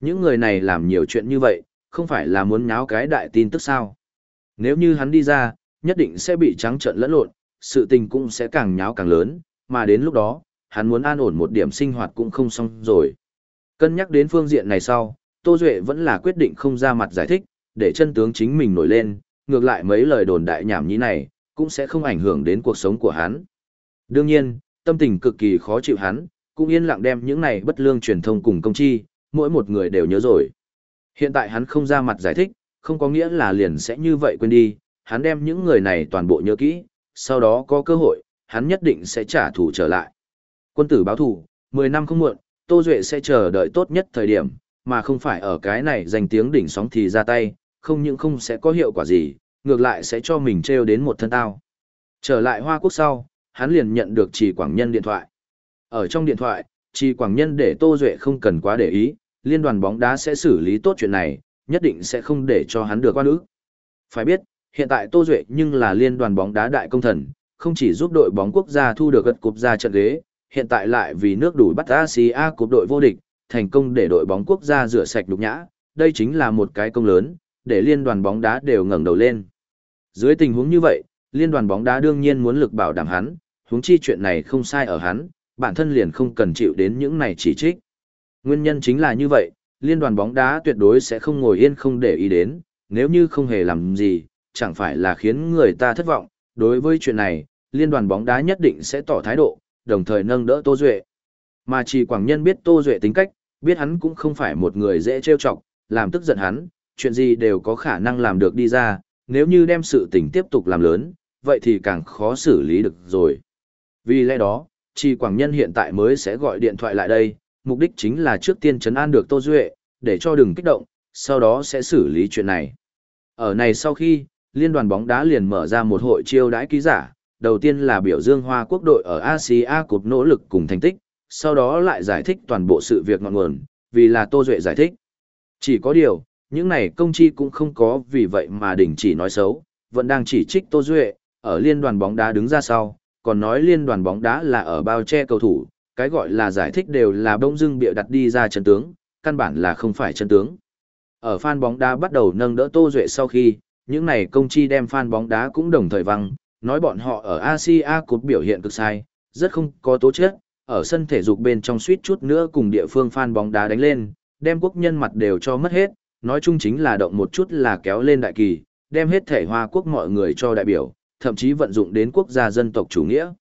Những người này làm nhiều chuyện như vậy, không phải là muốn nháo cái đại tin tức sao. Nếu như hắn đi ra, nhất định sẽ bị trắng trợn lẫn lộn, sự tình cũng sẽ càng nháo càng lớn, mà đến lúc đó, hắn muốn an ổn một điểm sinh hoạt cũng không xong rồi. Cân nhắc đến phương diện này sau, Tô Duệ vẫn là quyết định không ra mặt giải thích, để chân tướng chính mình nổi lên, ngược lại mấy lời đồn đại nhảm nhí này, cũng sẽ không ảnh hưởng đến cuộc sống của hắn. Đương nhiên, tâm tình cực kỳ khó chịu hắn, cũng yên lặng đem những này bất lương truyền thông cùng công chi, mỗi một người đều nhớ rồi. Hiện tại hắn không ra mặt giải thích, không có nghĩa là liền sẽ như vậy quên đi, hắn đem những người này toàn bộ nhớ kỹ, sau đó có cơ hội, hắn nhất định sẽ trả thù trở lại. Quân tử báo thù, 10 năm không muộn, Tô Duệ sẽ chờ đợi tốt nhất thời điểm, mà không phải ở cái này giành tiếng đỉnh sóng thì ra tay, không những không sẽ có hiệu quả gì, ngược lại sẽ cho mình treo đến một thân tao. Trở lại Hoa Quốc sau, hắn liền nhận được chỉ Quảng Nhân điện thoại. Ở trong điện thoại, chỉ Quảng Nhân để Tô Duệ không cần quá để ý, liên đoàn bóng đá sẽ xử lý tốt chuyện này, nhất định sẽ không để cho hắn được quan ức. Phải biết, hiện tại Tô Duệ nhưng là liên đoàn bóng đá đại công thần, không chỉ giúp đội bóng quốc gia thu được gật cục ra trận ghế, hiện tại lại vì nước đủ bắt Asia cục đội vô địch, thành công để đội bóng quốc gia rửa sạch đục nhã, đây chính là một cái công lớn, để liên đoàn bóng đá đều ngẩng đầu lên. Dưới tình huống như vậy, liên đoàn bóng đá đương nhiên muốn lực bảo đảm hắn, huống chi chuyện này không sai ở hắn, bản thân liền không cần chịu đến những này chỉ trích. Nguyên nhân chính là như vậy, liên đoàn bóng đá tuyệt đối sẽ không ngồi yên không để ý đến, nếu như không hề làm gì, chẳng phải là khiến người ta thất vọng. Đối với chuyện này, liên đoàn bóng đá nhất định sẽ tỏ thái độ, đồng thời nâng đỡ Tô Duệ. Mà chỉ Quảng Nhân biết Tô Duệ tính cách, biết hắn cũng không phải một người dễ trêu chọc, làm tức giận hắn, chuyện gì đều có khả năng làm được đi ra, nếu như đem sự tình tiếp tục làm lớn, vậy thì càng khó xử lý được rồi. Vì lẽ đó, Chi Quảng Nhân hiện tại mới sẽ gọi điện thoại lại đây, mục đích chính là trước tiên chấn an được Tô Duệ, để cho đừng kích động, sau đó sẽ xử lý chuyện này. Ở này sau khi, liên đoàn bóng đá liền mở ra một hội chiêu đãi ký giả, đầu tiên là biểu dương Hoa quốc đội ở Asia cục nỗ lực cùng thành tích, sau đó lại giải thích toàn bộ sự việc ngọn nguồn, vì là Tô Duệ giải thích. Chỉ có điều, những này công chi cũng không có vì vậy mà đình chỉ nói xấu, vẫn đang chỉ trích Tô Duệ, ở liên đoàn bóng đá đứng ra sau, còn nói liên đoàn bóng đá là ở bao che cầu thủ, cái gọi là giải thích đều là bông dưng bịa đặt đi ra chân tướng, căn bản là không phải chân tướng. Ở fan bóng đá bắt đầu nâng đỡ Tô Duệ sau khi, những này công chi đem fan bóng đá cũng đồng thời văng, nói bọn họ ở Asia cột biểu hiện cực sai, rất không có tố chất, ở sân thể dục bên trong suýt chút nữa cùng địa phương fan bóng đá đánh lên, đem quốc nhân mặt đều cho mất hết, nói chung chính là động một chút là kéo lên đại kỳ, đem hết thể hoa quốc mọi người cho đại biểu, thậm chí vận dụng đến quốc gia dân tộc chủ nghĩa.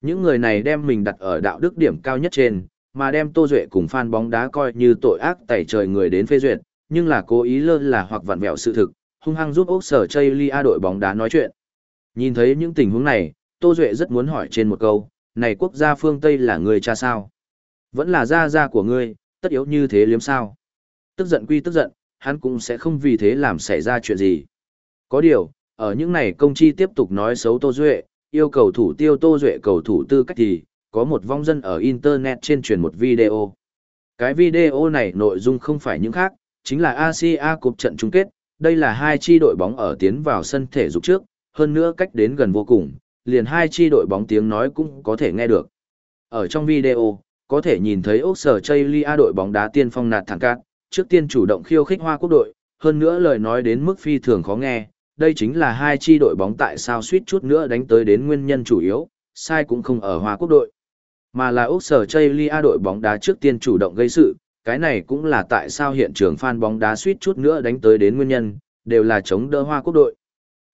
Những người này đem mình đặt ở đạo đức điểm cao nhất trên, mà đem Tô Duệ cùng fan bóng đá coi như tội ác tẩy trời người đến phê duyệt, nhưng là cố ý lơ là hoặc vặn vẹo sự thực, hung hăng giúp Úc Sở Chaylia đội bóng đá nói chuyện. Nhìn thấy những tình huống này, Tô Duệ rất muốn hỏi trên một câu, này quốc gia phương Tây là người cha sao? Vẫn là gia gia của ngươi, tất yếu như thế liếm sao? Tức giận quy tức giận, hắn cũng sẽ không vì thế làm xảy ra chuyện gì. Có điều, ở những này công chi tiếp tục nói xấu Tô Duệ, yêu cầu thủ tiêu Tô Duệ cầu thủ tư cách thì, có một vong dân ở Internet trên truyền một video. Cái video này nội dung không phải những khác, chính là Asia Cup trận chung kết, đây là hai chi đội bóng ở tiến vào sân thể dục trước, hơn nữa cách đến gần vô cùng, liền hai chi đội bóng tiếng nói cũng có thể nghe được. Ở trong video, có thể nhìn thấy Úc Sở Chaylia đội bóng đá tiên phong nạt thẳng cát, trước tiên chủ động khiêu khích Hoa Quốc đội, hơn nữa lời nói đến mức phi thường khó nghe, đây chính là hai chi đội bóng tại sao suýt chút nữa đánh tới đến nguyên nhân chủ yếu, sai cũng không ở Hoa Quốc đội, mà là Úc Sở Chaylia đội bóng đá trước tiên chủ động gây sự, cái này cũng là tại sao hiện trường fan bóng đá suýt chút nữa đánh tới đến nguyên nhân, đều là chống đỡ Hoa Quốc đội.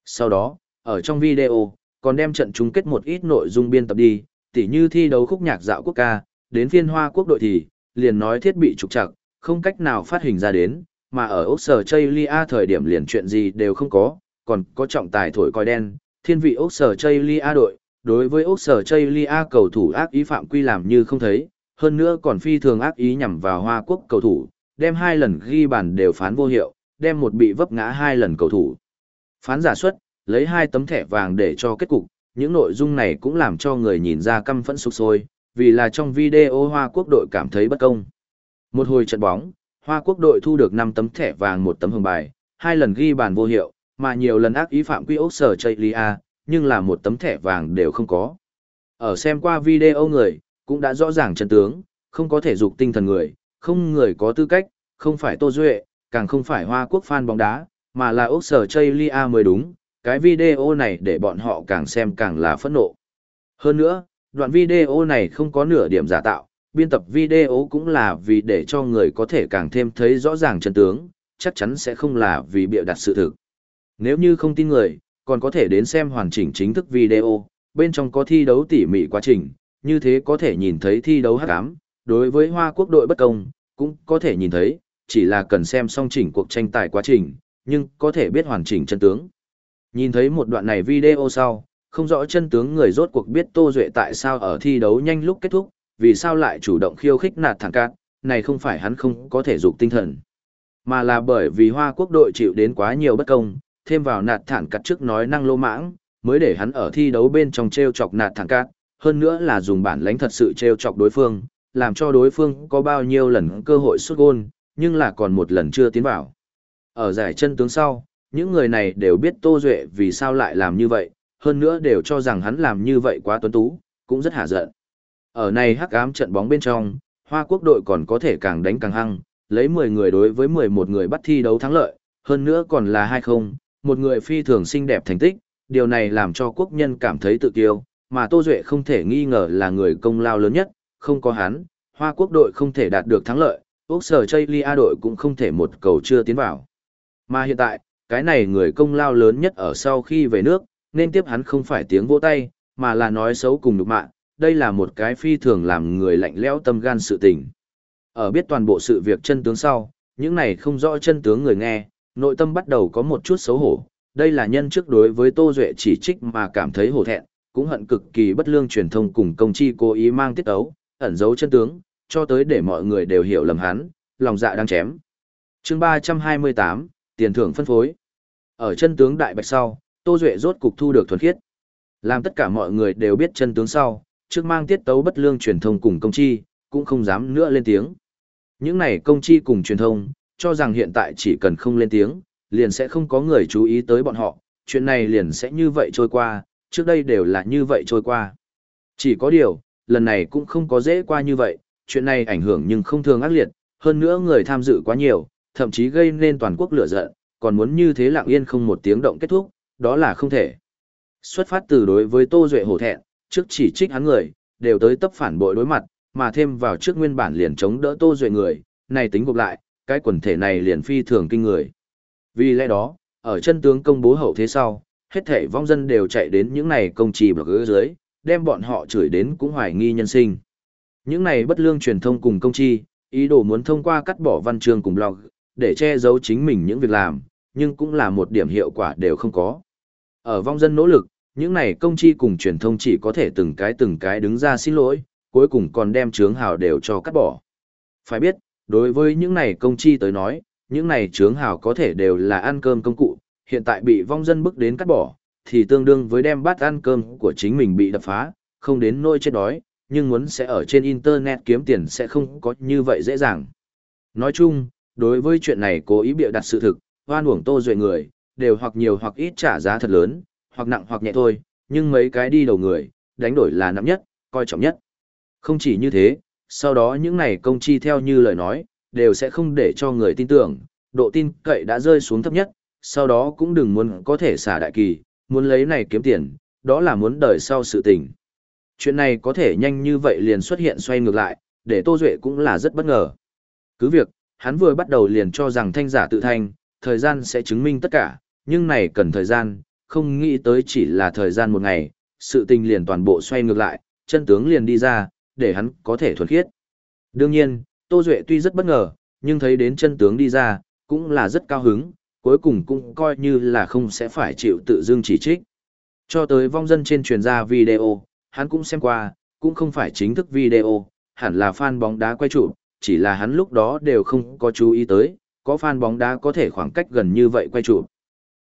Sau đó, ở trong video, còn đem trận chung kết một ít nội dung biên tập đi, tỉ như thi đấu khúc nhạc dạo quốc ca, đến phiên Hoa Quốc đội thì, liền nói thiết bị trục trặc, không cách nào phát hình ra đến, mà ở Úc Sở Chaylia thời điểm liền chuyện gì đều không có, còn có trọng tài thổi coi đen, thiên vị Úc Sở Chaylia đội, đối với Úc Sở Chaylia cầu thủ ác ý phạm quy làm như không thấy, hơn nữa còn phi thường ác ý nhằm vào Hoa Quốc cầu thủ, đem hai lần ghi bàn đều phán vô hiệu, đem một bị vấp ngã hai lần cầu thủ. Phán giả xuất, lấy hai tấm thẻ vàng để cho kết cục, những nội dung này cũng làm cho người nhìn ra căm phẫn sục sôi, vì là trong video Hoa Quốc đội cảm thấy bất công. Một hồi trận bóng, Hoa Quốc đội thu được 5 tấm thẻ vàng một tấm hồng bài, hai lần ghi bàn vô hiệu, mà nhiều lần ác ý phạm quy ốc sở Chaylia, nhưng là một tấm thẻ vàng đều không có. Ở xem qua video người, cũng đã rõ ràng chân tướng, không có thể dục tinh thần người, không người có tư cách, không phải Tô Duệ, càng không phải Hoa Quốc fan bóng đá, mà là ốc Sở Chaylia mới đúng, cái video này để bọn họ càng xem càng là phẫn nộ. Hơn nữa, đoạn video này không có nửa điểm giả tạo, biên tập video cũng là vì để cho người có thể càng thêm thấy rõ ràng chân tướng, chắc chắn sẽ không là vì bịa đặt sự thực. Nếu như không tin người, còn có thể đến xem hoàn chỉnh chính thức video, bên trong có thi đấu tỉ mỉ quá trình, như thế có thể nhìn thấy thi đấu hắc ám, đối với Hoa Quốc đội bất công, cũng có thể nhìn thấy, chỉ là cần xem xong chỉnh cuộc tranh tài quá trình, nhưng có thể biết hoàn chỉnh chân tướng. Nhìn thấy một đoạn này video sau, không rõ chân tướng người rốt cuộc biết Tô Duệ tại sao ở thi đấu nhanh lúc kết thúc, vì sao lại chủ động khiêu khích nạt thẳng cát, này không phải hắn không có thể dục tinh thần. Mà là bởi vì Hoa Quốc đội chịu đến quá nhiều bất công, thêm vào nạt thản cắt trước nói năng lô mãng, mới để hắn ở thi đấu bên trong treo chọc nạt thẳng cát, hơn nữa là dùng bản lãnh thật sự treo chọc đối phương, làm cho đối phương có bao nhiêu lần cơ hội xuất gôn, nhưng là còn một lần chưa tiến vào. Ở giải chân tướng sau, những người này đều biết Tô Duệ vì sao lại làm như vậy, hơn nữa đều cho rằng hắn làm như vậy quá tuấn tú, cũng rất hả giận. Ở này hắc ám trận bóng bên trong, Hoa Quốc đội còn có thể càng đánh càng hăng, lấy 10 người đối với 11 người bắt thi đấu thắng lợi, hơn nữa còn là 2-0, một người phi thường xinh đẹp thành tích, điều này làm cho quốc nhân cảm thấy tự kiêu, mà Tô Duệ không thể nghi ngờ là người công lao lớn nhất, không có hắn, Hoa Quốc đội không thể đạt được thắng lợi, Úc Sở a đội cũng không thể một cầu chưa tiến vào. Mà hiện tại, cái này người công lao lớn nhất ở sau khi về nước, nên tiếp hắn không phải tiếng vỗ tay, mà là nói xấu cùng nhục mạ, đây là một cái phi thường làm người lạnh lẽo tâm gan sự tình. Ở biết toàn bộ sự việc chân tướng sau, những này không rõ chân tướng người nghe, nội tâm bắt đầu có một chút xấu hổ, đây là nhân trước đối với Tô Duệ chỉ trích mà cảm thấy hổ thẹn, cũng hận cực kỳ bất lương truyền thông cùng công chi cố ý mang tiết ấu, ẩn giấu chân tướng, cho tới để mọi người đều hiểu lầm hắn, lòng dạ đang chém. chương 328, tiền thưởng phân phối. Ở chân tướng đại bạch sau, Tô Duệ rốt cục thu được thuần khiết. Làm tất cả mọi người đều biết chân tướng sau, trước mang tiết tấu bất lương truyền thông cùng công chi, cũng không dám nữa lên tiếng. Những này công chi cùng truyền thông, cho rằng hiện tại chỉ cần không lên tiếng, liền sẽ không có người chú ý tới bọn họ, chuyện này liền sẽ như vậy trôi qua, trước đây đều là như vậy trôi qua. Chỉ có điều, lần này cũng không có dễ qua như vậy, chuyện này ảnh hưởng nhưng không thường ác liệt, hơn nữa người tham dự quá nhiều, thậm chí gây nên toàn quốc lửa giận, còn muốn như thế lặng yên không một tiếng động kết thúc, đó là không thể. Xuất phát từ đối với Tô Duệ hổ thẹn, trước chỉ trích hắn người, đều tới tấp phản bội đối mặt, mà thêm vào trước nguyên bản liền chống đỡ Tô Duệ người, này tính gộp lại, cái quần thể này liền phi thường kinh người. Vì lẽ đó, ở chân tướng công bố hậu thế sau, hết thể vong dân đều chạy đến những này công trì blog dưới, đem bọn họ chửi đến cũng hoài nghi nhân sinh. Những này bất lương truyền thông cùng công chi, ý đồ muốn thông qua cắt bỏ văn chương cùng blog, để che giấu chính mình những việc làm, nhưng cũng là một điểm hiệu quả đều không có. Ở vong dân nỗ lực, những này công chi cùng truyền thông chỉ có thể từng cái từng cái đứng ra xin lỗi, cuối cùng còn đem chướng hào đều cho cắt bỏ. Phải biết, đối với những này công chi tới nói, những này trướng hào có thể đều là ăn cơm công cụ, hiện tại bị vong dân bức đến cắt bỏ, thì tương đương với đem bát ăn cơm của chính mình bị đập phá, không đến nỗi chết đói, nhưng muốn sẽ ở trên Internet kiếm tiền sẽ không có như vậy dễ dàng. Nói chung, đối với chuyện này cố ý bịa đặt sự thực, hoan uổng tô duệ người, đều hoặc nhiều hoặc ít trả giá thật lớn, hoặc nặng hoặc nhẹ thôi, nhưng mấy cái đi đầu người, đánh đổi là nặng nhất, coi trọng nhất. Không chỉ như thế, sau đó những này công chi theo như lời nói, đều sẽ không để cho người tin tưởng, độ tin cậy đã rơi xuống thấp nhất, sau đó cũng đừng muốn có thể xả đại kỳ, muốn lấy này kiếm tiền, đó là muốn đời sau sự tình. Chuyện này có thể nhanh như vậy liền xuất hiện xoay ngược lại, để Tô Duệ cũng là rất bất ngờ. Cứ việc, hắn vừa bắt đầu liền cho rằng thanh giả tự thanh, thời gian sẽ chứng minh tất cả, nhưng này cần thời gian, không nghĩ tới chỉ là thời gian một ngày, sự tình liền toàn bộ xoay ngược lại, chân tướng liền đi ra, để hắn có thể thuần khiết. Đương nhiên, Tô Duệ tuy rất bất ngờ, nhưng thấy đến chân tướng đi ra, cũng là rất cao hứng, cuối cùng cũng coi như là không sẽ phải chịu tự dưng chỉ trích. Cho tới vong dân trên truyền ra video, hắn cũng xem qua, cũng không phải chính thức video, hẳn là fan bóng đá quay chụp, chỉ là hắn lúc đó đều không có chú ý tới, có fan bóng đá có thể khoảng cách gần như vậy quay chụp.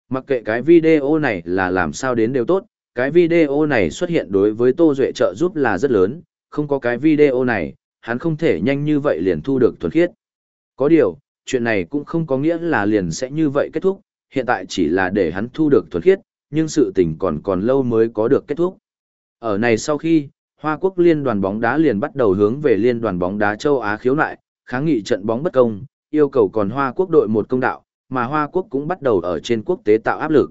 Mặc kệ cái video này là làm sao đến đều tốt, cái video này xuất hiện đối với Tô Duệ trợ giúp là rất lớn, không có cái video này, hắn không thể nhanh như vậy liền thu được thuần khiết. Có điều, chuyện này cũng không có nghĩa là liền sẽ như vậy kết thúc, hiện tại chỉ là để hắn thu được thuần khiết, nhưng sự tình còn còn lâu mới có được kết thúc. Ở này sau khi, Hoa Quốc Liên đoàn bóng đá liền bắt đầu hướng về Liên đoàn bóng đá châu Á khiếu nại, kháng nghị trận bóng bất công, yêu cầu còn Hoa Quốc đội một công đạo, mà Hoa Quốc cũng bắt đầu ở trên quốc tế tạo áp lực.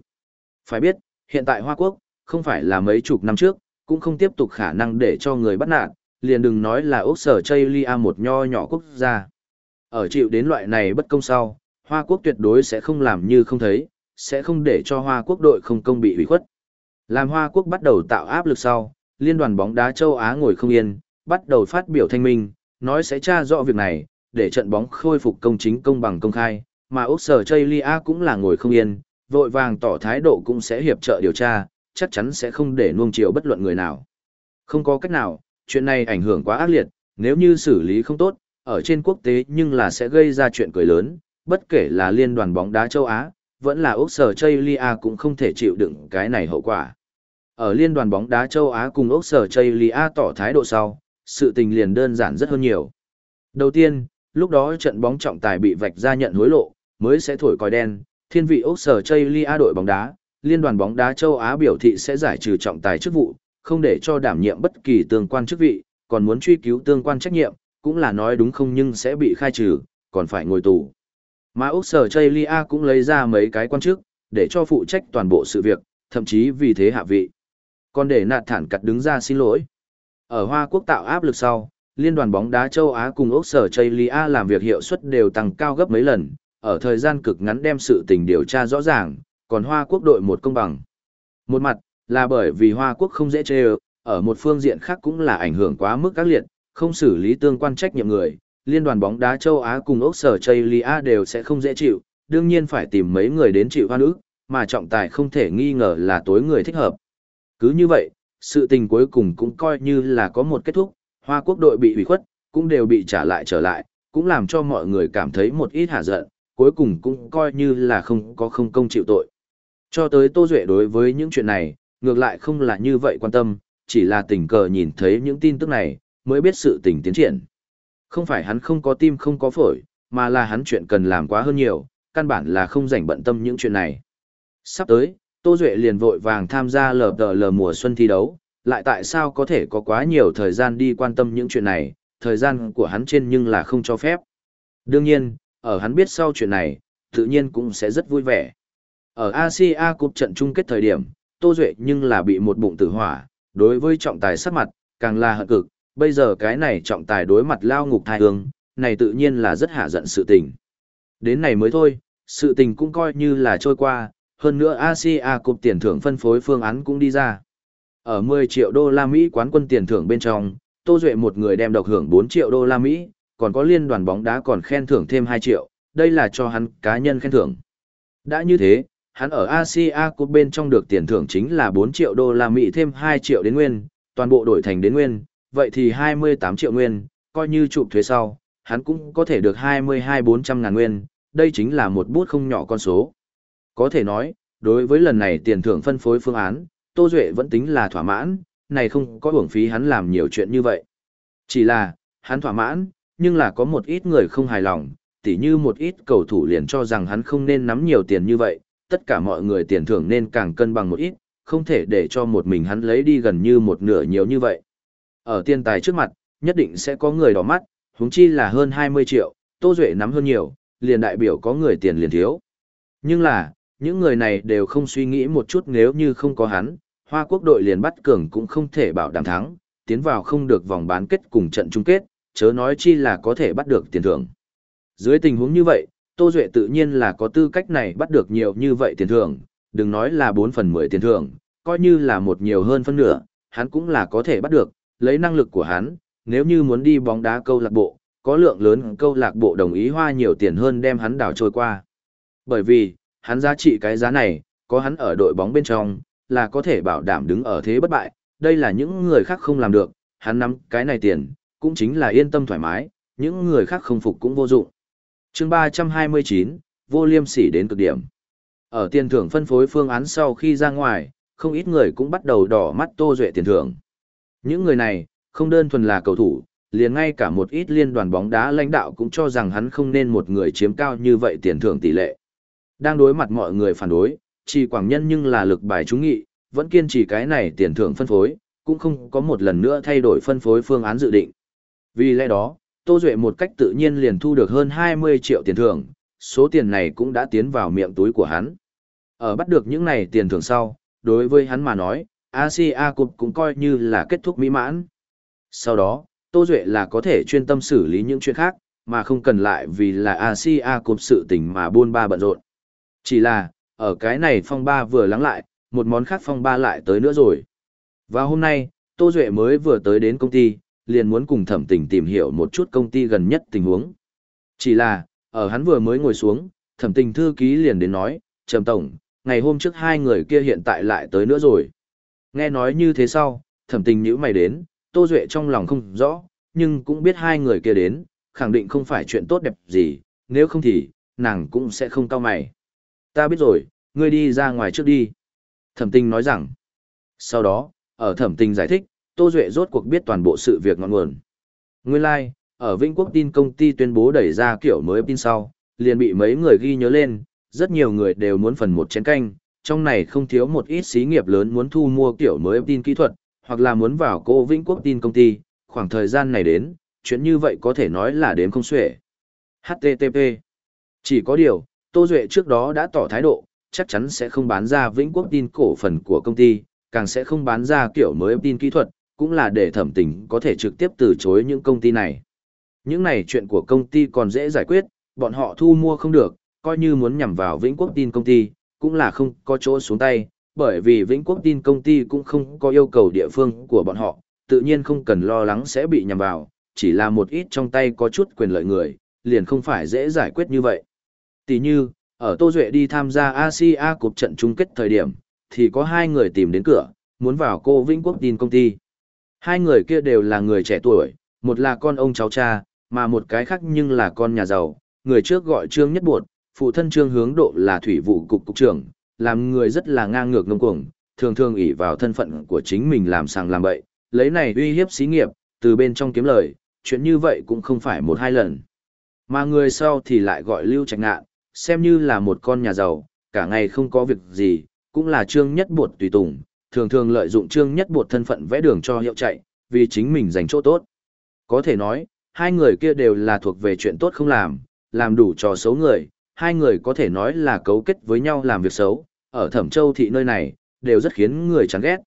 Phải biết, hiện tại Hoa Quốc, không phải là mấy chục năm trước, cũng không tiếp tục khả năng để cho người bắt nạt, liền đừng nói là Úc Sở Chaylia một nho nhỏ quốc gia. Ở chịu đến loại này bất công sau, Hoa Quốc tuyệt đối sẽ không làm như không thấy, sẽ không để cho Hoa Quốc đội không công bị hủy khuất. Làm Hoa Quốc bắt đầu tạo áp lực sau, Liên đoàn bóng đá châu Á ngồi không yên, bắt đầu phát biểu thanh minh, nói sẽ tra rõ việc này, để trận bóng khôi phục công chính công bằng công khai, mà Úc Sở Chaylia cũng là ngồi không yên, vội vàng tỏ thái độ cũng sẽ hiệp trợ điều tra, chắc chắn sẽ không để nuông chiều bất luận người nào. Không có cách nào, chuyện này ảnh hưởng quá ác liệt, nếu như xử lý không tốt, ở trên quốc tế nhưng là sẽ gây ra chuyện cười lớn, bất kể là liên đoàn bóng đá châu Á, vẫn là Úc Sở Chaylia cũng không thể chịu đựng cái này hậu quả. Ở liên đoàn bóng đá châu Á cùng Úc Sở Chaylia tỏ thái độ sau, sự tình liền đơn giản rất hơn nhiều. Đầu tiên, lúc đó trận bóng trọng tài bị vạch ra nhận hối lộ, mới sẽ thổi còi đen, thiên vị Úc Sở Chaylia đội bóng đá, liên đoàn bóng đá châu Á biểu thị sẽ giải trừ trọng tài chức vụ, không để cho đảm nhiệm bất kỳ tương quan chức vị, còn muốn truy cứu tương quan trách nhiệm, cũng là nói đúng không nhưng sẽ bị khai trừ, còn phải ngồi tù. Mà Úc Sở Chaylia cũng lấy ra mấy cái quan chức, để cho phụ trách toàn bộ sự việc, thậm chí vì thế hạ vị. Còn để nạt thản cặt đứng ra xin lỗi. Ở Hoa Quốc tạo áp lực sau, Liên đoàn bóng đá châu Á cùng Úc Sở Chaylia làm việc hiệu suất đều tăng cao gấp mấy lần, ở thời gian cực ngắn đem sự tình điều tra rõ ràng, còn Hoa Quốc đội một công bằng. Một mặt, là bởi vì Hoa Quốc không dễ chê ở một phương diện khác cũng là ảnh hưởng quá mức các liệt, không xử lý tương quan trách nhiệm người, liên đoàn bóng đá châu Á cùng Úc Sở Chaylia đều sẽ không dễ chịu, đương nhiên phải tìm mấy người đến chịu hoa ức, mà trọng tài không thể nghi ngờ là tối người thích hợp. Cứ như vậy, sự tình cuối cùng cũng coi như là có một kết thúc, Hoa Quốc đội bị ủy khuất, cũng đều bị trả lại trở lại, cũng làm cho mọi người cảm thấy một ít hạ giận, cuối cùng cũng coi như là không có không công chịu tội. Cho tới Tô Duệ đối với những chuyện này, ngược lại không là như vậy quan tâm, chỉ là tình cờ nhìn thấy những tin tức này, mới biết sự tình tiến triển. Không phải hắn không có tim không có phổi, mà là hắn chuyện cần làm quá hơn nhiều, căn bản là không rảnh bận tâm những chuyện này. Sắp tới, Tô Duệ liền vội vàng tham gia lờ tờ lờ mùa xuân thi đấu, lại tại sao có thể có quá nhiều thời gian đi quan tâm những chuyện này, thời gian của hắn trên nhưng là không cho phép. Đương nhiên, ở hắn biết sau chuyện này, tự nhiên cũng sẽ rất vui vẻ. Ở Asia Cup trận chung kết thời điểm, Tô Duệ nhưng là bị một bụng tử hỏa, đối với trọng tài sắc mặt, càng là hận cực, bây giờ cái này trọng tài đối mặt lao ngục thai hương, này tự nhiên là rất hạ giận sự tình. Đến này mới thôi, sự tình cũng coi như là trôi qua, hơn nữa Asia Cup tiền thưởng phân phối phương án cũng đi ra. Ở 10 triệu đô la Mỹ quán quân tiền thưởng bên trong, Tô Duệ một người đem độc hưởng 4 triệu đô la Mỹ, còn có liên đoàn bóng đá còn khen thưởng thêm 2 triệu, đây là cho hắn cá nhân khen thưởng. Đã như thế, hắn ở Asia Cup bên trong được tiền thưởng chính là 4 triệu đô la Mỹ thêm 2 triệu đến nguyên, toàn bộ đổi thành đến nguyên, vậy thì 28 triệu nguyên, coi như chụp thuế sau, hắn cũng có thể được 22-400 ngàn nguyên, đây chính là một bút không nhỏ con số. Có thể nói, đối với lần này tiền thưởng phân phối phương án, Tô Duệ vẫn tính là thỏa mãn, này không có hưởng phí hắn làm nhiều chuyện như vậy. Chỉ là, hắn thỏa mãn, nhưng là có một ít người không hài lòng, tỉ như một ít cầu thủ liền cho rằng hắn không nên nắm nhiều tiền như vậy, tất cả mọi người tiền thưởng nên càng cân bằng một ít, không thể để cho một mình hắn lấy đi gần như một nửa nhiều như vậy. Ở tiền tài trước mặt, nhất định sẽ có người đỏ mắt, huống chi là hơn 20 triệu, Tô Duệ nắm hơn nhiều, liền đại biểu có người tiền liền thiếu. Nhưng là, những người này đều không suy nghĩ một chút nếu như không có hắn, Hoa Quốc đội liền bắt cường cũng không thể bảo đảm thắng, tiến vào không được vòng bán kết cùng trận chung kết, chớ nói chi là có thể bắt được tiền thưởng. Dưới tình huống như vậy, Tô Duệ tự nhiên là có tư cách này bắt được nhiều như vậy tiền thưởng, đừng nói là 4 phần 10 tiền thưởng, coi như là một nhiều hơn phân nửa, hắn cũng là có thể bắt được, lấy năng lực của hắn, nếu như muốn đi bóng đá câu lạc bộ, có lượng lớn câu lạc bộ đồng ý hoa nhiều tiền hơn đem hắn đảo trôi qua. Bởi vì, hắn giá trị cái giá này, có hắn ở đội bóng bên trong, là có thể bảo đảm đứng ở thế bất bại, đây là những người khác không làm được, hắn nắm cái này tiền, cũng chính là yên tâm thoải mái, những người khác không phục cũng vô dụng chương 329, vô liêm sỉ đến cực điểm. Ở tiền thưởng phân phối phương án sau khi ra ngoài, không ít người cũng bắt đầu đỏ mắt tô duệ tiền thưởng. Những người này, không đơn thuần là cầu thủ, liền ngay cả một ít liên đoàn bóng đá lãnh đạo cũng cho rằng hắn không nên một người chiếm cao như vậy tiền thưởng tỷ lệ. Đang đối mặt mọi người phản đối, chỉ quảng nhân nhưng là lực bài trúng nghị, vẫn kiên trì cái này tiền thưởng phân phối, cũng không có một lần nữa thay đổi phân phối phương án dự định. Vì lẽ đó, Tô Duệ một cách tự nhiên liền thu được hơn 20 triệu tiền thưởng, số tiền này cũng đã tiến vào miệng túi của hắn. Ở bắt được những này tiền thưởng sau, đối với hắn mà nói, Asia Cup cũng coi như là kết thúc mỹ mãn. Sau đó, Tô Duệ là có thể chuyên tâm xử lý những chuyện khác, mà không cần lại vì là Asia Cup sự tình mà buôn ba bận rộn. Chỉ là, ở cái này phong ba vừa lắng lại, một món khác phong ba lại tới nữa rồi. Và hôm nay, Tô Duệ mới vừa tới đến công ty, liền muốn cùng thẩm tình tìm hiểu một chút công ty gần nhất tình huống. Chỉ là, ở hắn vừa mới ngồi xuống, thẩm tình thư ký liền đến nói, Trầm Tổng, ngày hôm trước hai người kia hiện tại lại tới nữa rồi. Nghe nói như thế sau, thẩm tình nhữ mày đến, Tô Duệ trong lòng không rõ, nhưng cũng biết hai người kia đến, khẳng định không phải chuyện tốt đẹp gì, nếu không thì, nàng cũng sẽ không cao mày. Ta biết rồi, ngươi đi ra ngoài trước đi. Thẩm tình nói rằng, sau đó, ở thẩm tình giải thích, Tô Duệ rốt cuộc biết toàn bộ sự việc ngọn nguồn. Nguyên lai, like, ở Vĩnh Quốc tin công ty tuyên bố đẩy ra kiểu mới tin sau, liền bị mấy người ghi nhớ lên, rất nhiều người đều muốn phần một chén canh, trong này không thiếu một ít xí nghiệp lớn muốn thu mua kiểu mới tin kỹ thuật, hoặc là muốn vào cô Vĩnh Quốc tin công ty, khoảng thời gian này đến, chuyện như vậy có thể nói là đếm không xuể. HTTP Chỉ có điều, Tô Duệ trước đó đã tỏ thái độ, chắc chắn sẽ không bán ra Vĩnh Quốc tin cổ phần của công ty, càng sẽ không bán ra kiểu mới tin kỹ thuật, cũng là để thẩm tình có thể trực tiếp từ chối những công ty này. Những này chuyện của công ty còn dễ giải quyết, bọn họ thu mua không được, coi như muốn nhằm vào Vĩnh Quốc tin công ty, cũng là không có chỗ xuống tay, bởi vì Vĩnh Quốc tin công ty cũng không có yêu cầu địa phương của bọn họ, tự nhiên không cần lo lắng sẽ bị nhằm vào, chỉ là một ít trong tay có chút quyền lợi người, liền không phải dễ giải quyết như vậy. Tỷ như, ở Tô Duệ đi tham gia Asia cuộc trận chung kết thời điểm, thì có hai người tìm đến cửa, muốn vào cô Vĩnh Quốc tin công ty. Hai người kia đều là người trẻ tuổi, một là con ông cháu cha, mà một cái khác nhưng là con nhà giàu. Người trước gọi Trương Nhất Bột, phụ thân Trương Hướng Độ là thủy vụ cục cục trưởng, làm người rất là ngang ngược ngông cuồng, thường thường ỷ vào thân phận của chính mình làm sàng làm bậy, lấy này uy hiếp xí nghiệp, từ bên trong kiếm lời, chuyện như vậy cũng không phải một hai lần. Mà người sau thì lại gọi Lưu Trạch Ngạn, xem như là một con nhà giàu, cả ngày không có việc gì, cũng là Trương Nhất Bột tùy tùng, thường thường lợi dụng Trương Nhất Bột thân phận vẽ đường cho hiệu chạy, vì chính mình giành chỗ tốt. Có thể nói, hai người kia đều là thuộc về chuyện tốt không làm, làm đủ trò xấu người, hai người có thể nói là cấu kết với nhau làm việc xấu, ở Thẩm Châu thị nơi này, đều rất khiến người chán ghét.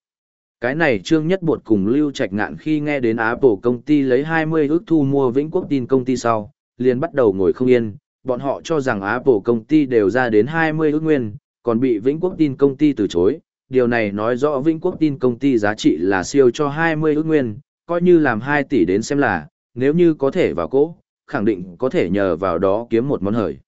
Cái này Trương Nhất Bột cùng Lưu Trạch Ngạn khi nghe đến Apple công ty lấy 20 ước thu mua Vĩnh Quốc tin công ty sau, liền bắt đầu ngồi không yên, bọn họ cho rằng Apple công ty đều ra đến 20 ước nguyên, còn bị Vĩnh Quốc tin công ty từ chối. Điều này nói rõ Vĩnh Quốc tin công ty giá trị là siêu cho 20 ước nguyên, coi như làm 2 tỷ đến xem là, nếu như có thể vào cỗ, khẳng định có thể nhờ vào đó kiếm một món hời.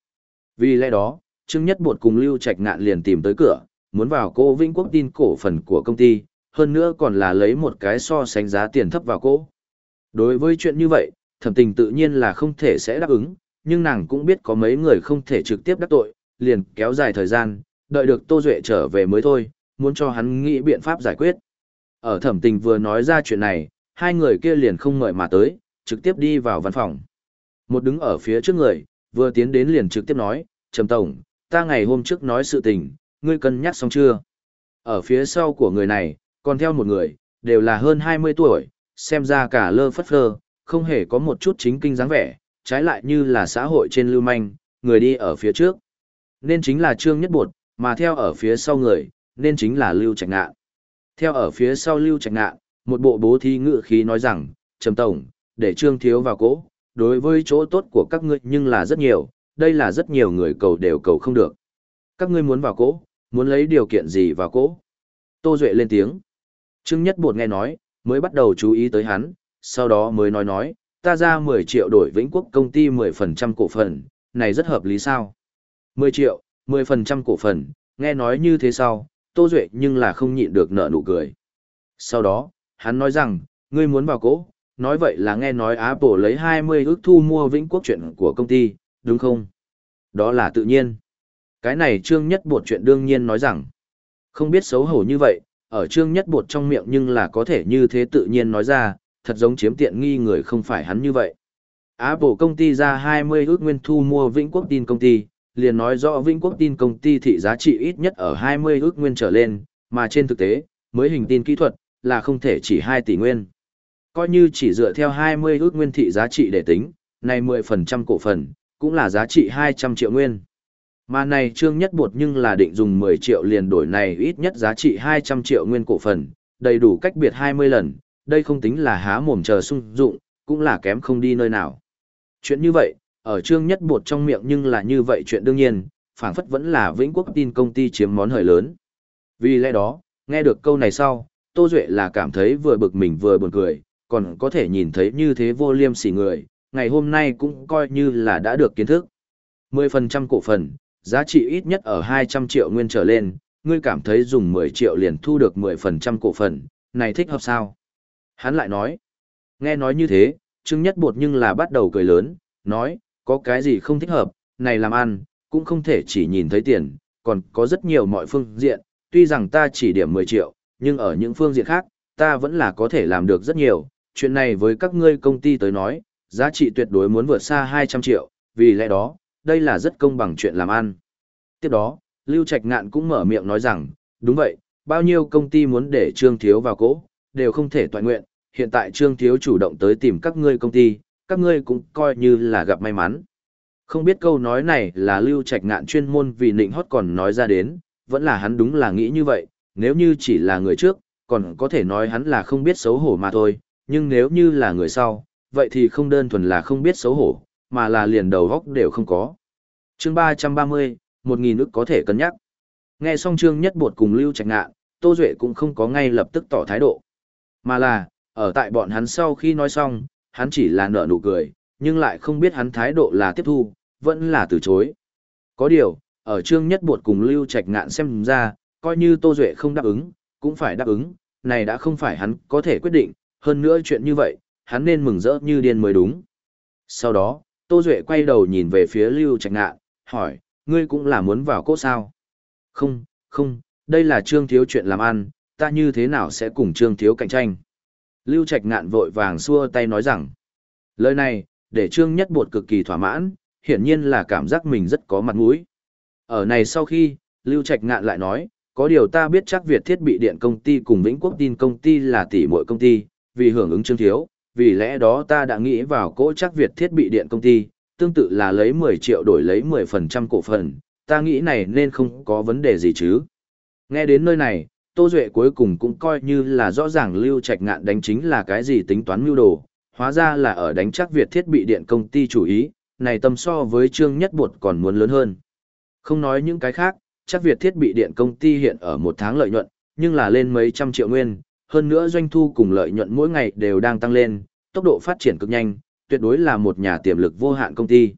Vì lẽ đó, Trương Nhất Bột cùng Lưu Trạch Ngạn liền tìm tới cửa, muốn vào cô Vĩnh Quốc tin cổ phần của công ty, hơn nữa còn là lấy một cái so sánh giá tiền thấp vào cô. Đối với chuyện như vậy, thẩm tình tự nhiên là không thể sẽ đáp ứng, nhưng nàng cũng biết có mấy người không thể trực tiếp đắc tội, liền kéo dài thời gian, đợi được Tô Duệ trở về mới thôi, muốn cho hắn nghĩ biện pháp giải quyết. Ở thẩm tình vừa nói ra chuyện này, hai người kia liền không ngợi mà tới, trực tiếp đi vào văn phòng. Một đứng ở phía trước người, vừa tiến đến liền trực tiếp nói, Trầm Tổng, ta ngày hôm trước nói sự tình, ngươi cân nhắc xong chưa? Ở phía sau của người này, còn theo một người, đều là hơn 20 tuổi, xem ra cả lơ phất phơ, không hề có một chút chính kinh dáng vẻ, trái lại như là xã hội trên lưu manh, người đi ở phía trước. Nên chính là Trương Nhất Bột, mà theo ở phía sau người, nên chính là Lưu Trạch Ngạn. Theo ở phía sau Lưu Trạch Ngạn, một bộ bố thi ngự khí nói rằng, Trầm Tổng, để Trương Thiếu vào cỗ, đối với chỗ tốt của các ngươi nhưng là rất nhiều, đây là rất nhiều người cầu đều cầu không được. Các ngươi muốn vào cỗ, muốn lấy điều kiện gì vào cỗ? Tô Duệ lên tiếng. Trương Nhất Bột nghe nói, mới bắt đầu chú ý tới hắn, sau đó mới nói nói, ta ra 10 triệu đổi Vĩnh Quốc công ty 10% cổ phần, này rất hợp lý sao? 10 triệu, 10% cổ phần, nghe nói như thế sau, Tô Duệ nhưng là không nhịn được nợ nụ cười. Sau đó, hắn nói rằng, ngươi muốn vào cỗ, nói vậy là nghe nói Apple lấy 20 ước thu mua Vĩnh Quốc chuyện của công ty, đúng không? Đó là tự nhiên. Cái này Trương Nhất Bột chuyện đương nhiên nói rằng, không biết xấu hổ như vậy, ở Trương Nhất Bột trong miệng nhưng là có thể như thế tự nhiên nói ra, thật giống chiếm tiện nghi người không phải hắn như vậy. Apple công ty ra 20 ước nguyên thu mua Vĩnh Quốc tin công ty, liền nói rõ Vĩnh Quốc tin công ty thị giá trị ít nhất ở 20 ước nguyên trở lên, mà trên thực tế, mới hình tin kỹ thuật, là không thể chỉ 2 tỷ nguyên. Coi như chỉ dựa theo 20 ước nguyên thị giá trị để tính, này 10% cổ phần, cũng là giá trị 200 triệu nguyên. Mà này trương nhất bột nhưng là định dùng 10 triệu liền đổi này ít nhất giá trị 200 triệu nguyên cổ phần, đầy đủ cách biệt 20 lần, đây không tính là há mồm chờ sung dụng, cũng là kém không đi nơi nào. Chuyện như vậy, ở trương nhất bột trong miệng nhưng là như vậy chuyện đương nhiên, phảng phất vẫn là vĩnh quốc tin công ty chiếm món hời lớn. Vì lẽ đó, nghe được câu này sau, Tô Duệ là cảm thấy vừa bực mình vừa buồn cười, còn có thể nhìn thấy như thế vô liêm sỉ người, ngày hôm nay cũng coi như là đã được kiến thức. 10% cổ phần, giá trị ít nhất ở 200 triệu nguyên trở lên, ngươi cảm thấy dùng 10 triệu liền thu được 10% cổ phần, này thích hợp sao? Hắn lại nói, nghe nói như thế, Trương Nhất Bột nhưng là bắt đầu cười lớn, nói, có cái gì không thích hợp, này làm ăn, cũng không thể chỉ nhìn thấy tiền, còn có rất nhiều mọi phương diện, tuy rằng ta chỉ điểm 10 triệu, nhưng ở những phương diện khác, ta vẫn là có thể làm được rất nhiều, chuyện này với các ngươi công ty tới nói, giá trị tuyệt đối muốn vượt xa 200 triệu, vì lẽ đó, đây là rất công bằng chuyện làm ăn. Tiếp đó, Lưu Trạch Ngạn cũng mở miệng nói rằng, đúng vậy, bao nhiêu công ty muốn để Trương Thiếu vào cỗ, đều không thể toàn nguyện, hiện tại Trương Thiếu chủ động tới tìm các ngươi công ty, các ngươi cũng coi như là gặp may mắn. Không biết câu nói này là Lưu Trạch Ngạn chuyên môn vì nịnh hót còn nói ra đến, vẫn là hắn đúng là nghĩ như vậy, nếu như chỉ là người trước, còn có thể nói hắn là không biết xấu hổ mà thôi, nhưng nếu như là người sau, vậy thì không đơn thuần là không biết xấu hổ, mà là liền đầu góc đều không có. chương 330, một nghìn ức có thể cân nhắc. Nghe xong chương nhất bột cùng Lưu Trạch Ngạn, Tô Duệ cũng không có ngay lập tức tỏ thái độ. Mà là, ở tại bọn hắn sau khi nói xong, hắn chỉ là nở nụ cười, nhưng lại không biết hắn thái độ là tiếp thu, vẫn là từ chối. Có điều, ở chương nhất buộc cùng Lưu Trạch Ngạn xem ra, coi như Tô Duệ không đáp ứng, cũng phải đáp ứng, này đã không phải hắn có thể quyết định, hơn nữa chuyện như vậy, hắn nên mừng rỡ như điên mới đúng. Sau đó, Tô Duệ quay đầu nhìn về phía Lưu Trạch Ngạn, hỏi, ngươi cũng là muốn vào cốt sao? Không, không, đây là Trương Thiếu chuyện làm ăn, ta như thế nào sẽ cùng Trương Thiếu cạnh tranh? Lưu Trạch Ngạn vội vàng xua tay nói rằng, lời này, để Trương Nhất Bột cực kỳ thỏa mãn, hiển nhiên là cảm giác mình rất có mặt mũi. Ở này sau khi, Lưu Trạch Ngạn lại nói, có điều ta biết chắc Việt thiết bị điện công ty cùng Vĩnh Quốc tin công ty là tỷ muội công ty, vì hưởng ứng Trương Thiếu, vì lẽ đó ta đã nghĩ vào cỗ chắc Việt thiết bị điện công ty, tương tự là lấy 10 triệu đổi lấy 10% cổ phần, ta nghĩ này nên không có vấn đề gì chứ. Nghe đến nơi này, Tô Duệ cuối cùng cũng coi như là rõ ràng lưu trạch ngạn đánh chính là cái gì tính toán mưu đồ, hóa ra là ở đánh chắc Việt thiết bị điện công ty chủ ý, này tâm so với trương nhất bột còn muốn lớn hơn. Không nói những cái khác, chắc Việt thiết bị điện công ty hiện ở một tháng lợi nhuận, nhưng là lên mấy trăm triệu nguyên, hơn nữa doanh thu cùng lợi nhuận mỗi ngày đều đang tăng lên, tốc độ phát triển cực nhanh, tuyệt đối là một nhà tiềm lực vô hạn công ty.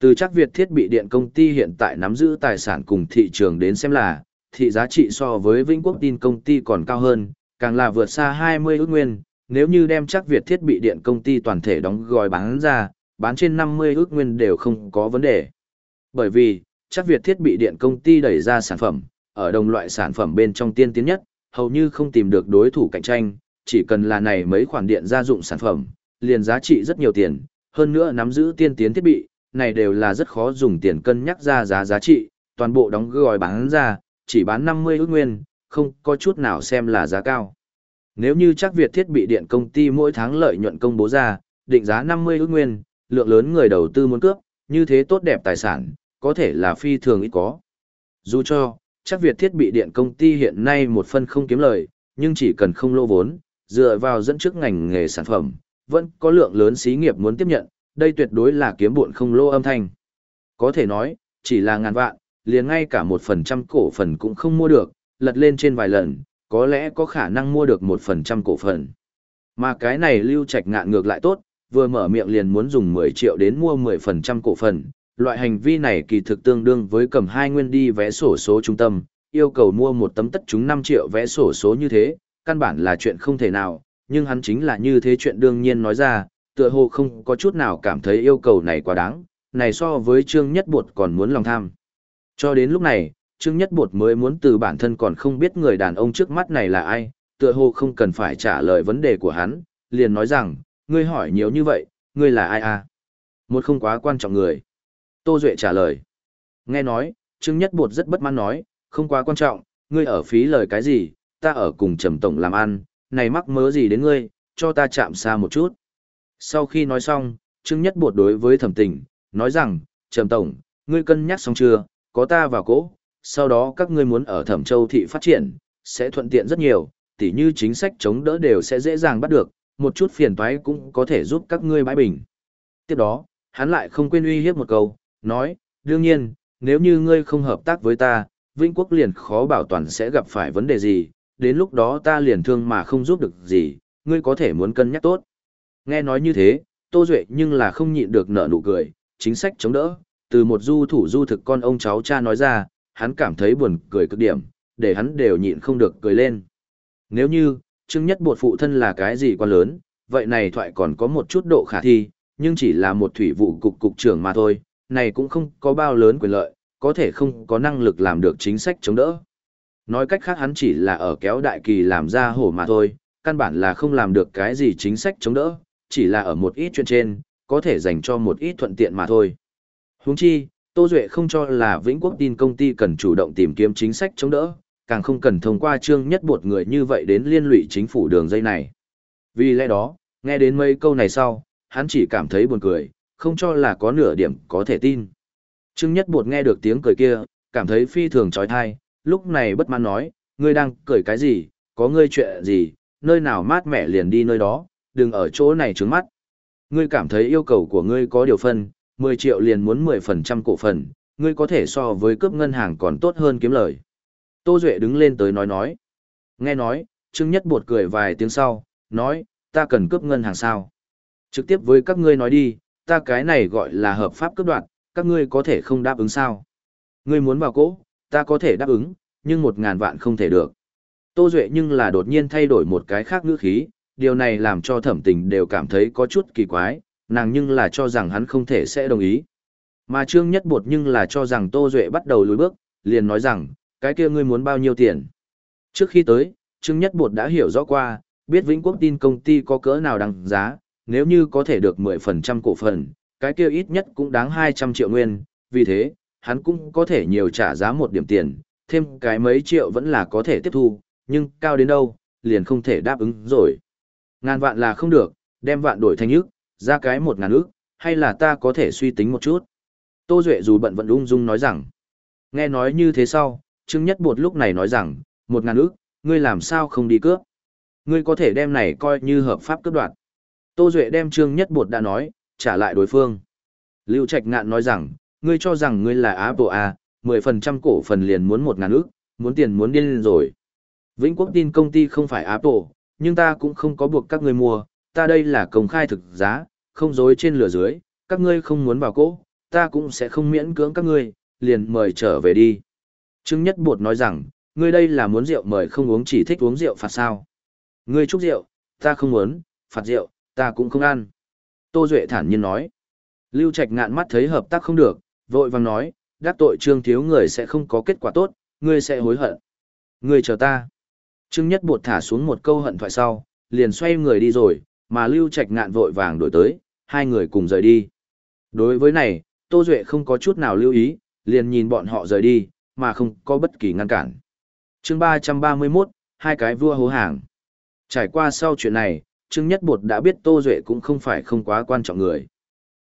Từ chắc Việt thiết bị điện công ty hiện tại nắm giữ tài sản cùng thị trường đến xem là, thị giá trị so với Vĩnh Quốc tin công ty còn cao hơn, càng là vượt xa 20 ước nguyên, nếu như đem chắc Việt thiết bị điện công ty toàn thể đóng gói bán ra, bán trên 50 ước nguyên đều không có vấn đề. Bởi vì, chắc Việt thiết bị điện công ty đẩy ra sản phẩm, ở đồng loại sản phẩm bên trong tiên tiến nhất, hầu như không tìm được đối thủ cạnh tranh, chỉ cần là này mấy khoản điện gia dụng sản phẩm, liền giá trị rất nhiều tiền, hơn nữa nắm giữ tiên tiến thiết bị, này đều là rất khó dùng tiền cân nhắc ra giá giá trị, toàn bộ đóng gói bán ra, chỉ bán 50 ước nguyên, không có chút nào xem là giá cao. Nếu như chắc Việt thiết bị điện công ty mỗi tháng lợi nhuận công bố ra, định giá 50 ước nguyên, lượng lớn người đầu tư muốn cướp, như thế tốt đẹp tài sản, có thể là phi thường ít có. Dù cho, chắc Việt thiết bị điện công ty hiện nay một phân không kiếm lời, nhưng chỉ cần không lô vốn, dựa vào dẫn trước ngành nghề sản phẩm, vẫn có lượng lớn xí nghiệp muốn tiếp nhận, đây tuyệt đối là kiếm buồn không lô âm thanh. Có thể nói, chỉ là ngàn vạn, liền ngay cả một phần trăm cổ phần cũng không mua được, lật lên trên vài lần, có lẽ có khả năng mua được một phần trăm cổ phần. Mà cái này lưu trạch ngạn ngược lại tốt, vừa mở miệng liền muốn dùng 10 triệu đến mua 10% cổ phần. Loại hành vi này kỳ thực tương đương với cầm hai nguyên đi vẽ sổ số trung tâm, yêu cầu mua một tấm tất chúng 5 triệu vẽ sổ số như thế, căn bản là chuyện không thể nào, nhưng hắn chính là như thế chuyện đương nhiên nói ra, tựa hồ không có chút nào cảm thấy yêu cầu này quá đáng, này so với Trương Nhất Bột còn muốn lòng tham. Cho đến lúc này, Trương Nhất Bột mới muốn từ bản thân còn không biết người đàn ông trước mắt này là ai, tựa hồ không cần phải trả lời vấn đề của hắn, liền nói rằng, ngươi hỏi nhiều như vậy, ngươi là ai à? Một không quá quan trọng người. Tô Duệ trả lời. Nghe nói, Trương Nhất Bột rất bất mãn nói, không quá quan trọng, ngươi ở phí lời cái gì, ta ở cùng Trầm Tổng làm ăn, này mắc mớ gì đến ngươi, cho ta chạm xa một chút. Sau khi nói xong, Trương Nhất Bột đối với thẩm tình, nói rằng, Trầm Tổng, ngươi cân nhắc xong chưa, có ta vào cỗ, sau đó các ngươi muốn ở Thẩm Châu thị phát triển, sẽ thuận tiện rất nhiều, tỉ như chính sách chống đỡ đều sẽ dễ dàng bắt được, một chút phiền toái cũng có thể giúp các ngươi bãi bình. Tiếp đó, hắn lại không quên uy hiếp một câu, nói, đương nhiên, nếu như ngươi không hợp tác với ta, Vĩnh Quốc liền khó bảo toàn sẽ gặp phải vấn đề gì, đến lúc đó ta liền thương mà không giúp được gì, ngươi có thể muốn cân nhắc tốt. Nghe nói như thế, Tô Duệ nhưng là không nhịn được nở nụ cười, chính sách chống đỡ, từ một du thủ du thực con ông cháu cha nói ra, hắn cảm thấy buồn cười cực điểm, để hắn đều nhịn không được cười lên. Nếu như, chứng Nhất Bột phụ thân là cái gì quá lớn, vậy này thoại còn có một chút độ khả thi, nhưng chỉ là một thủy vụ cục cục trưởng mà thôi, này cũng không có bao lớn quyền lợi, có thể không có năng lực làm được chính sách chống đỡ. Nói cách khác hắn chỉ là ở kéo đại kỳ làm ra hổ mà thôi, căn bản là không làm được cái gì chính sách chống đỡ, chỉ là ở một ít chuyện trên, có thể dành cho một ít thuận tiện mà thôi. Huống chi, Tô Duệ không cho là Vĩnh Quốc tin công ty cần chủ động tìm kiếm chính sách chống đỡ, càng không cần thông qua trương nhất bột người như vậy đến liên lụy chính phủ đường dây này. Vì lẽ đó, nghe đến mấy câu này sau, hắn chỉ cảm thấy buồn cười, không cho là có nửa điểm có thể tin. Trương nhất bột nghe được tiếng cười kia, cảm thấy phi thường trói thai, lúc này bất mãn nói, ngươi đang cười cái gì, có ngươi chuyện gì, nơi nào mát mẻ liền đi nơi đó, đừng ở chỗ này trướng mắt. Ngươi cảm thấy yêu cầu của ngươi có điều phân, 10 triệu liền muốn 10% cổ phần, ngươi có thể so với cướp ngân hàng còn tốt hơn kiếm lời. Tô Duệ đứng lên tới nói nói. Nghe nói, Trương Nhất Bột cười vài tiếng sau, nói, ta cần cướp ngân hàng sao. Trực tiếp với các ngươi nói đi, ta cái này gọi là hợp pháp cướp đoạn, các ngươi có thể không đáp ứng sao. Ngươi muốn vào cỗ, ta có thể đáp ứng, nhưng một ngàn vạn không thể được. Tô Duệ nhưng là đột nhiên thay đổi một cái khác ngữ khí, điều này làm cho thẩm tình đều cảm thấy có chút kỳ quái, nàng nhưng là cho rằng hắn không thể sẽ đồng ý. Mà Trương Nhất Bột nhưng là cho rằng Tô Duệ bắt đầu lùi bước, liền nói rằng, cái kia ngươi muốn bao nhiêu tiền. Trước khi tới, Trương Nhất Bột đã hiểu rõ qua, biết Vĩnh Quốc tin công ty có cỡ nào đăng giá, nếu như có thể được 10% cổ phần, cái kia ít nhất cũng đáng 200 triệu nguyên, vì thế, hắn cũng có thể nhiều trả giá một điểm tiền, thêm cái mấy triệu vẫn là có thể tiếp thu, nhưng cao đến đâu, liền không thể đáp ứng rồi. Ngàn vạn là không được, đem vạn đổi thành ức, ra cái một ngàn ức, hay là ta có thể suy tính một chút. Tô Duệ dù bận vận ung dung nói rằng, nghe nói như thế sau, Trương Nhất Bột lúc này nói rằng, một ngàn ức, ngươi làm sao không đi cướp? Ngươi có thể đem này coi như hợp pháp cướp đoạt. Tô Duệ đem Trương Nhất Bột đã nói, trả lại đối phương. Lưu Trạch Ngạn nói rằng, ngươi cho rằng ngươi là Apple A, 10% cổ phần liền muốn một ngàn ức, muốn tiền muốn điên rồi. Vĩnh Quốc tin công ty không phải Apple, nhưng ta cũng không có buộc các ngươi mua, ta đây là công khai thực giá, không dối trên lửa dưới, các ngươi không muốn vào cỗ, ta cũng sẽ không miễn cưỡng các ngươi, liền mời trở về đi. Trương Nhất Bột nói rằng, ngươi đây là muốn rượu mời không uống chỉ thích uống rượu phạt sao. Ngươi chúc rượu, ta không muốn, phạt rượu, ta cũng không ăn. Tô Duệ thản nhiên nói. Lưu Trạch ngạn mắt thấy hợp tác không được, vội vàng nói, đắc tội trương thiếu người sẽ không có kết quả tốt, ngươi sẽ hối hận. Ngươi chờ ta. Trương Nhất Bột thả xuống một câu hận thoại sau, liền xoay người đi rồi, mà Lưu Trạch ngạn vội vàng đổi tới, hai người cùng rời đi. Đối với này, Tô Duệ không có chút nào lưu ý, liền nhìn bọn họ rời đi, mà không có bất kỳ ngăn cản. chương 331, hai cái vua hố hàng. Trải qua sau chuyện này, Trương Nhất Bột đã biết Tô Duệ cũng không phải không quá quan trọng người.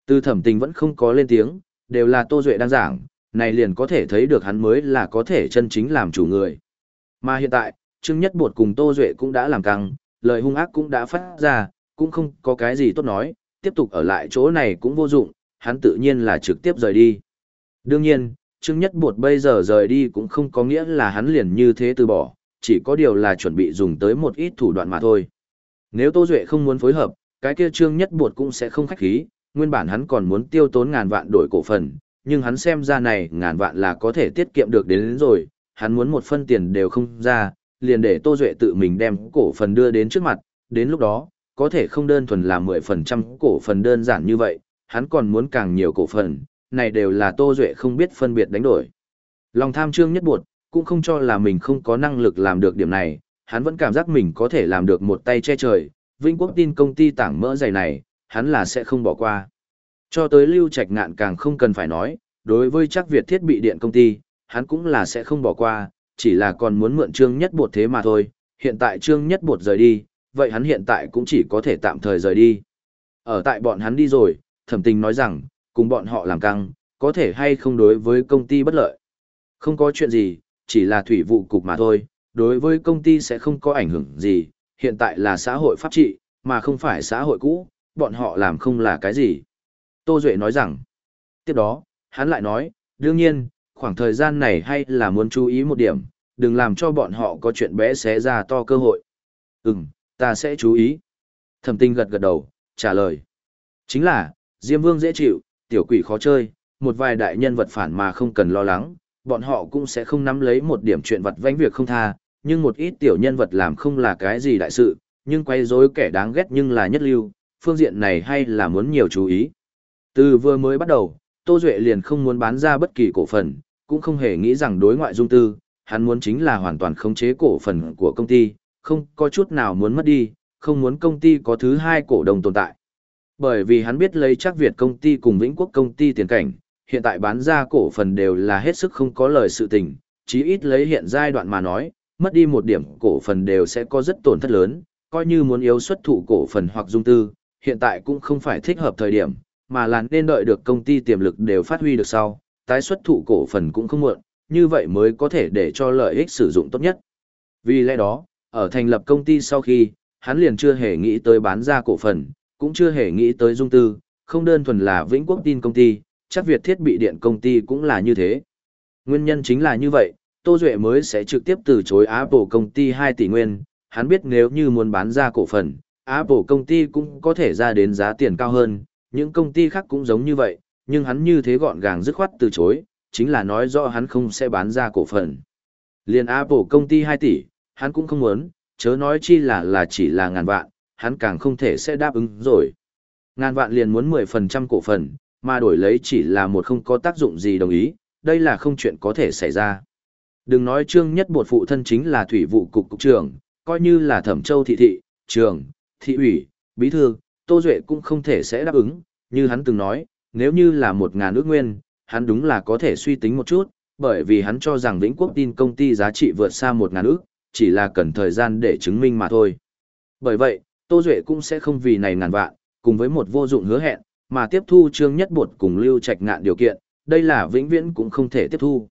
Từ thẩm tình vẫn không có lên tiếng, đều là Tô Duệ đang giảng, này liền có thể thấy được hắn mới là có thể chân chính làm chủ người. Mà hiện tại, Trương Nhất Bột cùng Tô Duệ cũng đã làm căng, lời hung ác cũng đã phát ra, cũng không có cái gì tốt nói, tiếp tục ở lại chỗ này cũng vô dụng, hắn tự nhiên là trực tiếp rời đi. Đương nhiên, Trương Nhất Bột bây giờ rời đi cũng không có nghĩa là hắn liền như thế từ bỏ, chỉ có điều là chuẩn bị dùng tới một ít thủ đoạn mà thôi. Nếu Tô Duệ không muốn phối hợp, cái kia Trương Nhất Bột cũng sẽ không khách khí, nguyên bản hắn còn muốn tiêu tốn ngàn vạn đổi cổ phần, nhưng hắn xem ra này ngàn vạn là có thể tiết kiệm được đến, đến rồi, hắn muốn một phân tiền đều không ra, liền để Tô Duệ tự mình đem cổ phần đưa đến trước mặt, đến lúc đó, có thể không đơn thuần là 10% cổ phần đơn giản như vậy, hắn còn muốn càng nhiều cổ phần, này đều là Tô Duệ không biết phân biệt đánh đổi. Lòng tham trương nhất buộc, cũng không cho là mình không có năng lực làm được điểm này, hắn vẫn cảm giác mình có thể làm được một tay che trời, Vinh Quốc tin công ty tảng mỡ dày này, hắn là sẽ không bỏ qua. Cho tới lưu trạch ngạn càng không cần phải nói, đối với chắc Việt thiết bị điện công ty, hắn cũng là sẽ không bỏ qua, chỉ là còn muốn mượn trương nhất bột thế mà thôi, hiện tại trương nhất bột rời đi, vậy hắn hiện tại cũng chỉ có thể tạm thời rời đi. Ở tại bọn hắn đi rồi, thẩm tình nói rằng, cùng bọn họ làm căng, có thể hay không đối với công ty bất lợi. Không có chuyện gì, chỉ là thủy vụ cục mà thôi, đối với công ty sẽ không có ảnh hưởng gì, hiện tại là xã hội pháp trị, mà không phải xã hội cũ, bọn họ làm không là cái gì. Tô Duệ nói rằng, tiếp đó, hắn lại nói, đương nhiên, khoảng thời gian này hay là muốn chú ý một điểm, đừng làm cho bọn họ có chuyện bé xé ra to cơ hội. Ừm, ta sẽ chú ý. Thẩm tinh gật gật đầu, trả lời. Chính là, Diêm Vương dễ chịu, tiểu quỷ khó chơi, một vài đại nhân vật phản mà không cần lo lắng, bọn họ cũng sẽ không nắm lấy một điểm chuyện vật vãnh việc không tha, nhưng một ít tiểu nhân vật làm không là cái gì đại sự, nhưng quay rối kẻ đáng ghét nhưng là nhất lưu, phương diện này hay là muốn nhiều chú ý. Từ vừa mới bắt đầu, Tô Duệ liền không muốn bán ra bất kỳ cổ phần, cũng không hề nghĩ rằng đối ngoại dung tư, hắn muốn chính là hoàn toàn khống chế cổ phần của công ty, không có chút nào muốn mất đi, không muốn công ty có thứ hai cổ đồng tồn tại. Bởi vì hắn biết lấy chắc Việt công ty cùng Vĩnh Quốc công ty tiền cảnh, hiện tại bán ra cổ phần đều là hết sức không có lời sự tình, chí ít lấy hiện giai đoạn mà nói, mất đi một điểm cổ phần đều sẽ có rất tổn thất lớn, coi như muốn yếu xuất thủ cổ phần hoặc dung tư, hiện tại cũng không phải thích hợp thời điểm, mà là nên đợi được công ty tiềm lực đều phát huy được sau, tái xuất thủ cổ phần cũng không muộn, như vậy mới có thể để cho lợi ích sử dụng tốt nhất. Vì lẽ đó, ở thành lập công ty sau khi, hắn liền chưa hề nghĩ tới bán ra cổ phần, cũng chưa hề nghĩ tới dung tư, không đơn thuần là Vĩnh Quốc tin công ty, chắc Việt thiết bị điện công ty cũng là như thế. Nguyên nhân chính là như vậy, Tô Duệ mới sẽ trực tiếp từ chối Apple công ty 2 tỷ nguyên, hắn biết nếu như muốn bán ra cổ phần, Apple công ty cũng có thể ra đến giá tiền cao hơn, những công ty khác cũng giống như vậy, nhưng hắn như thế gọn gàng dứt khoát từ chối, chính là nói rõ hắn không sẽ bán ra cổ phần. Liên Apple công ty 2 tỷ, hắn cũng không muốn, chớ nói chi là là chỉ là ngàn vạn, hắn càng không thể sẽ đáp ứng rồi. Ngàn vạn liền muốn 10% cổ phần, mà đổi lấy chỉ là một không có tác dụng gì đồng ý, đây là không chuyện có thể xảy ra. Đừng nói trương nhất bột phụ thân chính là thủy vụ cục cục trưởng, coi như là thẩm châu thị thị, trường, thị ủy, bí thư, Tô Duệ cũng không thể sẽ đáp ứng, như hắn từng nói, nếu như là một ngàn ước nguyên, hắn đúng là có thể suy tính một chút, bởi vì hắn cho rằng Vĩnh Quốc tin công ty giá trị vượt xa một ngàn ước, chỉ là cần thời gian để chứng minh mà thôi. Bởi vậy, Tô Duệ cũng sẽ không vì này ngàn vạn, cùng với một vô dụng hứa hẹn, mà tiếp thu trương nhất bột cùng lưu trạch ngạn điều kiện, đây là vĩnh viễn cũng không thể tiếp thu.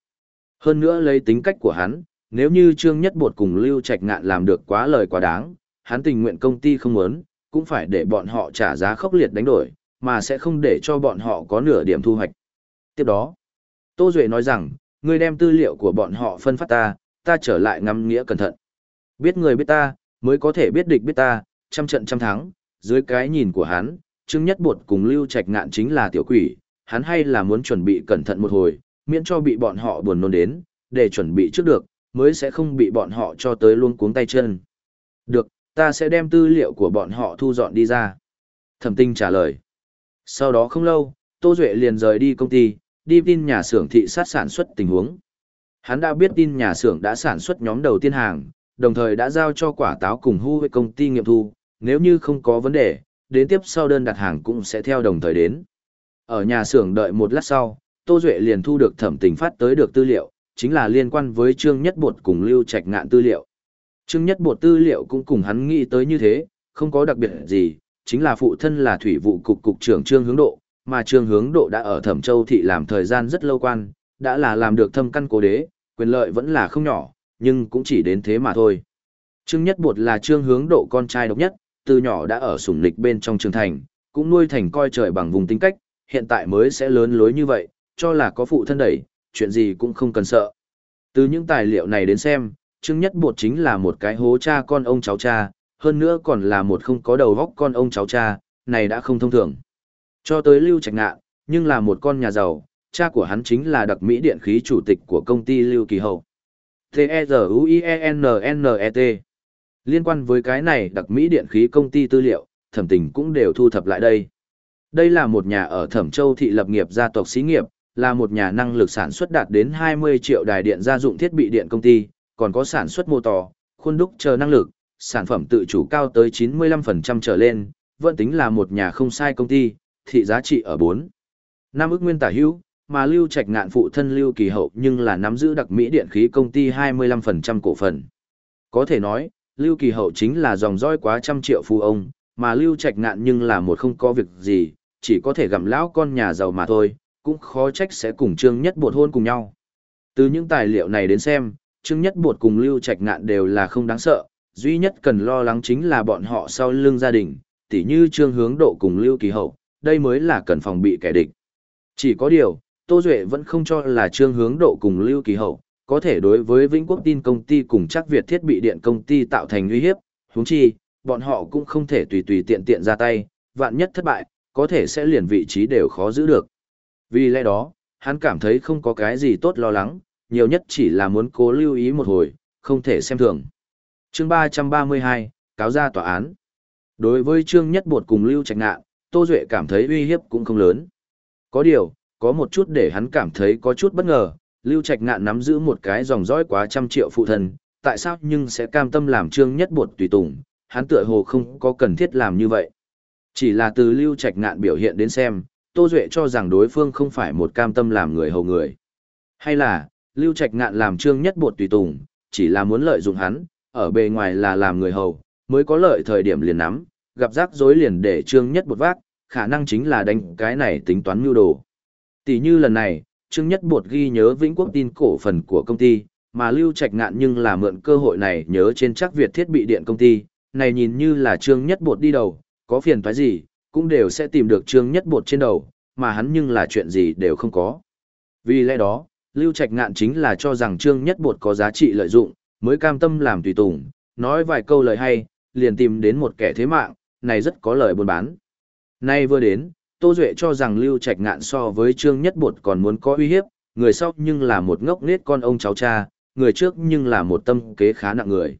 Hơn nữa lấy tính cách của hắn, nếu như trương nhất bột cùng lưu trạch ngạn làm được quá lời quá đáng, hắn tình nguyện công ty không muốn, cũng phải để bọn họ trả giá khốc liệt đánh đổi, mà sẽ không để cho bọn họ có nửa điểm thu hoạch. Tiếp đó, Tô Duệ nói rằng, ngươi đem tư liệu của bọn họ phân phát ta, ta trở lại ngắm nghĩa cẩn thận. Biết người biết ta, mới có thể biết địch biết ta, trăm trận trăm thắng, dưới cái nhìn của hắn, Trương Nhất Bột cùng Lưu Trạch Ngạn chính là tiểu quỷ, hắn hay là muốn chuẩn bị cẩn thận một hồi, miễn cho bị bọn họ buồn nôn đến, để chuẩn bị trước được, mới sẽ không bị bọn họ cho tới luôn cuống tay chân. Được, ta sẽ đem tư liệu của bọn họ thu dọn đi ra. Thẩm tinh trả lời. Sau đó không lâu, Tô Duệ liền rời đi công ty, đi tin nhà xưởng thị sát sản xuất tình huống. Hắn đã biết tin nhà xưởng đã sản xuất nhóm đầu tiên hàng, đồng thời đã giao cho quả táo cùng hu với công ty nghiệm thu, nếu như không có vấn đề, đến tiếp sau đơn đặt hàng cũng sẽ theo đồng thời đến. Ở nhà xưởng đợi một lát sau, Tô Duệ liền thu được thẩm tình phát tới được tư liệu, chính là liên quan với Trương Nhất Bột cùng Lưu Trạch Ngạn tư liệu. Trương Nhất Bột tư liệu cũng cùng hắn nghĩ tới như thế, không có đặc biệt gì, chính là phụ thân là thủy vụ cục cục trưởng Trương Hướng Độ, mà Trương Hướng Độ đã ở Thẩm Châu thị làm thời gian rất lâu quan, đã là làm được thâm căn cố đế, quyền lợi vẫn là không nhỏ, nhưng cũng chỉ đến thế mà thôi. Trương Nhất Bột là Trương Hướng Độ con trai độc nhất, từ nhỏ đã ở sủng lịch bên trong trường thành, cũng nuôi thành coi trời bằng vùng tính cách, hiện tại mới sẽ lớn lối như vậy, cho là có phụ thân đẩy, chuyện gì cũng không cần sợ. Từ những tài liệu này đến xem, Trương Nhất Bột chính là một cái hố cha con ông cháu cha, hơn nữa còn là một không có đầu góc con ông cháu cha, này đã không thông thường. Cho tới Lưu Trạch Ngạn, nhưng là một con nhà giàu, cha của hắn chính là đặc Mỹ điện khí chủ tịch của công ty Lưu Kỳ Hậu. T-E-Z-U-I-E-N-N-E-T Liên quan với cái này đặc Mỹ điện khí công ty tư liệu, thẩm tình cũng đều thu thập lại đây. Đây là một nhà ở Thẩm Châu thị lập nghiệp gia tộc xí nghiệp, là một nhà năng lực sản xuất đạt đến 20 triệu đài điện gia dụng thiết bị điện công ty, còn có sản xuất mô tỏ, khuôn đúc chờ năng lực, sản phẩm tự chủ cao tới 95% trở lên, vẫn tính là một nhà không sai công ty, thị giá trị ở 4. Năm ước nguyên tả hữu, mà Lưu Trạch ngạn phụ thân Lưu Kỳ Hậu nhưng là nắm giữ đặc Mỹ điện khí công ty 25% cổ phần. Có thể nói, Lưu Kỳ Hậu chính là dòng dõi quá trăm triệu phú ông, mà Lưu Trạch ngạn nhưng là một không có việc gì, chỉ có thể gặm lão con nhà giàu mà thôi, cũng khó trách sẽ cùng Trương Nhất Bột hôn cùng nhau. Từ những tài liệu này đến xem, Trương Nhất Bột cùng Lưu Trạch Ngạn đều là không đáng sợ, duy nhất cần lo lắng chính là bọn họ sau lưng gia đình, tỉ như Trương Hướng Độ cùng Lưu Kỳ Hậu, đây mới là cần phòng bị kẻ địch. Chỉ có điều, Tô Duệ vẫn không cho là Trương Hướng Độ cùng Lưu Kỳ Hậu, có thể đối với Vĩnh Quốc tin công ty cùng chắc Việt thiết bị điện công ty tạo thành nguy hiếp, húng chi, bọn họ cũng không thể tùy tùy tiện tiện ra tay, vạn nhất thất bại, có thể sẽ liền vị trí đều khó giữ được. Vì lẽ đó, hắn cảm thấy không có cái gì tốt lo lắng, nhiều nhất chỉ là muốn cố lưu ý một hồi, không thể xem thường. chương 332, cáo ra tòa án. Đối với Trương Nhất Bột cùng Lưu Trạch Ngạn, Tô Duệ cảm thấy uy hiếp cũng không lớn. Có điều, có một chút để hắn cảm thấy có chút bất ngờ, Lưu Trạch Ngạn nắm giữ một cái dòng dõi quá trăm triệu phụ thần, tại sao nhưng sẽ cam tâm làm Trương Nhất Bột tùy tùng, hắn tựa hồ không có cần thiết làm như vậy. Chỉ là từ Lưu Trạch Ngạn biểu hiện đến xem, Tô Duệ cho rằng đối phương không phải một cam tâm làm người hầu người. Hay là, Lưu Trạch Ngạn làm Trương Nhất Bột tùy tùng, chỉ là muốn lợi dụng hắn, ở bề ngoài là làm người hầu, mới có lợi thời điểm liền nắm, gặp rắc rối liền để Trương Nhất Bột vác, khả năng chính là đánh cái này tính toán mưu đồ. Tỷ như lần này, Trương Nhất Bột ghi nhớ Vĩnh Quốc tin cổ phần của công ty, mà Lưu Trạch Ngạn nhưng là mượn cơ hội này nhớ trên chắc Việt thiết bị điện công ty, này nhìn như là Trương Nhất Bột đi đầu, có phiền toái gì, cũng đều sẽ tìm được Trương Nhất Bột trên đầu, mà hắn nhưng là chuyện gì đều không có. Vì lẽ đó, Lưu Trạch Ngạn chính là cho rằng Trương Nhất Bột có giá trị lợi dụng, mới cam tâm làm tùy tùng, nói vài câu lời hay, liền tìm đến một kẻ thế mạng, này rất có lời buôn bán. Nay vừa đến, Tô Duệ cho rằng Lưu Trạch Ngạn so với Trương Nhất Bột còn muốn có uy hiếp, người sau nhưng là một ngốc nết con ông cháu cha, người trước nhưng là một tâm kế khá nặng người.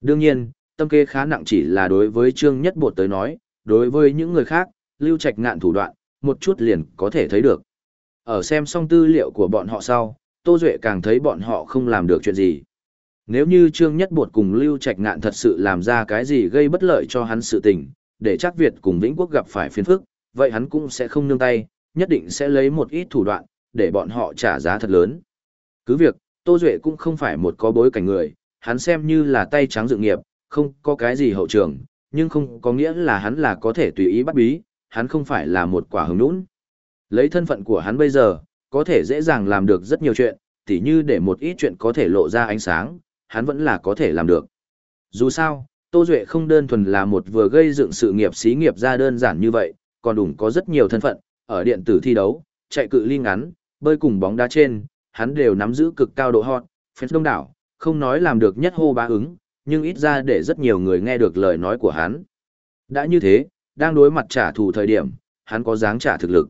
Đương nhiên, tâm kế khá nặng chỉ là đối với Trương Nhất Bột tới nói, đối với những người khác, Lưu Trạch Ngạn thủ đoạn, một chút liền có thể thấy được. Ở xem xong tư liệu của bọn họ sau, Tô Duệ càng thấy bọn họ không làm được chuyện gì. Nếu như Trương Nhất Bột cùng Lưu Trạch Ngạn thật sự làm ra cái gì gây bất lợi cho hắn sự tình, để chắc Việt cùng Vĩnh Quốc gặp phải phiền phức, vậy hắn cũng sẽ không nương tay, nhất định sẽ lấy một ít thủ đoạn, để bọn họ trả giá thật lớn. Cứ việc, Tô Duệ cũng không phải một có bối cảnh người, hắn xem như là tay trắng dự nghiệp, không có cái gì hậu trường, nhưng không có nghĩa là hắn là có thể tùy ý bắt bí, hắn không phải là một quả hứng nũng. Lấy thân phận của hắn bây giờ, có thể dễ dàng làm được rất nhiều chuyện, tỉ như để một ít chuyện có thể lộ ra ánh sáng, hắn vẫn là có thể làm được. Dù sao, Tô Duệ không đơn thuần là một vừa gây dựng sự nghiệp xí nghiệp ra đơn giản như vậy, còn đủ có rất nhiều thân phận, ở điện tử thi đấu, chạy cự ly ngắn, bơi cùng bóng đá trên, hắn đều nắm giữ cực cao độ hot, fans đông đảo, không nói làm được nhất hô bá ứng, nhưng ít ra để rất nhiều người nghe được lời nói của hắn. Đã như thế, đang đối mặt trả thù thời điểm, hắn có dáng trả thực lực.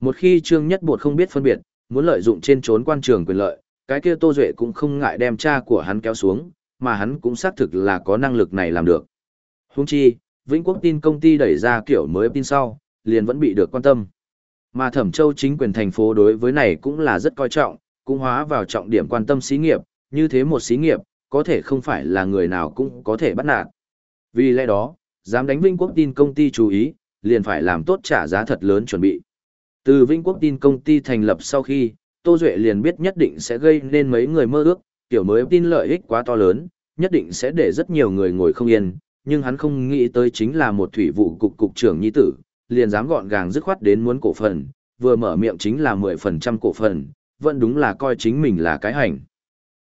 Một khi Trương Nhất Bột không biết phân biệt, muốn lợi dụng trên trốn quan trường quyền lợi, cái kia Tô Duệ cũng không ngại đem cha của hắn kéo xuống, mà hắn cũng xác thực là có năng lực này làm được. Huống chi, Vĩnh Quốc tin công ty đẩy ra kiểu mới tin sau, liền vẫn bị được quan tâm. Mà Thẩm Châu chính quyền thành phố đối với này cũng là rất coi trọng, cũng hóa vào trọng điểm quan tâm xí nghiệp, như thế một xí nghiệp, có thể không phải là người nào cũng có thể bắt nạt. Vì lẽ đó, dám đánh Vĩnh Quốc tin công ty chú ý, liền phải làm tốt trả giá thật lớn chuẩn bị. Từ Vĩnh Quốc tin công ty thành lập sau khi, Tô Duệ liền biết nhất định sẽ gây nên mấy người mơ ước, tiểu mới tin lợi ích quá to lớn, nhất định sẽ để rất nhiều người ngồi không yên, nhưng hắn không nghĩ tới chính là một thủy vụ cục cục trưởng nhi tử, liền dám gọn gàng dứt khoát đến muốn cổ phần, vừa mở miệng chính là 10% cổ phần, vẫn đúng là coi chính mình là cái hành.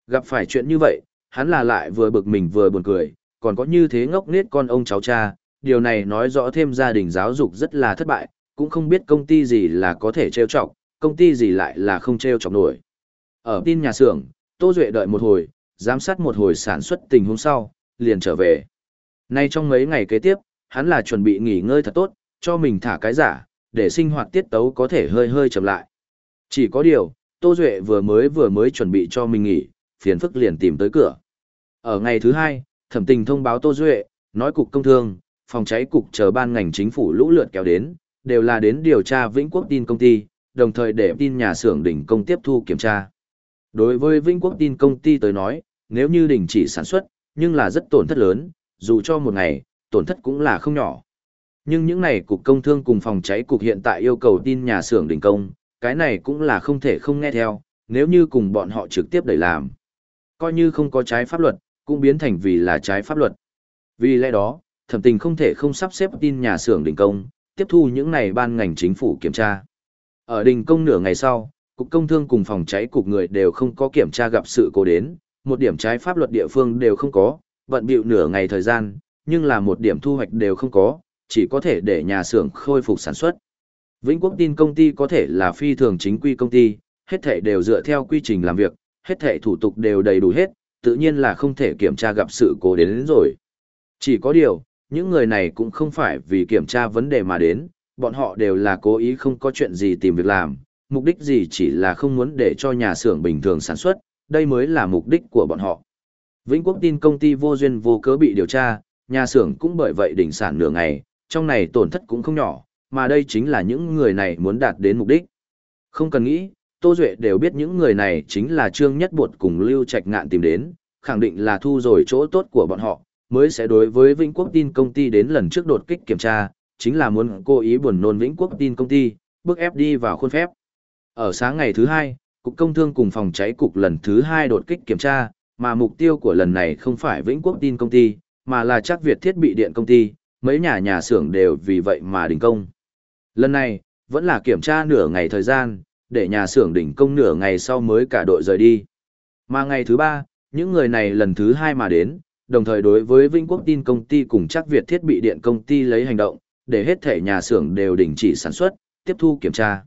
Gặp phải chuyện như vậy, hắn là lại vừa bực mình vừa buồn cười, còn có như thế ngốc nết con ông cháu cha, điều này nói rõ thêm gia đình giáo dục rất là thất bại, cũng không biết công ty gì là có thể trêu chọc, công ty gì lại là không trêu chọc nổi. Ở tin nhà xưởng, Tô Duệ đợi một hồi, giám sát một hồi sản xuất tình huống sau, liền trở về. Nay trong mấy ngày kế tiếp, hắn là chuẩn bị nghỉ ngơi thật tốt, cho mình thả cái giả, để sinh hoạt tiết tấu có thể hơi hơi chậm lại. Chỉ có điều, Tô Duệ vừa mới vừa mới chuẩn bị cho mình nghỉ, phiền phức liền tìm tới cửa. Ở ngày thứ hai, thẩm tình thông báo Tô Duệ, nói cục công thương, phòng cháy cục chờ ban ngành chính phủ lũ lượt kéo đến, đều là đến điều tra Vĩnh Quốc tin công ty, đồng thời để tin nhà xưởng đỉnh công tiếp thu kiểm tra. Đối với Vĩnh Quốc tin công ty tới nói, nếu như đình chỉ sản xuất, nhưng là rất tổn thất lớn, dù cho một ngày, tổn thất cũng là không nhỏ. Nhưng những này cục công thương cùng phòng cháy cục hiện tại yêu cầu tin nhà xưởng đình công, cái này cũng là không thể không nghe theo, nếu như cùng bọn họ trực tiếp đẩy làm. Coi như không có trái pháp luật, cũng biến thành vì là trái pháp luật. Vì lẽ đó, thẩm tình không thể không sắp xếp tin nhà xưởng đình công, tiếp thu những này ban ngành chính phủ kiểm tra. Ở đình công nửa ngày sau, Cục Công Thương cùng phòng cháy cục người đều không có kiểm tra gặp sự cố đến, một điểm trái pháp luật địa phương đều không có, bận bịu nửa ngày thời gian, nhưng là một điểm thu hoạch đều không có, chỉ có thể để nhà xưởng khôi phục sản xuất. Vĩnh Quốc tin công ty có thể là phi thường chính quy công ty, hết thảy đều dựa theo quy trình làm việc, hết thảy thủ tục đều đầy đủ hết, tự nhiên là không thể kiểm tra gặp sự cố đến, đến rồi. Chỉ có điều, những người này cũng không phải vì kiểm tra vấn đề mà đến, bọn họ đều là cố ý không có chuyện gì tìm việc làm, mục đích gì chỉ là không muốn để cho nhà xưởng bình thường sản xuất, đây mới là mục đích của bọn họ. Vĩnh Quốc tin công ty vô duyên vô cớ bị điều tra, nhà xưởng cũng bởi vậy đỉnh sản nửa ngày, trong này tổn thất cũng không nhỏ, mà đây chính là những người này muốn đạt đến mục đích. Không cần nghĩ, Tô Duệ đều biết những người này chính là Trương Nhất Bột cùng Lưu Trạch Ngạn tìm đến, khẳng định là thu rồi chỗ tốt của bọn họ, mới sẽ đối với Vĩnh Quốc tin công ty đến lần trước đột kích kiểm tra, chính là muốn cố ý buồn nôn Vĩnh Quốc tin công ty, bước ép đi vào khuôn phép. Ở sáng ngày thứ hai, Cục Công Thương cùng Phòng cháy Cục lần thứ hai đột kích kiểm tra, mà mục tiêu của lần này không phải Vĩnh Quốc tin công ty, mà là chắc Việt thiết bị điện công ty, mấy nhà nhà xưởng đều vì vậy mà đình công. Lần này, vẫn là kiểm tra nửa ngày thời gian, để nhà xưởng đình công nửa ngày sau mới cả đội rời đi. Mà ngày thứ ba, những người này lần thứ hai mà đến, đồng thời đối với Vinh Quốc tin công ty cùng chắc Việt thiết bị điện công ty lấy hành động, để hết thể nhà xưởng đều đình chỉ sản xuất, tiếp thu kiểm tra.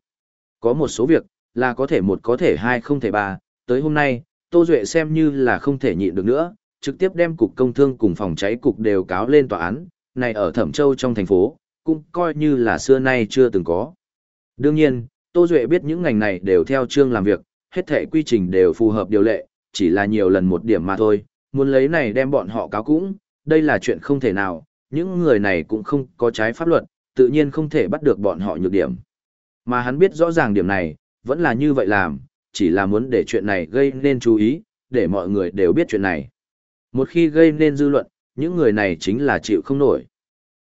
Có một số việc, là có thể một có thể hai không thể ba, tới hôm nay, Tô Duệ xem như là không thể nhịn được nữa, trực tiếp đem cục công thương cùng phòng cháy cục đều cáo lên tòa án, này ở Thẩm Châu trong thành phố, cũng coi như là xưa nay chưa từng có. Đương nhiên, Tô Duệ biết những ngành này đều theo chương làm việc, hết thể quy trình đều phù hợp điều lệ, chỉ là nhiều lần một điểm mà thôi, muốn lấy này đem bọn họ cáo cũng, đây là chuyện không thể nào, những người này cũng không có trái pháp luật, tự nhiên không thể bắt được bọn họ nhược điểm. Mà hắn biết rõ ràng điểm này, vẫn là như vậy làm, chỉ là muốn để chuyện này gây nên chú ý, để mọi người đều biết chuyện này. Một khi gây nên dư luận, những người này chính là chịu không nổi.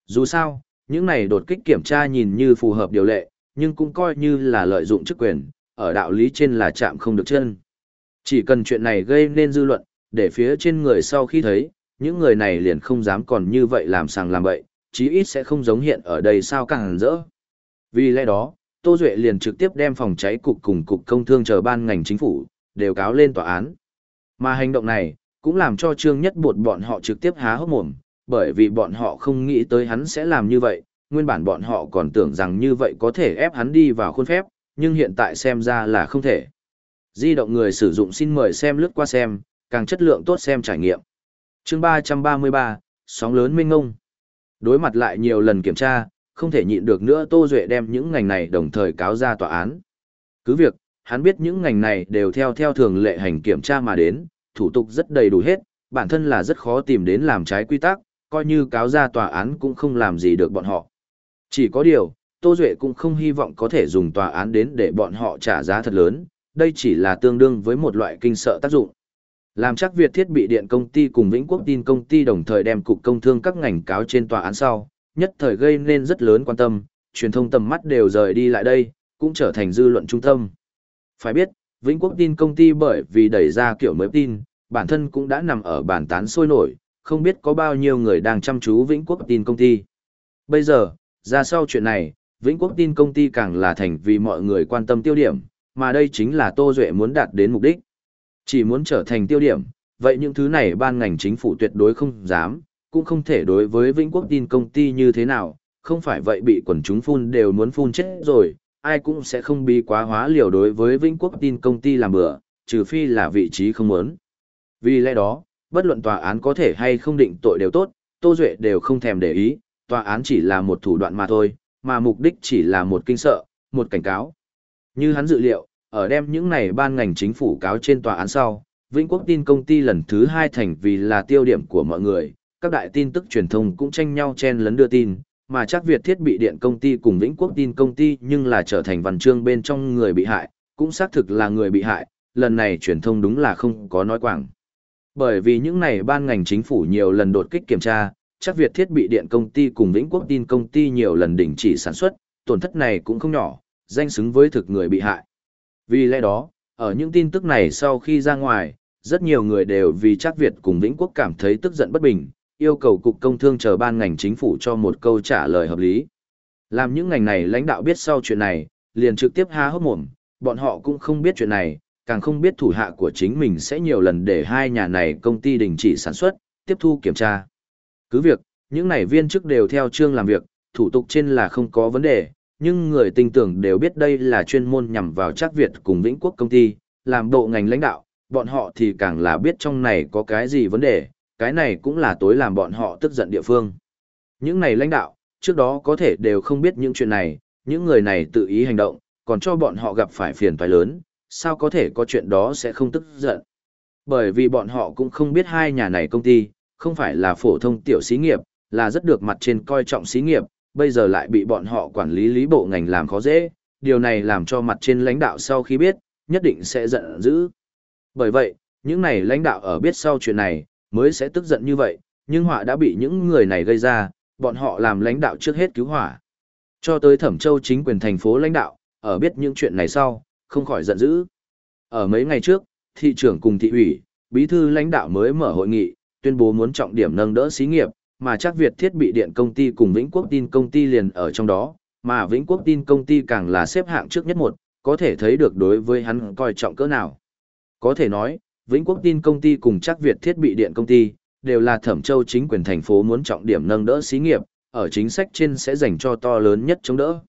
Dù sao, những này đột kích kiểm tra nhìn như phù hợp điều lệ, nhưng cũng coi như là lợi dụng chức quyền, ở đạo lý trên là chạm không được chân. Chỉ cần chuyện này gây nên dư luận, để phía trên người sau khi thấy, những người này liền không dám còn như vậy làm sàng làm bậy, chí ít sẽ không giống hiện ở đây sao càng rỡ. Vì lẽ đó, Tô Duệ liền trực tiếp đem phòng cháy cục cùng cục công thương chờ ban ngành chính phủ, đều cáo lên tòa án. Mà hành động này, cũng làm cho Trương Nhất Bột bọn họ trực tiếp há hốc mồm, bởi vì bọn họ không nghĩ tới hắn sẽ làm như vậy, nguyên bản bọn họ còn tưởng rằng như vậy có thể ép hắn đi vào khuôn phép, nhưng hiện tại xem ra là không thể. Di động người sử dụng xin mời xem lướt qua xem, càng chất lượng tốt xem trải nghiệm. chương 333, sóng lớn minh ngông. Đối mặt lại nhiều lần kiểm tra, không thể nhịn được nữa Tô Duệ đem những ngành này đồng thời cáo ra tòa án. Cứ việc, hắn biết những ngành này đều theo theo thường lệ hành kiểm tra mà đến, thủ tục rất đầy đủ hết, bản thân là rất khó tìm đến làm trái quy tắc, coi như cáo ra tòa án cũng không làm gì được bọn họ. Chỉ có điều, Tô Duệ cũng không hy vọng có thể dùng tòa án đến để bọn họ trả giá thật lớn, đây chỉ là tương đương với một loại kinh sợ tác dụng. Làm chắc Việt thiết bị điện công ty cùng Vĩnh Quốc tin công ty đồng thời đem cục công thương các ngành cáo trên tòa án sau, nhất thời gây nên rất lớn quan tâm, truyền thông tầm mắt đều rời đi lại đây, cũng trở thành dư luận trung tâm. Phải biết, Vĩnh Quốc tin công ty bởi vì đẩy ra kiểu mới tin, bản thân cũng đã nằm ở bàn tán sôi nổi, không biết có bao nhiêu người đang chăm chú Vĩnh Quốc tin công ty. Bây giờ, ra sau chuyện này, Vĩnh Quốc tin công ty càng là thành vì mọi người quan tâm tiêu điểm, mà đây chính là Tô Duệ muốn đạt đến mục đích. Chỉ muốn trở thành tiêu điểm, vậy những thứ này ban ngành chính phủ tuyệt đối không dám, cũng không thể đối với Vĩnh Quốc tin công ty như thế nào, không phải vậy bị quần chúng phun đều muốn phun chết rồi, ai cũng sẽ không bị quá hóa liều đối với Vĩnh Quốc tin công ty làm bữa, trừ phi là vị trí không muốn. Vì lẽ đó, bất luận tòa án có thể hay không định tội đều tốt, Tô Duệ đều không thèm để ý, tòa án chỉ là một thủ đoạn mà thôi, mà mục đích chỉ là một kinh sợ, một cảnh cáo. Như hắn dự liệu, ở đem những này ban ngành chính phủ cáo trên tòa án sau, Vĩnh Quốc tin công ty lần thứ hai thành vì là tiêu điểm của mọi người, các đại tin tức truyền thông cũng tranh nhau chen lấn đưa tin, mà chắc Việt thiết bị điện công ty cùng Vĩnh Quốc tin công ty nhưng là trở thành văn chương bên trong người bị hại, cũng xác thực là người bị hại, lần này truyền thông đúng là không có nói quảng. Bởi vì những này ban ngành chính phủ nhiều lần đột kích kiểm tra, chắc Việt thiết bị điện công ty cùng Vĩnh Quốc tin công ty nhiều lần đình chỉ sản xuất, tổn thất này cũng không nhỏ, danh xứng với thực người bị hại. Vì lẽ đó, ở những tin tức này sau khi ra ngoài, rất nhiều người đều vì chắc Việt cùng Vĩnh Quốc cảm thấy tức giận bất bình, yêu cầu Cục Công Thương chờ ban ngành chính phủ cho một câu trả lời hợp lý. Làm những ngành này lãnh đạo biết sau chuyện này, liền trực tiếp há hốc mồm, bọn họ cũng không biết chuyện này, càng không biết thủ hạ của chính mình sẽ nhiều lần để hai nhà này công ty đình chỉ sản xuất, tiếp thu kiểm tra. Cứ việc, những này viên chức đều theo chương làm việc, thủ tục trên là không có vấn đề, nhưng người tình tưởng đều biết đây là chuyên môn nhằm vào chắc Việt cùng Vĩnh Quốc công ty, làm bộ ngành lãnh đạo, bọn họ thì càng là biết trong này có cái gì vấn đề, cái này cũng là tối làm bọn họ tức giận địa phương. Những này lãnh đạo, trước đó có thể đều không biết những chuyện này, những người này tự ý hành động, còn cho bọn họ gặp phải phiền toái lớn, sao có thể có chuyện đó sẽ không tức giận. Bởi vì bọn họ cũng không biết hai nhà này công ty, không phải là phổ thông tiểu xí nghiệp, là rất được mặt trên coi trọng xí nghiệp, bây giờ lại bị bọn họ quản lý lý bộ ngành làm khó dễ, điều này làm cho mặt trên lãnh đạo sau khi biết, nhất định sẽ giận dữ. Bởi vậy, những này lãnh đạo ở biết sau chuyện này, mới sẽ tức giận như vậy, nhưng họa đã bị những người này gây ra, bọn họ làm lãnh đạo trước hết cứu hỏa. Cho tới Thẩm Châu chính quyền thành phố lãnh đạo, ở biết những chuyện này sau, không khỏi giận dữ. Ở mấy ngày trước, thị trưởng cùng thị ủy, bí thư lãnh đạo mới mở hội nghị, tuyên bố muốn trọng điểm nâng đỡ xí nghiệp, mà chắc Việt thiết bị điện công ty cùng Vĩnh Quốc tin công ty liền ở trong đó, mà Vĩnh Quốc tin công ty càng là xếp hạng trước nhất một, có thể thấy được đối với hắn coi trọng cỡ nào. Có thể nói, Vĩnh Quốc tin công ty cùng chắc Việt thiết bị điện công ty, đều là Thẩm Châu chính quyền thành phố muốn trọng điểm nâng đỡ xí nghiệp, ở chính sách trên sẽ dành cho to lớn nhất chống đỡ.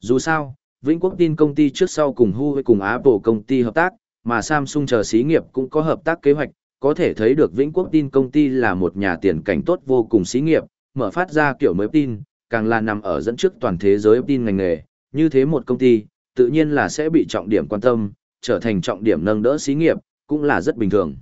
Dù sao, Vĩnh Quốc tin công ty trước sau cùng Huawei cùng Apple công ty hợp tác, mà Samsung chờ xí nghiệp cũng có hợp tác kế hoạch, có thể thấy được Vĩnh Quốc tin công ty là một nhà tiền cảnh tốt vô cùng xí nghiệp, mở phát ra kiểu mới tin, càng là nằm ở dẫn trước toàn thế giới tin ngành nghề, như thế một công ty, tự nhiên là sẽ bị trọng điểm quan tâm, trở thành trọng điểm nâng đỡ xí nghiệp, cũng là rất bình thường.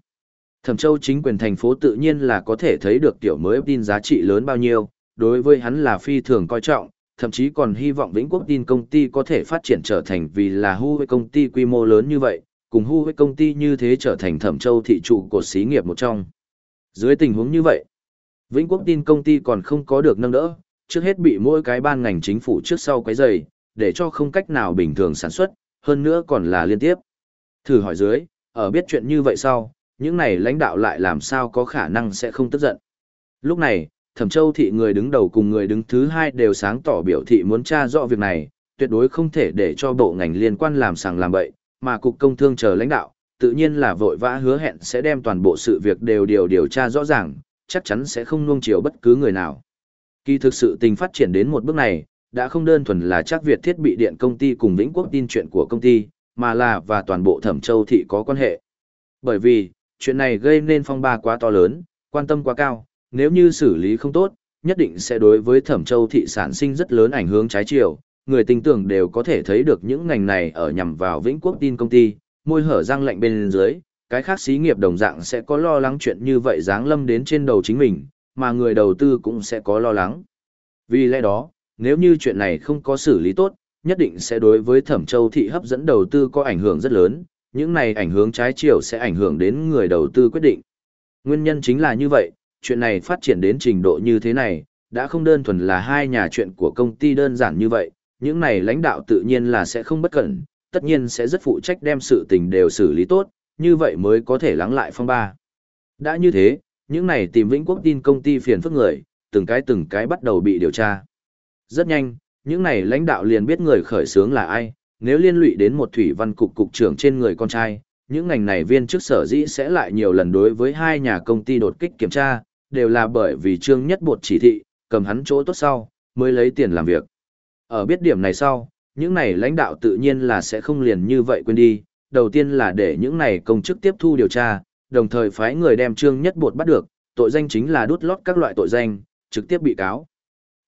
Thẩm Châu chính quyền thành phố tự nhiên là có thể thấy được tiểu mới tin giá trị lớn bao nhiêu, đối với hắn là phi thường coi trọng, thậm chí còn hy vọng Vĩnh Quốc tin công ty có thể phát triển trở thành vì là Huawei công ty quy mô lớn như vậy, cùng Huawei công ty như thế trở thành Thẩm Châu thị trụ của xí nghiệp một trong. Dưới tình huống như vậy, Vĩnh Quốc tin công ty còn không có được nâng đỡ, trước hết bị mỗi cái ban ngành chính phủ trước sau quấy rầy, để cho không cách nào bình thường sản xuất, hơn nữa còn là liên tiếp. Thử hỏi dưới, ở biết chuyện như vậy sau, những này lãnh đạo lại làm sao có khả năng sẽ không tức giận. Lúc này, Thẩm Châu thị người đứng đầu cùng người đứng thứ hai đều sáng tỏ biểu thị muốn tra rõ việc này, tuyệt đối không thể để cho bộ ngành liên quan làm sàng làm bậy, mà cục công thương chờ lãnh đạo, tự nhiên là vội vã hứa hẹn sẽ đem toàn bộ sự việc đều điều điều tra rõ ràng, chắc chắn sẽ không nuông chiều bất cứ người nào. Kỳ thực sự tình phát triển đến một bước này, đã không đơn thuần là chắc Việt thiết bị điện công ty cùng Vĩnh Quốc tin chuyện của công ty, mà là và toàn bộ Thẩm Châu thị có quan hệ. Bởi vì, chuyện này gây nên phong ba quá to lớn, quan tâm quá cao, nếu như xử lý không tốt, nhất định sẽ đối với Thẩm Châu thị sản sinh rất lớn ảnh hưởng trái chiều. Người tình tưởng đều có thể thấy được những ngành này ở nhằm vào Vĩnh Quốc tin công ty, môi hở răng lạnh bên dưới, cái khác xí nghiệp đồng dạng sẽ có lo lắng chuyện như vậy dáng lâm đến trên đầu chính mình, mà người đầu tư cũng sẽ có lo lắng. Vì lẽ đó, nếu như chuyện này không có xử lý tốt, nhất định sẽ đối với Thẩm Châu thị hấp dẫn đầu tư có ảnh hưởng rất lớn, những này ảnh hưởng trái chiều sẽ ảnh hưởng đến người đầu tư quyết định. Nguyên nhân chính là như vậy, chuyện này phát triển đến trình độ như thế này, đã không đơn thuần là hai nhà chuyện của công ty đơn giản như vậy, những này lãnh đạo tự nhiên là sẽ không bất cẩn, tất nhiên sẽ rất phụ trách đem sự tình đều xử lý tốt, như vậy mới có thể lắng lại phong ba. Đã như thế, những này tìm Vĩnh Quốc tin công ty phiền phức người, từng cái từng cái bắt đầu bị điều tra. Rất nhanh, những này lãnh đạo liền biết người khởi xướng là ai, nếu liên lụy đến một thủy văn cục cục trưởng trên người con trai, những ngành này viên chức sở dĩ sẽ lại nhiều lần đối với hai nhà công ty đột kích kiểm tra, đều là bởi vì trương nhất bột chỉ thị, cầm hắn chỗ tốt sau, mới lấy tiền làm việc. Ở biết điểm này sau, những này lãnh đạo tự nhiên là sẽ không liền như vậy quên đi, đầu tiên là để những này công chức tiếp thu điều tra, đồng thời phái người đem trương nhất bột bắt được, tội danh chính là đút lót các loại tội danh, trực tiếp bị cáo.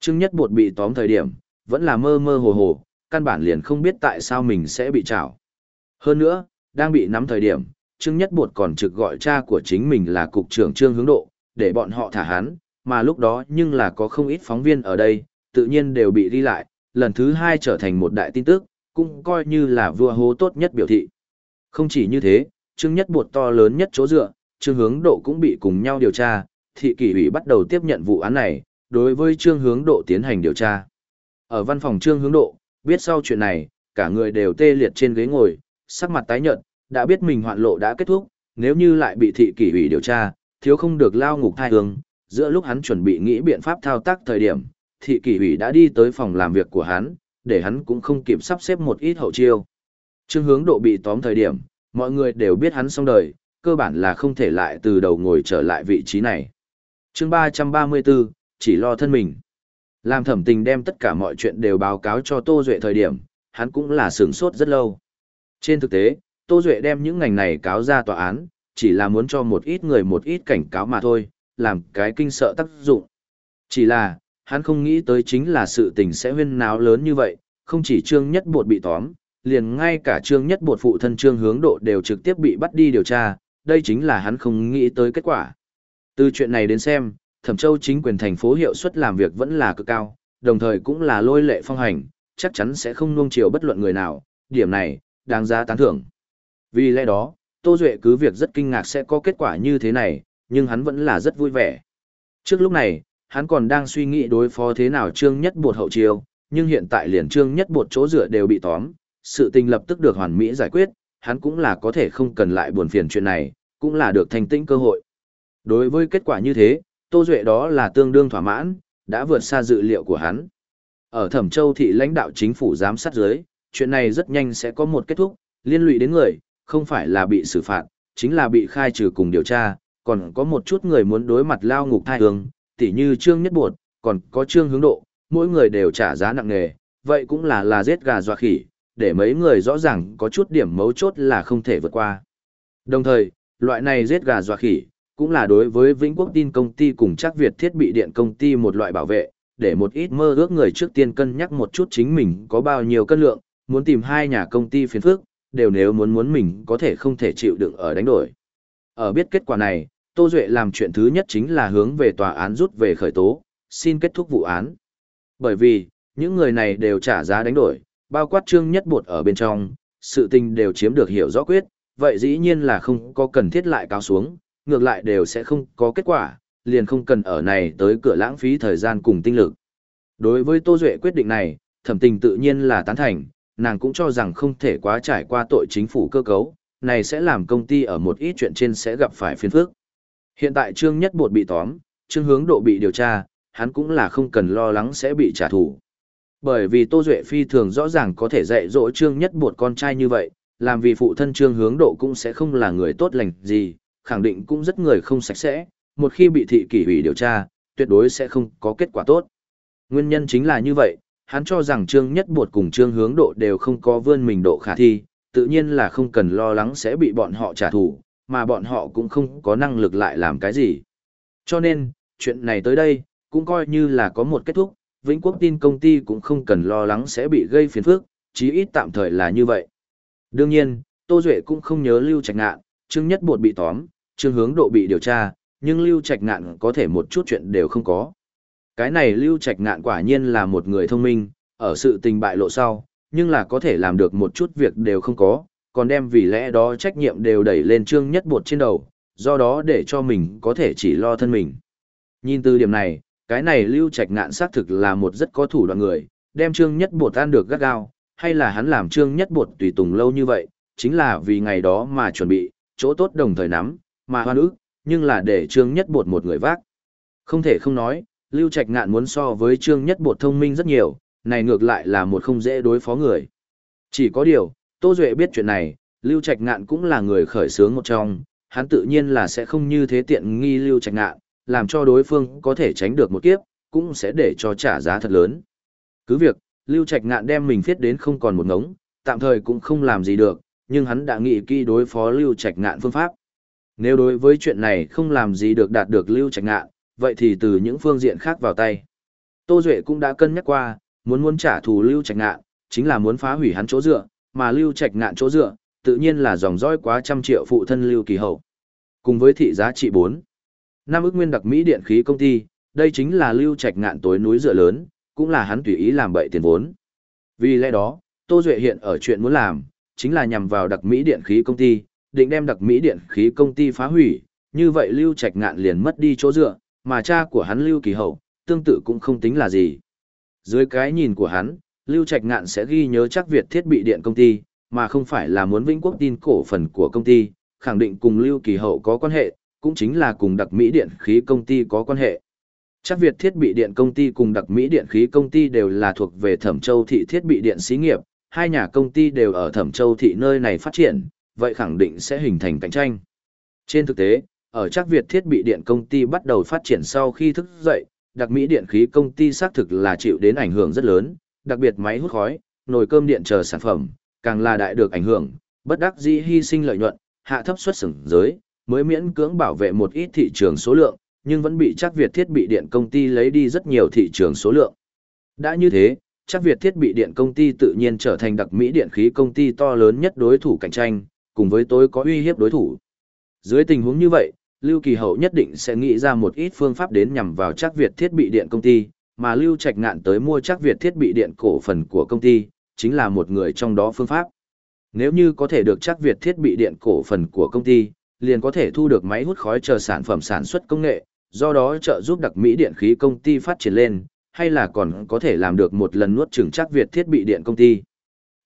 Trương nhất bột bị tóm thời điểm, vẫn là mơ mơ hồ hồ, căn bản liền không biết tại sao mình sẽ bị trảo. Hơn nữa, đang bị nắm thời điểm, Trương Nhất Bột còn trực gọi cha của chính mình là cục trưởng Trương Hướng Độ, để bọn họ thả hắn, mà lúc đó nhưng là có không ít phóng viên ở đây, tự nhiên đều bị đi lại, lần thứ hai trở thành một đại tin tức, cũng coi như là vua hố tốt nhất biểu thị. Không chỉ như thế, Trương Nhất Bột to lớn nhất chỗ dựa, Trương Hướng Độ cũng bị cùng nhau điều tra, thị kỷ ủy bắt đầu tiếp nhận vụ án này, đối với Trương Hướng Độ tiến hành điều tra. Ở văn phòng Trương Hướng Độ, biết sau chuyện này, cả người đều tê liệt trên ghế ngồi, sắc mặt tái nhợt, đã biết mình hoạn lộ đã kết thúc, nếu như lại bị thị kỷ ủy điều tra, thiếu không được lao ngục thai hương, giữa lúc hắn chuẩn bị nghĩ biện pháp thao tác thời điểm, thị kỷ ủy đã đi tới phòng làm việc của hắn, để hắn cũng không kịp sắp xếp một ít hậu chiêu. Trương hướng độ bị tóm thời điểm, mọi người đều biết hắn xong đời, cơ bản là không thể lại từ đầu ngồi trở lại vị trí này. chương 334, chỉ lo thân mình. Làm thẩm tình đem tất cả mọi chuyện đều báo cáo cho Tô Duệ thời điểm, hắn cũng là sướng sốt rất lâu. Trên thực tế, Tô Duệ đem những ngành này cáo ra tòa án, chỉ là muốn cho một ít người một ít cảnh cáo mà thôi, làm cái kinh sợ tác dụng. Chỉ là, hắn không nghĩ tới chính là sự tình sẽ huyên náo lớn như vậy, không chỉ trương nhất bột bị tóm, liền ngay cả trương nhất bột phụ thân trương hướng độ đều trực tiếp bị bắt đi điều tra, đây chính là hắn không nghĩ tới kết quả. Từ chuyện này đến xem, Thẩm Châu chính quyền thành phố hiệu suất làm việc vẫn là cực cao, đồng thời cũng là lôi lệ phong hành, chắc chắn sẽ không nuông chiều bất luận người nào, điểm này, đáng giá tán thưởng. Vì lẽ đó, Tô Duệ cứ việc rất kinh ngạc sẽ có kết quả như thế này, nhưng hắn vẫn là rất vui vẻ. Trước lúc này, hắn còn đang suy nghĩ đối phó thế nào trương nhất bột hậu chiêu, nhưng hiện tại liền trương nhất bột chỗ dựa đều bị tóm, sự tình lập tức được hoàn mỹ giải quyết, hắn cũng là có thể không cần lại buồn phiền chuyện này, cũng là được thành tĩnh cơ hội. Đối với kết quả như thế, Tô Duệ đó là tương đương thỏa mãn, đã vượt xa dự liệu của hắn. Ở Thẩm Châu thị lãnh đạo chính phủ giám sát dưới, chuyện này rất nhanh sẽ có một kết thúc, liên lụy đến người, không phải là bị xử phạt, chính là bị khai trừ cùng điều tra, còn có một chút người muốn đối mặt lao ngục thai hương, tỉ như Trương Nhất Bột, còn có Trương Hướng Độ, mỗi người đều trả giá nặng nề, vậy cũng là là giết gà dọa khỉ, để mấy người rõ ràng có chút điểm mấu chốt là không thể vượt qua. Đồng thời, loại này giết gà dọa khỉ, cũng là đối với Vĩnh Quốc tin công ty cùng chắc Việt thiết bị điện công ty một loại bảo vệ, để một ít mơ ước người trước tiên cân nhắc một chút chính mình có bao nhiêu cân lượng, muốn tìm hai nhà công ty phiền phức, đều nếu muốn muốn mình có thể không thể chịu đựng ở đánh đổi. Ở biết kết quả này, Tô Duệ làm chuyện thứ nhất chính là hướng về tòa án rút về khởi tố, xin kết thúc vụ án. Bởi vì, những người này đều trả giá đánh đổi, bao quát trương nhất bột ở bên trong, sự tình đều chiếm được hiểu rõ quyết, vậy dĩ nhiên là không có cần thiết lại cao xuống, ngược lại đều sẽ không có kết quả, liền không cần ở này tới cửa lãng phí thời gian cùng tinh lực. Đối với Tô Duệ quyết định này, thẩm tình tự nhiên là tán thành, nàng cũng cho rằng không thể quá trải qua tội chính phủ cơ cấu, này sẽ làm công ty ở một ít chuyện trên sẽ gặp phải phiền phức. Hiện tại Trương Nhất Bột bị tóm, Trương Hướng Độ bị điều tra, hắn cũng là không cần lo lắng sẽ bị trả thù. Bởi vì Tô Duệ Phi thường rõ ràng có thể dạy dỗ Trương Nhất Bột con trai như vậy, làm vì phụ thân Trương Hướng Độ cũng sẽ không là người tốt lành gì, khẳng định cũng rất người không sạch sẽ, một khi bị thị kỷ ủy điều tra, tuyệt đối sẽ không có kết quả tốt. Nguyên nhân chính là như vậy, hắn cho rằng Trương Nhất Bột cùng Trương Hướng Độ đều không có vươn mình độ khả thi, tự nhiên là không cần lo lắng sẽ bị bọn họ trả thù, mà bọn họ cũng không có năng lực lại làm cái gì. Cho nên, chuyện này tới đây, cũng coi như là có một kết thúc, Vĩnh Quốc tin công ty cũng không cần lo lắng sẽ bị gây phiền phức, chí ít tạm thời là như vậy. Đương nhiên, Tô Duệ cũng không nhớ Lưu Trạch Ngạn, Trương Nhất Bột bị tóm, Trương Hướng Độ bị điều tra, nhưng Lưu Trạch Ngạn có thể một chút chuyện đều không có. Cái này Lưu Trạch Ngạn quả nhiên là một người thông minh, ở sự tình bại lộ sau, nhưng là có thể làm được một chút việc đều không có, còn đem vì lẽ đó trách nhiệm đều đẩy lên Trương Nhất Bột trên đầu, do đó để cho mình có thể chỉ lo thân mình. Nhìn từ điểm này, cái này Lưu Trạch Ngạn xác thực là một rất có thủ đoạn người, đem Trương Nhất Bột ăn được gắt gao, hay là hắn làm Trương Nhất Bột tùy tùng lâu như vậy, chính là vì ngày đó mà chuẩn bị, chỗ tốt đồng thời nắm, mà hoa nữ nhưng là để Trương Nhất Bột một người vác. Không thể không nói, Lưu Trạch Ngạn muốn so với Trương Nhất Bột thông minh rất nhiều, này ngược lại là một không dễ đối phó người. Chỉ có điều, Tô Duệ biết chuyện này, Lưu Trạch Ngạn cũng là người khởi sướng một trong, hắn tự nhiên là sẽ không như thế tiện nghi Lưu Trạch Ngạn, làm cho đối phương có thể tránh được một kiếp, cũng sẽ để cho trả giá thật lớn. Cứ việc, Lưu Trạch Ngạn đem mình viết đến không còn một ngống, tạm thời cũng không làm gì được, nhưng hắn đã nghĩ kỹ đối phó Lưu Trạch Ngạn phương pháp. Nếu đối với chuyện này không làm gì được đạt được Lưu Trạch Ngạn, vậy thì từ những phương diện khác vào tay. Tô Duệ cũng đã cân nhắc qua, muốn muốn trả thù Lưu Trạch Ngạn, chính là muốn phá hủy hắn chỗ dựa, mà Lưu Trạch Ngạn chỗ dựa, tự nhiên là dòng dõi quá trăm triệu phụ thân Lưu Kỳ Hậu. Cùng với thị giá trị 4. Nam ước nguyên đặc Mỹ điện khí công ty, đây chính là Lưu Trạch Ngạn tối núi dựa lớn, cũng là hắn tùy ý làm bậy tiền vốn. Vì lẽ đó, Tô Duệ hiện ở chuyện muốn làm, chính là nhằm vào đặc Mỹ điện khí công ty, định đem đặc Mỹ điện khí công ty phá hủy, như vậy Lưu Trạch Ngạn liền mất đi chỗ dựa, mà cha của hắn Lưu Kỳ Hậu, tương tự cũng không tính là gì. Dưới cái nhìn của hắn, Lưu Trạch Ngạn sẽ ghi nhớ chắc Việt thiết bị điện công ty, mà không phải là muốn Vĩnh Quốc tin cổ phần của công ty, khẳng định cùng Lưu Kỳ Hậu có quan hệ, cũng chính là cùng đặc Mỹ điện khí công ty có quan hệ. Chắc Việt thiết bị điện công ty cùng đặc Mỹ điện khí công ty đều là thuộc về Thẩm Châu thị thiết bị điện xí nghiệp, hai nhà công ty đều ở Thẩm Châu thị nơi này phát triển, vậy khẳng định sẽ hình thành cạnh tranh. Trên thực tế, ở chắc Việt thiết bị điện công ty bắt đầu phát triển sau khi thức dậy, đặc Mỹ điện khí công ty xác thực là chịu đến ảnh hưởng rất lớn, đặc biệt máy hút khói, nồi cơm điện chờ sản phẩm, càng là đại được ảnh hưởng, bất đắc dĩ hy sinh lợi nhuận, hạ thấp xuất xưởng giới, mới miễn cưỡng bảo vệ một ít thị trường số lượng, nhưng vẫn bị chắc Việt thiết bị điện công ty lấy đi rất nhiều thị trường số lượng. Đã như thế, chắc Việt thiết bị điện công ty tự nhiên trở thành đặc Mỹ điện khí công ty to lớn nhất đối thủ cạnh tranh, cùng với tối có uy hiếp đối thủ. Dưới tình huống như vậy, Lưu Kỳ Hậu nhất định sẽ nghĩ ra một ít phương pháp đến nhằm vào chắc Việt thiết bị điện công ty, mà Lưu Trạch ngạn tới mua chắc Việt thiết bị điện cổ phần của công ty, chính là một người trong đó phương pháp. Nếu như có thể được chắc Việt thiết bị điện cổ phần của công ty, liền có thể thu được máy hút khói chờ sản phẩm sản xuất công nghệ, do đó trợ giúp đặc Mỹ điện khí công ty phát triển lên, hay là còn có thể làm được một lần nuốt chửng chắc Việt thiết bị điện công ty.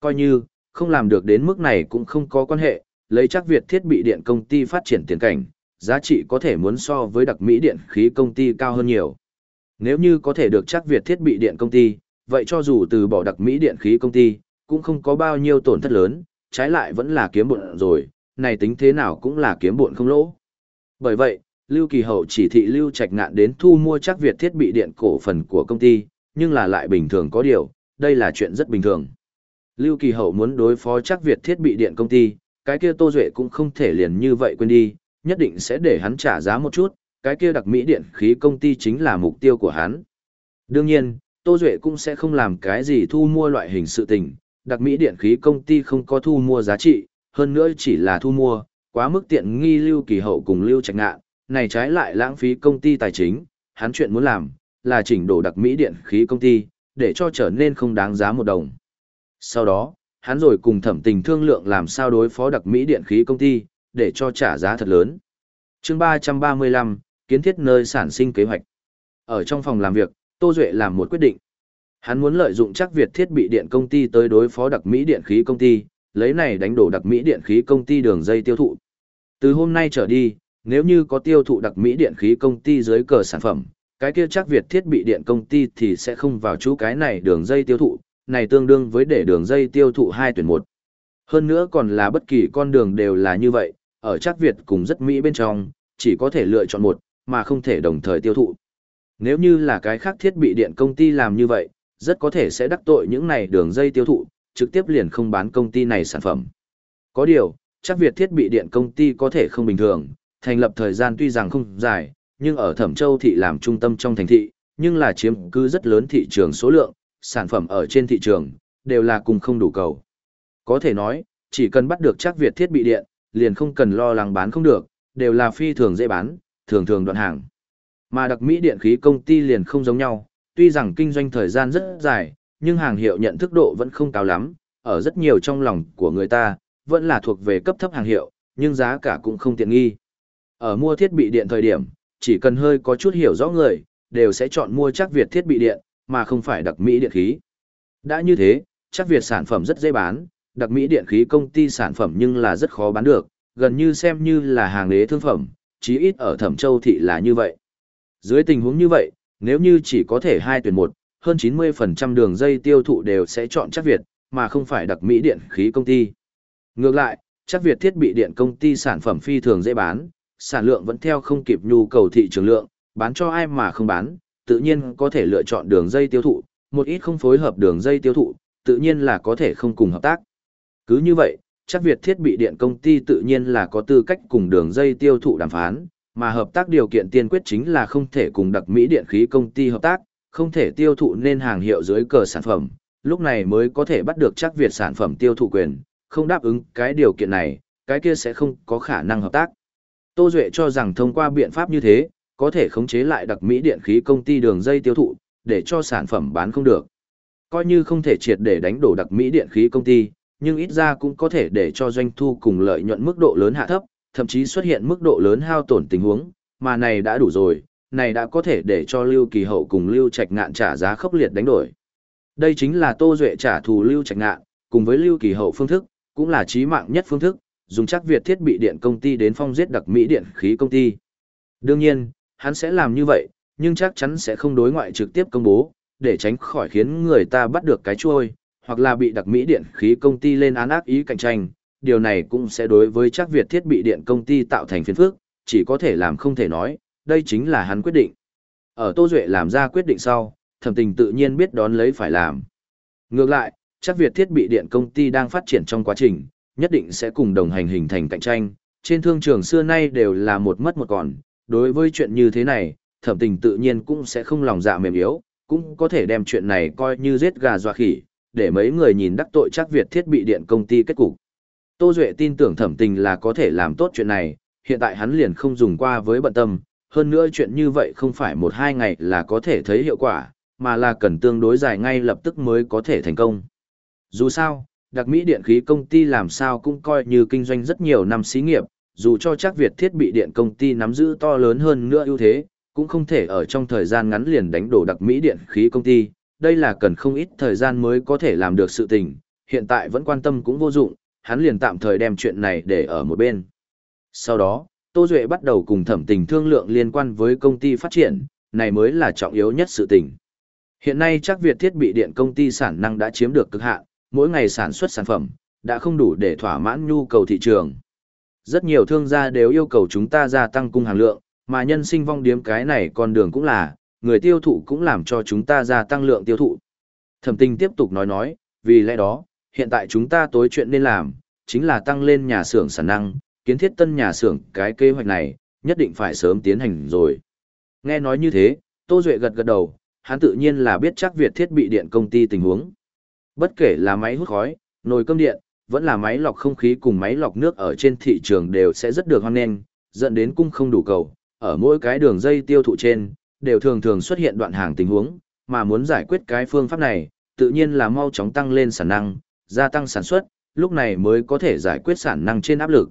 Coi như, không làm được đến mức này cũng không có quan hệ, lấy chắc Việt thiết bị điện công ty phát triển tiền cảnh, giá trị có thể muốn so với đặc Mỹ điện khí công ty cao hơn nhiều. Nếu như có thể được chắc Việt thiết bị điện công ty, vậy cho dù từ bỏ đặc Mỹ điện khí công ty, cũng không có bao nhiêu tổn thất lớn, trái lại vẫn là kiếm bộn rồi, này tính thế nào cũng là kiếm bộn không lỗ. Bởi vậy, Lưu Kỳ Hậu chỉ thị Lưu Trạch Ngạn đến thu mua chắc Việt thiết bị điện cổ phần của công ty, nhưng là lại bình thường có điều, đây là chuyện rất bình thường. Lưu Kỳ Hậu muốn đối phó chắc Việt thiết bị điện công ty, cái kia Tô Duệ cũng không thể liền như vậy quên đi, nhất định sẽ để hắn trả giá một chút, cái kia đặc Mỹ điện khí công ty chính là mục tiêu của hắn. Đương nhiên, Tô Duệ cũng sẽ không làm cái gì thu mua loại hình sự tình, đặc Mỹ điện khí công ty không có thu mua giá trị, hơn nữa chỉ là thu mua, quá mức tiện nghi Lưu Kỳ Hậu cùng Lưu Trạch Ngạn, này trái lại lãng phí công ty tài chính, hắn chuyện muốn làm, là chỉnh đổ đặc Mỹ điện khí công ty, để cho trở nên không đáng giá một đồng. Sau đó, hắn rồi cùng thẩm tình thương lượng làm sao đối phó đặc Mỹ điện khí công ty, để cho trả giá thật lớn. chương 335, kiến thiết nơi sản sinh kế hoạch. Ở trong phòng làm việc, Tô Duệ làm một quyết định. Hắn muốn lợi dụng chắc Việt thiết bị điện công ty tới đối phó đặc Mỹ điện khí công ty, lấy này đánh đổ đặc Mỹ điện khí công ty đường dây tiêu thụ. Từ hôm nay trở đi, nếu như có tiêu thụ đặc Mỹ điện khí công ty dưới cờ sản phẩm, cái kia chắc Việt thiết bị điện công ty thì sẽ không vào chú cái này đường dây tiêu thụ, này tương đương với để đường dây tiêu thụ hai tuyển một. Hơn nữa còn là bất kỳ con đường đều là như vậy, ở chắc Việt cùng rất Mỹ bên trong, chỉ có thể lựa chọn một, mà không thể đồng thời tiêu thụ. Nếu như là cái khác thiết bị điện công ty làm như vậy, rất có thể sẽ đắc tội những này đường dây tiêu thụ, trực tiếp liền không bán công ty này sản phẩm. Có điều, chắc Việt thiết bị điện công ty có thể không bình thường, thành lập thời gian tuy rằng không dài, nhưng ở Thẩm Châu thị làm trung tâm trong thành thị, nhưng là chiếm cứ rất lớn thị trường số lượng, sản phẩm ở trên thị trường, đều là cùng không đủ cầu. Có thể nói, chỉ cần bắt được chắc Việt thiết bị điện, liền không cần lo lắng bán không được, đều là phi thường dễ bán, thường thường đoạn hàng. Mà đặc Mỹ điện khí công ty liền không giống nhau, tuy rằng kinh doanh thời gian rất dài, nhưng hàng hiệu nhận thức độ vẫn không cao lắm, ở rất nhiều trong lòng của người ta, vẫn là thuộc về cấp thấp hàng hiệu, nhưng giá cả cũng không tiện nghi. Ở mua thiết bị điện thời điểm, chỉ cần hơi có chút hiểu rõ người, đều sẽ chọn mua chắc Việt thiết bị điện, mà không phải đặc Mỹ điện khí. Đã như thế, chắc Việt sản phẩm rất dễ bán, đặc Mỹ điện khí công ty sản phẩm nhưng là rất khó bán được, gần như xem như là hàng lế thương phẩm, chí ít ở Thẩm Châu thị là như vậy. Dưới tình huống như vậy, nếu như chỉ có thể hai tuyển một, hơn 90% đường dây tiêu thụ đều sẽ chọn chắc Việt, mà không phải đặc Mỹ điện khí công ty. Ngược lại, chắc Việt thiết bị điện công ty sản phẩm phi thường dễ bán, sản lượng vẫn theo không kịp nhu cầu thị trường lượng, bán cho ai mà không bán, tự nhiên có thể lựa chọn đường dây tiêu thụ, một ít không phối hợp đường dây tiêu thụ, tự nhiên là có thể không cùng hợp tác. Cứ như vậy, chắc Việt thiết bị điện công ty tự nhiên là có tư cách cùng đường dây tiêu thụ đàm phán, mà hợp tác điều kiện tiên quyết chính là không thể cùng đặc Mỹ điện khí công ty hợp tác, không thể tiêu thụ nên hàng hiệu dưới cờ sản phẩm, lúc này mới có thể bắt được chắc Việt sản phẩm tiêu thụ quyền, không đáp ứng cái điều kiện này, cái kia sẽ không có khả năng hợp tác. Tô Duệ cho rằng thông qua biện pháp như thế, có thể khống chế lại đặc Mỹ điện khí công ty đường dây tiêu thụ, để cho sản phẩm bán không được. Coi như không thể triệt để đánh đổ đặc Mỹ điện khí công ty, nhưng ít ra cũng có thể để cho doanh thu cùng lợi nhuận mức độ lớn hạ thấp, thậm chí xuất hiện mức độ lớn hao tổn tình huống, mà này đã đủ rồi, này đã có thể để cho Lưu Kỳ Hậu cùng Lưu Trạch Ngạn trả giá khốc liệt đánh đổi. Đây chính là Tô Duệ trả thù Lưu Trạch Ngạn, cùng với Lưu Kỳ Hậu phương thức, cũng là chí mạng nhất phương thức, dùng chắc Việt thiết bị điện công ty đến phong giết đặc Mỹ điện khí công ty. Đương nhiên, hắn sẽ làm như vậy, nhưng chắc chắn sẽ không đối ngoại trực tiếp công bố, để tránh khỏi khiến người ta bắt được cái chuôi, hoặc là bị đặc Mỹ điện khí công ty lên án ác ý cạnh tranh, điều này cũng sẽ đối với chắc Việt thiết bị điện công ty tạo thành phiền phức, chỉ có thể làm không thể nói, đây chính là hắn quyết định. Ở Tô Duệ làm ra quyết định sau, thẩm tình tự nhiên biết đón lấy phải làm. Ngược lại, chắc Việt thiết bị điện công ty đang phát triển trong quá trình, nhất định sẽ cùng đồng hành hình thành cạnh tranh, trên thương trường xưa nay đều là một mất một còn, đối với chuyện như thế này, thẩm tình tự nhiên cũng sẽ không lòng dạ mềm yếu, cũng có thể đem chuyện này coi như giết gà dọa khỉ, để mấy người nhìn đắc tội chắc Việt thiết bị điện công ty kết cục. Tô Duệ tin tưởng thẩm tình là có thể làm tốt chuyện này, hiện tại hắn liền không dùng qua với bận tâm, hơn nữa chuyện như vậy không phải một hai ngày là có thể thấy hiệu quả, mà là cần tương đối dài ngay lập tức mới có thể thành công. Dù sao, đặc Mỹ điện khí công ty làm sao cũng coi như kinh doanh rất nhiều năm xí nghiệp, dù cho chắc Việt thiết bị điện công ty nắm giữ to lớn hơn nữa ưu thế, cũng không thể ở trong thời gian ngắn liền đánh đổ đặc Mỹ điện khí công ty, đây là cần không ít thời gian mới có thể làm được sự tình, hiện tại vẫn quan tâm cũng vô dụng, hắn liền tạm thời đem chuyện này để ở một bên. Sau đó, Tô Duệ bắt đầu cùng thẩm tình thương lượng liên quan với công ty phát triển, này mới là trọng yếu nhất sự tình. Hiện nay chắc Việt thiết bị điện công ty sản năng đã chiếm được cực hạn, mỗi ngày sản xuất sản phẩm, đã không đủ để thỏa mãn nhu cầu thị trường. Rất nhiều thương gia đều yêu cầu chúng ta gia tăng cung hàng lượng, mà nhân sinh vong điếm cái này con đường cũng là, người tiêu thụ cũng làm cho chúng ta gia tăng lượng tiêu thụ. Thẩm tình tiếp tục nói nói, vì lẽ đó, hiện tại chúng ta tối chuyện nên làm, chính là tăng lên nhà xưởng sản năng, kiến thiết tân nhà xưởng cái kế hoạch này, nhất định phải sớm tiến hành rồi. Nghe nói như thế, Tô Duệ gật gật đầu, hắn tự nhiên là biết chắc việc thiết bị điện công ty tình huống. Bất kể là máy hút khói, nồi cơm điện, vẫn là máy lọc không khí cùng máy lọc nước ở trên thị trường đều sẽ rất được hoan nghênh, dẫn đến cung không đủ cầu, ở mỗi cái đường dây tiêu thụ trên, đều thường thường xuất hiện đoạn hàng tình huống, mà muốn giải quyết cái phương pháp này, tự nhiên là mau chóng tăng lên sản năng, gia tăng sản xuất, lúc này mới có thể giải quyết sản năng trên áp lực.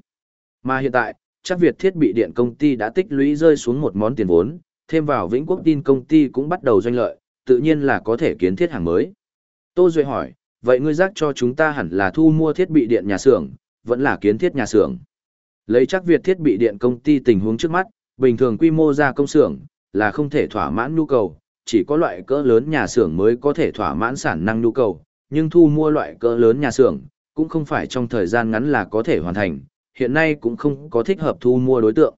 Mà hiện tại, chắc Việt thiết bị điện công ty đã tích lũy rơi xuống một món tiền vốn, thêm vào Vĩnh Quốc tin công ty cũng bắt đầu doanh lợi, tự nhiên là có thể kiến thiết hàng mới. Tô Duệ hỏi, vậy ngươi giác cho chúng ta hẳn là thu mua thiết bị điện nhà xưởng, vẫn là kiến thiết nhà xưởng. Lấy chắc việc thiết bị điện công ty tình huống trước mắt, bình thường quy mô ra công xưởng là không thể thỏa mãn nhu cầu, chỉ có loại cỡ lớn nhà xưởng mới có thể thỏa mãn sản năng nhu cầu, nhưng thu mua loại cỡ lớn nhà xưởng cũng không phải trong thời gian ngắn là có thể hoàn thành, hiện nay cũng không có thích hợp thu mua đối tượng.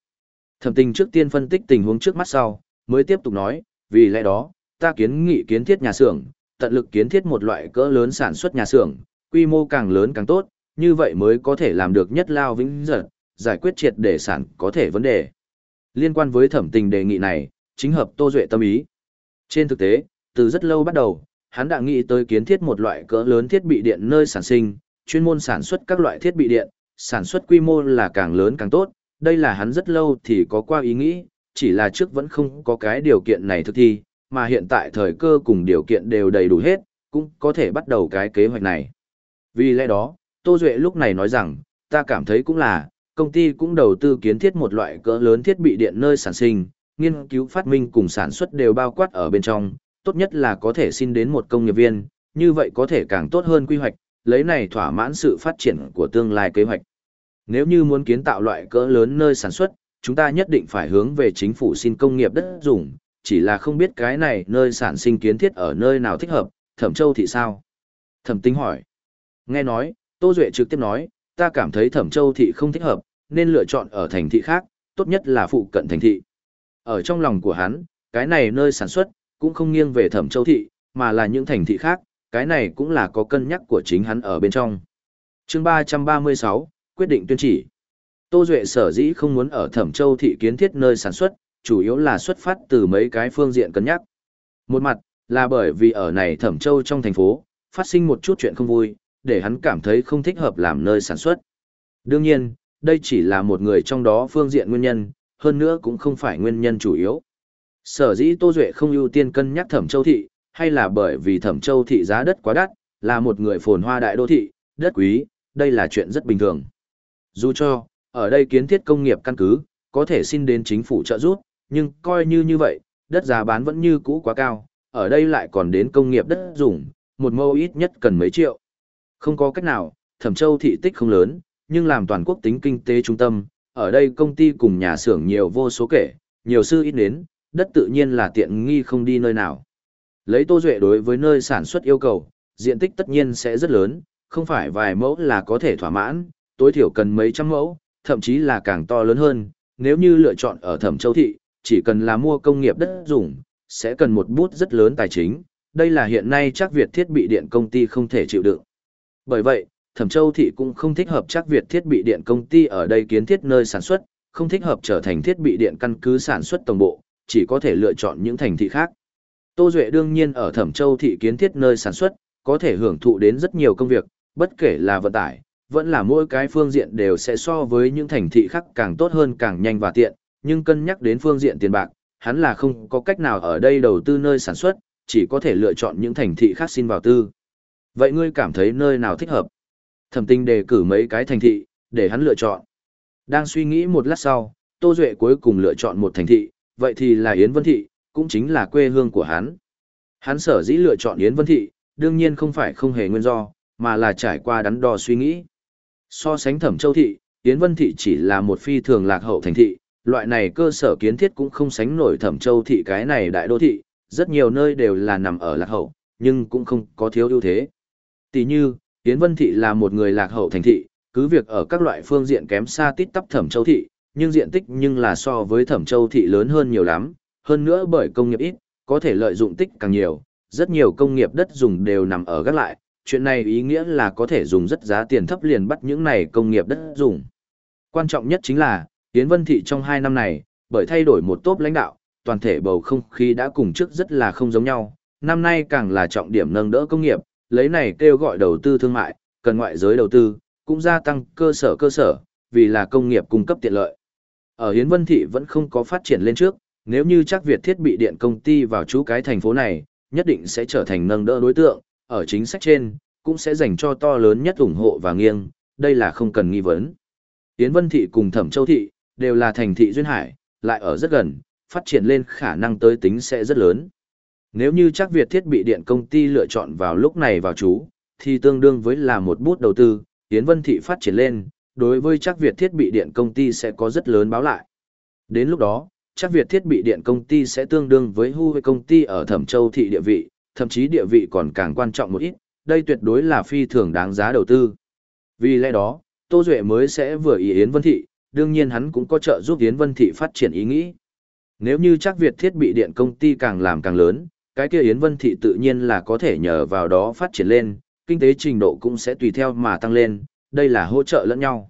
Thẩm tình trước tiên phân tích tình huống trước mắt sau, mới tiếp tục nói, vì lẽ đó, ta kiến nghị kiến thiết nhà xưởng, tận lực kiến thiết một loại cỡ lớn sản xuất nhà xưởng, quy mô càng lớn càng tốt, như vậy mới có thể làm được nhất lao vĩnh giật, giải quyết triệt để sản có thể vấn đề. Liên quan với thẩm tình đề nghị này, chính hợp Tô Duệ tâm ý. Trên thực tế, từ rất lâu bắt đầu, hắn đã nghĩ tới kiến thiết một loại cỡ lớn thiết bị điện nơi sản sinh, chuyên môn sản xuất các loại thiết bị điện, sản xuất quy mô là càng lớn càng tốt, đây là hắn rất lâu thì có qua ý nghĩ, chỉ là trước vẫn không có cái điều kiện này thực thi, mà hiện tại thời cơ cùng điều kiện đều đầy đủ hết, cũng có thể bắt đầu cái kế hoạch này. Vì lẽ đó, Tô Duệ lúc này nói rằng, ta cảm thấy cũng là, công ty cũng đầu tư kiến thiết một loại cỡ lớn thiết bị điện nơi sản sinh, nghiên cứu phát minh cùng sản xuất đều bao quát ở bên trong, tốt nhất là có thể xin đến một công nghiệp viên, như vậy có thể càng tốt hơn quy hoạch, lấy này thỏa mãn sự phát triển của tương lai kế hoạch. Nếu như muốn kiến tạo loại cỡ lớn nơi sản xuất, chúng ta nhất định phải hướng về chính phủ xin công nghiệp đất dùng, chỉ là không biết cái này nơi sản sinh kiến thiết ở nơi nào thích hợp, Thẩm Châu thị sao? Thẩm Tinh hỏi. Nghe nói, Tô Duệ trực tiếp nói, ta cảm thấy Thẩm Châu thị không thích hợp, nên lựa chọn ở thành thị khác, tốt nhất là phụ cận thành thị. Ở trong lòng của hắn, cái này nơi sản xuất, cũng không nghiêng về Thẩm Châu thị, mà là những thành thị khác, cái này cũng là có cân nhắc của chính hắn ở bên trong. chương 336, quyết định tuyên chỉ. Tô Duệ sở dĩ không muốn ở Thẩm Châu thị kiến thiết nơi sản xuất, chủ yếu là xuất phát từ mấy cái phương diện cân nhắc. Một mặt, là bởi vì ở này Thẩm Châu trong thành phố, phát sinh một chút chuyện không vui, để hắn cảm thấy không thích hợp làm nơi sản xuất. Đương nhiên, đây chỉ là một người trong đó phương diện nguyên nhân, hơn nữa cũng không phải nguyên nhân chủ yếu. Sở dĩ Tô Duệ không ưu tiên cân nhắc Thẩm Châu thị, hay là bởi vì Thẩm Châu thị giá đất quá đắt, là một người phồn hoa đại đô thị, đất quý, đây là chuyện rất bình thường. Dù cho, ở đây kiến thiết công nghiệp căn cứ, có thể xin đến chính phủ trợ giúp, nhưng coi như như vậy, đất giá bán vẫn như cũ quá cao, ở đây lại còn đến công nghiệp đất dùng, một mẫu ít nhất cần mấy triệu. Không có cách nào, Thẩm Châu thị tích không lớn, nhưng làm toàn quốc tính kinh tế trung tâm, ở đây công ty cùng nhà xưởng nhiều vô số kể, nhiều sư ít đến, đất tự nhiên là tiện nghi không đi nơi nào. Lấy Tô Duệ đối với nơi sản xuất yêu cầu, diện tích tất nhiên sẽ rất lớn, không phải vài mẫu là có thể thỏa mãn, tối thiểu cần mấy trăm mẫu, thậm chí là càng to lớn hơn, nếu như lựa chọn ở Thẩm Châu Thị, chỉ cần là mua công nghiệp đất dùng, sẽ cần một bút rất lớn tài chính, đây là hiện nay chắc Việt thiết bị điện công ty không thể chịu đựng. Bởi vậy, Thẩm Châu Thị cũng không thích hợp chắc Việt thiết bị điện công ty ở đây kiến thiết nơi sản xuất, không thích hợp trở thành thiết bị điện căn cứ sản xuất tổng bộ, chỉ có thể lựa chọn những thành thị khác. Tô Duệ đương nhiên ở Thẩm Châu Thị kiến thiết nơi sản xuất, có thể hưởng thụ đến rất nhiều công việc, bất kể là vận tải, vẫn là mỗi cái phương diện đều sẽ so với những thành thị khác càng tốt hơn càng nhanh và tiện, nhưng cân nhắc đến phương diện tiền bạc, hắn là không có cách nào ở đây đầu tư nơi sản xuất, chỉ có thể lựa chọn những thành thị khác xin vào tư. Vậy ngươi cảm thấy nơi nào thích hợp? Thẩm tinh đề cử mấy cái thành thị, để hắn lựa chọn. Đang suy nghĩ một lát sau, Tô Duệ cuối cùng lựa chọn một thành thị, vậy thì là Yến Vân Thị, cũng chính là quê hương của hắn. Hắn sở dĩ lựa chọn Yến Vân Thị, đương nhiên không phải không hề nguyên do, mà là trải qua đắn đo suy nghĩ. So sánh Thẩm Châu Thị, Yến Vân Thị chỉ là một phi thường lạc hậu thành thị, loại này cơ sở kiến thiết cũng không sánh nổi Thẩm Châu Thị cái này đại đô thị, rất nhiều nơi đều là nằm ở lạc hậu, nhưng cũng không có thiếu ưu thế. Tỷ như, Yến Vân Thị là một người lạc hậu thành thị, cứ việc ở các loại phương diện kém xa tít tắp Thẩm Châu Thị, nhưng diện tích nhưng là so với Thẩm Châu Thị lớn hơn nhiều lắm, hơn nữa bởi công nghiệp ít, có thể lợi dụng tích càng nhiều, rất nhiều công nghiệp đất dùng đều nằm ở gác lại, chuyện này ý nghĩa là có thể dùng rất giá tiền thấp liền bắt những này công nghiệp đất dùng. Quan trọng nhất chính là, Yến Vân Thị trong 2 năm này, bởi thay đổi một tốp lãnh đạo, toàn thể bầu không khí đã cùng trước rất là không giống nhau, năm nay càng là trọng điểm nâng đỡ công nghiệp, lấy này kêu gọi đầu tư thương mại, cần ngoại giới đầu tư, cũng gia tăng cơ sở cơ sở, vì là công nghiệp cung cấp tiện lợi. Ở Hiến Vân Thị vẫn không có phát triển lên trước, nếu như chắc Việt thiết bị điện công ty vào chú cái thành phố này, nhất định sẽ trở thành nâng đỡ đối tượng, ở chính sách trên, cũng sẽ dành cho to lớn nhất ủng hộ và nghiêng, đây là không cần nghi vấn. Yến Vân Thị cùng Thẩm Châu Thị, đều là thành thị duyên hải, lại ở rất gần, phát triển lên khả năng tới tính sẽ rất lớn. Nếu như chắc Việt thiết bị điện công ty lựa chọn vào lúc này vào chú, thì tương đương với là một bút đầu tư, Yến Vân Thị phát triển lên, đối với chắc Việt thiết bị điện công ty sẽ có rất lớn báo lại. Đến lúc đó, chắc Việt thiết bị điện công ty sẽ tương đương với Huawei công ty ở Thẩm Châu thị địa vị, thậm chí địa vị còn càng quan trọng một ít, đây tuyệt đối là phi thường đáng giá đầu tư. Vì lẽ đó, Tô Duệ mới sẽ vừa ý Yến Vân Thị, đương nhiên hắn cũng có trợ giúp Yến Vân Thị phát triển ý nghĩ. Nếu như chắc Việt thiết bị điện công ty càng làm càng lớn, cái kia Yến Vân Thị tự nhiên là có thể nhờ vào đó phát triển lên, kinh tế trình độ cũng sẽ tùy theo mà tăng lên, đây là hỗ trợ lẫn nhau.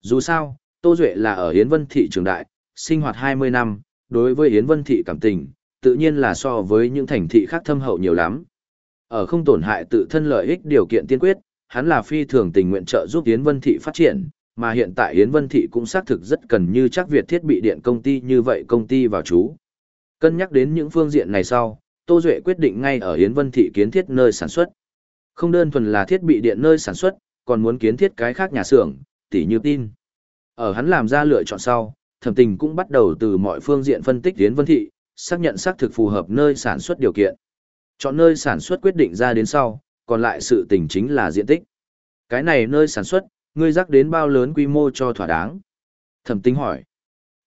Dù sao, Tô Duệ là ở Yến Vân Thị trường đại, sinh hoạt 20 năm, đối với Yến Vân Thị cảm tình, tự nhiên là so với những thành thị khác thâm hậu nhiều lắm. Ở không tổn hại tự thân lợi ích điều kiện tiên quyết, hắn là phi thường tình nguyện trợ giúp Yến Vân Thị phát triển, mà hiện tại Yến Vân Thị cũng xác thực rất cần như chắc Việt thiết bị điện công ty như vậy công ty vào chú. Cân nhắc đến những phương diện này sau, Tô Duệ quyết định ngay ở Yến Vân Thị kiến thiết nơi sản xuất. Không đơn thuần là thiết bị điện nơi sản xuất, còn muốn kiến thiết cái khác nhà xưởng, tỉ như tin. Ở hắn làm ra lựa chọn sau, thẩm tình cũng bắt đầu từ mọi phương diện phân tích Yến Vân Thị, xác nhận xác thực phù hợp nơi sản xuất điều kiện. Chọn nơi sản xuất quyết định ra đến sau, còn lại sự tình chính là diện tích. Cái này nơi sản xuất, ngươi rắc đến bao lớn quy mô cho thỏa đáng? Thẩm tinh hỏi.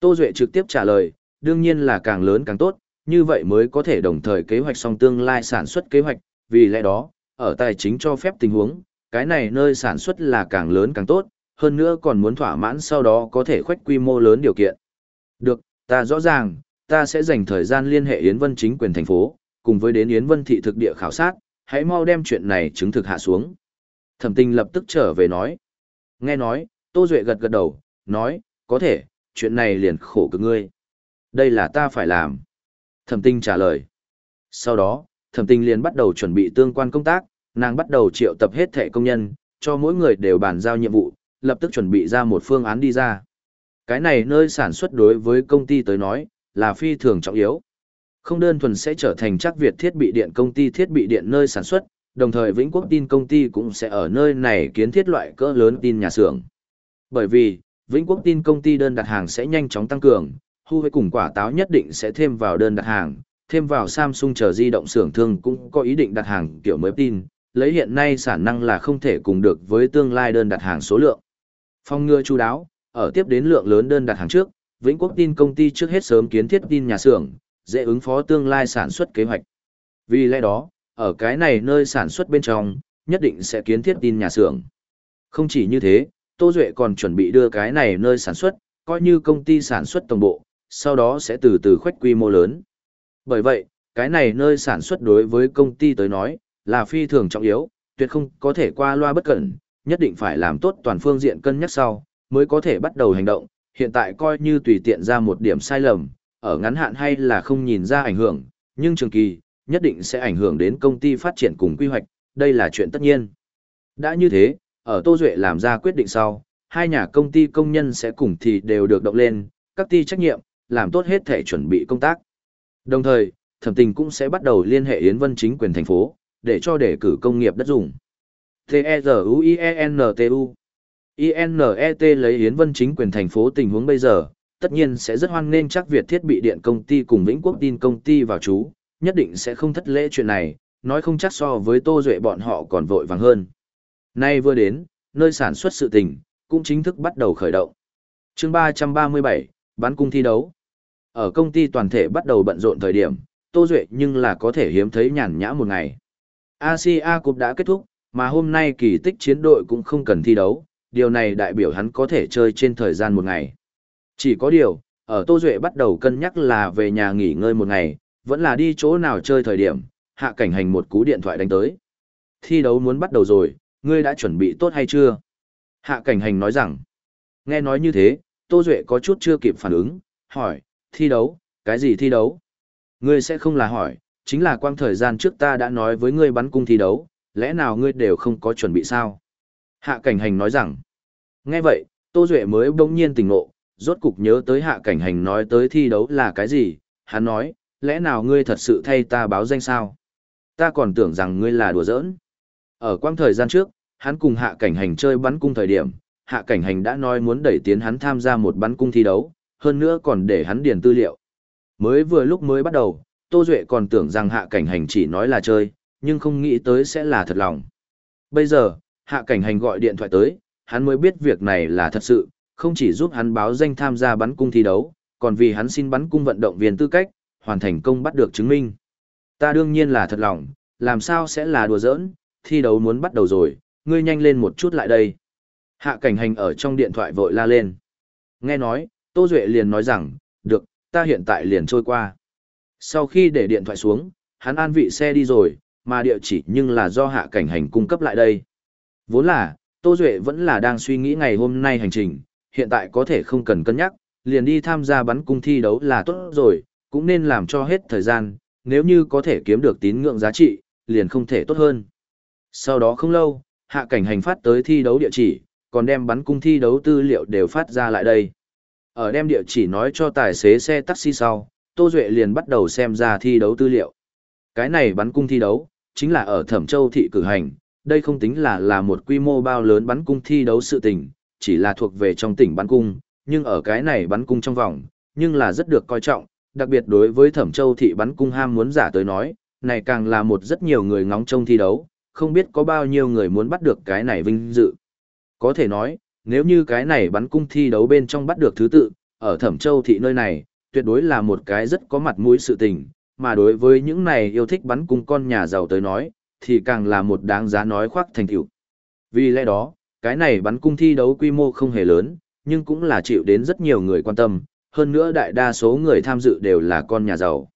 Tô Duệ trực tiếp trả lời, đương nhiên là càng lớn càng tốt, như vậy mới có thể đồng thời kế hoạch song tương lai sản xuất kế hoạch, vì lẽ đó, ở tài chính cho phép tình huống, cái này nơi sản xuất là càng lớn càng tốt, hơn nữa còn muốn thỏa mãn sau đó có thể khoách quy mô lớn điều kiện. Được, ta rõ ràng, ta sẽ dành thời gian liên hệ Yến Vân chính quyền thành phố, cùng với đến Yến Vân thị thực địa khảo sát, hãy mau đem chuyện này chứng thực hạ xuống. Thẩm tinh lập tức trở về nói. Nghe nói, Tô Duệ gật gật đầu, nói, có thể, chuyện này liền khổ cực ngươi. Đây là ta phải làm. Thẩm tinh trả lời. Sau đó, thẩm tinh liền bắt đầu chuẩn bị tương quan công tác, nàng bắt đầu triệu tập hết thẻ công nhân, cho mỗi người đều bàn giao nhiệm vụ, lập tức chuẩn bị ra một phương án đi ra. Cái này nơi sản xuất đối với công ty tới nói, là phi thường trọng yếu. Không đơn thuần sẽ trở thành chắc Việt thiết bị điện công ty thiết bị điện nơi sản xuất, đồng thời Vĩnh Quốc tin công ty cũng sẽ ở nơi này kiến thiết loại cỡ lớn tin nhà xưởng. Bởi vì, Vĩnh Quốc tin công ty đơn đặt hàng sẽ nhanh chóng tăng cường, Hu với cùng quả táo nhất định sẽ thêm vào đơn đặt hàng, thêm vào Samsung chờ di động xưởng thương cũng có ý định đặt hàng kiểu mới tin, lấy hiện nay sản năng là không thể cùng được với tương lai đơn đặt hàng số lượng. Phong ngừa chú đáo, ở tiếp đến lượng lớn đơn đặt hàng trước, Vĩnh Quốc tin công ty trước hết sớm kiến thiết tin nhà xưởng, dễ ứng phó tương lai sản xuất kế hoạch. Vì lẽ đó, ở cái này nơi sản xuất bên trong, nhất định sẽ kiến thiết tin nhà xưởng. Không chỉ như thế, Tô Duệ còn chuẩn bị đưa cái này nơi sản xuất, coi như công ty sản xuất tổng bộ, sau đó sẽ từ từ khuếch quy mô lớn. Bởi vậy, cái này nơi sản xuất đối với công ty tới nói, là phi thường trọng yếu, tuyệt không có thể qua loa bất cẩn, nhất định phải làm tốt toàn phương diện cân nhắc sau, mới có thể bắt đầu hành động, hiện tại coi như tùy tiện ra một điểm sai lầm, ở ngắn hạn hay là không nhìn ra ảnh hưởng, nhưng trường kỳ, nhất định sẽ ảnh hưởng đến công ty phát triển cùng quy hoạch, đây là chuyện tất nhiên. Đã như thế, ở Tô Duệ làm ra quyết định sau, hai nhà công ty công nhân sẽ cùng thì đều được động lên, các ty trách nhiệm, làm tốt hết thể chuẩn bị công tác. Đồng thời, thẩm tình cũng sẽ bắt đầu liên hệ Yến Vân chính quyền thành phố, để cho đề cử công nghiệp đất dùng. T-E-Z-U-I-E-N-T-U INET lấy Yến Vân chính quyền thành phố tình huống bây giờ, tất nhiên sẽ rất hoan nghênh chắc Việt thiết bị điện công ty cùng Vĩnh Quốc tin công ty vào chú, nhất định sẽ không thất lễ chuyện này, nói không chắc so với Tô Duệ bọn họ còn vội vàng hơn. Nay vừa đến, nơi sản xuất sự tình, cũng chính thức bắt đầu khởi động. chương 337, bán cung thi đấu. Ở công ty toàn thể bắt đầu bận rộn thời điểm, Tô Duệ nhưng là có thể hiếm thấy nhàn nhã một ngày. Asia Cup đã kết thúc, mà hôm nay kỳ tích chiến đội cũng không cần thi đấu, điều này đại biểu hắn có thể chơi trên thời gian một ngày. Chỉ có điều, ở Tô Duệ bắt đầu cân nhắc là về nhà nghỉ ngơi một ngày, vẫn là đi chỗ nào chơi thời điểm, hạ cảnh hành một cú điện thoại đánh tới. Thi đấu muốn bắt đầu rồi, ngươi đã chuẩn bị tốt hay chưa? Hạ cảnh hành nói rằng, nghe nói như thế, Tô Duệ có chút chưa kịp phản ứng, hỏi, thi đấu, cái gì thi đấu? Ngươi sẽ không là hỏi, chính là quang thời gian trước ta đã nói với ngươi bắn cung thi đấu, lẽ nào ngươi đều không có chuẩn bị sao? Hạ cảnh hành nói rằng, nghe vậy, Tô Duệ mới bỗng nhiên tỉnh ngộ, rốt cục nhớ tới hạ cảnh hành nói tới thi đấu là cái gì, hắn nói, lẽ nào ngươi thật sự thay ta báo danh sao? Ta còn tưởng rằng ngươi là đùa giỡn. Ở quang thời gian trước, hắn cùng hạ cảnh hành chơi bắn cung thời điểm, hạ cảnh hành đã nói muốn đẩy tiến hắn tham gia một bắn cung thi đấu, hơn nữa còn để hắn điền tư liệu. Mới vừa lúc mới bắt đầu, Tô Duệ còn tưởng rằng hạ cảnh hành chỉ nói là chơi, nhưng không nghĩ tới sẽ là thật lòng. Bây giờ, hạ cảnh hành gọi điện thoại tới, hắn mới biết việc này là thật sự, không chỉ giúp hắn báo danh tham gia bắn cung thi đấu, còn vì hắn xin bắn cung vận động viên tư cách, hoàn thành công bắt được chứng minh. Ta đương nhiên là thật lòng, làm sao sẽ là đùa giỡn, thi đấu muốn bắt đầu rồi, ngươi nhanh lên một chút lại đây. Hạ cảnh hành ở trong điện thoại vội la lên. Nghe nói, Tô Duệ liền nói rằng, được, ta hiện tại liền trôi qua. Sau khi để điện thoại xuống, hắn an vị xe đi rồi, mà địa chỉ nhưng là do hạ cảnh hành cung cấp lại đây. Vốn là, Tô Duệ vẫn là đang suy nghĩ ngày hôm nay hành trình, hiện tại có thể không cần cân nhắc, liền đi tham gia bắn cung thi đấu là tốt rồi, cũng nên làm cho hết thời gian, nếu như có thể kiếm được tín ngưỡng giá trị, liền không thể tốt hơn. Sau đó không lâu, hạ cảnh hành phát tới thi đấu địa chỉ, còn đem bắn cung thi đấu tư liệu đều phát ra lại đây. Ở đem địa chỉ nói cho tài xế xe taxi sau, Tô Duệ liền bắt đầu xem ra thi đấu tư liệu. Cái này bắn cung thi đấu, chính là ở Thẩm Châu thị cử hành, đây không tính là là một quy mô bao lớn bắn cung thi đấu sự tình, chỉ là thuộc về trong tỉnh bắn cung, nhưng ở cái này bắn cung trong vòng, nhưng là rất được coi trọng, đặc biệt đối với Thẩm Châu thị bắn cung ham muốn giả tới nói, này càng là một rất nhiều người ngóng trông thi đấu, không biết có bao nhiêu người muốn bắt được cái này vinh dự. Có thể nói, nếu như cái này bắn cung thi đấu bên trong bắt được thứ tự, ở Thẩm Châu thị nơi này, tuyệt đối là một cái rất có mặt mũi sự tình, mà đối với những này yêu thích bắn cung con nhà giàu tới nói, thì càng là một đáng giá nói khoác thành tựu. Vì lẽ đó, cái này bắn cung thi đấu quy mô không hề lớn, nhưng cũng là chịu đến rất nhiều người quan tâm, hơn nữa đại đa số người tham dự đều là con nhà giàu.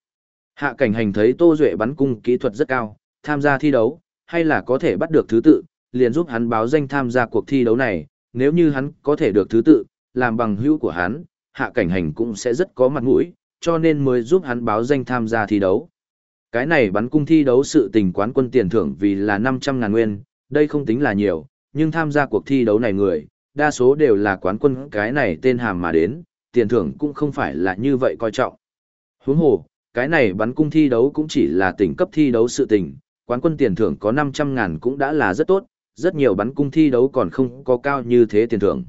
Hạ cảnh hành thấy Tô Duệ bắn cung kỹ thuật rất cao, tham gia thi đấu, hay là có thể bắt được thứ tự, liền giúp hắn báo danh tham gia cuộc thi đấu này, nếu như hắn có thể được thứ tự, làm bằng hữu của hắn, hạ cảnh hành cũng sẽ rất có mặt mũi, cho nên mới giúp hắn báo danh tham gia thi đấu. Cái này bắn cung thi đấu sự tình quán quân tiền thưởng vì là 500 ngàn nguyên, đây không tính là nhiều, nhưng tham gia cuộc thi đấu này người, đa số đều là quán quân cái này tên hàm mà đến, tiền thưởng cũng không phải là như vậy coi trọng. Huống hồ, cái này bắn cung thi đấu cũng chỉ là tỉnh cấp thi đấu sự tình, quán quân tiền thưởng có 500 ngàn cũng đã là rất tốt, rất nhiều bắn cung thi đấu còn không có cao như thế tiền thưởng.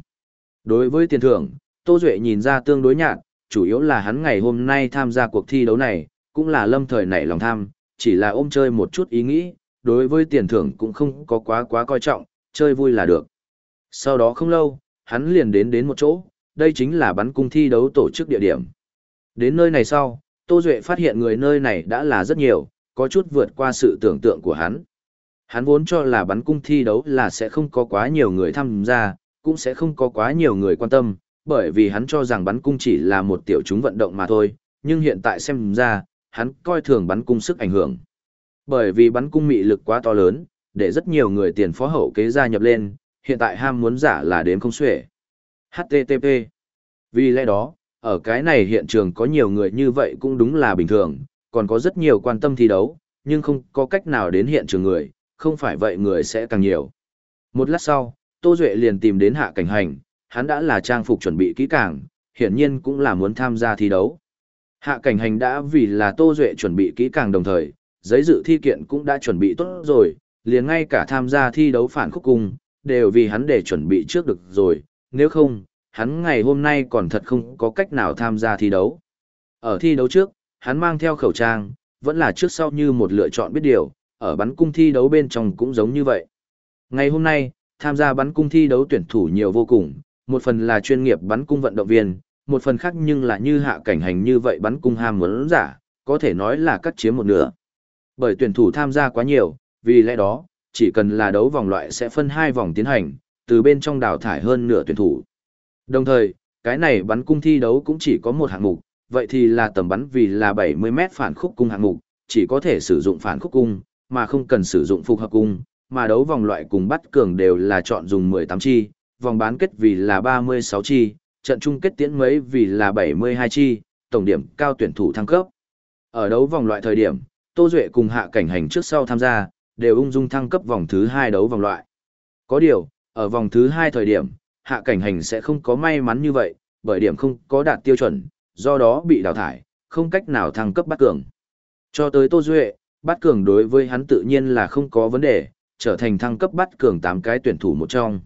Đối với tiền thưởng, Tô Duệ nhìn ra tương đối nhạt, chủ yếu là hắn ngày hôm nay tham gia cuộc thi đấu này, cũng là lâm thời nảy lòng tham, chỉ là ôm chơi một chút ý nghĩ, đối với tiền thưởng cũng không có quá quá coi trọng, chơi vui là được. Sau đó không lâu, hắn liền đến đến một chỗ, đây chính là bắn cung thi đấu tổ chức địa điểm. Đến nơi này sau, Tô Duệ phát hiện người nơi này đã là rất nhiều, có chút vượt qua sự tưởng tượng của hắn. Hắn vốn cho là bắn cung thi đấu là sẽ không có quá nhiều người tham gia, cũng sẽ không có quá nhiều người quan tâm, bởi vì hắn cho rằng bắn cung chỉ là một tiểu chúng vận động mà thôi, nhưng hiện tại xem ra, hắn coi thường bắn cung sức ảnh hưởng. Bởi vì bắn cung mị lực quá to lớn, để rất nhiều người tiền phó hậu kế gia nhập lên, hiện tại ham muốn giả là đếm không xuể. HTTP Vì lẽ đó, ở cái này hiện trường có nhiều người như vậy cũng đúng là bình thường, còn có rất nhiều quan tâm thi đấu, nhưng không có cách nào đến hiện trường người, không phải vậy người sẽ càng nhiều. Một lát sau, Tô Duệ liền tìm đến hạ cảnh hành, hắn đã là trang phục chuẩn bị kỹ càng, hiển nhiên cũng là muốn tham gia thi đấu. Hạ cảnh hành đã vì là Tô Duệ chuẩn bị kỹ càng đồng thời, giấy dự thi kiện cũng đã chuẩn bị tốt rồi, liền ngay cả tham gia thi đấu phản khúc cung, đều vì hắn để chuẩn bị trước được rồi, nếu không, hắn ngày hôm nay còn thật không có cách nào tham gia thi đấu. Ở thi đấu trước, hắn mang theo khẩu trang, vẫn là trước sau như một lựa chọn biết điều, ở bắn cung thi đấu bên trong cũng giống như vậy. Ngày hôm nay, tham gia bắn cung thi đấu tuyển thủ nhiều vô cùng, một phần là chuyên nghiệp bắn cung vận động viên, một phần khác nhưng là như hạ cảnh hành như vậy bắn cung ham muốn giả, có thể nói là cắt chiếm một nửa. Bởi tuyển thủ tham gia quá nhiều, vì lẽ đó, chỉ cần là đấu vòng loại sẽ phân hai vòng tiến hành, từ bên trong đào thải hơn nửa tuyển thủ. Đồng thời, cái này bắn cung thi đấu cũng chỉ có một hạng mục, vậy thì là tầm bắn vì là 70 mét phản khúc cung hạng mục, chỉ có thể sử dụng phản khúc cung, mà không cần sử dụng phục hợp cung, mà đấu vòng loại cùng bắt cường đều là chọn dùng 18 chi, vòng bán kết vì là 36 chi, trận chung kết tiễn mấy vì là 72 chi, tổng điểm cao tuyển thủ thăng cấp. Ở đấu vòng loại thời điểm, Tô Duệ cùng hạ cảnh hành trước sau tham gia, đều ung dung thăng cấp vòng thứ 2 đấu vòng loại. Có điều, ở vòng thứ hai thời điểm, hạ cảnh hành sẽ không có may mắn như vậy, bởi điểm không có đạt tiêu chuẩn, do đó bị đào thải, không cách nào thăng cấp bắt cường. Cho tới Tô Duệ, bắt cường đối với hắn tự nhiên là không có vấn đề, trở thành thăng cấp bắt cường 8 cái tuyển thủ một trong.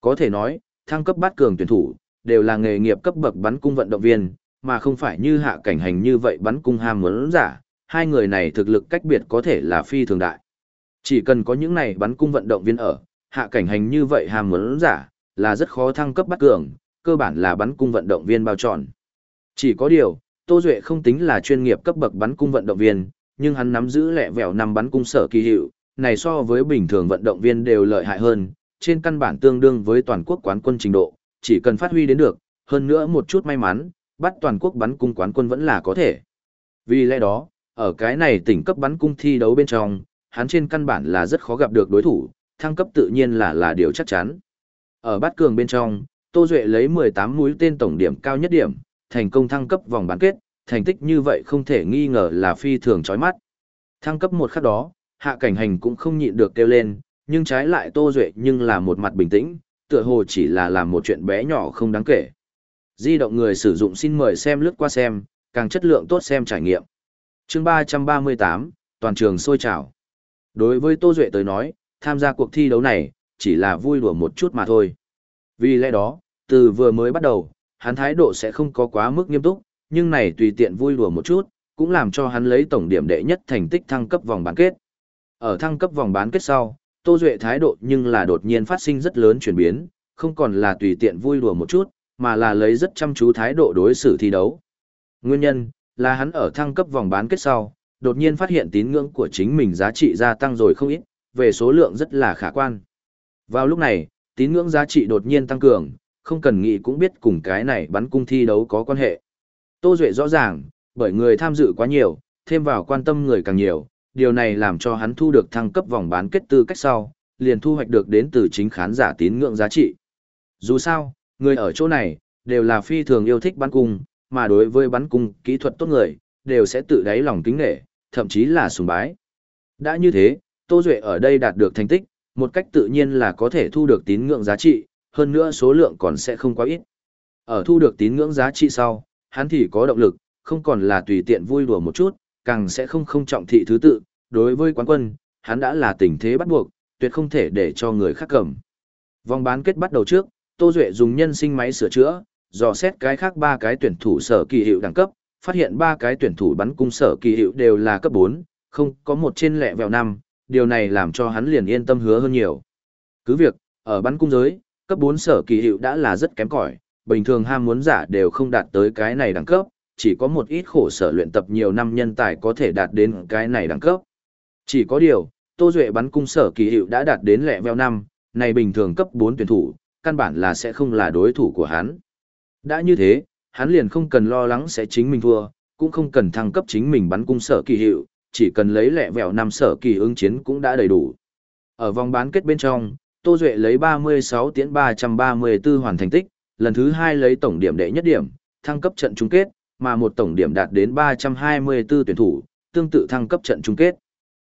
Có thể nói, thăng cấp bắt cường tuyển thủ, đều là nghề nghiệp cấp bậc bắn cung vận động viên, mà không phải như hạ cảnh hành như vậy bắn cung ham muốn giả, hai người này thực lực cách biệt có thể là phi thường đại. Chỉ cần có những này bắn cung vận động viên ở, hạ cảnh hành như vậy hàm muốn giả, là rất khó thăng cấp bắt cường, cơ bản là bắn cung vận động viên bao tròn. Chỉ có điều, Tô Duệ không tính là chuyên nghiệp cấp bậc bắn cung vận động viên, nhưng hắn nắm giữ lẹ vẹo năm bắn cung sở kỳ hiệu, này so với bình thường vận động viên đều lợi hại hơn, trên căn bản tương đương với toàn quốc quán quân trình độ, chỉ cần phát huy đến được, hơn nữa một chút may mắn, bắt toàn quốc bắn cung quán quân vẫn là có thể. Vì lẽ đó, ở cái này tỉnh cấp bắn cung thi đấu bên trong, hắn trên căn bản là rất khó gặp được đối thủ, thăng cấp tự nhiên là là điều chắc chắn. Ở bát cường bên trong, Tô Duệ lấy 18 mũi tên tổng điểm cao nhất điểm, thành công thăng cấp vòng bán kết, thành tích như vậy không thể nghi ngờ là phi thường chói mắt. Thăng cấp một khắc đó, hạ cảnh hành cũng không nhịn được kêu lên, nhưng trái lại Tô Duệ nhưng là một mặt bình tĩnh, tựa hồ chỉ là làm một chuyện bé nhỏ không đáng kể. Di động người sử dụng xin mời xem lướt qua xem, càng chất lượng tốt xem trải nghiệm. chương 338, toàn trường sôi trào. Đối với Tô Duệ tới nói, tham gia cuộc thi đấu này, chỉ là vui đùa một chút mà thôi. Vì lẽ đó, từ vừa mới bắt đầu, hắn thái độ sẽ không có quá mức nghiêm túc, nhưng này tùy tiện vui đùa một chút, cũng làm cho hắn lấy tổng điểm đệ nhất thành tích thăng cấp vòng bán kết. Ở thăng cấp vòng bán kết sau, Tô Duệ thái độ nhưng là đột nhiên phát sinh rất lớn chuyển biến, không còn là tùy tiện vui đùa một chút, mà là lấy rất chăm chú thái độ đối xử thi đấu. Nguyên nhân là hắn ở thăng cấp vòng bán kết sau, đột nhiên phát hiện tín ngưỡng của chính mình giá trị gia tăng rồi không ít, về số lượng rất là khả quan. Vào lúc này, tín ngưỡng giá trị đột nhiên tăng cường, không cần nghĩ cũng biết cùng cái này bắn cung thi đấu có quan hệ. Tô Duệ rõ ràng, bởi người tham dự quá nhiều, thêm vào quan tâm người càng nhiều, điều này làm cho hắn thu được thăng cấp vòng bán kết tư cách sau, liền thu hoạch được đến từ chính khán giả tín ngưỡng giá trị. Dù sao, người ở chỗ này, đều là phi thường yêu thích bắn cung, mà đối với bắn cung kỹ thuật tốt người, đều sẽ tự đáy lòng kính nghệ, thậm chí là sùng bái. Đã như thế, Tô Duệ ở đây đạt được thành tích, một cách tự nhiên là có thể thu được tín ngưỡng giá trị, hơn nữa số lượng còn sẽ không quá ít. Ở thu được tín ngưỡng giá trị sau, hắn thì có động lực, không còn là tùy tiện vui đùa một chút, càng sẽ không không trọng thị thứ tự, đối với quán quân, hắn đã là tình thế bắt buộc, tuyệt không thể để cho người khác cầm. Vòng bán kết bắt đầu trước, Tô Duệ dùng nhân sinh máy sửa chữa, dò xét cái khác ba cái tuyển thủ sở kỳ hiệu đẳng cấp, phát hiện ba cái tuyển thủ bắn cung sở kỳ hiệu đều là cấp 4, không có một trên lẻ vèo năm, điều này làm cho hắn liền yên tâm hứa hơn nhiều. Cứ việc, ở bắn cung giới, cấp 4 sở kỳ hiệu đã là rất kém cỏi, bình thường ham muốn giả đều không đạt tới cái này đẳng cấp, chỉ có một ít khổ sở luyện tập nhiều năm nhân tài có thể đạt đến cái này đẳng cấp. Chỉ có điều, Tô Duệ bắn cung sở kỳ hiệu đã đạt đến lẹ veo năm, này bình thường cấp 4 tuyển thủ, căn bản là sẽ không là đối thủ của hắn. Đã như thế, hắn liền không cần lo lắng sẽ chính mình thua, cũng không cần thăng cấp chính mình bắn cung sở kỳ hiệu, chỉ cần lấy lẹ vẹo năm sở kỳ ứng chiến cũng đã đầy đủ. Ở vòng bán kết bên trong, Tô Duệ lấy 36 tiến 334 hoàn thành tích, lần thứ hai lấy tổng điểm đệ nhất điểm, thăng cấp trận chung kết, mà một tổng điểm đạt đến 324 tuyển thủ, tương tự thăng cấp trận chung kết.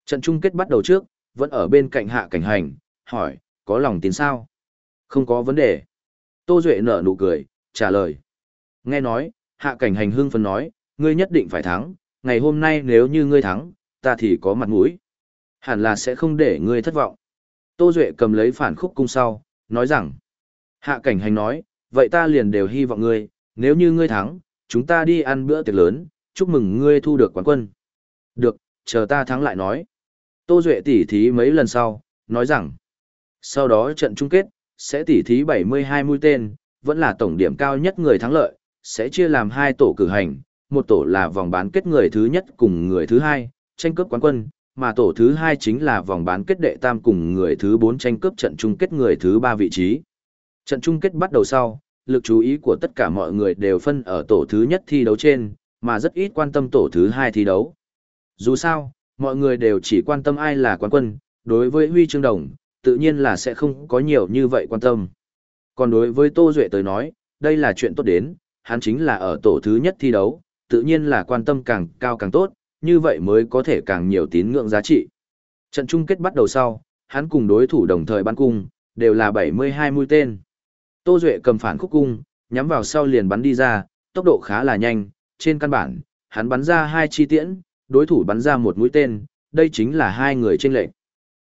Trận chung kết bắt đầu trước, vẫn ở bên cạnh hạ cảnh hành, hỏi, có lòng tin sao? Không có vấn đề. Tô Duệ nở nụ cười, trả lời. Nghe nói, hạ cảnh hành hưng phấn nói, ngươi nhất định phải thắng, ngày hôm nay nếu như ngươi thắng, ta thì có mặt mũi. Hẳn là sẽ không để ngươi thất vọng. Tô Duệ cầm lấy phản khúc cung sau, nói rằng, hạ cảnh hành nói, vậy ta liền đều hy vọng ngươi, nếu như ngươi thắng, chúng ta đi ăn bữa tiệc lớn, chúc mừng ngươi thu được quán quân. Được, chờ ta thắng lại nói. Tô Duệ tỉ thí mấy lần sau, nói rằng, sau đó trận chung kết, sẽ tỉ thí 72 mũi tên, vẫn là tổng điểm cao nhất người thắng lợi, sẽ chia làm hai tổ cử hành, một tổ là vòng bán kết người thứ nhất cùng người thứ hai, tranh cướp quán quân, mà tổ thứ hai chính là vòng bán kết đệ tam cùng người thứ bốn tranh cướp trận chung kết người thứ ba vị trí. Trận chung kết bắt đầu sau, lực chú ý của tất cả mọi người đều phân ở tổ thứ nhất thi đấu trên, mà rất ít quan tâm tổ thứ hai thi đấu. Dù sao, mọi người đều chỉ quan tâm ai là quán quân, đối với huy chương đồng, tự nhiên là sẽ không có nhiều như vậy quan tâm. Còn đối với Tô Duệ tới nói, đây là chuyện tốt đến, hắn chính là ở tổ thứ nhất thi đấu, tự nhiên là quan tâm càng cao càng tốt, như vậy mới có thể càng nhiều tín ngưỡng giá trị. Trận chung kết bắt đầu sau, hắn cùng đối thủ đồng thời bắn cung, đều là 72 mũi tên. Tô Duệ cầm phản khúc cung, nhắm vào sau liền bắn đi ra, tốc độ khá là nhanh, trên căn bản, hắn bắn ra hai chi tiễn, đối thủ bắn ra một mũi tên, đây chính là hai người trên lệnh.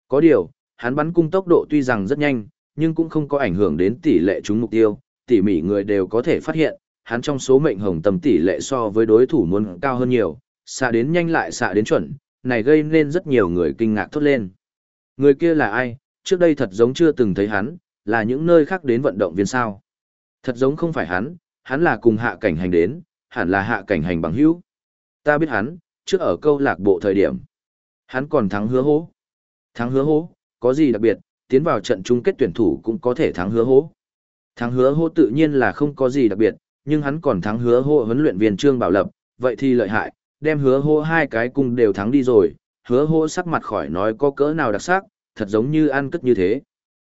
Có điều, hắn bắn cung tốc độ tuy rằng rất nhanh, nhưng cũng không có ảnh hưởng đến tỷ lệ trúng mục tiêu, tỉ mỉ người đều có thể phát hiện, hắn trong số mệnh hồng tầm tỷ lệ so với đối thủ muốn cao hơn nhiều, xạ đến nhanh lại xạ đến chuẩn, này gây nên rất nhiều người kinh ngạc thốt lên. Người kia là ai, trước đây thật giống chưa từng thấy hắn, là những nơi khác đến vận động viên sao. Thật giống không phải hắn, hắn là cùng hạ cảnh hành đến, hẳn là hạ cảnh hành bằng hữu. Ta biết hắn, trước ở câu lạc bộ thời điểm. Hắn còn thắng hứa hố. Thắng hứa hố, có gì đặc biệt, tiến vào trận chung kết tuyển thủ cũng có thể thắng hứa hố. Thắng hứa hố tự nhiên là không có gì đặc biệt, nhưng hắn còn thắng hứa hô huấn luyện viên Trương Bảo Lập, vậy thì lợi hại, đem hứa hô hai cái cung đều thắng đi rồi, hứa hô sắc mặt khỏi nói có cỡ nào đặc sắc, thật giống như ăn cất như thế.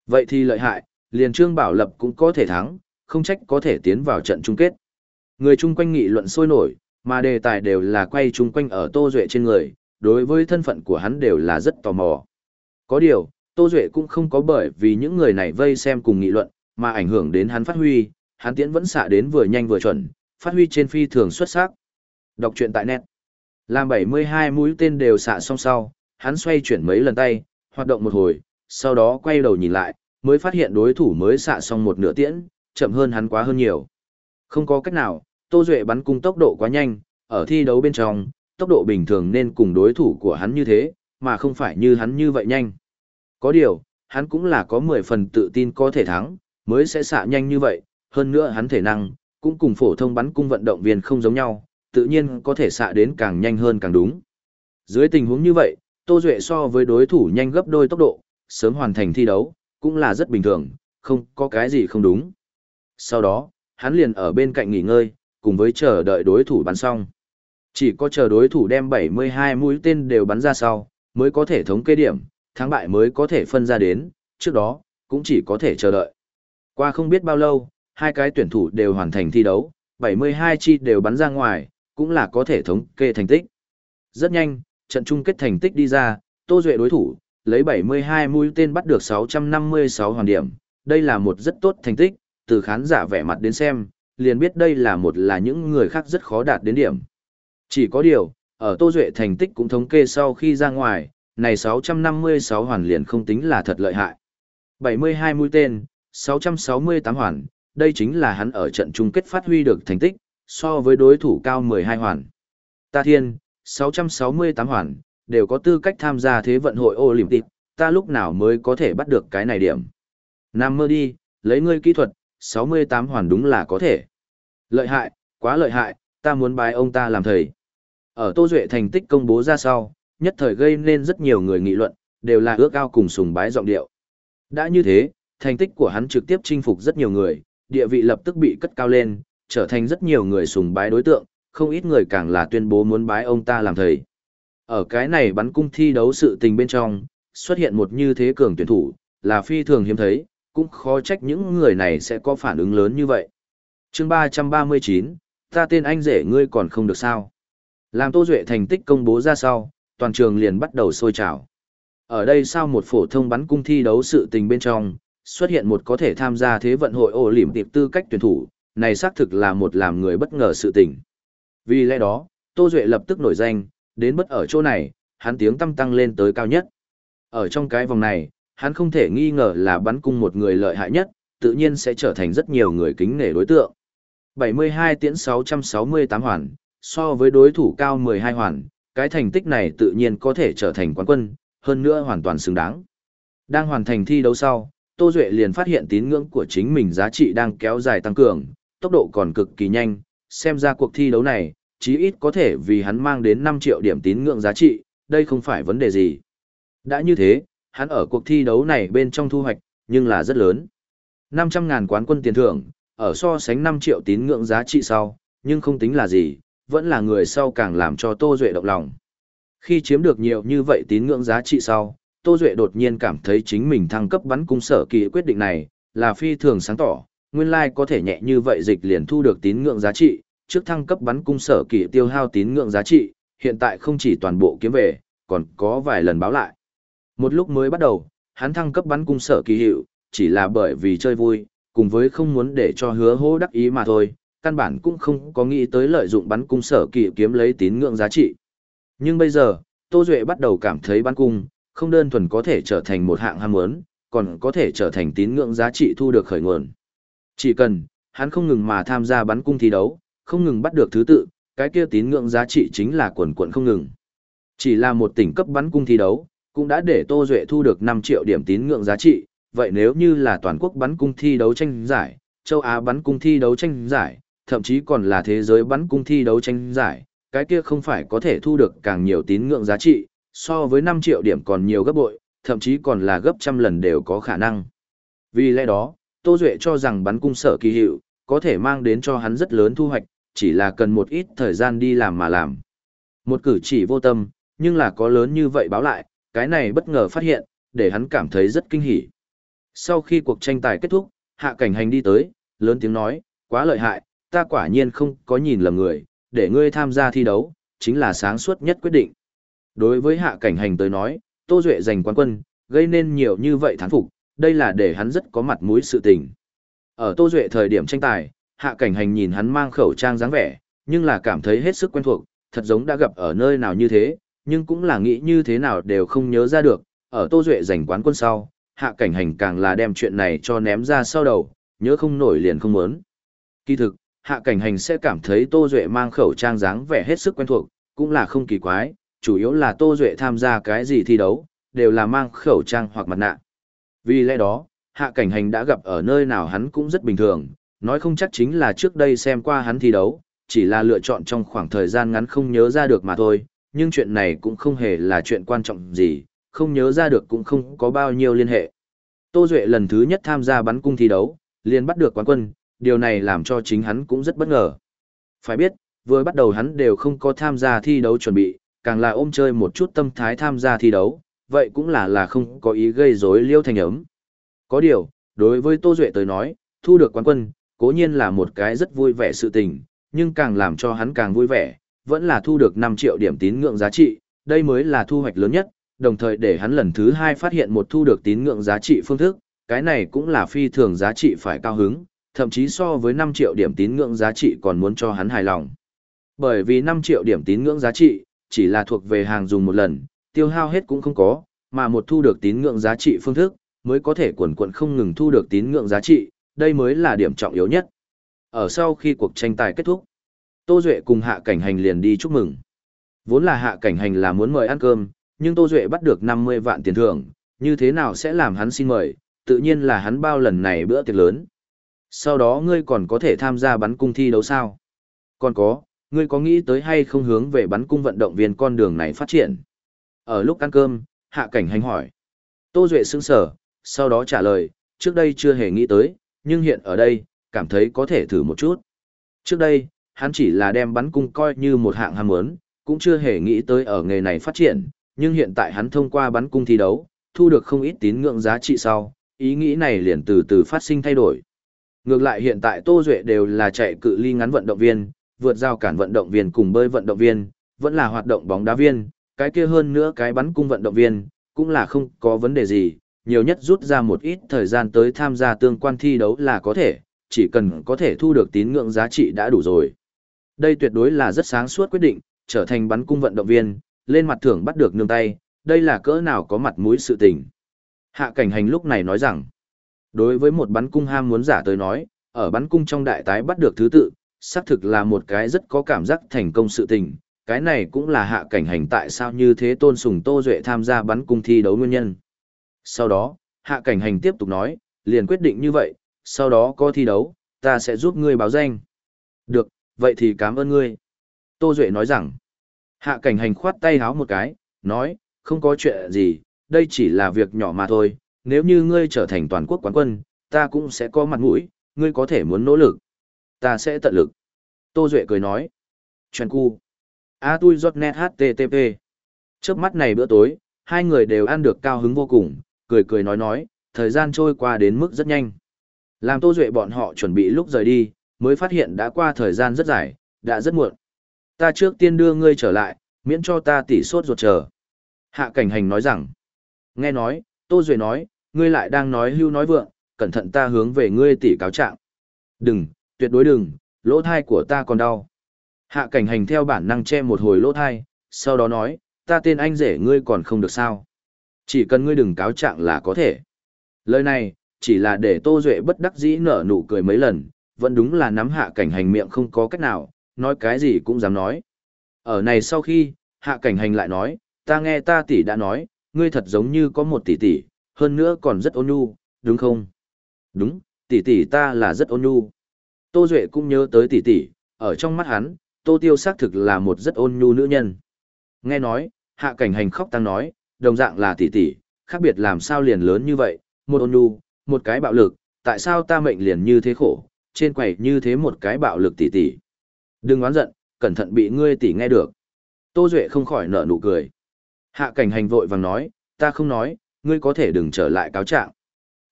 Vậy thì lợi hại, liền Trương Bảo Lập cũng có thể thắng, không trách có thể tiến vào trận chung kết. Người chung quanh nghị luận sôi nổi, mà đề tài đều là quay chung quanh ở Tô Duệ trên người, đối với thân phận của hắn đều là rất tò mò. Có điều, Tô Duệ cũng không có bởi vì những người này vây xem cùng nghị luận, mà ảnh hưởng đến hắn phát huy, hắn tiễn vẫn xạ đến vừa nhanh vừa chuẩn, phát huy trên phi thường xuất sắc. Đọc truyện tại net. Làm 72 mũi tên đều xạ xong sau, hắn xoay chuyển mấy lần tay, hoạt động một hồi, sau đó quay đầu nhìn lại, mới phát hiện đối thủ mới xạ xong một nửa tiễn, chậm hơn hắn quá hơn nhiều. Không có cách nào, Tô Duệ bắn cung tốc độ quá nhanh, ở thi đấu bên trong, tốc độ bình thường nên cùng đối thủ của hắn như thế, mà không phải như hắn như vậy nhanh. Có điều, hắn cũng là có 10 phần tự tin có thể thắng, mới sẽ xạ nhanh như vậy, hơn nữa hắn thể năng, cũng cùng phổ thông bắn cung vận động viên không giống nhau, tự nhiên có thể xạ đến càng nhanh hơn càng đúng. Dưới tình huống như vậy, Tô Duệ so với đối thủ nhanh gấp đôi tốc độ, sớm hoàn thành thi đấu, cũng là rất bình thường, không có cái gì không đúng. Sau đó, hắn liền ở bên cạnh nghỉ ngơi, cùng với chờ đợi đối thủ bắn xong. Chỉ có chờ đối thủ đem 72 mũi tên đều bắn ra sau, mới có thể thống kê điểm, thắng bại mới có thể phân ra đến, trước đó, cũng chỉ có thể chờ đợi. Qua không biết bao lâu, hai cái tuyển thủ đều hoàn thành thi đấu, 72 chi đều bắn ra ngoài, cũng là có thể thống kê thành tích. Rất nhanh, trận chung kết thành tích đi ra, Tô Duệ đối thủ, lấy 72 mũi tên bắt được 656 hoàn điểm, đây là một rất tốt thành tích, từ khán giả vẻ mặt đến xem, liền biết đây là một là những người khác rất khó đạt đến điểm. Chỉ có điều, ở Tô Duệ thành tích cũng thống kê sau khi ra ngoài, này 656 hoàn liền không tính là thật lợi hại. 72 mũi tên, 668 hoàn, đây chính là hắn ở trận chung kết phát huy được thành tích, so với đối thủ cao 12 hoàn. Ta thiên, 668 hoàn, đều có tư cách tham gia thế vận hội Olympic, ta lúc nào mới có thể bắt được cái này điểm. Nam mơ đi, lấy ngươi kỹ thuật, 68 hoàn đúng là có thể. Lợi hại, quá lợi hại, ta muốn bái ông ta làm thầy. Ở Tô Duệ thành tích công bố ra sau, nhất thời gây nên rất nhiều người nghị luận, đều là ước ao cùng sùng bái giọng điệu. Đã như thế, thành tích của hắn trực tiếp chinh phục rất nhiều người, địa vị lập tức bị cất cao lên, trở thành rất nhiều người sùng bái đối tượng, không ít người càng là tuyên bố muốn bái ông ta làm thầy. Ở cái này bắn cung thi đấu sự tình bên trong, xuất hiện một như thế cường tuyển thủ, là phi thường hiếm thấy, cũng khó trách những người này sẽ có phản ứng lớn như vậy. chương 339, ta tên anh rể ngươi còn không được sao. Làm Tô Duệ thành tích công bố ra sau, toàn trường liền bắt đầu sôi trào. Ở đây sao một phổ thông bắn cung thi đấu sự tình bên trong, xuất hiện một có thể tham gia thế vận hội ổ lỉm tiệp tư cách tuyển thủ, này xác thực là một làm người bất ngờ sự tình. Vì lẽ đó, Tô Duệ lập tức nổi danh, đến bất ở chỗ này, hắn tiếng tăng tăng lên tới cao nhất. Ở trong cái vòng này, hắn không thể nghi ngờ là bắn cung một người lợi hại nhất, tự nhiên sẽ trở thành rất nhiều người kính nể đối tượng. 72 tiễn 668 hoàn, so với đối thủ cao 12 hoàn, cái thành tích này tự nhiên có thể trở thành quán quân, hơn nữa hoàn toàn xứng đáng. Đang hoàn thành thi đấu sau, Tô Duệ liền phát hiện tín ngưỡng của chính mình giá trị đang kéo dài tăng cường, tốc độ còn cực kỳ nhanh, xem ra cuộc thi đấu này, chí ít có thể vì hắn mang đến 5 triệu điểm tín ngưỡng giá trị, đây không phải vấn đề gì. Đã như thế, hắn ở cuộc thi đấu này bên trong thu hoạch, nhưng là rất lớn. 500.000 quán quân tiền thưởng, ở so sánh 5 triệu tín ngưỡng giá trị sau, nhưng không tính là gì, vẫn là người sau càng làm cho Tô Duệ động lòng. Khi chiếm được nhiều như vậy tín ngưỡng giá trị sau, Tô Duệ đột nhiên cảm thấy chính mình thăng cấp bắn cung sở kỳ quyết định này, là phi thường sáng tỏ, nguyên lai like có thể nhẹ như vậy dịch liền thu được tín ngưỡng giá trị, trước thăng cấp bắn cung sở kỳ tiêu hao tín ngưỡng giá trị, hiện tại không chỉ toàn bộ kiếm về, còn có vài lần báo lại. Một lúc mới bắt đầu, hắn thăng cấp bắn cung sở kỳ hiệu, chỉ là bởi vì chơi vui, cùng với không muốn để cho hứa hô đắc ý mà thôi, căn bản cũng không có nghĩ tới lợi dụng bắn cung sở kỳ kiếm lấy tín ngưỡng giá trị. Nhưng bây giờ, Tô Duệ bắt đầu cảm thấy bắn cung, không đơn thuần có thể trở thành một hạng ham muốn, còn có thể trở thành tín ngưỡng giá trị thu được khởi nguồn. Chỉ cần, hắn không ngừng mà tham gia bắn cung thi đấu, không ngừng bắt được thứ tự, cái kia tín ngưỡng giá trị chính là quần quần không ngừng. Chỉ là một tỉnh cấp bắn cung thi đấu, cũng đã để Tô Duệ thu được 5 triệu điểm tín ngưỡng giá trị, vậy nếu như là toàn quốc bắn cung thi đấu tranh giải, châu Á bắn cung thi đấu tranh giải, thậm chí còn là thế giới bắn cung thi đấu tranh giải, cái kia không phải có thể thu được càng nhiều tín ngưỡng giá trị, so với 5 triệu điểm còn nhiều gấp bội, thậm chí còn là gấp trăm lần đều có khả năng. Vì lẽ đó, Tô Duệ cho rằng bắn cung sở kỳ hiệu, có thể mang đến cho hắn rất lớn thu hoạch, chỉ là cần một ít thời gian đi làm mà làm. Một cử chỉ vô tâm, nhưng là có lớn như vậy báo lại, cái này bất ngờ phát hiện, để hắn cảm thấy rất kinh hỉ. Sau khi cuộc tranh tài kết thúc, hạ cảnh hành đi tới, lớn tiếng nói, quá lợi hại, ta quả nhiên không có nhìn lầm người, để ngươi tham gia thi đấu, chính là sáng suốt nhất quyết định. Đối với hạ cảnh hành tới nói, Tô Duệ giành quán quân, gây nên nhiều như vậy thán phục, đây là để hắn rất có mặt mũi sự tình. Ở Tô Duệ thời điểm tranh tài, hạ cảnh hành nhìn hắn mang khẩu trang dáng vẻ, nhưng là cảm thấy hết sức quen thuộc, thật giống đã gặp ở nơi nào như thế, nhưng cũng là nghĩ như thế nào đều không nhớ ra được, ở Tô Duệ giành quán quân sau, hạ cảnh hành càng là đem chuyện này cho ném ra sau đầu, nhớ không nổi liền không muốn. Kỳ thực, hạ cảnh hành sẽ cảm thấy Tô Duệ mang khẩu trang dáng vẻ hết sức quen thuộc, cũng là không kỳ quái, chủ yếu là Tô Duệ tham gia cái gì thi đấu, đều là mang khẩu trang hoặc mặt nạ. Vì lẽ đó, hạ cảnh hành đã gặp ở nơi nào hắn cũng rất bình thường, nói không chắc chính là trước đây xem qua hắn thi đấu, chỉ là lựa chọn trong khoảng thời gian ngắn không nhớ ra được mà thôi, nhưng chuyện này cũng không hề là chuyện quan trọng gì, không nhớ ra được cũng không có bao nhiêu liên hệ. Tô Duệ lần thứ nhất tham gia bắn cung thi đấu, liền bắt được quán quân, điều này làm cho chính hắn cũng rất bất ngờ. Phải biết, vừa bắt đầu hắn đều không có tham gia thi đấu chuẩn bị, càng là ôm chơi một chút tâm thái tham gia thi đấu, vậy cũng là là không có ý gây rối liêu thành ấm. Có điều, đối với Tô Duệ tới nói, thu được quán quân, cố nhiên là một cái rất vui vẻ sự tình, nhưng càng làm cho hắn càng vui vẻ, vẫn là thu được 5 triệu điểm tín ngưỡng giá trị, đây mới là thu hoạch lớn nhất, đồng thời để hắn lần thứ hai phát hiện một thu được tín ngưỡng giá trị phương thức, cái này cũng là phi thường giá trị phải cao hứng, thậm chí so với 5 triệu điểm tín ngưỡng giá trị còn muốn cho hắn hài lòng. Bởi vì 5 triệu điểm tín ngưỡng giá trị, chỉ là thuộc về hàng dùng một lần, tiêu hao hết cũng không có, mà một thu được tín ngưỡng giá trị phương thức, mới có thể quần quần không ngừng thu được tín ngưỡng giá trị, đây mới là điểm trọng yếu nhất. Ở sau khi cuộc tranh tài kết thúc, Tô Duệ cùng hạ cảnh hành liền đi chúc mừng. Vốn là hạ cảnh hành là muốn mời ăn cơm, nhưng Tô Duệ bắt được 50 vạn tiền thưởng, như thế nào sẽ làm hắn xin mời, tự nhiên là hắn bao lần này bữa tiệc lớn. Sau đó ngươi còn có thể tham gia bắn cung thi đấu sao? Còn có, ngươi có nghĩ tới hay không hướng về bắn cung vận động viên con đường này phát triển? Ở lúc ăn cơm, hạ cảnh hành hỏi. Tô Duệ sững sở, sau đó trả lời, trước đây chưa hề nghĩ tới, nhưng hiện ở đây, cảm thấy có thể thử một chút. Trước đây, hắn chỉ là đem bắn cung coi như một hạng ham muốn, cũng chưa hề nghĩ tới ở nghề này phát triển, nhưng hiện tại hắn thông qua bắn cung thi đấu, thu được không ít tín ngưỡng giá trị sau, ý nghĩ này liền từ từ phát sinh thay đổi. Ngược lại hiện tại Tô Duệ đều là chạy cự ly ngắn vận động viên, vượt giao cản vận động viên cùng bơi vận động viên, vẫn là hoạt động bóng đá viên, cái kia hơn nữa cái bắn cung vận động viên, cũng là không có vấn đề gì, nhiều nhất rút ra một ít thời gian tới tham gia tương quan thi đấu là có thể, chỉ cần có thể thu được tín ngưỡng giá trị đã đủ rồi. Đây tuyệt đối là rất sáng suốt quyết định, trở thành bắn cung vận động viên, lên mặt thưởng bắt được nương tay, đây là cỡ nào có mặt mũi sự tình. Hạ cảnh hành lúc này nói rằng, đối với một bắn cung ham muốn giả tới nói, ở bắn cung trong đại tái bắt được thứ tự, xác thực là một cái rất có cảm giác thành công sự tình. Cái này cũng là hạ cảnh hành tại sao như thế tôn sùng Tô Duệ tham gia bắn cung thi đấu nguyên nhân. Sau đó, hạ cảnh hành tiếp tục nói, liền quyết định như vậy, sau đó có thi đấu, ta sẽ giúp ngươi báo danh. Được, vậy thì cảm ơn ngươi. Tô Duệ nói rằng, hạ cảnh hành khoát tay háo một cái, nói, không có chuyện gì, đây chỉ là việc nhỏ mà thôi, nếu như ngươi trở thành toàn quốc quán quân, ta cũng sẽ có mặt mũi, ngươi có thể muốn nỗ lực. Ta sẽ tận lực. Tô Duệ cười nói. Chuyện cu. A tui giọt net HTTP. Trước mắt này bữa tối, hai người đều ăn được cao hứng vô cùng, cười cười nói nói, thời gian trôi qua đến mức rất nhanh. Làm Tô Duệ bọn họ chuẩn bị lúc rời đi, mới phát hiện đã qua thời gian rất dài, đã rất muộn. Ta trước tiên đưa ngươi trở lại, miễn cho ta tỉ sốt ruột chờ. Hạ cảnh hành nói rằng, nghe nói, Tô Duệ nói, ngươi lại đang nói hưu nói vượng, cẩn thận ta hướng về ngươi tỉ cáo trạng. Đừng, tuyệt đối đừng, lỗ thai của ta còn đau. Hạ cảnh hành theo bản năng che một hồi lỗ thai, sau đó nói, ta tên anh rể ngươi còn không được sao. Chỉ cần ngươi đừng cáo trạng là có thể. Lời này, chỉ là để Tô Duệ bất đắc dĩ nở nụ cười mấy lần, vẫn đúng là nắm hạ cảnh hành miệng không có cách nào, nói cái gì cũng dám nói. Ở này sau khi, hạ cảnh hành lại nói, ta nghe ta tỷ đã nói, ngươi thật giống như có một tỷ tỷ, hơn nữa còn rất ôn nhu, đúng không? Đúng, tỷ tỷ ta là rất ôn nhu. Tô Duệ cũng nhớ tới tỷ tỷ, ở trong mắt hắn, Tô Tiêu xác thực là một rất ôn nhu nữ nhân. Nghe nói, hạ cảnh hành khóc tăng nói, đồng dạng là tỷ tỷ, khác biệt làm sao liền lớn như vậy, một ôn nhu, một cái bạo lực, tại sao ta mệnh liền như thế khổ, trên quầy như thế một cái bạo lực tỷ tỷ. Đừng oán giận, cẩn thận bị ngươi tỷ nghe được. Tô Duệ không khỏi nở nụ cười. Hạ cảnh hành vội vàng nói, ta không nói, ngươi có thể đừng trở lại cáo trạng.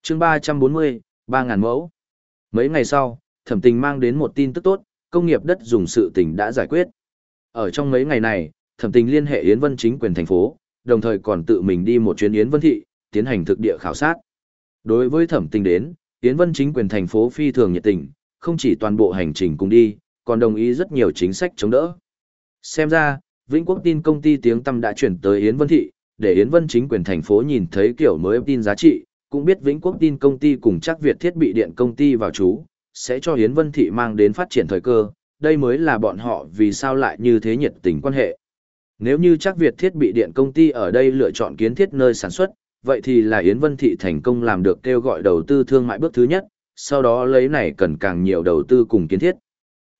chương 340, 3.000 mẫu. Mấy ngày sau, thẩm tình mang đến một tin tức tốt, công nghiệp đất dùng sự tình đã giải quyết. Ở trong mấy ngày này, thẩm tình liên hệ Yến Vân chính quyền thành phố, đồng thời còn tự mình đi một chuyến Yến Vân thị, tiến hành thực địa khảo sát. Đối với thẩm tình đến, Yến Vân chính quyền thành phố phi thường nhiệt tình, không chỉ toàn bộ hành trình cùng đi, còn đồng ý rất nhiều chính sách chống đỡ. Xem ra, Vĩnh Quốc tin công ty tiếng tâm đã chuyển tới Yến Vân thị, để Yến Vân chính quyền thành phố nhìn thấy kiểu mới tin giá trị, cũng biết Vĩnh Quốc tin công ty cùng chắc Việt thiết bị điện công ty vào chú, sẽ cho Yến Vân thị mang đến phát triển thời cơ, đây mới là bọn họ vì sao lại như thế nhiệt tình quan hệ. Nếu như chắc Việt thiết bị điện công ty ở đây lựa chọn kiến thiết nơi sản xuất, vậy thì là Yến Vân Thị thành công làm được kêu gọi đầu tư thương mại bước thứ nhất, sau đó lấy này cần càng nhiều đầu tư cùng kiến thiết.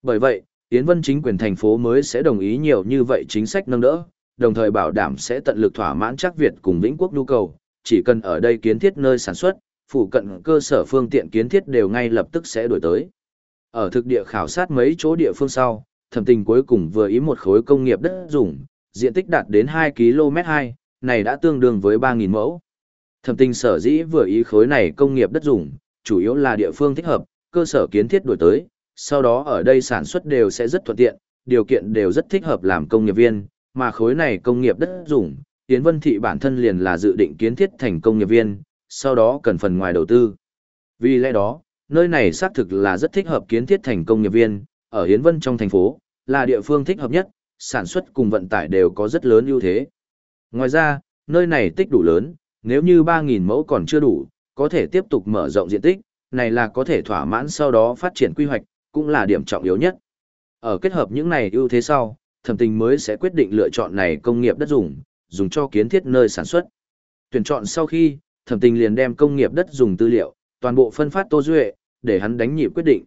Bởi vậy, Yến Vân chính quyền thành phố mới sẽ đồng ý nhiều như vậy chính sách nâng đỡ, đồng thời bảo đảm sẽ tận lực thỏa mãn chắc Việt cùng Vĩnh Quốc nhu cầu, chỉ cần ở đây kiến thiết nơi sản xuất, phụ cận cơ sở phương tiện kiến thiết đều ngay lập tức sẽ đổi tới. Ở thực địa khảo sát mấy chỗ địa phương sau, thẩm tình cuối cùng vừa ý một khối công nghiệp đất dùng, diện tích đạt đến 2 km 2, này đã tương đương với 3.000 mẫu. Thẩm tình sở dĩ vừa ý khối này công nghiệp đất dùng, chủ yếu là địa phương thích hợp, cơ sở kiến thiết đổi tới, sau đó ở đây sản xuất đều sẽ rất thuận tiện, điều kiện đều rất thích hợp làm công nghiệp viên, mà khối này công nghiệp đất dùng, Tiến Vân Thị bản thân liền là dự định kiến thiết thành công nghiệp viên, sau đó cần phần ngoài đầu tư. Vì lẽ đó, nơi này xác thực là rất thích hợp kiến thiết thành công nghiệp viên, ở Hiến Vân trong thành phố, là địa phương thích hợp nhất, sản xuất cùng vận tải đều có rất lớn ưu thế. Ngoài ra, nơi này tích đủ lớn, nếu như 3.000 mẫu còn chưa đủ, có thể tiếp tục mở rộng diện tích, này là có thể thỏa mãn sau đó phát triển quy hoạch, cũng là điểm trọng yếu nhất. Ở kết hợp những này ưu thế sau, thẩm tình mới sẽ quyết định lựa chọn này công nghiệp đất dùng, dùng cho kiến thiết nơi sản xuất. Tuyển chọn sau khi, thẩm tình liền đem công nghiệp đất dùng tư liệu, toàn bộ phân phát Tô Duệ, để hắn đánh nhịp quyết định.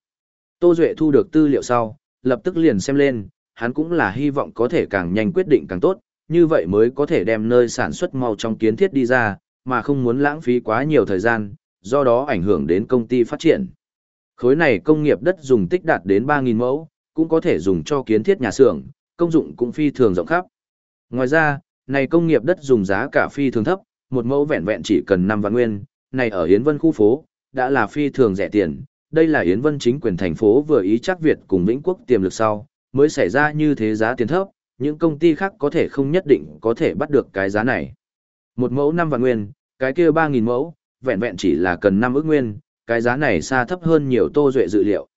Tô Duệ thu được tư liệu sau, lập tức liền xem lên, hắn cũng là hy vọng có thể càng nhanh quyết định càng tốt, như vậy mới có thể đem nơi sản xuất mau trong kiến thiết đi ra, mà không muốn lãng phí quá nhiều thời gian, do đó ảnh hưởng đến công ty phát triển. Khối này công nghiệp đất dùng tích đạt đến 3.000 mẫu, cũng có thể dùng cho kiến thiết nhà xưởng, công dụng cũng phi thường rộng khắp. Ngoài ra, này công nghiệp đất dùng giá cả phi thường thấp, một mẫu vẹn vẹn chỉ cần 5 vạn nguyên, này ở Yến Vân khu phố, đã là phi thường rẻ tiền. Đây là Yến Vân chính quyền thành phố vừa ý chắc Việt cùng Vĩnh Quốc tiềm lực sau, mới xảy ra như thế giá tiền thấp, những công ty khác có thể không nhất định có thể bắt được cái giá này. Một mẫu 5 vạn nguyên, cái kia 3.000 mẫu, vẹn vẹn chỉ là cần 5 ước nguyên, cái giá này xa thấp hơn nhiều Tô Duệ dự liệu.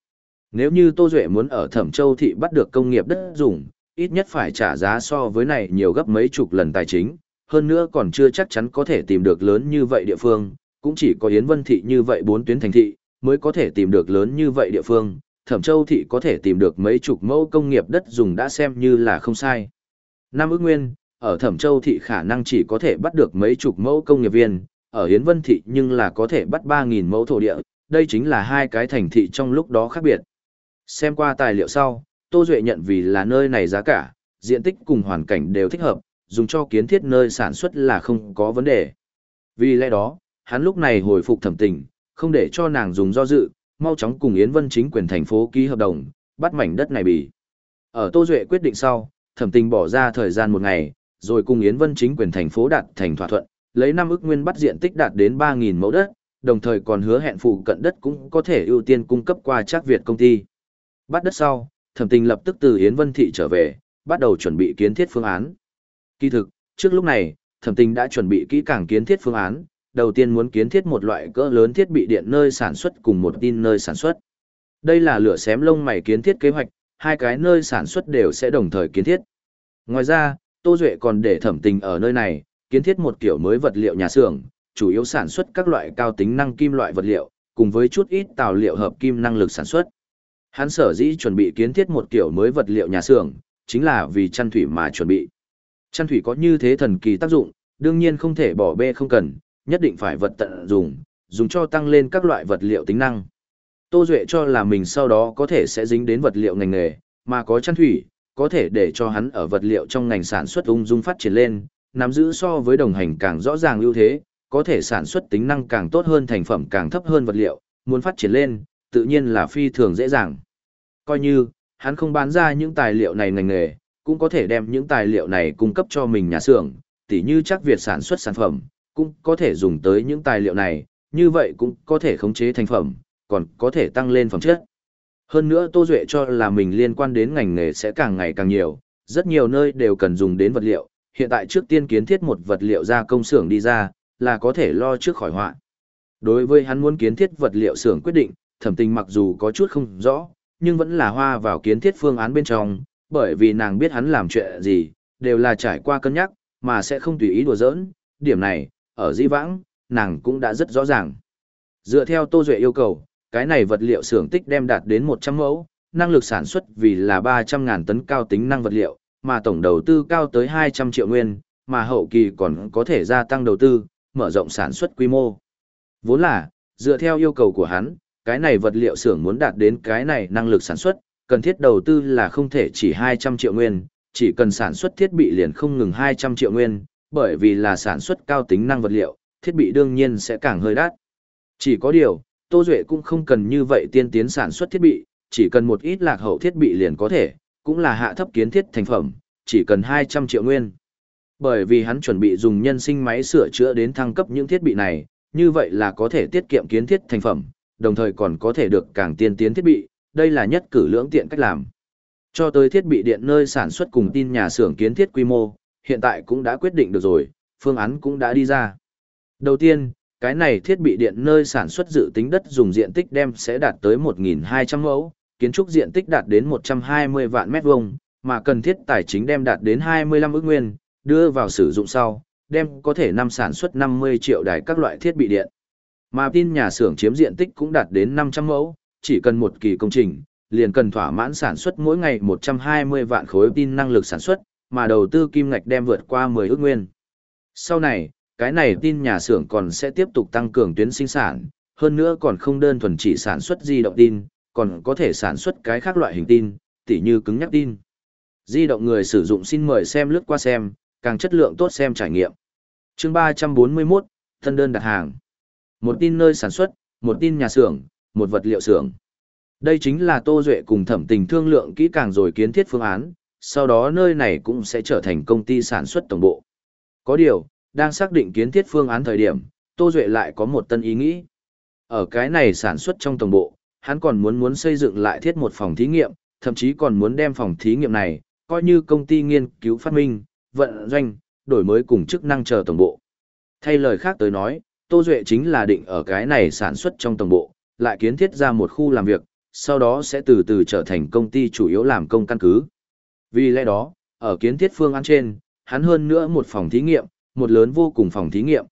Nếu như Tô Duệ muốn ở Thẩm Châu thị bắt được công nghiệp đất dùng, ít nhất phải trả giá so với này nhiều gấp mấy chục lần tài chính, hơn nữa còn chưa chắc chắn có thể tìm được lớn như vậy địa phương, cũng chỉ có Yến Vân thị như vậy bốn tuyến thành thị, mới có thể tìm được lớn như vậy địa phương, Thẩm Châu thị có thể tìm được mấy chục mẫu công nghiệp đất dùng đã xem như là không sai. Nam ước nguyên, ở Thẩm Châu thị khả năng chỉ có thể bắt được mấy chục mẫu công nghiệp viên, ở Yến Vân thị nhưng là có thể bắt 3.000 mẫu thổ địa, đây chính là hai cái thành thị trong lúc đó khác biệt. Xem qua tài liệu sau, Tô Duệ nhận vì là nơi này giá cả, diện tích cùng hoàn cảnh đều thích hợp, dùng cho kiến thiết nơi sản xuất là không có vấn đề. Vì lẽ đó, hắn lúc này hồi phục thẩm tình, không để cho nàng dùng do dự, mau chóng cùng Yến Vân chính quyền thành phố ký hợp đồng, bắt mảnh đất này bị. Ở Tô Duệ quyết định sau, thẩm tình bỏ ra thời gian một ngày, rồi cùng Yến Vân chính quyền thành phố đạt thành thỏa thuận, lấy năm ức nguyên bắt diện tích đạt đến 3.000 mẫu đất, đồng thời còn hứa hẹn phụ cận đất cũng có thể ưu tiên cung cấp qua chắc Việt công ty. Bắt đất sau, thẩm tình lập tức từ Yến Vân Thị trở về, bắt đầu chuẩn bị kiến thiết phương án. Kỳ thực, trước lúc này, thẩm tình đã chuẩn bị kỹ càng kiến thiết phương án, đầu tiên muốn kiến thiết một loại cỡ lớn thiết bị điện nơi sản xuất cùng một tin nơi sản xuất. Đây là lửa xém lông mày kiến thiết kế hoạch, hai cái nơi sản xuất đều sẽ đồng thời kiến thiết. Ngoài ra, Tô Duệ còn để thẩm tình ở nơi này, kiến thiết một kiểu mới vật liệu nhà xưởng, chủ yếu sản xuất các loại cao tính năng kim loại vật liệu, cùng với chút ít tạo liệu hợp kim năng lực sản xuất. Hắn sở dĩ chuẩn bị kiến thiết một kiểu mới vật liệu nhà xưởng, chính là vì chăn thủy mà chuẩn bị. Chăn thủy có như thế thần kỳ tác dụng, đương nhiên không thể bỏ bê không cần, nhất định phải vật tận dùng, dùng cho tăng lên các loại vật liệu tính năng. Tô Duệ cho là mình sau đó có thể sẽ dính đến vật liệu ngành nghề, mà có chăn thủy, có thể để cho hắn ở vật liệu trong ngành sản xuất ung dung phát triển lên, nắm giữ so với đồng hành càng rõ ràng ưu thế, có thể sản xuất tính năng càng tốt hơn thành phẩm càng thấp hơn vật liệu, muốn phát triển lên, tự nhiên là phi thường dễ dàng. Coi như, hắn không bán ra những tài liệu này ngành nghề, cũng có thể đem những tài liệu này cung cấp cho mình nhà xưởng, tỉ như chắc việc sản xuất sản phẩm, cũng có thể dùng tới những tài liệu này, như vậy cũng có thể khống chế thành phẩm, còn có thể tăng lên phẩm chất. Hơn nữa Tô Duệ cho là mình liên quan đến ngành nghề sẽ càng ngày càng nhiều, rất nhiều nơi đều cần dùng đến vật liệu, hiện tại trước tiên kiến thiết một vật liệu ra công xưởng đi ra, là có thể lo trước khỏi họa. Đối với hắn muốn kiến thiết vật liệu xưởng quyết định, thẩm tình mặc dù có chút không rõ, nhưng vẫn là hoa vào kiến thiết phương án bên trong, bởi vì nàng biết hắn làm chuyện gì, đều là trải qua cân nhắc, mà sẽ không tùy ý đùa giỡn, điểm này, ở di vãng, nàng cũng đã rất rõ ràng. Dựa theo Tô Duệ yêu cầu, cái này vật liệu xưởng tích đem đạt đến 100 mẫu, năng lực sản xuất vì là 300.000 tấn cao tính năng vật liệu, mà tổng đầu tư cao tới 200 triệu nguyên, mà hậu kỳ còn có thể gia tăng đầu tư, mở rộng sản xuất quy mô. Vốn là, dựa theo yêu cầu của hắn, cái này vật liệu xưởng muốn đạt đến cái này năng lực sản xuất, cần thiết đầu tư là không thể chỉ 200 triệu nguyên, chỉ cần sản xuất thiết bị liền không ngừng 200 triệu nguyên, bởi vì là sản xuất cao tính năng vật liệu, thiết bị đương nhiên sẽ càng hơi đắt. Chỉ có điều, Tô Duệ cũng không cần như vậy tiên tiến sản xuất thiết bị, chỉ cần một ít lạc hậu thiết bị liền có thể, cũng là hạ thấp kiến thiết thành phẩm, chỉ cần 200 triệu nguyên. Bởi vì hắn chuẩn bị dùng nhân sinh máy sửa chữa đến thăng cấp những thiết bị này, như vậy là có thể tiết kiệm kiến thiết thành phẩm, đồng thời còn có thể được càng tiên tiến thiết bị, đây là nhất cử lưỡng tiện cách làm. Cho tới thiết bị điện nơi sản xuất cùng tin nhà xưởng kiến thiết quy mô, hiện tại cũng đã quyết định được rồi, phương án cũng đã đi ra. Đầu tiên, cái này thiết bị điện nơi sản xuất dự tính đất dùng diện tích đem sẽ đạt tới 1.200 mẫu, kiến trúc diện tích đạt đến 120 vạn mét vuông, mà cần thiết tài chính đem đạt đến 25 ước nguyên, đưa vào sử dụng sau, đem có thể năm sản xuất 50 triệu đài các loại thiết bị điện. Mà tin nhà xưởng chiếm diện tích cũng đạt đến 500 mẫu, chỉ cần một kỳ công trình, liền cần thỏa mãn sản xuất mỗi ngày 120 vạn khối tin năng lực sản xuất, mà đầu tư kim ngạch đem vượt qua 10 ước nguyên. Sau này, cái này tin nhà xưởng còn sẽ tiếp tục tăng cường tuyến sinh sản, hơn nữa còn không đơn thuần chỉ sản xuất di động tin, còn có thể sản xuất cái khác loại hình tin, tỉ như cứng nhắc tin. Di động người sử dụng xin mời xem lướt qua xem, càng chất lượng tốt xem trải nghiệm. Chương 341, thân đơn đặt hàng. Một tin nơi sản xuất, một tin nhà xưởng, một vật liệu xưởng. Đây chính là Tô Duệ cùng thẩm tình thương lượng kỹ càng rồi kiến thiết phương án, sau đó nơi này cũng sẽ trở thành công ty sản xuất tổng bộ. Có điều, đang xác định kiến thiết phương án thời điểm, Tô Duệ lại có một tân ý nghĩ. Ở cái này sản xuất trong tổng bộ, hắn còn muốn muốn xây dựng lại thiết một phòng thí nghiệm, thậm chí còn muốn đem phòng thí nghiệm này, coi như công ty nghiên cứu phát minh, vận doanh, đổi mới cùng chức năng chờ tổng bộ. Thay lời khác tới nói, Tô Duệ chính là định ở cái này sản xuất trong tổng bộ, lại kiến thiết ra một khu làm việc, sau đó sẽ từ từ trở thành công ty chủ yếu làm công căn cứ. Vì lẽ đó, ở kiến thiết phương án trên, hắn hơn nữa một phòng thí nghiệm, một lớn vô cùng phòng thí nghiệm.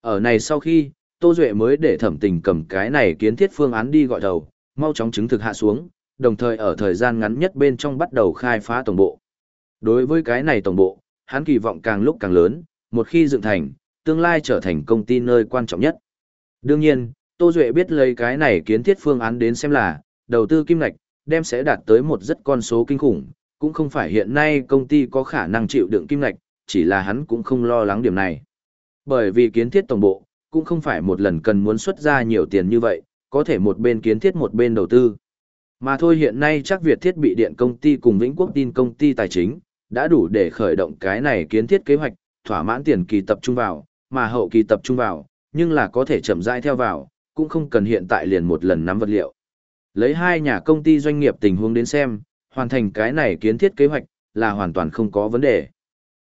Ở này sau khi, Tô Duệ mới để thẩm tình cầm cái này kiến thiết phương án đi gọi đầu, mau chóng chứng thực hạ xuống, đồng thời ở thời gian ngắn nhất bên trong bắt đầu khai phá tổng bộ. Đối với cái này tổng bộ, hắn kỳ vọng càng lúc càng lớn, một khi dựng thành, tương lai trở thành công ty nơi quan trọng nhất. Đương nhiên, Tô Duệ biết lấy cái này kiến thiết phương án đến xem là, đầu tư kim ngạch đem sẽ đạt tới một rất con số kinh khủng, cũng không phải hiện nay công ty có khả năng chịu đựng kim ngạch, chỉ là hắn cũng không lo lắng điểm này. Bởi vì kiến thiết tổng bộ, cũng không phải một lần cần muốn xuất ra nhiều tiền như vậy, có thể một bên kiến thiết một bên đầu tư. Mà thôi hiện nay chắc Việt thiết bị điện công ty cùng Vĩnh Quốc tin công ty tài chính, đã đủ để khởi động cái này kiến thiết kế hoạch, thỏa mãn tiền kỳ tập trung vào, mà hậu kỳ tập trung vào, nhưng là có thể chậm rãi theo vào, cũng không cần hiện tại liền một lần nắm vật liệu. Lấy hai nhà công ty doanh nghiệp tình huống đến xem, hoàn thành cái này kiến thiết kế hoạch, là hoàn toàn không có vấn đề.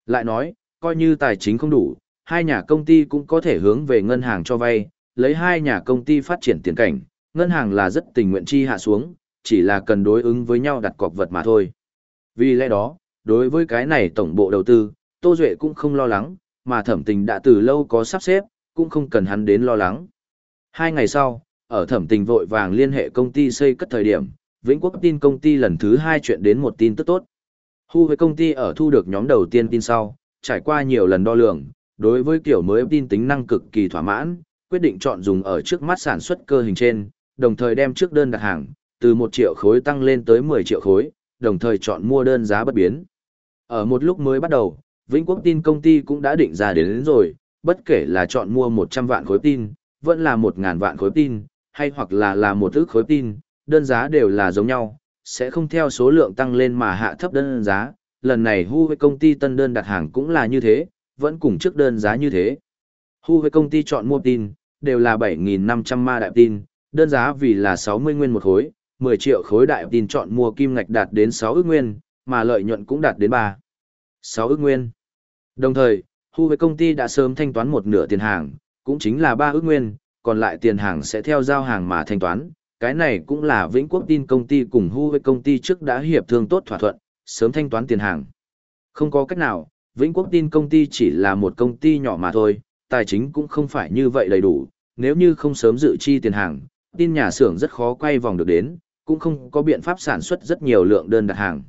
Lại nói, coi như tài chính không đủ, hai nhà công ty cũng có thể hướng về ngân hàng cho vay, lấy hai nhà công ty phát triển tiền cảnh, ngân hàng là rất tình nguyện chi hạ xuống, chỉ là cần đối ứng với nhau đặt cọc vật mà thôi. Vì lẽ đó, đối với cái này tổng bộ đầu tư, Tô Duệ cũng không lo lắng, mà thẩm tình đã từ lâu có sắp xếp, cũng không cần hắn đến lo lắng. Hai ngày sau, ở thẩm tình vội vàng liên hệ công ty xây cất thời điểm, Vĩnh Quốc tin công ty lần thứ hai chuyện đến một tin tức tốt. Hu với công ty ở thu được nhóm đầu tiên tin sau, trải qua nhiều lần đo lường, đối với kiểu mới tin tính năng cực kỳ thỏa mãn, quyết định chọn dùng ở trước mắt sản xuất cơ hình trên, đồng thời đem trước đơn đặt hàng, từ 1 triệu khối tăng lên tới 10 triệu khối, đồng thời chọn mua đơn giá bất biến. Ở một lúc mới bắt đầu, Vĩnh Quốc tin công ty cũng đã định ra đến, đến rồi, bất kể là chọn mua 100 vạn khối tin, vẫn là một ngàn vạn khối tin, hay hoặc là là một ức khối tin, đơn giá đều là giống nhau, sẽ không theo số lượng tăng lên mà hạ thấp đơn giá. Lần này Hu với công ty tân đơn đặt hàng cũng là như thế, vẫn cùng trước đơn giá như thế. Hu với công ty chọn mua tin, đều là 7.500 ma đại tin, đơn giá vì là 60 nguyên một khối, 10 triệu khối đại tin chọn mua kim ngạch đạt đến 6 ức nguyên, mà lợi nhuận cũng đạt đến 3. 6 ức nguyên. Đồng thời, Hu với công ty đã sớm thanh toán một nửa tiền hàng, cũng chính là 3 ước nguyên, còn lại tiền hàng sẽ theo giao hàng mà thanh toán. Cái này cũng là Vĩnh Quốc tin công ty cùng Hu với công ty trước đã hiệp thương tốt thỏa thuận, sớm thanh toán tiền hàng. Không có cách nào, Vĩnh Quốc tin công ty chỉ là một công ty nhỏ mà thôi, tài chính cũng không phải như vậy đầy đủ, nếu như không sớm dự chi tiền hàng, tin nhà xưởng rất khó quay vòng được đến, cũng không có biện pháp sản xuất rất nhiều lượng đơn đặt hàng.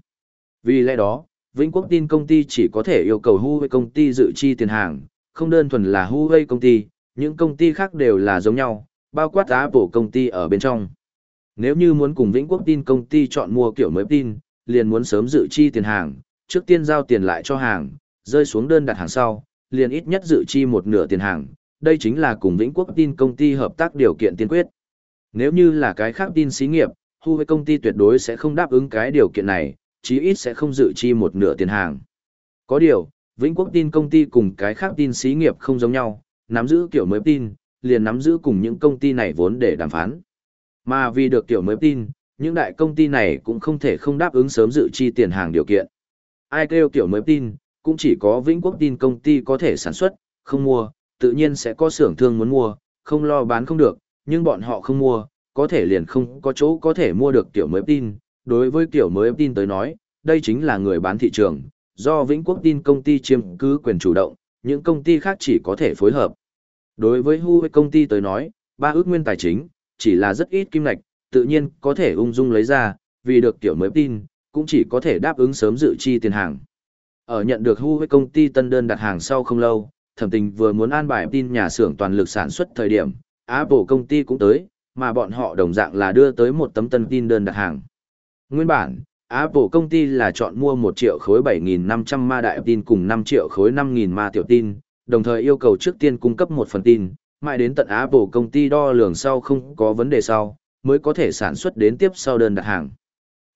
Vì lẽ đó, Vĩnh Quốc tin công ty chỉ có thể yêu cầu Huawei công ty dự chi tiền hàng, không đơn thuần là Huawei công ty, những công ty khác đều là giống nhau, bao quát Apple công ty ở bên trong. Nếu như muốn cùng Vĩnh Quốc tin công ty chọn mua kiểu mới tin, liền muốn sớm dự chi tiền hàng, trước tiên giao tiền lại cho hàng, rơi xuống đơn đặt hàng sau, liền ít nhất dự chi một nửa tiền hàng, đây chính là cùng Vĩnh Quốc tin công ty hợp tác điều kiện tiên quyết. Nếu như là cái khác tin xí nghiệp, Huawei công ty tuyệt đối sẽ không đáp ứng cái điều kiện này, chí ít sẽ không dự chi một nửa tiền hàng. Có điều, Vĩnh Quốc tin công ty cùng cái khác tin xí nghiệp không giống nhau, nắm giữ kiểu mới tin, liền nắm giữ cùng những công ty này vốn để đàm phán. Mà vì được kiểu mới tin, những đại công ty này cũng không thể không đáp ứng sớm dự chi tiền hàng điều kiện. Ai kêu kiểu mới tin, cũng chỉ có Vĩnh Quốc tin công ty có thể sản xuất, không mua, tự nhiên sẽ có xưởng thương muốn mua, không lo bán không được, nhưng bọn họ không mua, có thể liền không có chỗ có thể mua được kiểu mới tin. Đối với kiểu mới tin tới nói, đây chính là người bán thị trường, do Vĩnh Quốc tin công ty chiếm cứ quyền chủ động, những công ty khác chỉ có thể phối hợp. Đối với Huawei công ty tới nói, ba ước nguyên tài chính, chỉ là rất ít kim lạch, tự nhiên có thể ung dung lấy ra, vì được kiểu mới tin, cũng chỉ có thể đáp ứng sớm dự chi tiền hàng. Ở nhận được Huawei công ty tân đơn đặt hàng sau không lâu, thẩm tình vừa muốn an bài tin nhà xưởng toàn lực sản xuất thời điểm, Apple công ty cũng tới, mà bọn họ đồng dạng là đưa tới một tấm tân tin đơn đặt hàng. Nguyên bản, Apple công ty là chọn mua 1 triệu khối 7.500 ma đại tin cùng 5 triệu khối 5.000 ma tiểu tin, đồng thời yêu cầu trước tiên cung cấp một phần tin, mãi đến tận Apple công ty đo lường sau không có vấn đề sau, mới có thể sản xuất đến tiếp sau đơn đặt hàng.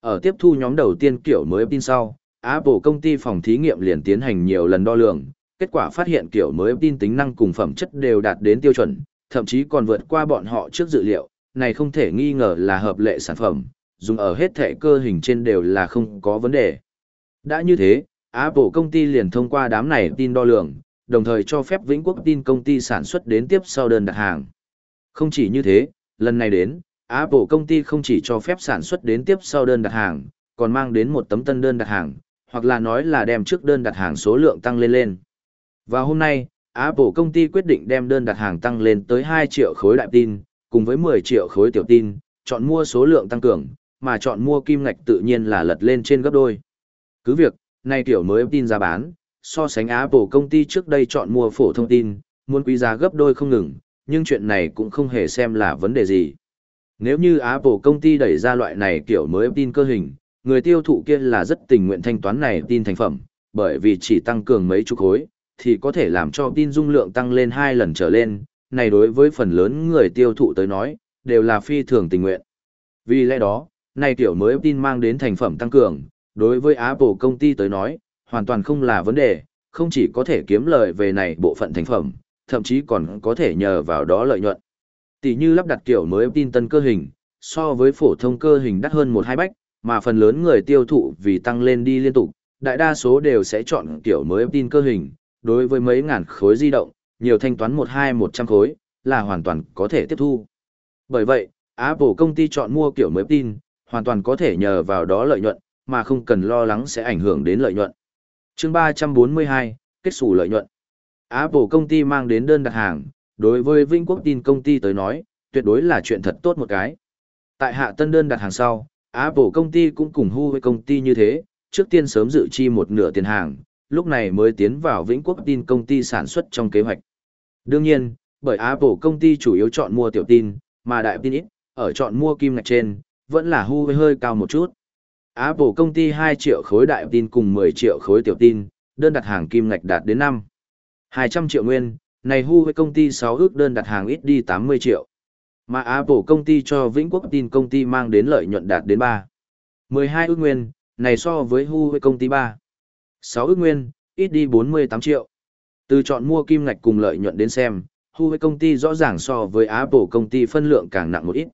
Ở tiếp thu nhóm đầu tiên kiểu mới tin sau, Apple công ty phòng thí nghiệm liền tiến hành nhiều lần đo lường, kết quả phát hiện kiểu mới tin tính năng cùng phẩm chất đều đạt đến tiêu chuẩn, thậm chí còn vượt qua bọn họ trước dự liệu, này không thể nghi ngờ là hợp lệ sản phẩm, dùng ở hết thể cơ hình trên đều là không có vấn đề. Đã như thế, Apple công ty liền thông qua đám này tin đo lường, đồng thời cho phép Vĩnh Quốc tin công ty sản xuất đến tiếp sau đơn đặt hàng. Không chỉ như thế, lần này đến, Apple công ty không chỉ cho phép sản xuất đến tiếp sau đơn đặt hàng, còn mang đến một tấm tân đơn đặt hàng, hoặc là nói là đem trước đơn đặt hàng số lượng tăng lên lên. Và hôm nay, Apple công ty quyết định đem đơn đặt hàng tăng lên tới 2 triệu khối đại tin, cùng với 10 triệu khối tiểu tin, chọn mua số lượng tăng cường, mà chọn mua kim ngạch tự nhiên là lật lên trên gấp đôi. Cứ việc, nay tiểu mới tin giá bán, so sánh Apple công ty trước đây chọn mua phổ thông tin, muốn quý giá gấp đôi không ngừng, nhưng chuyện này cũng không hề xem là vấn đề gì. Nếu như Apple công ty đẩy ra loại này kiểu mới tin cơ hình, người tiêu thụ kia là rất tình nguyện thanh toán này tin thành phẩm, bởi vì chỉ tăng cường mấy chục khối, thì có thể làm cho tin dung lượng tăng lên hai lần trở lên, này đối với phần lớn người tiêu thụ tới nói, đều là phi thường tình nguyện. Vì lẽ đó, này kiểu mới tin mang đến thành phẩm tăng cường, đối với Apple công ty tới nói, hoàn toàn không là vấn đề, không chỉ có thể kiếm lợi về này bộ phận thành phẩm, thậm chí còn có thể nhờ vào đó lợi nhuận. Tỷ như lắp đặt kiểu mới tin tân cơ hình, so với phổ thông cơ hình đắt hơn một hai bách, mà phần lớn người tiêu thụ vì tăng lên đi liên tục, đại đa số đều sẽ chọn kiểu mới tin cơ hình, đối với mấy ngàn khối di động, nhiều thanh toán một hai một trăm khối, là hoàn toàn có thể tiếp thu. Bởi vậy, Apple công ty chọn mua kiểu mới tin, hoàn toàn có thể nhờ vào đó lợi nhuận, mà không cần lo lắng sẽ ảnh hưởng đến lợi nhuận. chương 342, kết sủ lợi nhuận. Apple công ty mang đến đơn đặt hàng, đối với Vinh Quốc tin công ty tới nói, tuyệt đối là chuyện thật tốt một cái. Tại hạ tân đơn đặt hàng sau, Apple công ty cũng cùng Huawei công ty như thế, trước tiên sớm dự chi một nửa tiền hàng, lúc này mới tiến vào Vĩnh Quốc tin công ty sản xuất trong kế hoạch. Đương nhiên, bởi Apple công ty chủ yếu chọn mua tiểu tin, mà đại tin ít, ở chọn mua kim ngạch trên, vẫn là hu hơi cao một chút. Apple công ty 2 triệu khối đại tin cùng 10 triệu khối tiểu tin, đơn đặt hàng kim ngạch đạt đến 5. 200 triệu nguyên, này hu với công ty 6 ước đơn đặt hàng ít đi 80 triệu. Mà Apple công ty cho Vĩnh Quốc tin công ty mang đến lợi nhuận đạt đến 3. 12 ước nguyên, này so với hu với công ty 3. 6 ước nguyên, ít đi 48 triệu. Từ chọn mua kim ngạch cùng lợi nhuận đến xem, hu với công ty rõ ràng so với Apple công ty phân lượng càng nặng một ít.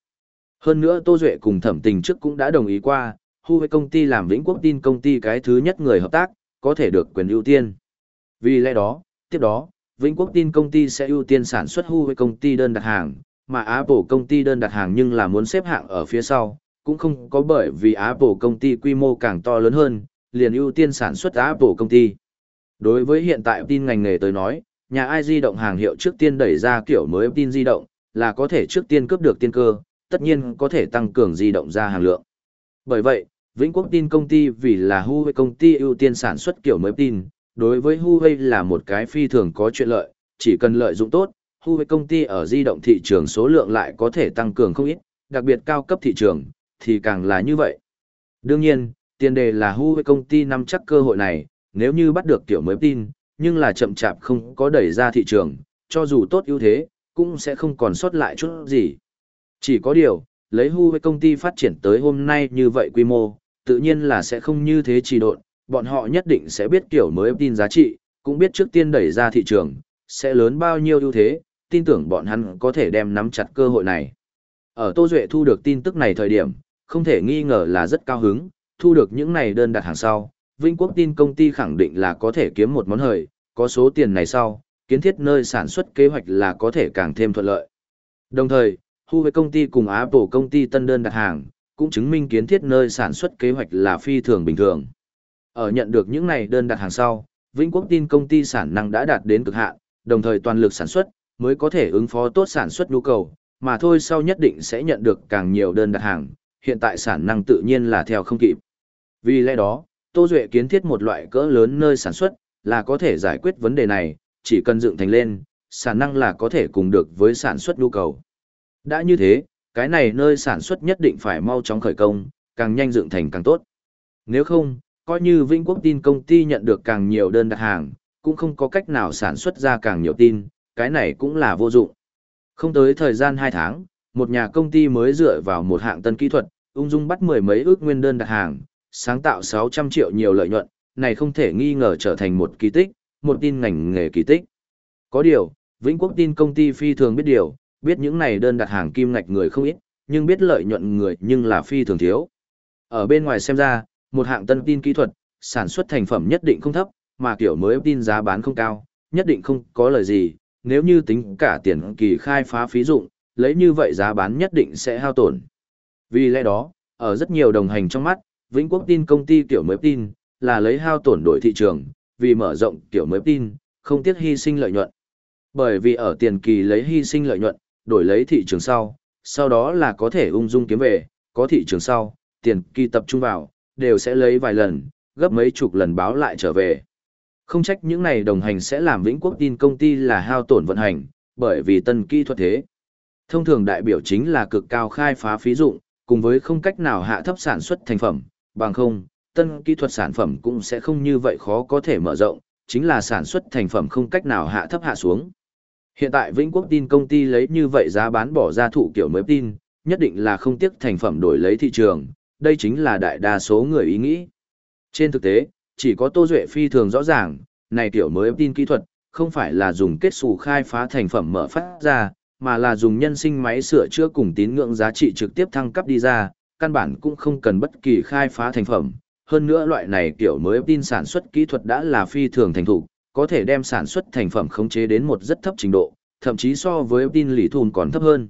Hơn nữa Tô Duệ cùng thẩm tình trước cũng đã đồng ý qua, Huawei công ty làm Vĩnh Quốc tin công ty cái thứ nhất người hợp tác, có thể được quyền ưu tiên. Vì lẽ đó, tiếp đó, Vĩnh Quốc tin công ty sẽ ưu tiên sản xuất Huawei công ty đơn đặt hàng, mà Apple công ty đơn đặt hàng nhưng là muốn xếp hạng ở phía sau, cũng không có bởi vì Apple công ty quy mô càng to lớn hơn, liền ưu tiên sản xuất Apple công ty. Đối với hiện tại tin ngành nghề tới nói, nhà ai di động hàng hiệu trước tiên đẩy ra kiểu mới tin di động, là có thể trước tiên cướp được tiên cơ, tất nhiên có thể tăng cường di động ra hàng lượng. Bởi vậy, Vĩnh Quốc tin công ty vì là Huawei công ty ưu tiên sản xuất kiểu mới tin, đối với Huawei là một cái phi thường có chuyện lợi, chỉ cần lợi dụng tốt, Huawei công ty ở di động thị trường số lượng lại có thể tăng cường không ít, đặc biệt cao cấp thị trường, thì càng là như vậy. Đương nhiên, tiền đề là Huawei công ty nắm chắc cơ hội này, nếu như bắt được tiểu mới tin, nhưng là chậm chạp không có đẩy ra thị trường, cho dù tốt ưu thế, cũng sẽ không còn sót lại chút gì. Chỉ có điều, lấy Huawei công ty phát triển tới hôm nay như vậy quy mô, tự nhiên là sẽ không như thế trì độn, bọn họ nhất định sẽ biết kiểu mới tin giá trị, cũng biết trước tiên đẩy ra thị trường, sẽ lớn bao nhiêu ưu thế, tin tưởng bọn hắn có thể đem nắm chặt cơ hội này. Ở Tô Duệ thu được tin tức này thời điểm, không thể nghi ngờ là rất cao hứng, thu được những này đơn đặt hàng sau, Vinh Quốc tin công ty khẳng định là có thể kiếm một món hời, có số tiền này sau, kiến thiết nơi sản xuất kế hoạch là có thể càng thêm thuận lợi. Đồng thời, Huawei công ty cùng Apple công ty tân đơn đặt hàng, cũng chứng minh kiến thiết nơi sản xuất kế hoạch là phi thường bình thường. Ở nhận được những này đơn đặt hàng sau, Vĩnh Quốc tin công ty sản năng đã đạt đến cực hạn, đồng thời toàn lực sản xuất, mới có thể ứng phó tốt sản xuất nhu cầu, mà thôi sau nhất định sẽ nhận được càng nhiều đơn đặt hàng, hiện tại sản năng tự nhiên là theo không kịp. Vì lẽ đó, Tô Duệ kiến thiết một loại cỡ lớn nơi sản xuất, là có thể giải quyết vấn đề này, chỉ cần dựng thành lên, sản năng là có thể cùng được với sản xuất nhu cầu. Đã như thế, cái này nơi sản xuất nhất định phải mau chóng khởi công, càng nhanh dựng thành càng tốt. Nếu không, coi như Vĩnh Quốc tin công ty nhận được càng nhiều đơn đặt hàng, cũng không có cách nào sản xuất ra càng nhiều tin, cái này cũng là vô dụng. Không tới thời gian 2 tháng, một nhà công ty mới dựa vào một hạng tân kỹ thuật, ung dung bắt mười mấy ước nguyên đơn đặt hàng, sáng tạo 600 triệu nhiều lợi nhuận, này không thể nghi ngờ trở thành một kỳ tích, một tin ngành nghề kỳ tích. Có điều, Vĩnh Quốc tin công ty phi thường biết điều, biết những này đơn đặt hàng kim ngạch người không ít, nhưng biết lợi nhuận người nhưng là phi thường thiếu. Ở bên ngoài xem ra, một hạng tân tin kỹ thuật, sản xuất thành phẩm nhất định không thấp, mà kiểu mới tin giá bán không cao, nhất định không có lời gì, nếu như tính cả tiền kỳ khai phá phí dụng, lấy như vậy giá bán nhất định sẽ hao tổn. Vì lẽ đó, ở rất nhiều đồng hành trong mắt, Vĩnh Quốc tin công ty kiểu mới tin, là lấy hao tổn đổi thị trường, vì mở rộng kiểu mới tin, không tiếc hy sinh lợi nhuận. Bởi vì ở tiền kỳ lấy hy sinh lợi nhuận, đổi lấy thị trường sau, sau đó là có thể ung dung kiếm về, có thị trường sau, tiền kỳ tập trung vào, đều sẽ lấy vài lần, gấp mấy chục lần báo lại trở về. Không trách những này đồng hành sẽ làm Vĩnh Quốc tin công ty là hao tổn vận hành, bởi vì tân kỹ thuật thế. Thông thường đại biểu chính là cực cao khai phá phí dụng, cùng với không cách nào hạ thấp sản xuất thành phẩm, bằng không, tân kỹ thuật sản phẩm cũng sẽ không như vậy khó có thể mở rộng, chính là sản xuất thành phẩm không cách nào hạ thấp hạ xuống. Hiện tại Vĩnh Quốc tin công ty lấy như vậy giá bán bỏ ra thụ kiểu mới tin, nhất định là không tiếc thành phẩm đổi lấy thị trường, đây chính là đại đa số người ý nghĩ. Trên thực tế, chỉ có Tô Duệ phi thường rõ ràng, này kiểu mới tin kỹ thuật, không phải là dùng kết xù khai phá thành phẩm mở phát ra, mà là dùng nhân sinh máy sửa chữa cùng tín ngưỡng giá trị trực tiếp thăng cấp đi ra, căn bản cũng không cần bất kỳ khai phá thành phẩm. Hơn nữa loại này kiểu mới tin sản xuất kỹ thuật đã là phi thường thành thủ, có thể đem sản xuất thành phẩm khống chế đến một rất thấp trình độ, thậm chí so với tin lì thùn còn thấp hơn.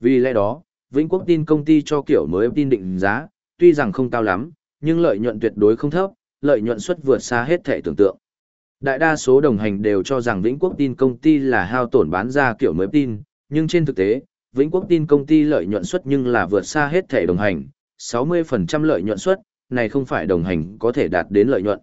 Vì lẽ đó, Vĩnh Quốc tin công ty cho kiểu mới tin định giá, tuy rằng không cao lắm, nhưng lợi nhuận tuyệt đối không thấp, lợi nhuận suất vượt xa hết thể tưởng tượng. Đại đa số đồng hành đều cho rằng Vĩnh Quốc tin công ty là hao tổn bán ra kiểu mới tin, nhưng trên thực tế, Vĩnh Quốc tin công ty lợi nhuận suất nhưng là vượt xa hết thể đồng hành, 60% lợi nhuận suất, này không phải đồng hành có thể đạt đến lợi nhuận.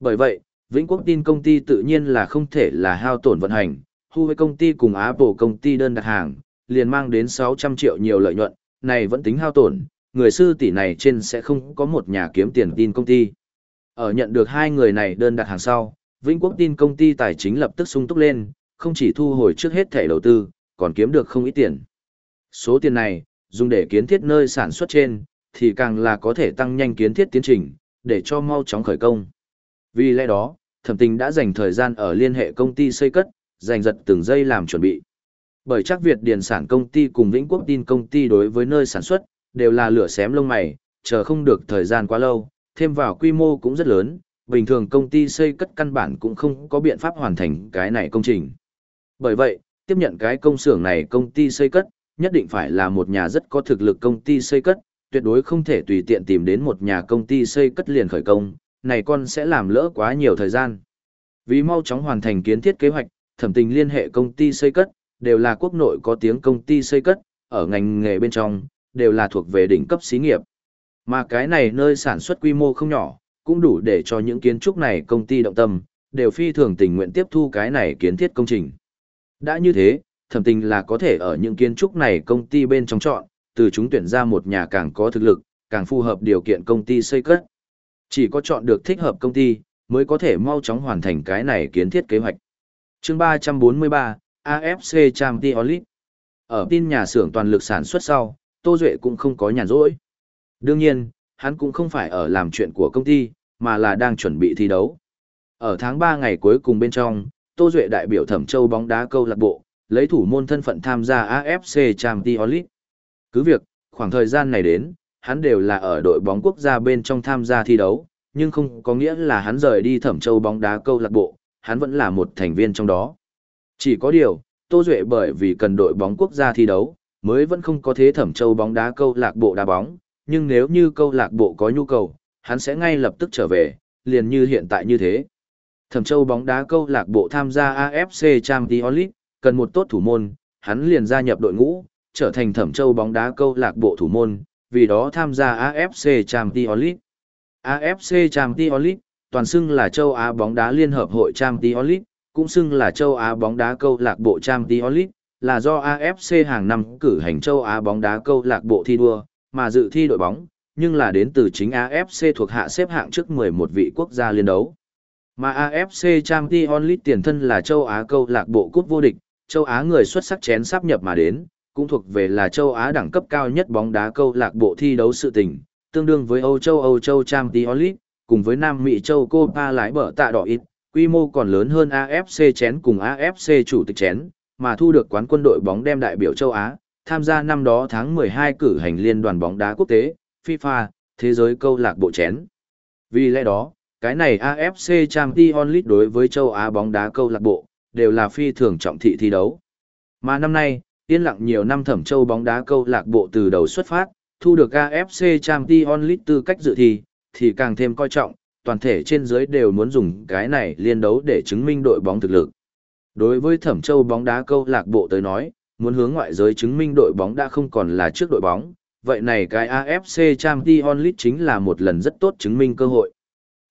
Bởi vậy, Vĩnh Quốc tin công ty tự nhiên là không thể là hao tổn vận hành, Huawei công ty cùng Apple công ty đơn đặt hàng, liền mang đến 600 triệu nhiều lợi nhuận, này vẫn tính hao tổn, người sư tỷ này trên sẽ không có một nhà kiếm tiền tin công ty. Ở nhận được hai người này đơn đặt hàng sau, Vĩnh Quốc tin công ty tài chính lập tức sung túc lên, không chỉ thu hồi trước hết thẻ đầu tư, còn kiếm được không ít tiền. Số tiền này, dùng để kiến thiết nơi sản xuất trên, thì càng là có thể tăng nhanh kiến thiết tiến trình, để cho mau chóng khởi công. Vì lẽ đó, thẩm tình đã dành thời gian ở liên hệ công ty xây cất, dành giật từng giây làm chuẩn bị. Bởi chắc Việt Điền sản công ty cùng Vĩnh Quốc tin công ty đối với nơi sản xuất, đều là lửa xém lông mày, chờ không được thời gian quá lâu, thêm vào quy mô cũng rất lớn, bình thường công ty xây cất căn bản cũng không có biện pháp hoàn thành cái này công trình. Bởi vậy, tiếp nhận cái công xưởng này công ty xây cất, nhất định phải là một nhà rất có thực lực công ty xây cất, tuyệt đối không thể tùy tiện tìm đến một nhà công ty xây cất liền khởi công, này con sẽ làm lỡ quá nhiều thời gian. Vì mau chóng hoàn thành kiến thiết kế hoạch, thẩm tình liên hệ công ty xây cất, đều là quốc nội có tiếng công ty xây cất, ở ngành nghề bên trong, đều là thuộc về đỉnh cấp xí nghiệp. Mà cái này nơi sản xuất quy mô không nhỏ, cũng đủ để cho những kiến trúc này công ty động tâm, đều phi thường tình nguyện tiếp thu cái này kiến thiết công trình. Đã như thế, thẩm tình là có thể ở những kiến trúc này công ty bên trong chọn, từ chúng tuyển ra một nhà càng có thực lực, càng phù hợp điều kiện công ty xây cất. Chỉ có chọn được thích hợp công ty, mới có thể mau chóng hoàn thành cái này kiến thiết kế hoạch. chương 343, AFC Champions League. Ở tin nhà xưởng toàn lực sản xuất sau, Tô Duệ cũng không có nhàn rỗi. Đương nhiên, hắn cũng không phải ở làm chuyện của công ty, mà là đang chuẩn bị thi đấu. Ở tháng 3 ngày cuối cùng bên trong, Tô Duệ đại biểu Thẩm Châu bóng đá câu lạc bộ, lấy thủ môn thân phận tham gia AFC Champions League. Cứ việc, khoảng thời gian này đến, hắn đều là ở đội bóng quốc gia bên trong tham gia thi đấu, nhưng không có nghĩa là hắn rời đi Thẩm Châu bóng đá câu lạc bộ, hắn vẫn là một thành viên trong đó. Chỉ có điều, Tô Duệ bởi vì cần đội bóng quốc gia thi đấu, mới vẫn không có thế Thẩm Châu bóng đá câu lạc bộ đá bóng, nhưng nếu như câu lạc bộ có nhu cầu, hắn sẽ ngay lập tức trở về, liền như hiện tại như thế. Thẩm Châu bóng đá câu lạc bộ tham gia AFC Champions League, cần một tốt thủ môn, hắn liền gia nhập đội ngũ, trở thành Thẩm Châu bóng đá câu lạc bộ thủ môn, vì đó tham gia AFC Champions League. AFC Champions League, toàn xưng là châu Á bóng đá liên hợp hội Champions League, cũng xưng là châu Á bóng đá câu lạc bộ Champions League, là do AFC hàng năm cử hành châu Á bóng đá câu lạc bộ thi đua, mà dự thi đội bóng, nhưng là đến từ chính AFC thuộc hạ xếp hạng trước 11 vị quốc gia liên đấu. Mà AFC Champions League tiền thân là châu Á câu lạc bộ cúp vô địch, châu Á người xuất sắc chén sắp nhập mà đến, cũng thuộc về là châu Á đẳng cấp cao nhất bóng đá câu lạc bộ thi đấu sự tình, tương đương với Âu châu Âu châu Champions League, cùng với Nam Mỹ châu Copa lái bờ tạ đỏ ít, quy mô còn lớn hơn AFC chén cùng AFC chủ tịch chén, mà thu được quán quân đội bóng đem đại biểu châu Á, tham gia năm đó tháng 12 cử hành liên đoàn bóng đá quốc tế, FIFA, thế giới câu lạc bộ chén. Vì lẽ đó, cái này AFC Champions League đối với châu Á bóng đá câu lạc bộ, đều là phi thường trọng thị thi đấu. Mà năm nay, yên lặng nhiều năm thẩm châu bóng đá câu lạc bộ từ đầu xuất phát, thu được AFC Champions League tư cách dự thi, thì càng thêm coi trọng, toàn thể trên dưới đều muốn dùng cái này liên đấu để chứng minh đội bóng thực lực. Đối với thẩm châu bóng đá câu lạc bộ tới nói, muốn hướng ngoại giới chứng minh đội bóng đã không còn là trước đội bóng, vậy này cái AFC Champions League chính là một lần rất tốt chứng minh cơ hội.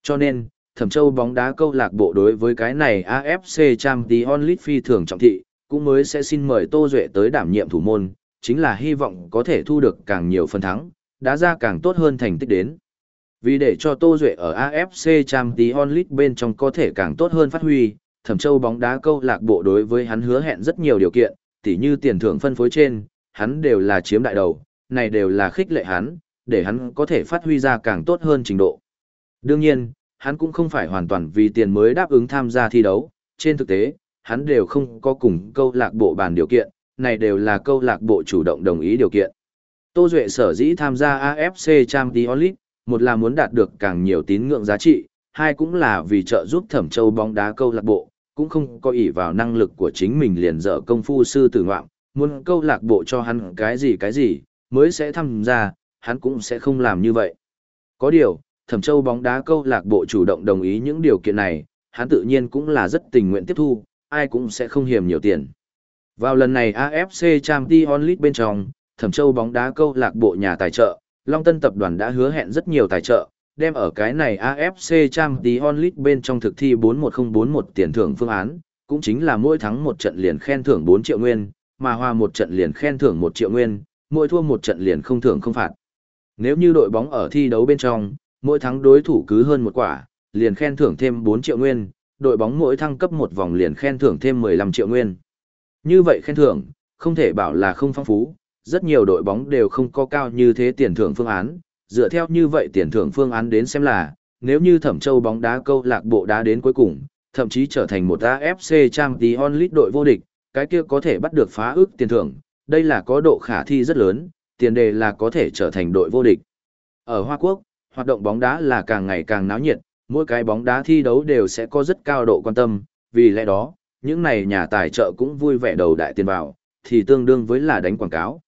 Cho nên, Thẩm Châu bóng đá câu lạc bộ đối với cái này AFC Champions League phi thường trọng thị, cũng mới sẽ xin mời Tô Duệ tới đảm nhiệm thủ môn, chính là hy vọng có thể thu được càng nhiều phần thắng, đá ra càng tốt hơn thành tích đến. Vì để cho Tô Duệ ở AFC Champions League bên trong có thể càng tốt hơn phát huy, Thẩm Châu bóng đá câu lạc bộ đối với hắn hứa hẹn rất nhiều điều kiện, tỉ như tiền thưởng phân phối trên, hắn đều là chiếm đại đầu, này đều là khích lệ hắn, để hắn có thể phát huy ra càng tốt hơn trình độ. Đương nhiên, hắn cũng không phải hoàn toàn vì tiền mới đáp ứng tham gia thi đấu, trên thực tế, hắn đều không có cùng câu lạc bộ bàn điều kiện, này đều là câu lạc bộ chủ động đồng ý điều kiện. Tô Duệ sở dĩ tham gia AFC Champions League, một là muốn đạt được càng nhiều tín ngưỡng giá trị, hai cũng là vì trợ giúp Thẩm Châu bóng đá câu lạc bộ, cũng không có ỷ vào năng lực của chính mình liền dở công phu sư tử ngoạm, muốn câu lạc bộ cho hắn cái gì cái gì, mới sẽ tham gia, hắn cũng sẽ không làm như vậy. Có điều, Thẩm Châu bóng đá câu lạc bộ chủ động đồng ý những điều kiện này, hắn tự nhiên cũng là rất tình nguyện tiếp thu, ai cũng sẽ không hiểm nhiều tiền. Vào lần này AFC Champions League bên trong, Thẩm Châu bóng đá câu lạc bộ nhà tài trợ, Long Tân tập đoàn đã hứa hẹn rất nhiều tài trợ, đem ở cái này AFC Champions League bên trong thực thi 41041 tiền thưởng phương án, cũng chính là mỗi thắng một trận liền khen thưởng 4 triệu nguyên, mà hòa một trận liền khen thưởng 1 triệu nguyên, mỗi thua một trận liền không thưởng không phạt. Nếu như đội bóng ở thi đấu bên trong, mỗi thắng đối thủ cứ hơn một quả, liền khen thưởng thêm 4 triệu nguyên, đội bóng mỗi thăng cấp một vòng liền khen thưởng thêm 15 triệu nguyên. Như vậy khen thưởng, không thể bảo là không phong phú, rất nhiều đội bóng đều không có cao như thế tiền thưởng phương án, dựa theo như vậy tiền thưởng phương án đến xem là, nếu như Thẩm Châu bóng đá câu lạc bộ đá đến cuối cùng, thậm chí trở thành một AFC Champions League đội vô địch, cái kia có thể bắt được phá ước tiền thưởng, đây là có độ khả thi rất lớn, tiền đề là có thể trở thành đội vô địch. Ở Hoa Quốc, hoạt động bóng đá là càng ngày càng náo nhiệt, mỗi cái bóng đá thi đấu đều sẽ có rất cao độ quan tâm, vì lẽ đó, những này nhà tài trợ cũng vui vẻ đầu đại tiền vào, thì tương đương với là đánh quảng cáo.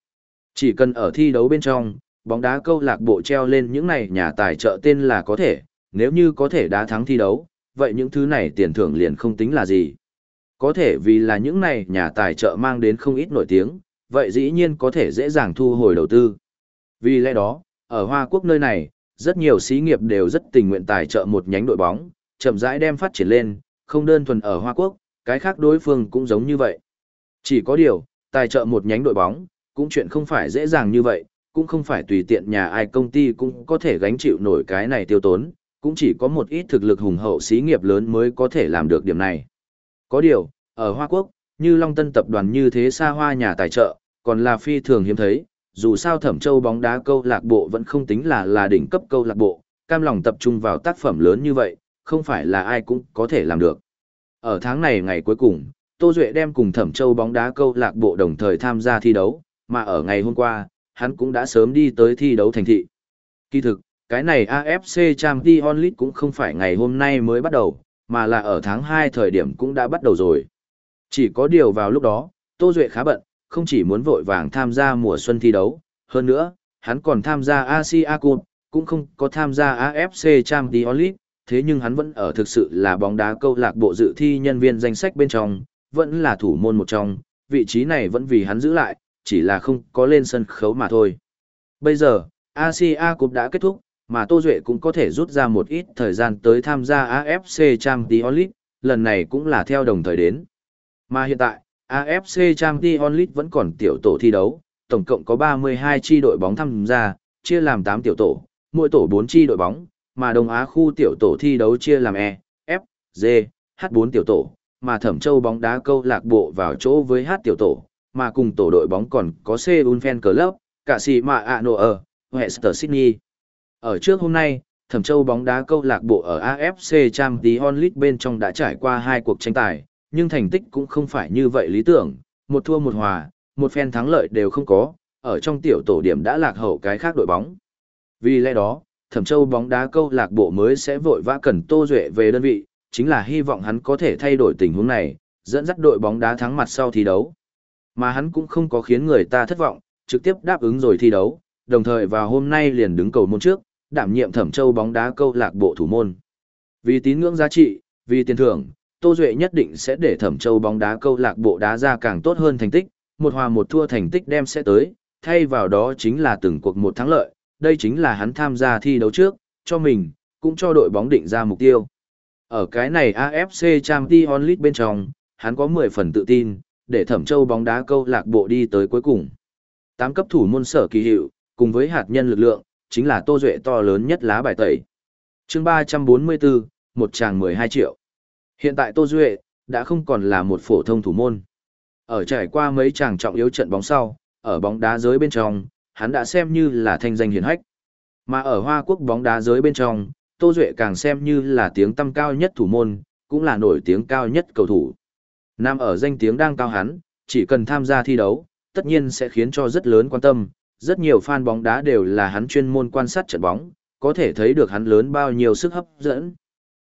Chỉ cần ở thi đấu bên trong, bóng đá câu lạc bộ treo lên những này nhà tài trợ tên là có thể, nếu như có thể đá thắng thi đấu, vậy những thứ này tiền thưởng liền không tính là gì. Có thể vì là những này nhà tài trợ mang đến không ít nổi tiếng, vậy dĩ nhiên có thể dễ dàng thu hồi đầu tư. Vì lẽ đó, ở Hoa Quốc nơi này, rất nhiều xí nghiệp đều rất tình nguyện tài trợ một nhánh đội bóng, chậm rãi đem phát triển lên, không đơn thuần ở Hoa Quốc, cái khác đối phương cũng giống như vậy. Chỉ có điều, tài trợ một nhánh đội bóng, cũng chuyện không phải dễ dàng như vậy, cũng không phải tùy tiện nhà ai công ty cũng có thể gánh chịu nổi cái này tiêu tốn, cũng chỉ có một ít thực lực hùng hậu xí nghiệp lớn mới có thể làm được điểm này. Có điều, ở Hoa Quốc, như Long Tân tập đoàn như thế xa hoa nhà tài trợ, còn là phi thường hiếm thấy, dù sao Thẩm Châu bóng đá câu lạc bộ vẫn không tính là là đỉnh cấp câu lạc bộ, cam lòng tập trung vào tác phẩm lớn như vậy, không phải là ai cũng có thể làm được. Ở tháng này ngày cuối cùng, Tô Duệ đem cùng Thẩm Châu bóng đá câu lạc bộ đồng thời tham gia thi đấu, mà ở ngày hôm qua, hắn cũng đã sớm đi tới thi đấu thành thị. Kỳ thực, cái này AFC Champions League cũng không phải ngày hôm nay mới bắt đầu, mà là ở tháng 2 thời điểm cũng đã bắt đầu rồi. Chỉ có điều vào lúc đó, Tô Duệ khá bận, không chỉ muốn vội vàng tham gia mùa xuân thi đấu, hơn nữa, hắn còn tham gia Asia Cup, cũng không có tham gia AFC Champions League, thế nhưng hắn vẫn ở thực sự là bóng đá câu lạc bộ dự thi nhân viên danh sách bên trong, vẫn là thủ môn một trong, vị trí này vẫn vì hắn giữ lại, chỉ là không có lên sân khấu mà thôi. Bây giờ, Asia Cup đã kết thúc, mà Tô Duệ cũng có thể rút ra một ít thời gian tới tham gia AFC Champions League, lần này cũng là theo đồng thời đến. Mà hiện tại, AFC Champions League vẫn còn tiểu tổ thi đấu, tổng cộng có 32 chi đội bóng tham gia, chia làm 8 tiểu tổ, mỗi tổ 4 chi đội bóng, mà Đông Á khu tiểu tổ thi đấu chia làm E, F, G, H4 tiểu tổ, mà Thẩm Châu bóng đá câu lạc bộ vào chỗ với H tiểu tổ, mà cùng tổ đội bóng còn có Seoul Fan Club, cả sĩ mà ạ nổ ở, Western Sydney. Ở trước hôm nay, Thẩm Châu bóng đá câu lạc bộ ở AFC Champions League bên trong đã trải qua hai cuộc tranh tài, nhưng thành tích cũng không phải như vậy lý tưởng, một thua một hòa, một phen thắng lợi đều không có, ở trong tiểu tổ điểm đã lạc hậu cái khác đội bóng. Vì lẽ đó, Thẩm Châu bóng đá câu lạc bộ mới sẽ vội vã cần Tô Duệ về đơn vị, chính là hy vọng hắn có thể thay đổi tình huống này, dẫn dắt đội bóng đá thắng mặt sau thi đấu. Mà hắn cũng không có khiến người ta thất vọng, trực tiếp đáp ứng rồi thi đấu, đồng thời vào hôm nay liền đứng cầu môn trước, đảm nhiệm Thẩm Châu bóng đá câu lạc bộ thủ môn. Vì tín ngưỡng giá trị, vì tiền thưởng, Tô Duệ nhất định sẽ để Thẩm Châu bóng đá câu lạc bộ đá ra càng tốt hơn thành tích, một hòa một thua thành tích đem sẽ tới, thay vào đó chính là từng cuộc một thắng lợi, đây chính là hắn tham gia thi đấu trước, cho mình, cũng cho đội bóng định ra mục tiêu. Ở cái này AFC Champions League bên trong, hắn có 10 phần tự tin, để Thẩm Châu bóng đá câu lạc bộ đi tới cuối cùng. Tám cấp thủ môn sở kỳ hiệu, cùng với hạt nhân lực lượng, chính là Tô Duệ to lớn nhất lá bài tẩy. chương 344, một tràng 12 triệu. Hiện tại Tô Duệ, đã không còn là một phổ thông thủ môn. Ở trải qua mấy chàng trọng yếu trận bóng sau, ở bóng đá giới bên trong, hắn đã xem như là thanh danh hiển hách. Mà ở Hoa Quốc bóng đá giới bên trong, Tô Duệ càng xem như là tiếng tăm cao nhất thủ môn, cũng là nổi tiếng cao nhất cầu thủ. Nam ở danh tiếng đang cao hắn, chỉ cần tham gia thi đấu, tất nhiên sẽ khiến cho rất lớn quan tâm, rất nhiều fan bóng đá đều là hắn chuyên môn quan sát trận bóng, có thể thấy được hắn lớn bao nhiêu sức hấp dẫn.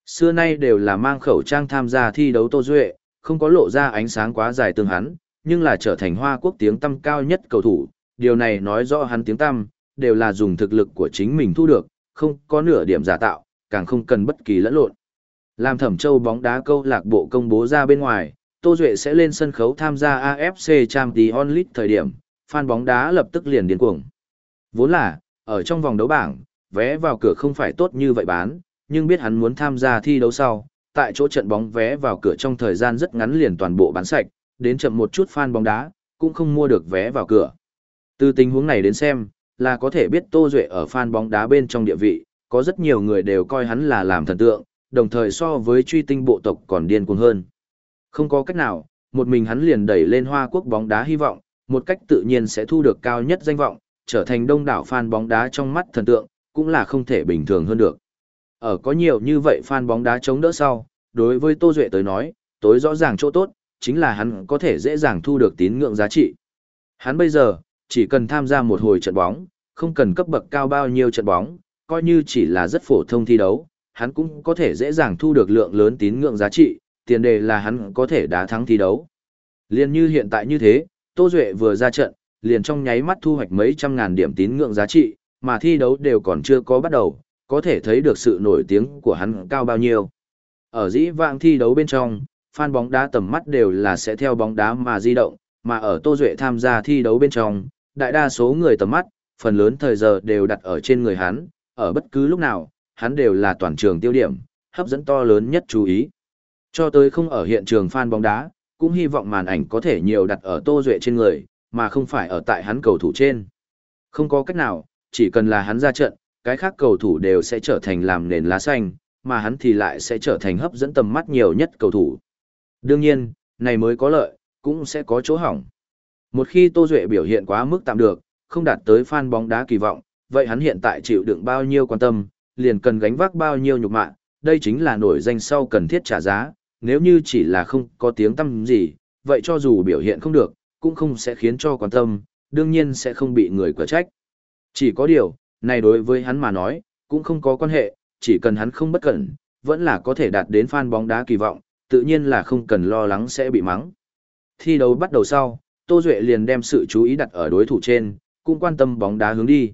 Xưa nay đều là mang khẩu trang tham gia thi đấu Tô Duệ, không có lộ ra ánh sáng quá dài tương hắn, nhưng là trở thành Hoa Quốc tiếng tăm cao nhất cầu thủ, điều này nói rõ hắn tiếng tăm, đều là dùng thực lực của chính mình thu được, không có nửa điểm giả tạo, càng không cần bất kỳ lẫn lộn. Làm thẩm châu bóng đá câu lạc bộ công bố ra bên ngoài, Tô Duệ sẽ lên sân khấu tham gia AFC Champions League thời điểm, fan bóng đá lập tức liền điên cuồng. Vốn là, ở trong vòng đấu bảng, vé vào cửa không phải tốt như vậy bán, nhưng biết hắn muốn tham gia thi đấu sau, tại chỗ trận bóng vé vào cửa trong thời gian rất ngắn liền toàn bộ bán sạch, đến chậm một chút fan bóng đá, cũng không mua được vé vào cửa. Từ tình huống này đến xem, là có thể biết Tô Duệ ở fan bóng đá bên trong địa vị, có rất nhiều người đều coi hắn là làm thần tượng, đồng thời so với truy tinh bộ tộc còn điên cuồng hơn. Không có cách nào, một mình hắn liền đẩy lên Hoa Quốc bóng đá hy vọng, một cách tự nhiên sẽ thu được cao nhất danh vọng, trở thành đông đảo fan bóng đá trong mắt thần tượng, cũng là không thể bình thường hơn được. Ở có nhiều như vậy fan bóng đá chống đỡ sau, đối với Tô Duệ tới nói, tối rõ ràng chỗ tốt, chính là hắn có thể dễ dàng thu được tín ngưỡng giá trị. Hắn bây giờ, chỉ cần tham gia một hồi trận bóng, không cần cấp bậc cao bao nhiêu trận bóng, coi như chỉ là rất phổ thông thi đấu, hắn cũng có thể dễ dàng thu được lượng lớn tín ngưỡng giá trị, tiền đề là hắn có thể đá thắng thi đấu. Liên như hiện tại như thế, Tô Duệ vừa ra trận, liền trong nháy mắt thu hoạch mấy trăm ngàn điểm tín ngưỡng giá trị, mà thi đấu đều còn chưa có bắt đầu, có thể thấy được sự nổi tiếng của hắn cao bao nhiêu. Ở dĩ vãng thi đấu bên trong, fan bóng đá tầm mắt đều là sẽ theo bóng đá mà di động, mà ở Tô Duệ tham gia thi đấu bên trong, đại đa số người tầm mắt, phần lớn thời giờ đều đặt ở trên người hắn, ở bất cứ lúc nào, hắn đều là toàn trường tiêu điểm, hấp dẫn to lớn nhất chú ý. Cho tới không ở hiện trường fan bóng đá, cũng hy vọng màn ảnh có thể nhiều đặt ở Tô Duệ trên người, mà không phải ở tại hắn cầu thủ trên. Không có cách nào, chỉ cần là hắn ra trận, cái khác cầu thủ đều sẽ trở thành làm nền lá xanh, mà hắn thì lại sẽ trở thành hấp dẫn tầm mắt nhiều nhất cầu thủ. Đương nhiên, này mới có lợi, cũng sẽ có chỗ hỏng. Một khi Tô Duệ biểu hiện quá mức tạm được, không đạt tới fan bóng đá kỳ vọng, vậy hắn hiện tại chịu đựng bao nhiêu quan tâm, liền cần gánh vác bao nhiêu nhục mạ, đây chính là nổi danh sau cần thiết trả giá, nếu như chỉ là không có tiếng tâm gì, vậy cho dù biểu hiện không được, cũng không sẽ khiến cho quan tâm, đương nhiên sẽ không bị người quả trách. Chỉ có điều, này đối với hắn mà nói, cũng không có quan hệ, chỉ cần hắn không bất cẩn, vẫn là có thể đạt đến fan bóng đá kỳ vọng, tự nhiên là không cần lo lắng sẽ bị mắng. Thi đấu bắt đầu sau, Tô Duệ liền đem sự chú ý đặt ở đối thủ trên, cũng quan tâm bóng đá hướng đi.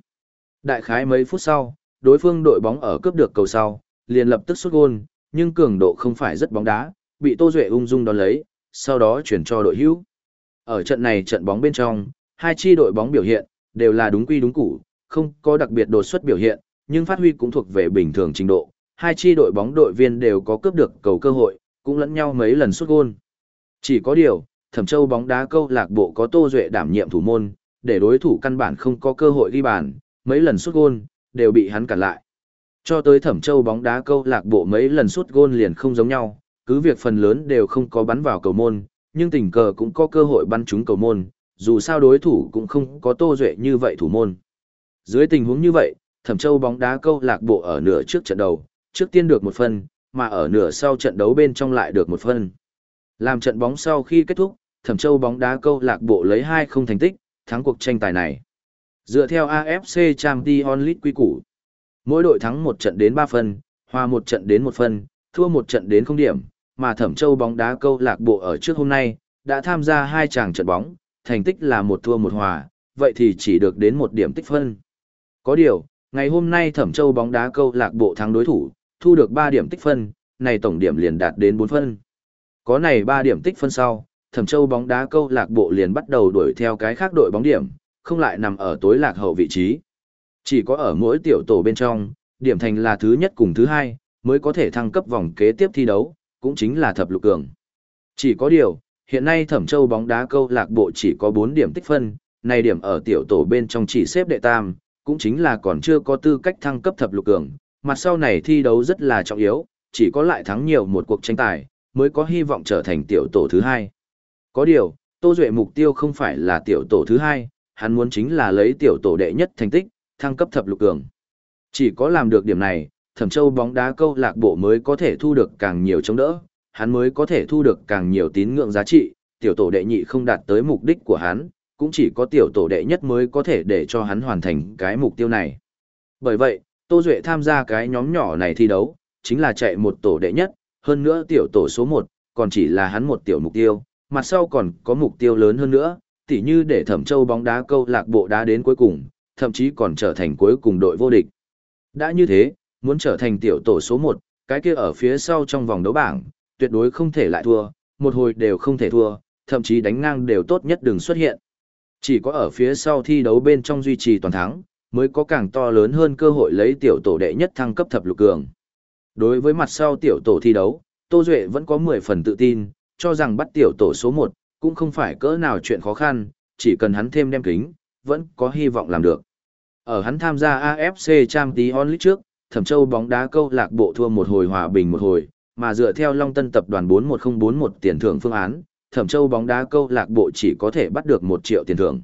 Đại khái mấy phút sau, đối phương đội bóng ở cướp được cầu sau, liền lập tức xuất gôn, nhưng cường độ không phải rất bóng đá, bị Tô Duệ ung dung đón lấy, sau đó chuyển cho đội hữu. Ở trận này trận bóng bên trong, hai chi đội bóng biểu hiện, đều là đúng quy đúng củ, không có đặc biệt đột xuất biểu hiện, nhưng phát huy cũng thuộc về bình thường trình độ. Hai chi đội bóng đội viên đều có cướp được cầu cơ hội, cũng lẫn nhau mấy lần xuất gôn. Chỉ có điều, Thẩm Châu bóng đá câu lạc bộ có Tô Duệ đảm nhiệm thủ môn, để đối thủ căn bản không có cơ hội ghi bàn, mấy lần xuất gôn, đều bị hắn cản lại. Cho tới Thẩm Châu bóng đá câu lạc bộ mấy lần sút gôn liền không giống nhau, cứ việc phần lớn đều không có bắn vào cầu môn, nhưng tình cờ cũng có cơ hội bắn trúng cầu môn, dù sao đối thủ cũng không có Tô Duệ như vậy thủ môn. Dưới tình huống như vậy, Thẩm Châu bóng đá câu lạc bộ ở nửa trước trận đầu, trước tiên được một phần, mà ở nửa sau trận đấu bên trong lại được một phần, Làm trận bóng sau khi kết thúc, Thẩm Châu bóng đá câu lạc bộ lấy 2 không thành tích, thắng cuộc tranh tài này. Dựa theo AFC Champions League quy củ, mỗi đội thắng một trận đến 3 phần, hòa một trận đến 1 phần, thua một trận đến không điểm, mà Thẩm Châu bóng đá câu lạc bộ ở trước hôm nay đã tham gia hai chàng trận bóng, thành tích là một thua một hòa, vậy thì chỉ được đến một điểm tích phân. Có điều, ngày hôm nay Thẩm Châu bóng đá câu lạc bộ thắng đối thủ, thu được 3 điểm tích phân, này tổng điểm liền đạt đến 4 phân. Có này 3 điểm tích phân sau, Thẩm Châu bóng đá câu lạc bộ liền bắt đầu đuổi theo cái khác đội bóng điểm, không lại nằm ở tối lạc hậu vị trí. Chỉ có ở mỗi tiểu tổ bên trong, điểm thành là thứ nhất cùng thứ hai, mới có thể thăng cấp vòng kế tiếp thi đấu, cũng chính là thập lục cường. Chỉ có điều, hiện nay Thẩm Châu bóng đá câu lạc bộ chỉ có 4 điểm tích phân, này điểm ở tiểu tổ bên trong chỉ xếp đệ tam, cũng chính là còn chưa có tư cách thăng cấp thập lục cường, mặt sau này thi đấu rất là trọng yếu, chỉ có lại thắng nhiều một cuộc tranh tài, mới có hy vọng trở thành tiểu tổ thứ hai. Có điều, Tô Duệ mục tiêu không phải là tiểu tổ thứ hai, hắn muốn chính là lấy tiểu tổ đệ nhất thành tích, thăng cấp thập lục cường. Chỉ có làm được điểm này, Thẩm Châu bóng đá câu lạc bộ mới có thể thu được càng nhiều chống đỡ, hắn mới có thể thu được càng nhiều tín ngưỡng giá trị, tiểu tổ đệ nhị không đạt tới mục đích của hắn, cũng chỉ có tiểu tổ đệ nhất mới có thể để cho hắn hoàn thành cái mục tiêu này. Bởi vậy, Tô Duệ tham gia cái nhóm nhỏ này thi đấu, chính là chạy một tổ đệ nhất, hơn nữa tiểu tổ số 1, còn chỉ là hắn một tiểu mục tiêu, mặt sau còn có mục tiêu lớn hơn nữa, tỉ như để Thẩm Châu bóng đá câu lạc bộ đá đến cuối cùng, thậm chí còn trở thành cuối cùng đội vô địch. Đã như thế, muốn trở thành tiểu tổ số 1, cái kia ở phía sau trong vòng đấu bảng, tuyệt đối không thể lại thua, một hồi đều không thể thua, thậm chí đánh ngang đều tốt nhất đừng xuất hiện. Chỉ có ở phía sau thi đấu bên trong duy trì toàn thắng, mới có càng to lớn hơn cơ hội lấy tiểu tổ đệ nhất thăng cấp thập lục cường. Đối với mặt sau tiểu tổ thi đấu, Tô Duệ vẫn có 10 phần tự tin, cho rằng bắt tiểu tổ số 1, cũng không phải cỡ nào chuyện khó khăn, chỉ cần hắn thêm đem kính, vẫn có hy vọng làm được. Ở hắn tham gia AFC Champions League trước, Thẩm Châu bóng đá câu lạc bộ thua một hồi hòa bình một hồi, mà dựa theo Long Tân tập đoàn 41041 tiền thưởng phương án, Thẩm Châu bóng đá câu lạc bộ chỉ có thể bắt được 1 triệu tiền thưởng.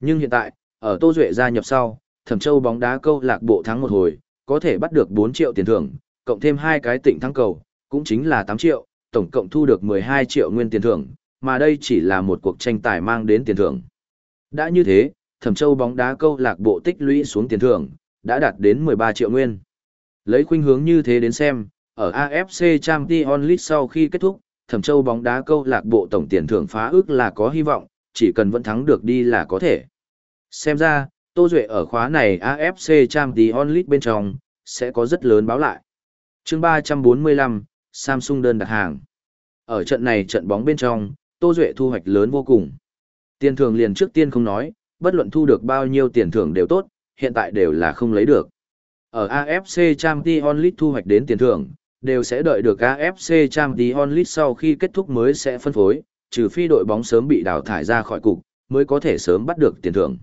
Nhưng hiện tại, ở Tô Duệ gia nhập sau, Thẩm Châu bóng đá câu lạc bộ thắng một hồi, có thể bắt được 4 triệu tiền thưởng, cộng thêm hai cái tỉnh thắng cầu, cũng chính là 8 triệu, tổng cộng thu được 12 triệu nguyên tiền thưởng, mà đây chỉ là một cuộc tranh tài mang đến tiền thưởng. Đã như thế, Thẩm Châu bóng đá câu lạc bộ tích lũy xuống tiền thưởng, đã đạt đến 13 triệu nguyên. Lấy khuynh hướng như thế đến xem, ở AFC Champions League sau khi kết thúc, Thẩm Châu bóng đá câu lạc bộ tổng tiền thưởng phá ước là có hy vọng, chỉ cần vẫn thắng được đi là có thể. Xem ra, Tô Duệ ở khóa này AFC Champions League bên trong, sẽ có rất lớn báo lại. chương 345, Samsung đơn đặt hàng. Ở trận này trận bóng bên trong, Tô Duệ thu hoạch lớn vô cùng. Tiền thưởng liền trước tiên không nói, bất luận thu được bao nhiêu tiền thưởng đều tốt, hiện tại đều là không lấy được. Ở AFC Champions League thu hoạch đến tiền thưởng, đều sẽ đợi được AFC Champions League sau khi kết thúc mới sẽ phân phối, trừ phi đội bóng sớm bị đào thải ra khỏi cục, mới có thể sớm bắt được tiền thưởng.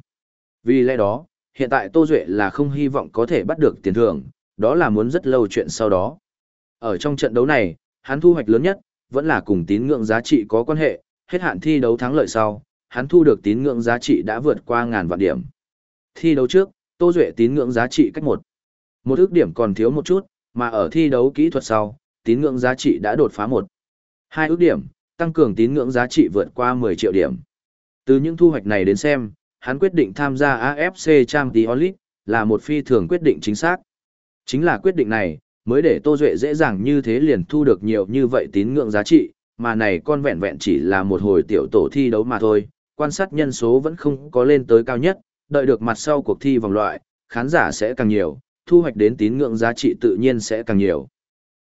Vì lẽ đó, hiện tại Tô Duệ là không hy vọng có thể bắt được tiền thưởng, đó là muốn rất lâu chuyện sau đó. Ở trong trận đấu này, hắn thu hoạch lớn nhất, vẫn là cùng tín ngưỡng giá trị có quan hệ, hết hạn thi đấu thắng lợi sau, hắn thu được tín ngưỡng giá trị đã vượt qua ngàn vạn điểm. Thi đấu trước, Tô Duệ tín ngưỡng giá trị cách một. Một ước điểm còn thiếu một chút, mà ở thi đấu kỹ thuật sau, tín ngưỡng giá trị đã đột phá một. Hai ước điểm, tăng cường tín ngưỡng giá trị vượt qua 10 triệu điểm. Từ những thu hoạch này đến xem, hắn quyết định tham gia AFC Champions League là một phi thường quyết định chính xác. Chính là quyết định này, mới để Tô Duệ dễ dàng như thế liền thu được nhiều như vậy tín ngưỡng giá trị, mà này con vẹn vẹn chỉ là một hồi tiểu tổ thi đấu mà thôi, quan sát nhân số vẫn không có lên tới cao nhất, đợi được mặt sau cuộc thi vòng loại, khán giả sẽ càng nhiều, thu hoạch đến tín ngưỡng giá trị tự nhiên sẽ càng nhiều.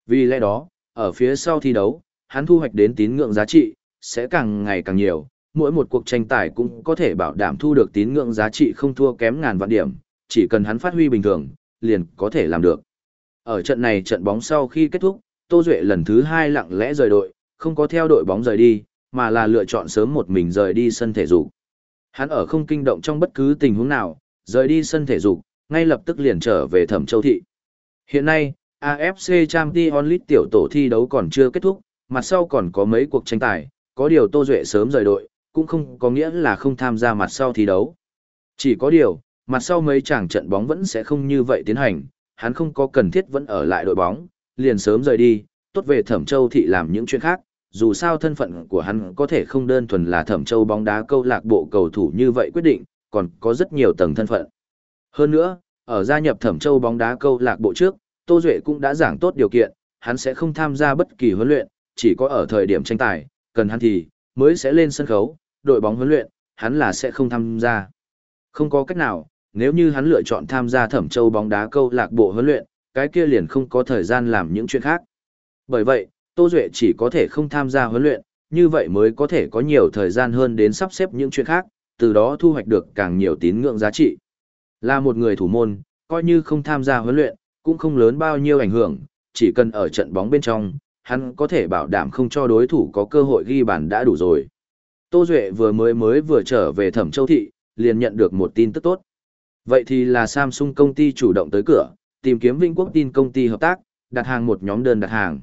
Vì lẽ đó, ở phía sau thi đấu, hắn thu hoạch đến tín ngưỡng giá trị, sẽ càng ngày càng nhiều, mỗi một cuộc tranh tài cũng có thể bảo đảm thu được tín ngưỡng giá trị không thua kém ngàn vạn điểm, chỉ cần hắn phát huy bình thường, liền có thể làm được. Ở trận này trận bóng sau khi kết thúc, Tô Duệ lần thứ hai lặng lẽ rời đội, không có theo đội bóng rời đi, mà là lựa chọn sớm một mình rời đi sân thể dục. Hắn ở không kinh động trong bất cứ tình huống nào, rời đi sân thể dục, ngay lập tức liền trở về Thẩm Châu Thị. Hiện nay, AFC Champions League tiểu tổ thi đấu còn chưa kết thúc, mặt sau còn có mấy cuộc tranh tài, có điều Tô Duệ sớm rời đội, cũng không có nghĩa là không tham gia mặt sau thi đấu. Chỉ có điều, mặt sau mấy chàng trận bóng vẫn sẽ không như vậy tiến hành, hắn không có cần thiết vẫn ở lại đội bóng, liền sớm rời đi, tốt về Thẩm Châu thị làm những chuyện khác, dù sao thân phận của hắn có thể không đơn thuần là Thẩm Châu bóng đá câu lạc bộ cầu thủ như vậy quyết định, còn có rất nhiều tầng thân phận. Hơn nữa, ở gia nhập Thẩm Châu bóng đá câu lạc bộ trước, Tô Duệ cũng đã giảng tốt điều kiện, hắn sẽ không tham gia bất kỳ huấn luyện, chỉ có ở thời điểm tranh tài, cần hắn thì mới sẽ lên sân khấu, đội bóng huấn luyện, hắn là sẽ không tham gia. Không có cách nào, nếu như hắn lựa chọn tham gia Thẩm Châu bóng đá câu lạc bộ huấn luyện, cái kia liền không có thời gian làm những chuyện khác. Bởi vậy, Tô Duệ chỉ có thể không tham gia huấn luyện, như vậy mới có thể có nhiều thời gian hơn đến sắp xếp những chuyện khác, từ đó thu hoạch được càng nhiều tín ngưỡng giá trị. Là một người thủ môn, coi như không tham gia huấn luyện, cũng không lớn bao nhiêu ảnh hưởng, chỉ cần ở trận bóng bên trong, hắn có thể bảo đảm không cho đối thủ có cơ hội ghi bàn đã đủ rồi. Tô Duệ vừa mới mới vừa trở về Thẩm Châu Thị, liền nhận được một tin tức tốt. Vậy thì là Samsung công ty chủ động tới cửa, tìm kiếm Vinh Quốc tin công ty hợp tác, đặt hàng một nhóm đơn đặt hàng.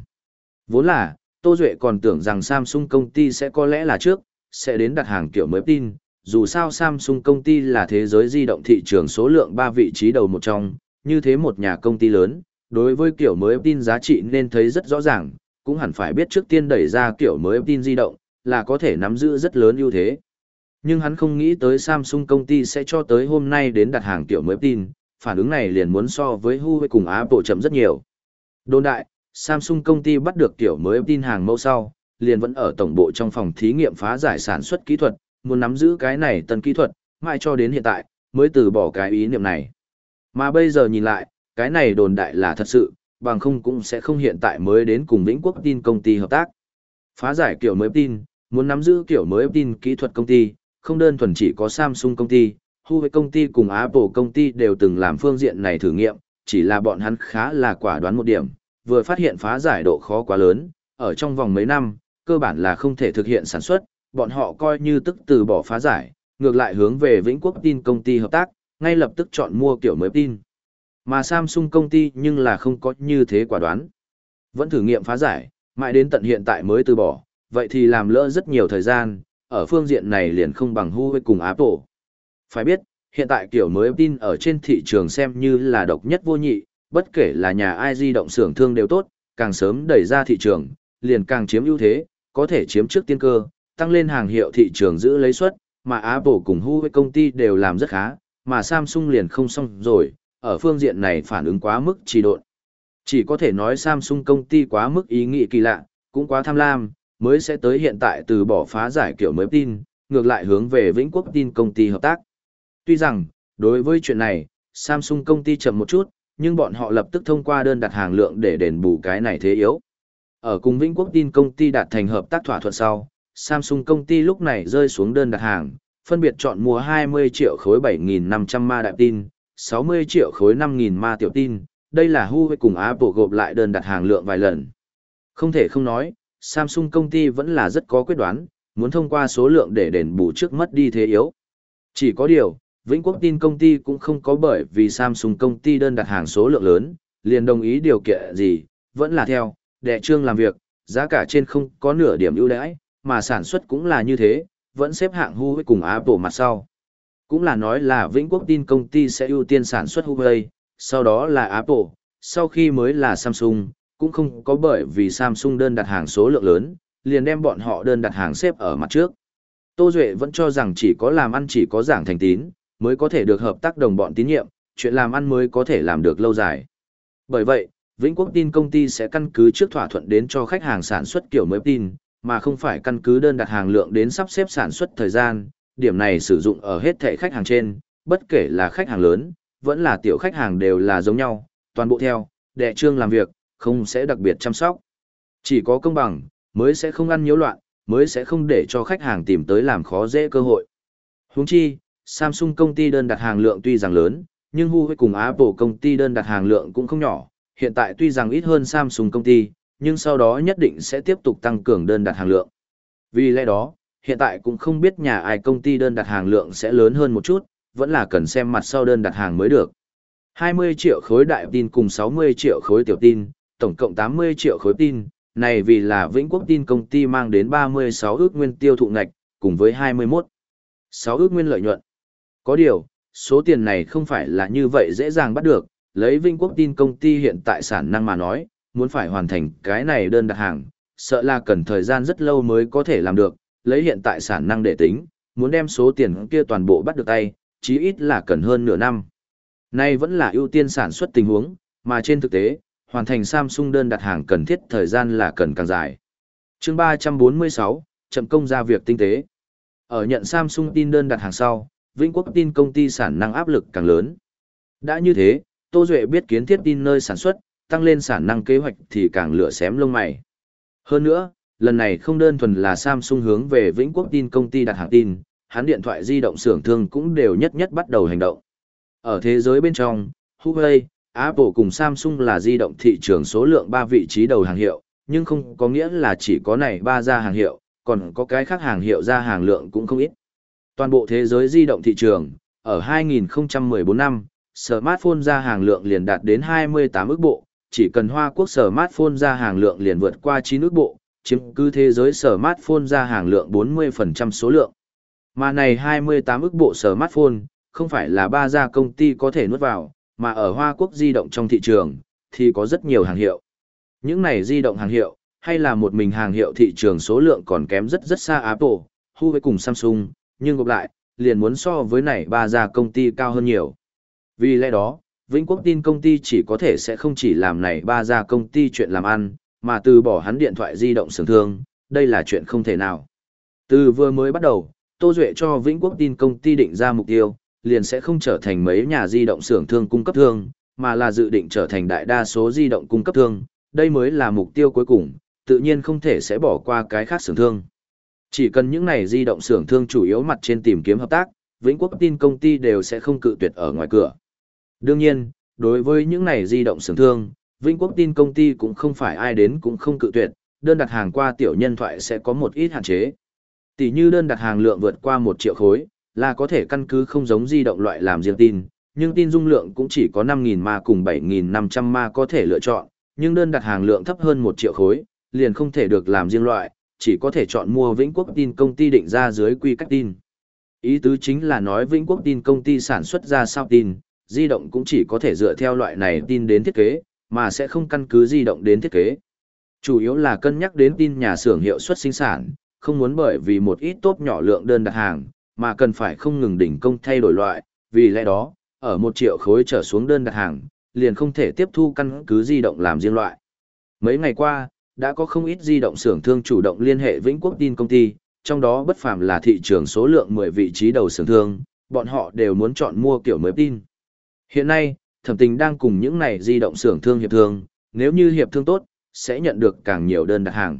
Vốn là, Tô Duệ còn tưởng rằng Samsung công ty sẽ có lẽ là trước, sẽ đến đặt hàng kiểu mới tin. Dù sao Samsung công ty là thế giới di động thị trường số lượng 3 vị trí đầu một trong, như thế một nhà công ty lớn, đối với kiểu mới tin giá trị nên thấy rất rõ ràng, cũng hẳn phải biết trước tiên đẩy ra kiểu mới tin di động, là có thể nắm giữ rất lớn ưu thế. Nhưng hắn không nghĩ tới Samsung công ty sẽ cho tới hôm nay đến đặt hàng kiểu mới tin, phản ứng này liền muốn so với Huawei cùng Apple chậm rất nhiều. Đồn đại, Samsung công ty bắt được kiểu mới tin hàng mẫu sau, liền vẫn ở tổng bộ trong phòng thí nghiệm phá giải sản xuất kỹ thuật, muốn nắm giữ cái này tân kỹ thuật, mãi cho đến hiện tại, mới từ bỏ cái ý niệm này. Mà bây giờ nhìn lại, cái này đồn đại là thật sự, bằng không cũng sẽ không hiện tại mới đến cùng Vĩnh Quốc tin công ty hợp tác. Phá giải kiểu mới tin, muốn nắm giữ kiểu mới tin kỹ thuật công ty, không đơn thuần chỉ có Samsung công ty, Huawei công ty cùng Apple công ty đều từng làm phương diện này thử nghiệm, chỉ là bọn hắn khá là quả đoán một điểm, vừa phát hiện phá giải độ khó quá lớn, ở trong vòng mấy năm, cơ bản là không thể thực hiện sản xuất, bọn họ coi như tức từ bỏ phá giải, ngược lại hướng về Vĩnh Quốc tin công ty hợp tác, ngay lập tức chọn mua kiểu mới tin. Mà Samsung công ty nhưng là không có như thế quả đoán. Vẫn thử nghiệm phá giải, mãi đến tận hiện tại mới từ bỏ, vậy thì làm lỡ rất nhiều thời gian, ở phương diện này liền không bằng Huawei cùng Apple. Phải biết, hiện tại kiểu mới tin ở trên thị trường xem như là độc nhất vô nhị, bất kể là nhà ai di động xưởng thương đều tốt, càng sớm đẩy ra thị trường, liền càng chiếm ưu thế, có thể chiếm trước tiên cơ, tăng lên hàng hiệu thị trường giữ lấy suất, mà Apple cùng Huawei công ty đều làm rất khá, mà Samsung liền không xong rồi, ở phương diện này phản ứng quá mức trì độn. Chỉ có thể nói Samsung công ty quá mức ý nghĩ kỳ lạ, cũng quá tham lam, mới sẽ tới hiện tại từ bỏ phá giải kiểu mới tin, ngược lại hướng về Vĩnh Quốc tin công ty hợp tác. Tuy rằng, đối với chuyện này, Samsung công ty chậm một chút, nhưng bọn họ lập tức thông qua đơn đặt hàng lượng để đền bù cái này thế yếu. Ở cùng Vĩnh Quốc tin công ty đạt thành hợp tác thỏa thuận sau, Samsung công ty lúc này rơi xuống đơn đặt hàng, phân biệt chọn mua 20 triệu khối 7.500 ma đại tin, 60 triệu khối 5.000 ma tiểu tin, đây là Huawei cùng Apple gộp lại đơn đặt hàng lượng vài lần. Không thể không nói, Samsung công ty vẫn là rất có quyết đoán, muốn thông qua số lượng để đền bù trước mất đi thế yếu. Chỉ có điều, Vĩnh Quốc tin công ty cũng không có bởi vì Samsung công ty đơn đặt hàng số lượng lớn, liền đồng ý điều kiện gì, vẫn là theo, đệ trương làm việc, giá cả trên không có nửa điểm ưu đãi, mà sản xuất cũng là như thế, vẫn xếp hạng Huawei cùng Apple mặt sau. Cũng là nói là Vĩnh Quốc tin công ty sẽ ưu tiên sản xuất Huawei, sau đó là Apple, sau khi mới là Samsung, cũng không có bởi vì Samsung đơn đặt hàng số lượng lớn, liền đem bọn họ đơn đặt hàng xếp ở mặt trước. Tô Duệ vẫn cho rằng chỉ có làm ăn chỉ có giảng thành tín, mới có thể được hợp tác đồng bọn tín nhiệm, chuyện làm ăn mới có thể làm được lâu dài. Bởi vậy, Vĩnh Quốc tin công ty sẽ căn cứ trước thỏa thuận đến cho khách hàng sản xuất kiểu mới tin, mà không phải căn cứ đơn đặt hàng lượng đến sắp xếp sản xuất thời gian, điểm này sử dụng ở hết thẻ khách hàng trên, bất kể là khách hàng lớn, vẫn là tiểu khách hàng đều là giống nhau, toàn bộ theo, đệ trương làm việc, không sẽ đặc biệt chăm sóc. Chỉ có công bằng, mới sẽ không ăn nhiễu loạn, mới sẽ không để cho khách hàng tìm tới làm khó dễ cơ hội. Huống chi, Samsung công ty đơn đặt hàng lượng tuy rằng lớn, nhưng Huawei cùng Apple công ty đơn đặt hàng lượng cũng không nhỏ, hiện tại tuy rằng ít hơn Samsung công ty, nhưng sau đó nhất định sẽ tiếp tục tăng cường đơn đặt hàng lượng. Vì lẽ đó, hiện tại cũng không biết nhà ai công ty đơn đặt hàng lượng sẽ lớn hơn một chút, vẫn là cần xem mặt sau đơn đặt hàng mới được. 20 triệu khối đại tin cùng 60 triệu khối tiểu tin, tổng cộng 80 triệu khối tin, này vì là Vĩnh Quốc tin công ty mang đến 36 ước nguyên tiêu thụ ngạch, cùng với 21. 6 ước nguyên lợi nhuận. Có điều, số tiền này không phải là như vậy dễ dàng bắt được, lấy Vĩnh Quốc tin công ty hiện tại sản năng mà nói, muốn phải hoàn thành cái này đơn đặt hàng, sợ là cần thời gian rất lâu mới có thể làm được, lấy hiện tại sản năng để tính, muốn đem số tiền kia toàn bộ bắt được tay, chí ít là cần hơn nửa năm. Nay vẫn là ưu tiên sản xuất tình huống, mà trên thực tế, hoàn thành Samsung đơn đặt hàng cần thiết thời gian là cần càng dài. chương 346, chậm công ra việc tinh tế. Ở nhận Samsung tin đơn đặt hàng sau, Vĩnh Quốc tin công ty sản năng áp lực càng lớn. Đã như thế, Tô Duệ biết kiến thiết tin nơi sản xuất, tăng lên sản năng kế hoạch thì càng lửa xém lông mày. Hơn nữa, lần này không đơn thuần là Samsung hướng về Vĩnh Quốc tin công ty đặt hàng tin, hắn điện thoại di động xưởng thương cũng đều nhất nhất bắt đầu hành động. Ở thế giới bên trong, Huawei, Apple cùng Samsung là di động thị trường số lượng 3 vị trí đầu hàng hiệu, nhưng không có nghĩa là chỉ có này 3 ra hàng hiệu, còn có cái khác hàng hiệu ra hàng lượng cũng không ít. Toàn bộ thế giới di động thị trường, ở 2014 năm, smartphone ra hàng lượng liền đạt đến 28 ức bộ, chỉ cần Hoa Quốc sở smartphone ra hàng lượng liền vượt qua 9 nước bộ, chiếm cứ thế giới sở smartphone ra hàng lượng 40% số lượng. Mà này 28 ức bộ sở smartphone, không phải là ba gia công ty có thể nuốt vào, mà ở Hoa Quốc di động trong thị trường, thì có rất nhiều hàng hiệu. Những này di động hàng hiệu, hay là một mình hàng hiệu thị trường số lượng còn kém rất rất xa Apple, Huawei cùng Samsung, nhưng ngược lại, liền muốn so với này ba gia công ty cao hơn nhiều. Vì lẽ đó, Vĩnh Quốc tin công ty chỉ có thể sẽ không chỉ làm này ba gia công ty chuyện làm ăn, mà từ bỏ hắn điện thoại di động sưởng thương, đây là chuyện không thể nào. Từ vừa mới bắt đầu, Tô Duệ cho Vĩnh Quốc tin công ty định ra mục tiêu, liền sẽ không trở thành mấy nhà di động xưởng thương cung cấp thương, mà là dự định trở thành đại đa số di động cung cấp thương, đây mới là mục tiêu cuối cùng, tự nhiên không thể sẽ bỏ qua cái khác xưởng thương. Chỉ cần những này di động xưởng thương chủ yếu mặt trên tìm kiếm hợp tác, Vĩnh Quốc tin công ty đều sẽ không cự tuyệt ở ngoài cửa. Đương nhiên, đối với những này di động xưởng thương, Vĩnh Quốc tin công ty cũng không phải ai đến cũng không cự tuyệt, đơn đặt hàng qua tiểu nhân thoại sẽ có một ít hạn chế. Tỷ như đơn đặt hàng lượng vượt qua 1 triệu khối, là có thể căn cứ không giống di động loại làm riêng tin, nhưng tin dung lượng cũng chỉ có 5.000 ma cùng 7.500 ma có thể lựa chọn, nhưng đơn đặt hàng lượng thấp hơn 1 triệu khối, liền không thể được làm riêng loại, chỉ có thể chọn mua Vĩnh Quốc tin công ty định ra dưới quy cách tin. Ý tứ chính là nói Vĩnh Quốc tin công ty sản xuất ra sao tin, di động cũng chỉ có thể dựa theo loại này tin đến thiết kế, mà sẽ không căn cứ di động đến thiết kế. Chủ yếu là cân nhắc đến tin nhà xưởng hiệu suất sinh sản, không muốn bởi vì một ít tốt nhỏ lượng đơn đặt hàng, mà cần phải không ngừng đỉnh công thay đổi loại, vì lẽ đó, ở một triệu khối trở xuống đơn đặt hàng, liền không thể tiếp thu căn cứ di động làm riêng loại. Mấy ngày qua, đã có không ít di động xưởng thương chủ động liên hệ Vĩnh Quốc tin công ty, trong đó bất phàm là thị trường số lượng 10 vị trí đầu xưởng thương, bọn họ đều muốn chọn mua kiểu mới tin. Hiện nay, thẩm tình đang cùng những này di động xưởng thương hiệp thương, nếu như hiệp thương tốt, sẽ nhận được càng nhiều đơn đặt hàng.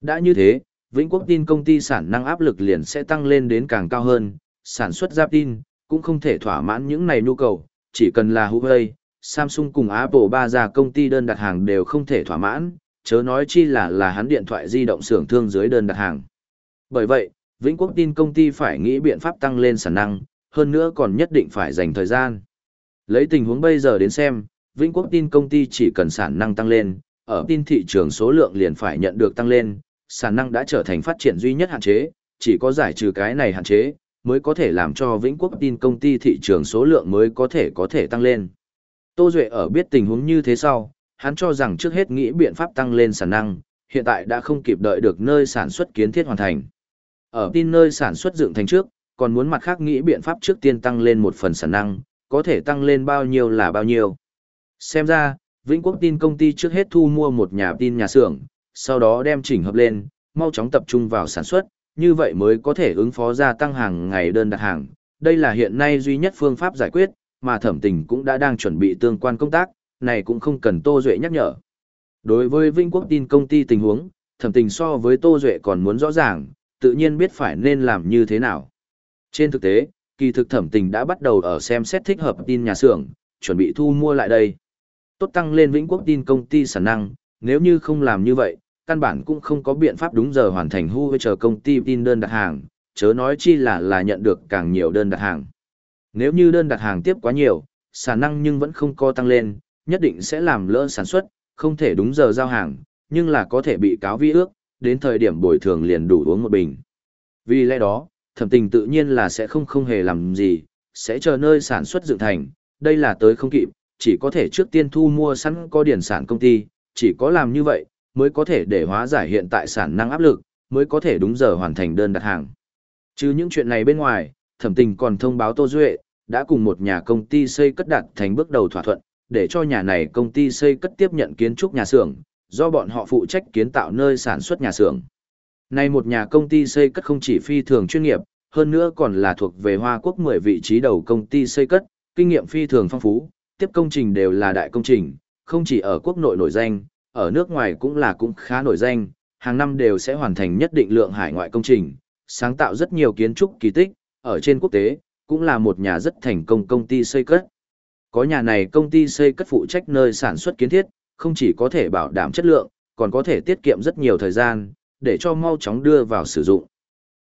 Đã như thế, Vĩnh Quốc tin công ty sản năng áp lực liền sẽ tăng lên đến càng cao hơn, sản xuất giáp tin, cũng không thể thỏa mãn những này nhu cầu, chỉ cần là Huawei, Samsung cùng Apple ba gia công ty đơn đặt hàng đều không thể thỏa mãn, chớ nói chi là là hắn điện thoại di động xưởng thương dưới đơn đặt hàng. Bởi vậy, Vĩnh Quốc tin công ty phải nghĩ biện pháp tăng lên sản năng, hơn nữa còn nhất định phải dành thời gian. Lấy tình huống bây giờ đến xem, Vĩnh Quốc tin công ty chỉ cần sản năng tăng lên, ở tin thị trường số lượng liền phải nhận được tăng lên, sản năng đã trở thành phát triển duy nhất hạn chế, chỉ có giải trừ cái này hạn chế, mới có thể làm cho Vĩnh Quốc tin công ty thị trường số lượng mới có thể có thể tăng lên. Tô Duệ ở biết tình huống như thế sau, hắn cho rằng trước hết nghĩ biện pháp tăng lên sản năng, hiện tại đã không kịp đợi được nơi sản xuất kiến thiết hoàn thành. Ở tin nơi sản xuất dựng thành trước, còn muốn mặt khác nghĩ biện pháp trước tiên tăng lên một phần sản năng, có thể tăng lên bao nhiêu là bao nhiêu. Xem ra, Vĩnh Quốc tin công ty trước hết thu mua một nhà tin nhà xưởng, sau đó đem chỉnh hợp lên, mau chóng tập trung vào sản xuất, như vậy mới có thể ứng phó gia tăng hàng ngày đơn đặt hàng. Đây là hiện nay duy nhất phương pháp giải quyết, mà thẩm tình cũng đã đang chuẩn bị tương quan công tác, này cũng không cần Tô Duệ nhắc nhở. Đối với Vinh Quốc tin công ty tình huống, thẩm tình so với Tô Duệ còn muốn rõ ràng, tự nhiên biết phải nên làm như thế nào. Trên thực tế, kỳ thực thẩm tình đã bắt đầu ở xem xét thích hợp tin nhà xưởng, chuẩn bị thu mua lại đây. Tốt tăng lên Vĩnh Quốc tin công ty sản năng, nếu như không làm như vậy, căn bản cũng không có biện pháp đúng giờ hoàn thành hu với chờ công ty tin đơn đặt hàng, chớ nói chi là là nhận được càng nhiều đơn đặt hàng. Nếu như đơn đặt hàng tiếp quá nhiều, sản năng nhưng vẫn không co tăng lên, nhất định sẽ làm lỡ sản xuất, không thể đúng giờ giao hàng, nhưng là có thể bị cáo vi ước, đến thời điểm bồi thường liền đủ uống một bình. Vì lẽ đó, thẩm tình tự nhiên là sẽ không không hề làm gì, sẽ chờ nơi sản xuất dựng thành, đây là tới không kịp, chỉ có thể trước tiên thu mua sẵn có điển sản công ty, chỉ có làm như vậy, mới có thể để hóa giải hiện tại sản năng áp lực, mới có thể đúng giờ hoàn thành đơn đặt hàng. Chứ những chuyện này bên ngoài, thẩm tình còn thông báo Tô Duệ, đã cùng một nhà công ty xây cất đặt thành bước đầu thỏa thuận, để cho nhà này công ty xây cất tiếp nhận kiến trúc nhà xưởng, do bọn họ phụ trách kiến tạo nơi sản xuất nhà xưởng nay một nhà công ty xây cất không chỉ phi thường chuyên nghiệp, hơn nữa còn là thuộc về Hoa Quốc 10 vị trí đầu công ty xây cất, kinh nghiệm phi thường phong phú, tiếp công trình đều là đại công trình, không chỉ ở quốc nội nổi danh, ở nước ngoài cũng là cũng khá nổi danh, hàng năm đều sẽ hoàn thành nhất định lượng hải ngoại công trình, sáng tạo rất nhiều kiến trúc kỳ tích, ở trên quốc tế, cũng là một nhà rất thành công công ty xây cất. Có nhà này công ty xây cất phụ trách nơi sản xuất kiến thiết, không chỉ có thể bảo đảm chất lượng, còn có thể tiết kiệm rất nhiều thời gian, để cho mau chóng đưa vào sử dụng.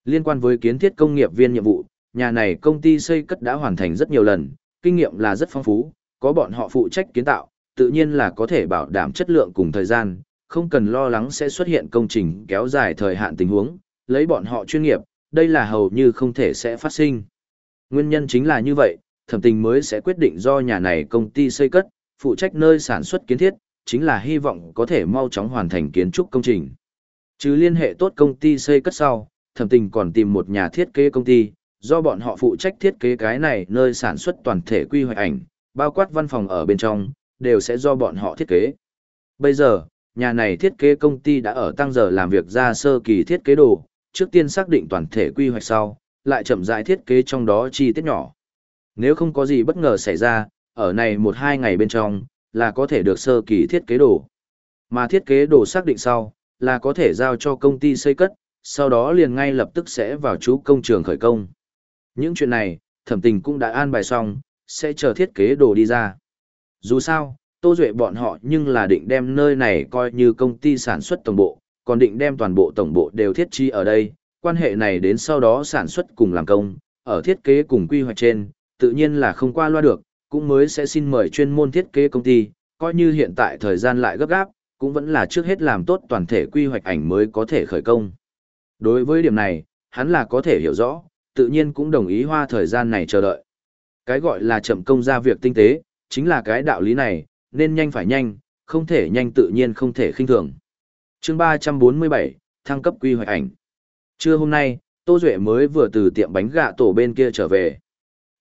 Liên quan với kiến thiết công nghiệp viên nhiệm vụ, nhà này công ty xây cất đã hoàn thành rất nhiều lần, kinh nghiệm là rất phong phú, có bọn họ phụ trách kiến tạo, tự nhiên là có thể bảo đảm chất lượng cùng thời gian, không cần lo lắng sẽ xuất hiện công trình kéo dài thời hạn tình huống, lấy bọn họ chuyên nghiệp, đây là hầu như không thể sẽ phát sinh. Nguyên nhân chính là như vậy, thẩm tình mới sẽ quyết định do nhà này công ty xây cất, phụ trách nơi sản xuất kiến thiết, chính là hy vọng có thể mau chóng hoàn thành kiến trúc công trình. Chứ liên hệ tốt công ty xây cất sau, thẩm tình còn tìm một nhà thiết kế công ty, do bọn họ phụ trách thiết kế cái này nơi sản xuất toàn thể quy hoạch ảnh, bao quát văn phòng ở bên trong, đều sẽ do bọn họ thiết kế. Bây giờ, nhà này thiết kế công ty đã ở tăng giờ làm việc ra sơ kỳ thiết kế đồ, trước tiên xác định toàn thể quy hoạch sau, lại chậm rãi thiết kế trong đó chi tiết nhỏ. Nếu không có gì bất ngờ xảy ra, ở này một hai ngày bên trong, là có thể được sơ kỳ thiết kế đồ. Mà thiết kế đồ xác định sau, là có thể giao cho công ty xây cất, sau đó liền ngay lập tức sẽ vào chú công trường khởi công. Những chuyện này, thẩm tình cũng đã an bài xong, sẽ chờ thiết kế đồ đi ra. Dù sao, Tô Duệ bọn họ nhưng là định đem nơi này coi như công ty sản xuất tổng bộ, còn định đem toàn bộ tổng bộ đều thiết trí ở đây, quan hệ này đến sau đó sản xuất cùng làm công, ở thiết kế cùng quy hoạch trên, tự nhiên là không qua loa được, cũng mới sẽ xin mời chuyên môn thiết kế công ty, coi như hiện tại thời gian lại gấp gáp, cũng vẫn là trước hết làm tốt toàn thể quy hoạch ảnh mới có thể khởi công. Đối với điểm này, hắn là có thể hiểu rõ, tự nhiên cũng đồng ý hoa thời gian này chờ đợi. Cái gọi là chậm công ra việc tinh tế, chính là cái đạo lý này, nên nhanh phải nhanh, không thể nhanh tự nhiên không thể khinh thường. chương 347, thăng cấp quy hoạch ảnh. Trưa hôm nay, Tô Duệ mới vừa từ tiệm bánh gạ tổ bên kia trở về.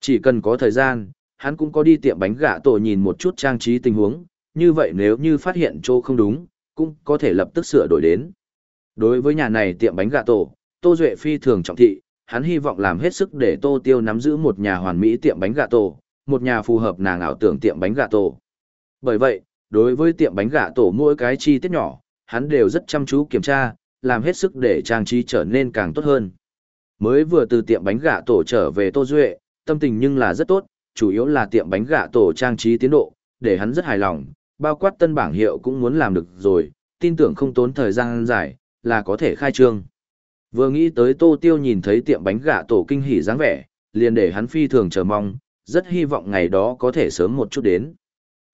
Chỉ cần có thời gian, hắn cũng có đi tiệm bánh gạ tổ nhìn một chút trang trí tình huống, như vậy nếu như phát hiện chỗ không đúng, cũng có thể lập tức sửa đổi đến. Đối với nhà này tiệm bánh gà tổ, Tô Duệ phi thường trọng thị, hắn hy vọng làm hết sức để Tô Tiêu nắm giữ một nhà hoàn mỹ tiệm bánh gà tổ, một nhà phù hợp nàng ảo tưởng tiệm bánh gà tổ. Bởi vậy, đối với tiệm bánh gà tổ mỗi cái chi tiết nhỏ, hắn đều rất chăm chú kiểm tra, làm hết sức để trang trí trở nên càng tốt hơn. Mới vừa từ tiệm bánh gà tổ trở về Tô Duệ, tâm tình nhưng là rất tốt, chủ yếu là tiệm bánh gà tổ trang trí tiến độ, để hắn rất hài lòng, bao quát tân bảng hiệu cũng muốn làm được rồi, tin tưởng không tốn thời gian dài, là có thể khai trương. Vừa nghĩ tới Tô Tiêu nhìn thấy tiệm bánh gạ tổ kinh hỉ dáng vẻ, liền để hắn phi thường chờ mong, rất hy vọng ngày đó có thể sớm một chút đến.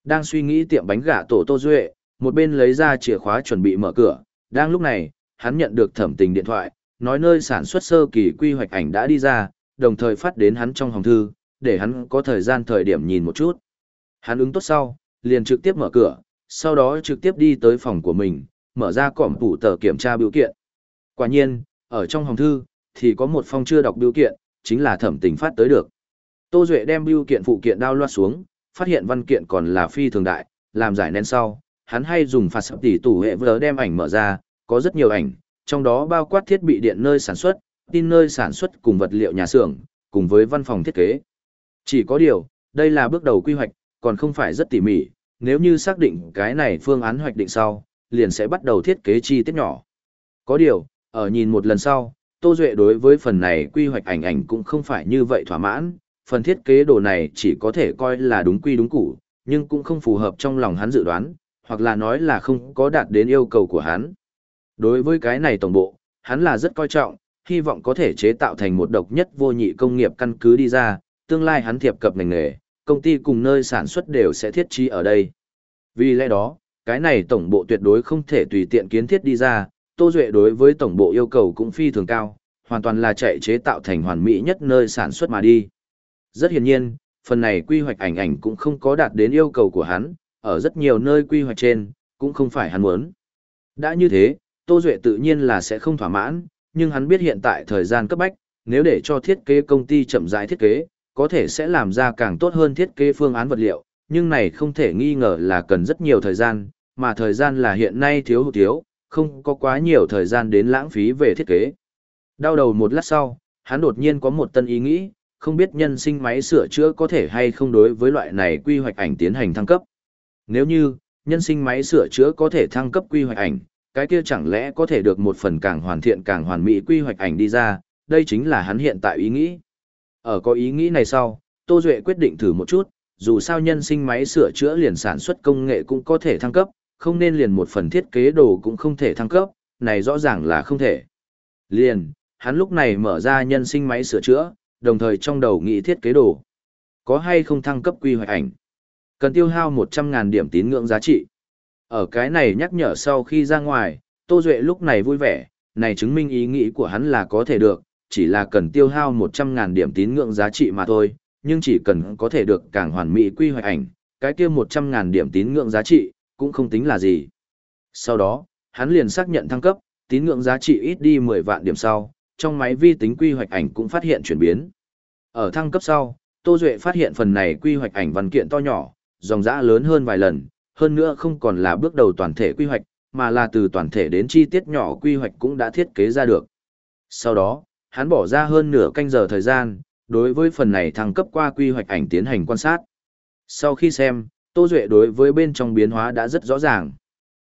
Đang suy nghĩ tiệm bánh gạ tổ Tô Duệ, một bên lấy ra chìa khóa chuẩn bị mở cửa, đang lúc này, hắn nhận được thẩm tình điện thoại, nói nơi sản xuất sơ kỳ quy hoạch ảnh đã đi ra, đồng thời phát đến hắn trong hồng thư, để hắn có thời gian thời điểm nhìn một chút. Hắn ứng tốt sau, liền trực tiếp mở cửa, sau đó trực tiếp đi tới phòng của mình, mở ra cỏm tủ tờ kiểm tra biểu kiện. Quả nhiên, ở trong hòm thư, thì có một phong chưa đọc biểu kiện, chính là thẩm tình phát tới được. Tô Duệ đem biểu kiện phụ kiện đao loát xuống, phát hiện văn kiện còn là phi thường đại, làm giải nén sau, hắn hay dùng phạt sập tỷ tủ hệ vỡ đem ảnh mở ra, có rất nhiều ảnh, trong đó bao quát thiết bị điện nơi sản xuất, tin nơi sản xuất cùng vật liệu nhà xưởng, cùng với văn phòng thiết kế. Chỉ có điều, đây là bước đầu quy hoạch, còn không phải rất tỉ mỉ, nếu như xác định cái này phương án hoạch định sau, liền sẽ bắt đầu thiết kế chi tiết nhỏ. Có điều, ở nhìn một lần sau, Tô Duệ đối với phần này quy hoạch ảnh ảnh cũng không phải như vậy thỏa mãn, phần thiết kế đồ này chỉ có thể coi là đúng quy đúng củ, nhưng cũng không phù hợp trong lòng hắn dự đoán, hoặc là nói là không có đạt đến yêu cầu của hắn. Đối với cái này tổng bộ, hắn là rất coi trọng, hy vọng có thể chế tạo thành một độc nhất vô nhị công nghiệp căn cứ đi ra, tương lai hắn thiệp cập ngành nghề, công ty cùng nơi sản xuất đều sẽ thiết trí ở đây. Vì lẽ đó, cái này tổng bộ tuyệt đối không thể tùy tiện kiến thiết đi ra, Tô Duệ đối với tổng bộ yêu cầu cũng phi thường cao, hoàn toàn là chạy chế tạo thành hoàn mỹ nhất nơi sản xuất mà đi. Rất hiển nhiên, phần này quy hoạch ảnh ảnh cũng không có đạt đến yêu cầu của hắn, ở rất nhiều nơi quy hoạch trên, cũng không phải hắn muốn. Đã như thế, Tô Duệ tự nhiên là sẽ không thỏa mãn, nhưng hắn biết hiện tại thời gian cấp bách, nếu để cho thiết kế công ty chậm rãi thiết kế, có thể sẽ làm ra càng tốt hơn thiết kế phương án vật liệu, nhưng này không thể nghi ngờ là cần rất nhiều thời gian, mà thời gian là hiện nay thiếu hụt thiếu, không có quá nhiều thời gian đến lãng phí về thiết kế. Đau đầu một lát sau, hắn đột nhiên có một tân ý nghĩ, không biết nhân sinh máy sửa chữa có thể hay không đối với loại này quy hoạch ảnh tiến hành thăng cấp. Nếu như, nhân sinh máy sửa chữa có thể thăng cấp quy hoạch ảnh, cái kia chẳng lẽ có thể được một phần càng hoàn thiện càng hoàn mỹ quy hoạch ảnh đi ra, đây chính là hắn hiện tại ý nghĩ. Ở có ý nghĩ này sau, Tô Duệ quyết định thử một chút, dù sao nhân sinh máy sửa chữa liền sản xuất công nghệ cũng có thể thăng cấp, không nên liền một phần thiết kế đồ cũng không thể thăng cấp, này rõ ràng là không thể. Liền, hắn lúc này mở ra nhân sinh máy sửa chữa, đồng thời trong đầu nghĩ thiết kế đồ. Có hay không thăng cấp quy hoạch ảnh? Cần tiêu hao 100.000 điểm tín ngưỡng giá trị. Ở cái này nhắc nhở sau khi ra ngoài, Tô Duệ lúc này vui vẻ, này chứng minh ý nghĩ của hắn là có thể được, chỉ là cần tiêu hao 100.000 điểm tín ngưỡng giá trị mà thôi, nhưng chỉ cần có thể được càng hoàn mỹ quy hoạch ảnh, cái kia 100.000 điểm tín ngưỡng giá trị, cũng không tính là gì. Sau đó, hắn liền xác nhận thăng cấp, tín ngưỡng giá trị ít đi 10 vạn điểm sau, trong máy vi tính quy hoạch ảnh cũng phát hiện chuyển biến. Ở thăng cấp sau, Tô Duệ phát hiện phần này quy hoạch ảnh văn kiện to nhỏ, dòng dã lớn hơn vài lần, hơn nữa không còn là bước đầu toàn thể quy hoạch, mà là từ toàn thể đến chi tiết nhỏ quy hoạch cũng đã thiết kế ra được. Sau đó, hắn bỏ ra hơn nửa canh giờ thời gian, đối với phần này thăng cấp qua quy hoạch ảnh tiến hành quan sát. Sau khi xem, Tô Duệ đối với bên trong biến hóa đã rất rõ ràng.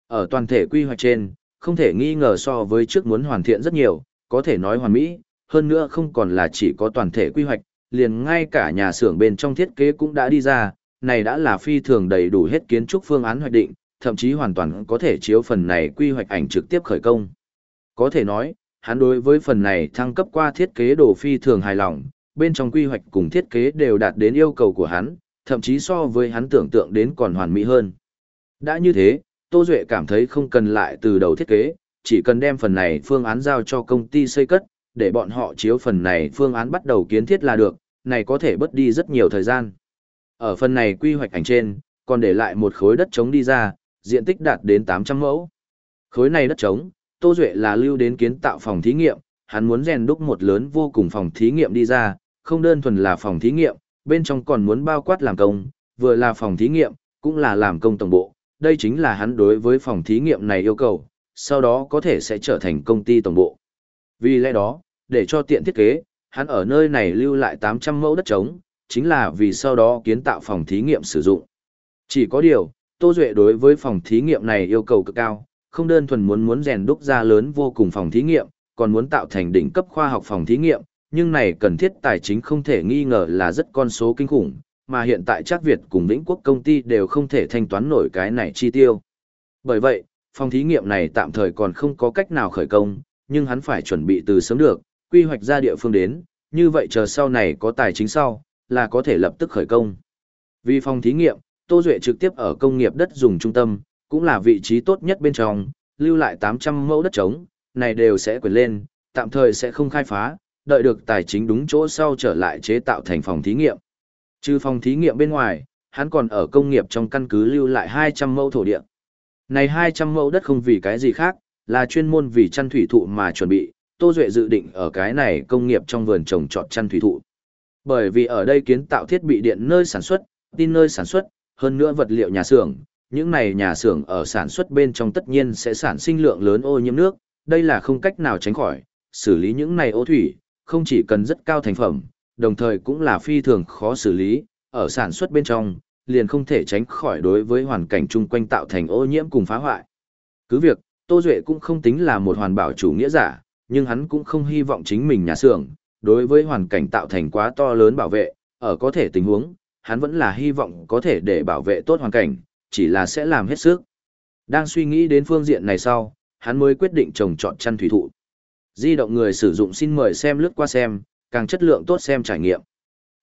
Ở toàn thể quy hoạch trên, không thể nghi ngờ so với trước muốn hoàn thiện rất nhiều, có thể nói hoàn mỹ, hơn nữa không còn là chỉ có toàn thể quy hoạch, liền ngay cả nhà xưởng bên trong thiết kế cũng đã đi ra, này đã là phi thường đầy đủ hết kiến trúc phương án hoạch định, thậm chí hoàn toàn có thể chiếu phần này quy hoạch ảnh trực tiếp khởi công. Có thể nói, hắn đối với phần này thăng cấp qua thiết kế đồ phi thường hài lòng, bên trong quy hoạch cùng thiết kế đều đạt đến yêu cầu của hắn, thậm chí so với hắn tưởng tượng đến còn hoàn mỹ hơn. Đã như thế, Tô Duệ cảm thấy không cần lại từ đầu thiết kế, chỉ cần đem phần này phương án giao cho công ty xây cất, để bọn họ chiếu phần này phương án bắt đầu kiến thiết là được, này có thể bớt đi rất nhiều thời gian. Ở phần này quy hoạch ảnh trên, còn để lại một khối đất trống đi ra, diện tích đạt đến 800 mẫu. Khối này đất trống, Tô Duệ là lưu đến kiến tạo phòng thí nghiệm, hắn muốn rèn đúc một lớn vô cùng phòng thí nghiệm đi ra, không đơn thuần là phòng thí nghiệm, bên trong còn muốn bao quát làm công, vừa là phòng thí nghiệm, cũng là làm công tổng bộ. Đây chính là hắn đối với phòng thí nghiệm này yêu cầu, sau đó có thể sẽ trở thành công ty tổng bộ. Vì lẽ đó, để cho tiện thiết kế, hắn ở nơi này lưu lại 800 mẫu đất trống, chính là vì sau đó kiến tạo phòng thí nghiệm sử dụng. Chỉ có điều, Tô Duệ đối với phòng thí nghiệm này yêu cầu cực cao, không đơn thuần muốn muốn rèn đúc ra lớn vô cùng phòng thí nghiệm, còn muốn tạo thành đỉnh cấp khoa học phòng thí nghiệm, nhưng này cần thiết tài chính không thể nghi ngờ là rất con số kinh khủng, mà hiện tại chắc Việt cùng Vĩnh Quốc công ty đều không thể thanh toán nổi cái này chi tiêu. Bởi vậy, phòng thí nghiệm này tạm thời còn không có cách nào khởi công, nhưng hắn phải chuẩn bị từ sớm được, quy hoạch ra địa phương đến, như vậy chờ sau này có tài chính sau, là có thể lập tức khởi công. Vì phòng thí nghiệm, Tô Duệ trực tiếp ở công nghiệp đất dùng trung tâm, cũng là vị trí tốt nhất bên trong, lưu lại 800 mẫu đất trống, này đều sẽ quyền lên, tạm thời sẽ không khai phá, đợi được tài chính đúng chỗ sau trở lại chế tạo thành phòng thí nghiệm. Trừ phòng thí nghiệm bên ngoài, hắn còn ở công nghiệp trong căn cứ lưu lại 200 mẫu thổ địa. Này 200 mẫu đất không vì cái gì khác, là chuyên môn vì chăn thủy thụ mà chuẩn bị, Tô Duệ dự định ở cái này công nghiệp trong vườn trồng trọt chăn thủy thụ. Bởi vì ở đây kiến tạo thiết bị điện nơi sản xuất, tin nơi sản xuất, hơn nữa vật liệu nhà xưởng, những này nhà xưởng ở sản xuất bên trong tất nhiên sẽ sản sinh lượng lớn ô nhiễm nước, đây là không cách nào tránh khỏi, xử lý những này ô thủy, không chỉ cần rất cao thành phẩm, đồng thời cũng là phi thường khó xử lý, ở sản xuất bên trong, liền không thể tránh khỏi đối với hoàn cảnh chung quanh tạo thành ô nhiễm cùng phá hoại. Cứ việc, Tô Duệ cũng không tính là một hoàn bảo chủ nghĩa giả, nhưng hắn cũng không hy vọng chính mình nhà xưởng, đối với hoàn cảnh tạo thành quá to lớn bảo vệ, ở có thể tình huống, hắn vẫn là hy vọng có thể để bảo vệ tốt hoàn cảnh, chỉ là sẽ làm hết sức. Đang suy nghĩ đến phương diện này sau, hắn mới quyết định trồng trọt chăn thủy thụ. Di động người sử dụng xin mời xem lướt qua xem, càng chất lượng tốt xem trải nghiệm.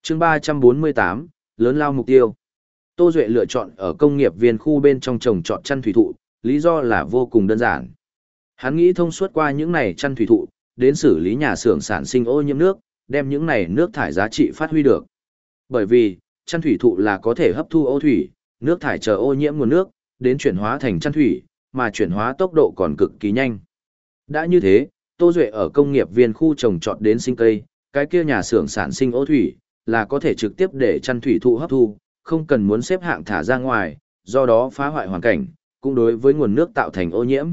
chương 348, lớn lao mục tiêu. Tô Duệ lựa chọn ở công nghiệp viên khu bên trong trồng trọt chăn thủy thụ, lý do là vô cùng đơn giản. Hắn nghĩ thông suốt qua những này chăn thủy thụ, đến xử lý nhà xưởng sản sinh ô nhiễm nước, đem những này nước thải giá trị phát huy được. Bởi vì, chăn thủy thụ là có thể hấp thu ô thủy, nước thải chờ ô nhiễm nguồn nước, đến chuyển hóa thành chăn thủy, mà chuyển hóa tốc độ còn cực kỳ nhanh. Đã như thế, Tô Duệ ở công nghiệp viên khu trồng trọt đến sinh cây, cái kia nhà xưởng sản sinh ô thủy, là có thể trực tiếp để chăn thủy thụ hấp thu, không cần muốn xếp hạng thả ra ngoài, do đó phá hoại hoàn cảnh, cũng đối với nguồn nước tạo thành ô nhiễm.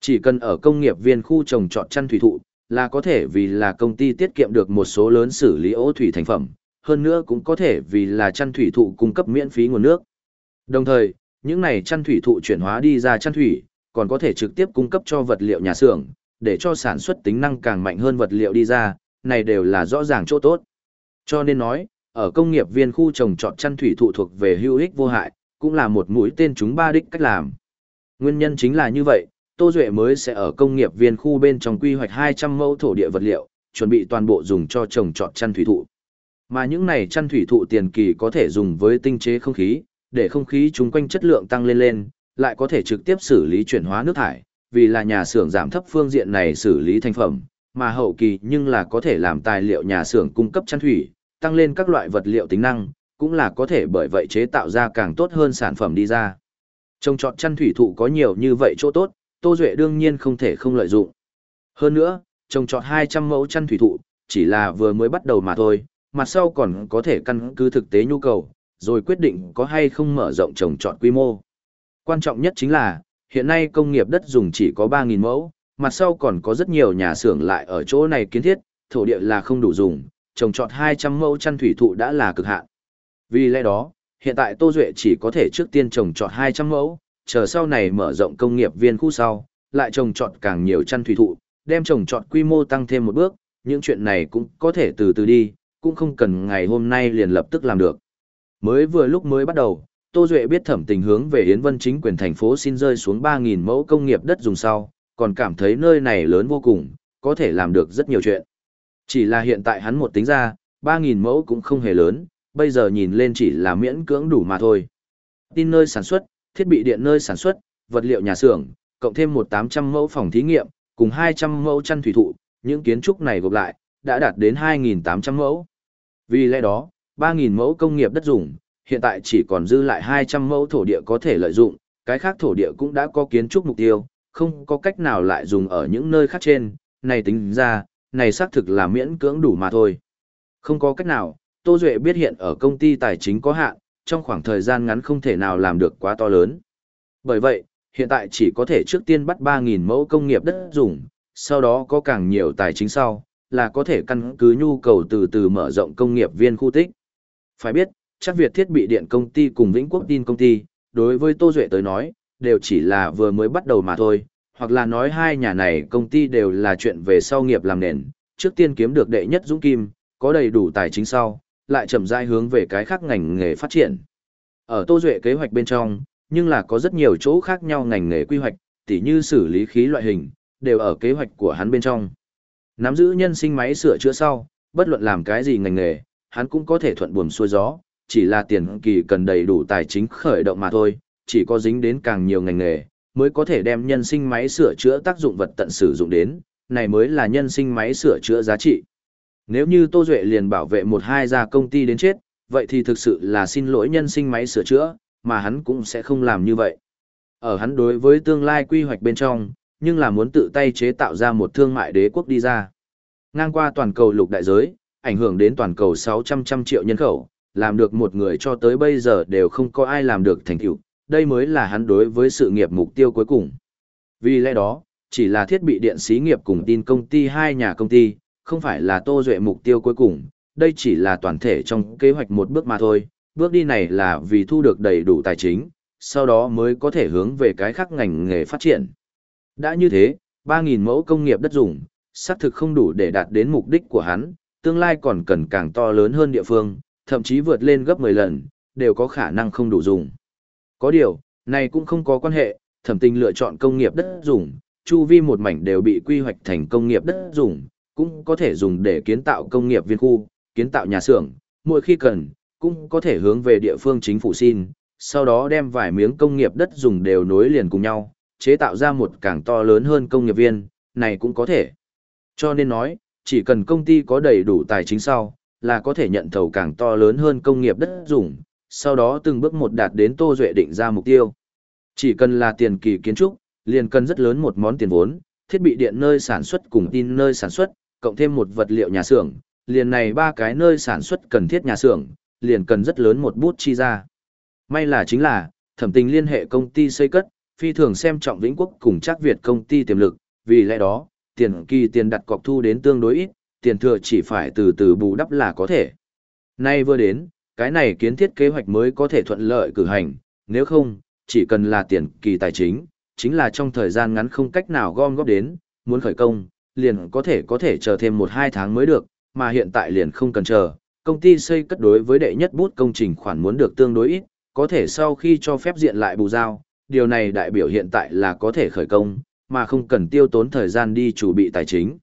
Chỉ cần ở công nghiệp viên khu trồng trọt chăn thủy thụ, là có thể vì là công ty tiết kiệm được một số lớn xử lý ô thủy thành phẩm, hơn nữa cũng có thể vì là chăn thủy thụ cung cấp miễn phí nguồn nước. Đồng thời, những này chăn thủy thụ chuyển hóa đi ra chăn thủy, còn có thể trực tiếp cung cấp cho vật liệu nhà xưởng, để cho sản xuất tính năng càng mạnh hơn vật liệu đi ra, này đều là rõ ràng chỗ tốt. Cho nên nói, ở công nghiệp viên khu trồng trọt chăn thủy thụ thuộc về hữu ích vô hại, cũng là một mũi tên chúng ba đích cách làm. Nguyên nhân chính là như vậy, Tô Duệ mới sẽ ở công nghiệp viên khu bên trong quy hoạch 200 mẫu thổ địa vật liệu, chuẩn bị toàn bộ dùng cho trồng trọt chăn thủy thụ. Mà những này chăn thủy thụ tiền kỳ có thể dùng với tinh chế không khí, để không khí chung quanh chất lượng tăng lên lên, lại có thể trực tiếp xử lý chuyển hóa nước thải, vì là nhà xưởng giảm thấp phương diện này xử lý thành phẩm, mà hậu kỳ nhưng là có thể làm tài liệu nhà xưởng cung cấp chăn thủy, tăng lên các loại vật liệu tính năng, cũng là có thể bởi vậy chế tạo ra càng tốt hơn sản phẩm đi ra. Trồng trọt chăn thủy thụ có nhiều như vậy chỗ tốt, Tô Duệ đương nhiên không thể không lợi dụng. Hơn nữa, trồng trọt 200 mẫu chăn thủy thụ, chỉ là vừa mới bắt đầu mà thôi, mặt sau còn có thể căn cứ thực tế nhu cầu, rồi quyết định có hay không mở rộng trồng trọt quy mô. Quan trọng nhất chính là, hiện nay công nghiệp đất dùng chỉ có 3.000 mẫu, mặt sau còn có rất nhiều nhà xưởng lại ở chỗ này kiến thiết, thổ địa là không đủ dùng, trồng trọt 200 mẫu chăn thủy thụ đã là cực hạn. Vì lẽ đó, hiện tại Tô Duệ chỉ có thể trước tiên trồng trọt 200 mẫu, chờ sau này mở rộng công nghiệp viên khu sau, lại trồng trọt càng nhiều chăn thủy thụ, đem trồng trọt quy mô tăng thêm một bước, những chuyện này cũng có thể từ từ đi, cũng không cần ngày hôm nay liền lập tức làm được. Mới vừa lúc mới bắt đầu, Tô Duệ biết thẩm tình hướng về Yến Vân chính quyền thành phố xin rơi xuống 3.000 mẫu công nghiệp đất dùng sau, còn cảm thấy nơi này lớn vô cùng, có thể làm được rất nhiều chuyện. Chỉ là hiện tại hắn một tính ra, 3.000 mẫu cũng không hề lớn, bây giờ nhìn lên chỉ là miễn cưỡng đủ mà thôi. Tin nơi sản xuất, thiết bị điện nơi sản xuất, vật liệu nhà xưởng, cộng thêm một 800 mẫu phòng thí nghiệm, cùng 200 mẫu chăn thủy thụ, những kiến trúc này gộp lại, đã đạt đến 2.800 mẫu. Vì lẽ đó, 3.000 mẫu công nghiệp đất dùng, hiện tại chỉ còn dư lại 200 mẫu thổ địa có thể lợi dụng, cái khác thổ địa cũng đã có kiến trúc mục tiêu, không có cách nào lại dùng ở những nơi khác trên, này tính ra, này xác thực là miễn cưỡng đủ mà thôi. Không có cách nào, Tô Duệ biết hiện ở công ty tài chính có hạn, trong khoảng thời gian ngắn không thể nào làm được quá to lớn. Bởi vậy, hiện tại chỉ có thể trước tiên bắt 3.000 mẫu công nghiệp đất dùng, sau đó có càng nhiều tài chính sau, là có thể căn cứ nhu cầu từ từ mở rộng công nghiệp viên khu tích. Phải biết, chắc Việt thiết bị điện công ty cùng Vĩnh Quốc tin công ty, đối với Tô Duệ tới nói, đều chỉ là vừa mới bắt đầu mà thôi, hoặc là nói hai nhà này công ty đều là chuyện về sau nghiệp làm nền, trước tiên kiếm được đệ nhất dũng kim, có đầy đủ tài chính sau, lại chậm rãi hướng về cái khác ngành nghề phát triển. Ở Tô Duệ kế hoạch bên trong, nhưng là có rất nhiều chỗ khác nhau ngành nghề quy hoạch, tỉ như xử lý khí loại hình, đều ở kế hoạch của hắn bên trong. Nắm giữ nhân sinh máy sửa chữa sau, bất luận làm cái gì ngành nghề, hắn cũng có thể thuận buồm xuôi gió, chỉ là tiền kỳ cần đầy đủ tài chính khởi động mà thôi, chỉ có dính đến càng nhiều ngành nghề, mới có thể đem nhân sinh máy sửa chữa tác dụng vật tận sử dụng đến, này mới là nhân sinh máy sửa chữa giá trị. Nếu như Tô Duệ liền bảo vệ một hai gia công ty đến chết, vậy thì thực sự là xin lỗi nhân sinh máy sửa chữa, mà hắn cũng sẽ không làm như vậy. Ở hắn đối với tương lai quy hoạch bên trong, nhưng là muốn tự tay chế tạo ra một thương mại đế quốc đi ra. Ngang qua toàn cầu lục đại giới, ảnh hưởng đến toàn cầu 600 trăm triệu nhân khẩu, làm được một người cho tới bây giờ đều không có ai làm được thành tựu, đây mới là hắn đối với sự nghiệp mục tiêu cuối cùng. Vì lẽ đó, chỉ là thiết bị điện xí nghiệp cùng tin công ty hai nhà công ty, không phải là tô duệ mục tiêu cuối cùng, đây chỉ là toàn thể trong kế hoạch một bước mà thôi, bước đi này là vì thu được đầy đủ tài chính, sau đó mới có thể hướng về cái khác ngành nghề phát triển. Đã như thế, 3.000 mẫu công nghiệp đất dùng, xác thực không đủ để đạt đến mục đích của hắn, tương lai còn cần càng to lớn hơn địa phương, thậm chí vượt lên gấp 10 lần, đều có khả năng không đủ dùng. Có điều, này cũng không có quan hệ, thẩm tình lựa chọn công nghiệp đất dùng, chu vi một mảnh đều bị quy hoạch thành công nghiệp đất dùng, cũng có thể dùng để kiến tạo công nghiệp viên khu, kiến tạo nhà xưởng, mỗi khi cần, cũng có thể hướng về địa phương chính phủ xin, sau đó đem vài miếng công nghiệp đất dùng đều nối liền cùng nhau, chế tạo ra một càng to lớn hơn công nghiệp viên, này cũng có thể. Cho nên nói, chỉ cần công ty có đầy đủ tài chính sau, là có thể nhận thầu càng to lớn hơn công nghiệp đất dùng, sau đó từng bước một đạt đến Tô Duệ định ra mục tiêu. Chỉ cần là tiền kỳ kiến trúc, liền cần rất lớn một món tiền vốn, thiết bị điện nơi sản xuất cùng tin nơi sản xuất, cộng thêm một vật liệu nhà xưởng, liền này ba cái nơi sản xuất cần thiết nhà xưởng, liền cần rất lớn một bút chi ra. May là chính là, thẩm tình liên hệ công ty xây cất, phi thường xem trọng Vĩnh Quốc cùng chắc Việt công ty tiềm lực, vì lẽ đó, tiền kỳ tiền đặt cọc thu đến tương đối ít, tiền thừa chỉ phải từ từ bù đắp là có thể. Nay vừa đến, cái này kiến thiết kế hoạch mới có thể thuận lợi cử hành, nếu không, chỉ cần là tiền kỳ tài chính, chính là trong thời gian ngắn không cách nào gom góp đến, muốn khởi công, liền có thể có thể chờ thêm 1-2 tháng mới được, mà hiện tại liền không cần chờ. Công ty xây cất đối với đệ nhất bút công trình khoản muốn được tương đối ít, có thể sau khi cho phép diện lại bù giao, điều này đại biểu hiện tại là có thể khởi công, mà không cần tiêu tốn thời gian đi chủ bị tài chính.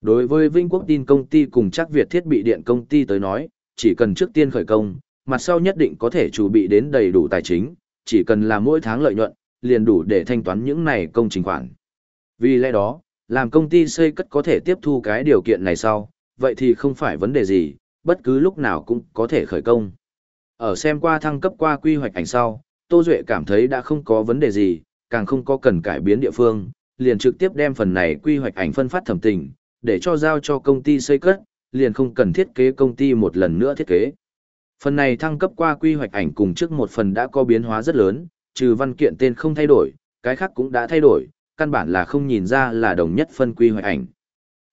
Đối với Vinh Quốc tin công ty cùng chắc Việt thiết bị điện công ty tới nói, chỉ cần trước tiên khởi công, mặt sau nhất định có thể chủ bị đến đầy đủ tài chính, chỉ cần là mỗi tháng lợi nhuận, liền đủ để thanh toán những này công trình khoản. Vì lẽ đó, làm công ty xây cất có thể tiếp thu cái điều kiện này sau, vậy thì không phải vấn đề gì, bất cứ lúc nào cũng có thể khởi công. Ở xem qua thăng cấp qua quy hoạch ảnh sau, Tô Duệ cảm thấy đã không có vấn đề gì, càng không có cần cải biến địa phương, liền trực tiếp đem phần này quy hoạch ảnh phân phát thẩm tình, để cho giao cho công ty xây cất, liền không cần thiết kế công ty một lần nữa thiết kế. Phần này thăng cấp qua quy hoạch ảnh cùng trước một phần đã có biến hóa rất lớn, trừ văn kiện tên không thay đổi, cái khác cũng đã thay đổi, căn bản là không nhìn ra là đồng nhất phân quy hoạch ảnh.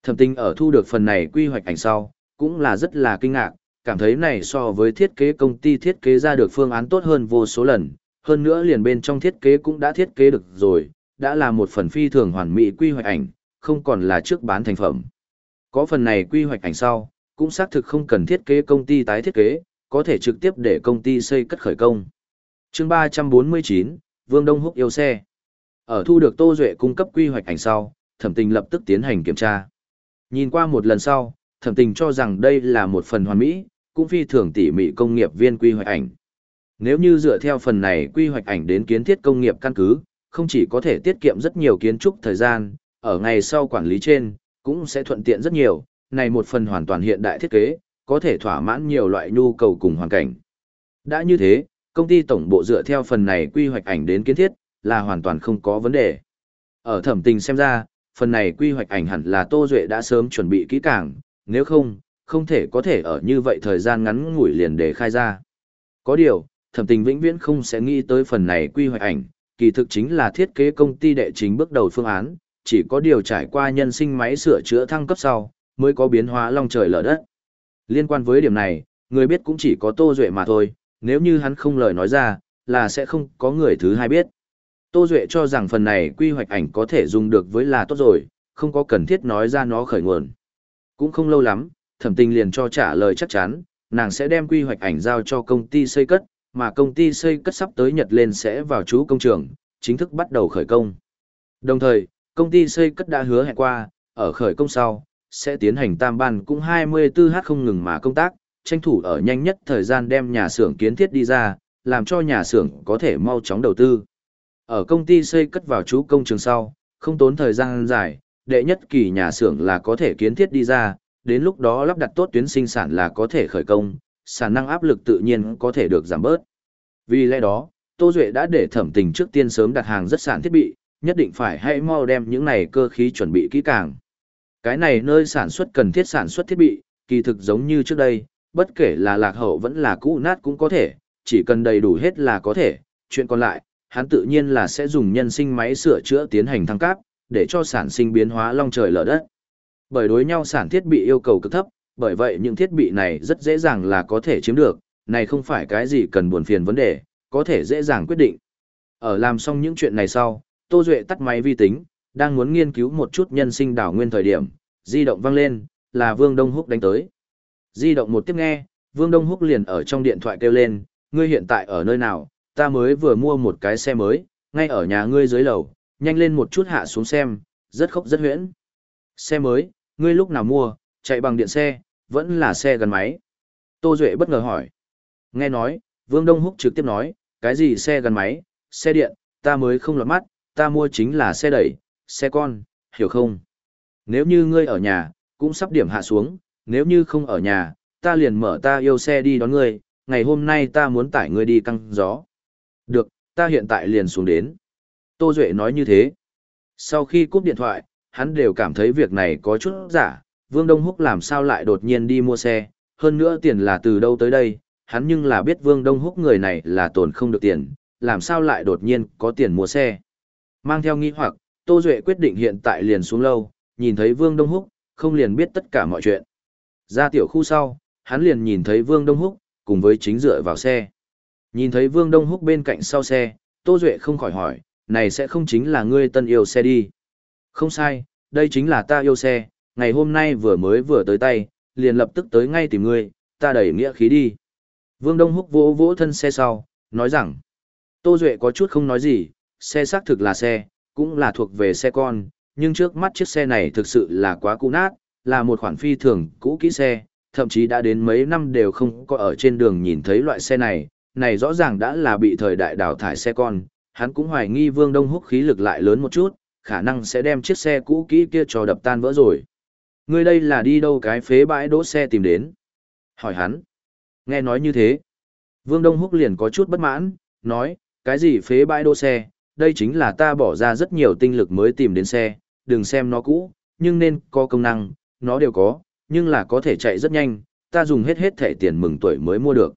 Thẩm tinh ở thu được phần này quy hoạch ảnh sau, cũng là rất là kinh ngạc, cảm thấy này so với thiết kế công ty thiết kế ra được phương án tốt hơn vô số lần, hơn nữa liền bên trong thiết kế cũng đã thiết kế được rồi, đã là một phần phi thường hoàn mỹ quy hoạch ảnh, không còn là trước bán thành phẩm. Có phần này quy hoạch ảnh sau, cũng xác thực không cần thiết kế công ty tái thiết kế, có thể trực tiếp để công ty xây cất khởi công. chương 349, Vương Đông Húc yêu xe. Ở thu được Tô Duệ cung cấp quy hoạch ảnh sau, thẩm tình lập tức tiến hành kiểm tra. Nhìn qua một lần sau, thẩm tình cho rằng đây là một phần hoàn mỹ, cũng phi thường tỉ mỉ công nghiệp viên quy hoạch ảnh. Nếu như dựa theo phần này quy hoạch ảnh đến kiến thiết công nghiệp căn cứ, không chỉ có thể tiết kiệm rất nhiều kiến trúc thời gian, ở ngày sau quản lý trên, cũng sẽ thuận tiện rất nhiều, này một phần hoàn toàn hiện đại thiết kế, có thể thỏa mãn nhiều loại nhu cầu cùng hoàn cảnh. Đã như thế, công ty tổng bộ dựa theo phần này quy hoạch ảnh đến kiến thiết, là hoàn toàn không có vấn đề. Ở thẩm tình xem ra, phần này quy hoạch ảnh hẳn là Tô Duệ đã sớm chuẩn bị kỹ càng, nếu không, không thể có thể ở như vậy thời gian ngắn ngủi liền để khai ra. Có điều, thẩm tình vĩnh viễn không sẽ nghĩ tới phần này quy hoạch ảnh, kỳ thực chính là thiết kế công ty đệ chính bước đầu phương án, chỉ có điều trải qua nhân sinh máy sửa chữa thăng cấp sau, mới có biến hóa long trời lở đất. Liên quan với điểm này, người biết cũng chỉ có Tô Duệ mà thôi, nếu như hắn không lời nói ra, là sẽ không có người thứ hai biết. Tô Duệ cho rằng phần này quy hoạch ảnh có thể dùng được với là tốt rồi, không có cần thiết nói ra nó khởi nguồn. Cũng không lâu lắm, thẩm tình liền cho trả lời chắc chắn, nàng sẽ đem quy hoạch ảnh giao cho công ty xây cất, mà công ty xây cất sắp tới Nhật lên sẽ vào chú công trường, chính thức bắt đầu khởi công. Đồng thời, công ty xây cất đã hứa hẹn qua, ở khởi công sau, sẽ tiến hành tam ban cũng 24h không ngừng mà công tác, tranh thủ ở nhanh nhất thời gian đem nhà xưởng kiến thiết đi ra, làm cho nhà xưởng có thể mau chóng đầu tư. Ở công ty xây cất vào chú công trường sau, không tốn thời gian dài, đệ nhất kỳ nhà xưởng là có thể kiến thiết đi ra, đến lúc đó lắp đặt tốt tuyến sinh sản là có thể khởi công, sản năng áp lực tự nhiên có thể được giảm bớt. Vì lẽ đó, Tô Duệ đã để thẩm tình trước tiên sớm đặt hàng rất sản thiết bị, nhất định phải hãy mau đem những này cơ khí chuẩn bị kỹ càng. Cái này nơi sản xuất cần thiết sản xuất thiết bị, kỳ thực giống như trước đây, bất kể là lạc hậu vẫn là cũ nát cũng có thể, chỉ cần đầy đủ hết là có thể, chuyện còn lại, hắn tự nhiên là sẽ dùng nhân sinh máy sửa chữa tiến hành thăng cấp, để cho sản sinh biến hóa long trời lở đất. Bởi đối nhau sản thiết bị yêu cầu cực thấp, bởi vậy những thiết bị này rất dễ dàng là có thể chiếm được, này không phải cái gì cần buồn phiền vấn đề, có thể dễ dàng quyết định. Ở làm xong những chuyện này sau, Tô Duệ tắt máy vi tính, đang muốn nghiên cứu một chút nhân sinh đảo nguyên thời điểm, di động vang lên, là Vương Đông Húc đánh tới. Di động một tiếp nghe, Vương Đông Húc liền ở trong điện thoại kêu lên, ngươi hiện tại ở nơi nào, ta mới vừa mua một cái xe mới, ngay ở nhà ngươi dưới lầu, nhanh lên một chút hạ xuống xem, rất khốc rất huyễn. Xe mới, ngươi lúc nào mua, chạy bằng điện xe, vẫn là xe gắn máy. Tô Duệ bất ngờ hỏi. Nghe nói, Vương Đông Húc trực tiếp nói, cái gì xe gắn máy, xe điện, ta mới không lọt mắt, ta mua chính là xe đẩy, xe con, hiểu không? Nếu như ngươi ở nhà, cũng sắp điểm hạ xuống, nếu như không ở nhà, ta liền mở ta yêu xe đi đón ngươi, ngày hôm nay ta muốn tải ngươi đi căng gió. Được, ta hiện tại liền xuống đến. Tô Duệ nói như thế. Sau khi cúp điện thoại, hắn đều cảm thấy việc này có chút giả, Vương Đông Húc làm sao lại đột nhiên đi mua xe, hơn nữa tiền là từ đâu tới đây, hắn nhưng là biết Vương Đông Húc người này là tồn không được tiền, làm sao lại đột nhiên có tiền mua xe. Mang theo nghi hoặc, Tô Duệ quyết định hiện tại liền xuống lâu, nhìn thấy Vương Đông Húc, không liền biết tất cả mọi chuyện. Ra tiểu khu sau, hắn liền nhìn thấy Vương Đông Húc, cùng với chính dựa vào xe. Nhìn thấy Vương Đông Húc bên cạnh sau xe, Tô Duệ không khỏi hỏi, này sẽ không chính là ngươi tân yêu xe đi. Không sai, đây chính là ta yêu xe, ngày hôm nay vừa mới vừa tới tay, liền lập tức tới ngay tìm ngươi, ta đẩy nghĩa khí đi. Vương Đông Húc vỗ vỗ thân xe sau, nói rằng, Tô Duệ có chút không nói gì, xe xác thực là xe, cũng là thuộc về xe con, nhưng trước mắt chiếc xe này thực sự là quá cũ nát, là một khoản phi thường cũ kỹ xe, thậm chí đã đến mấy năm đều không có ở trên đường nhìn thấy loại xe này, này rõ ràng đã là bị thời đại đào thải xe con, hắn cũng hoài nghi Vương Đông Húc khí lực lại lớn một chút, khả năng sẽ đem chiếc xe cũ kỹ kia cho đập tan vỡ rồi. Ngươi đây là đi đâu cái phế bãi đỗ xe tìm đến? Hỏi hắn. Nghe nói như thế. Vương Đông Húc liền có chút bất mãn, nói, cái gì phế bãi đỗ xe, đây chính là ta bỏ ra rất nhiều tinh lực mới tìm đến xe, đừng xem nó cũ, nhưng nên có công năng, nó đều có, nhưng là có thể chạy rất nhanh, ta dùng hết hết thẻ tiền mừng tuổi mới mua được.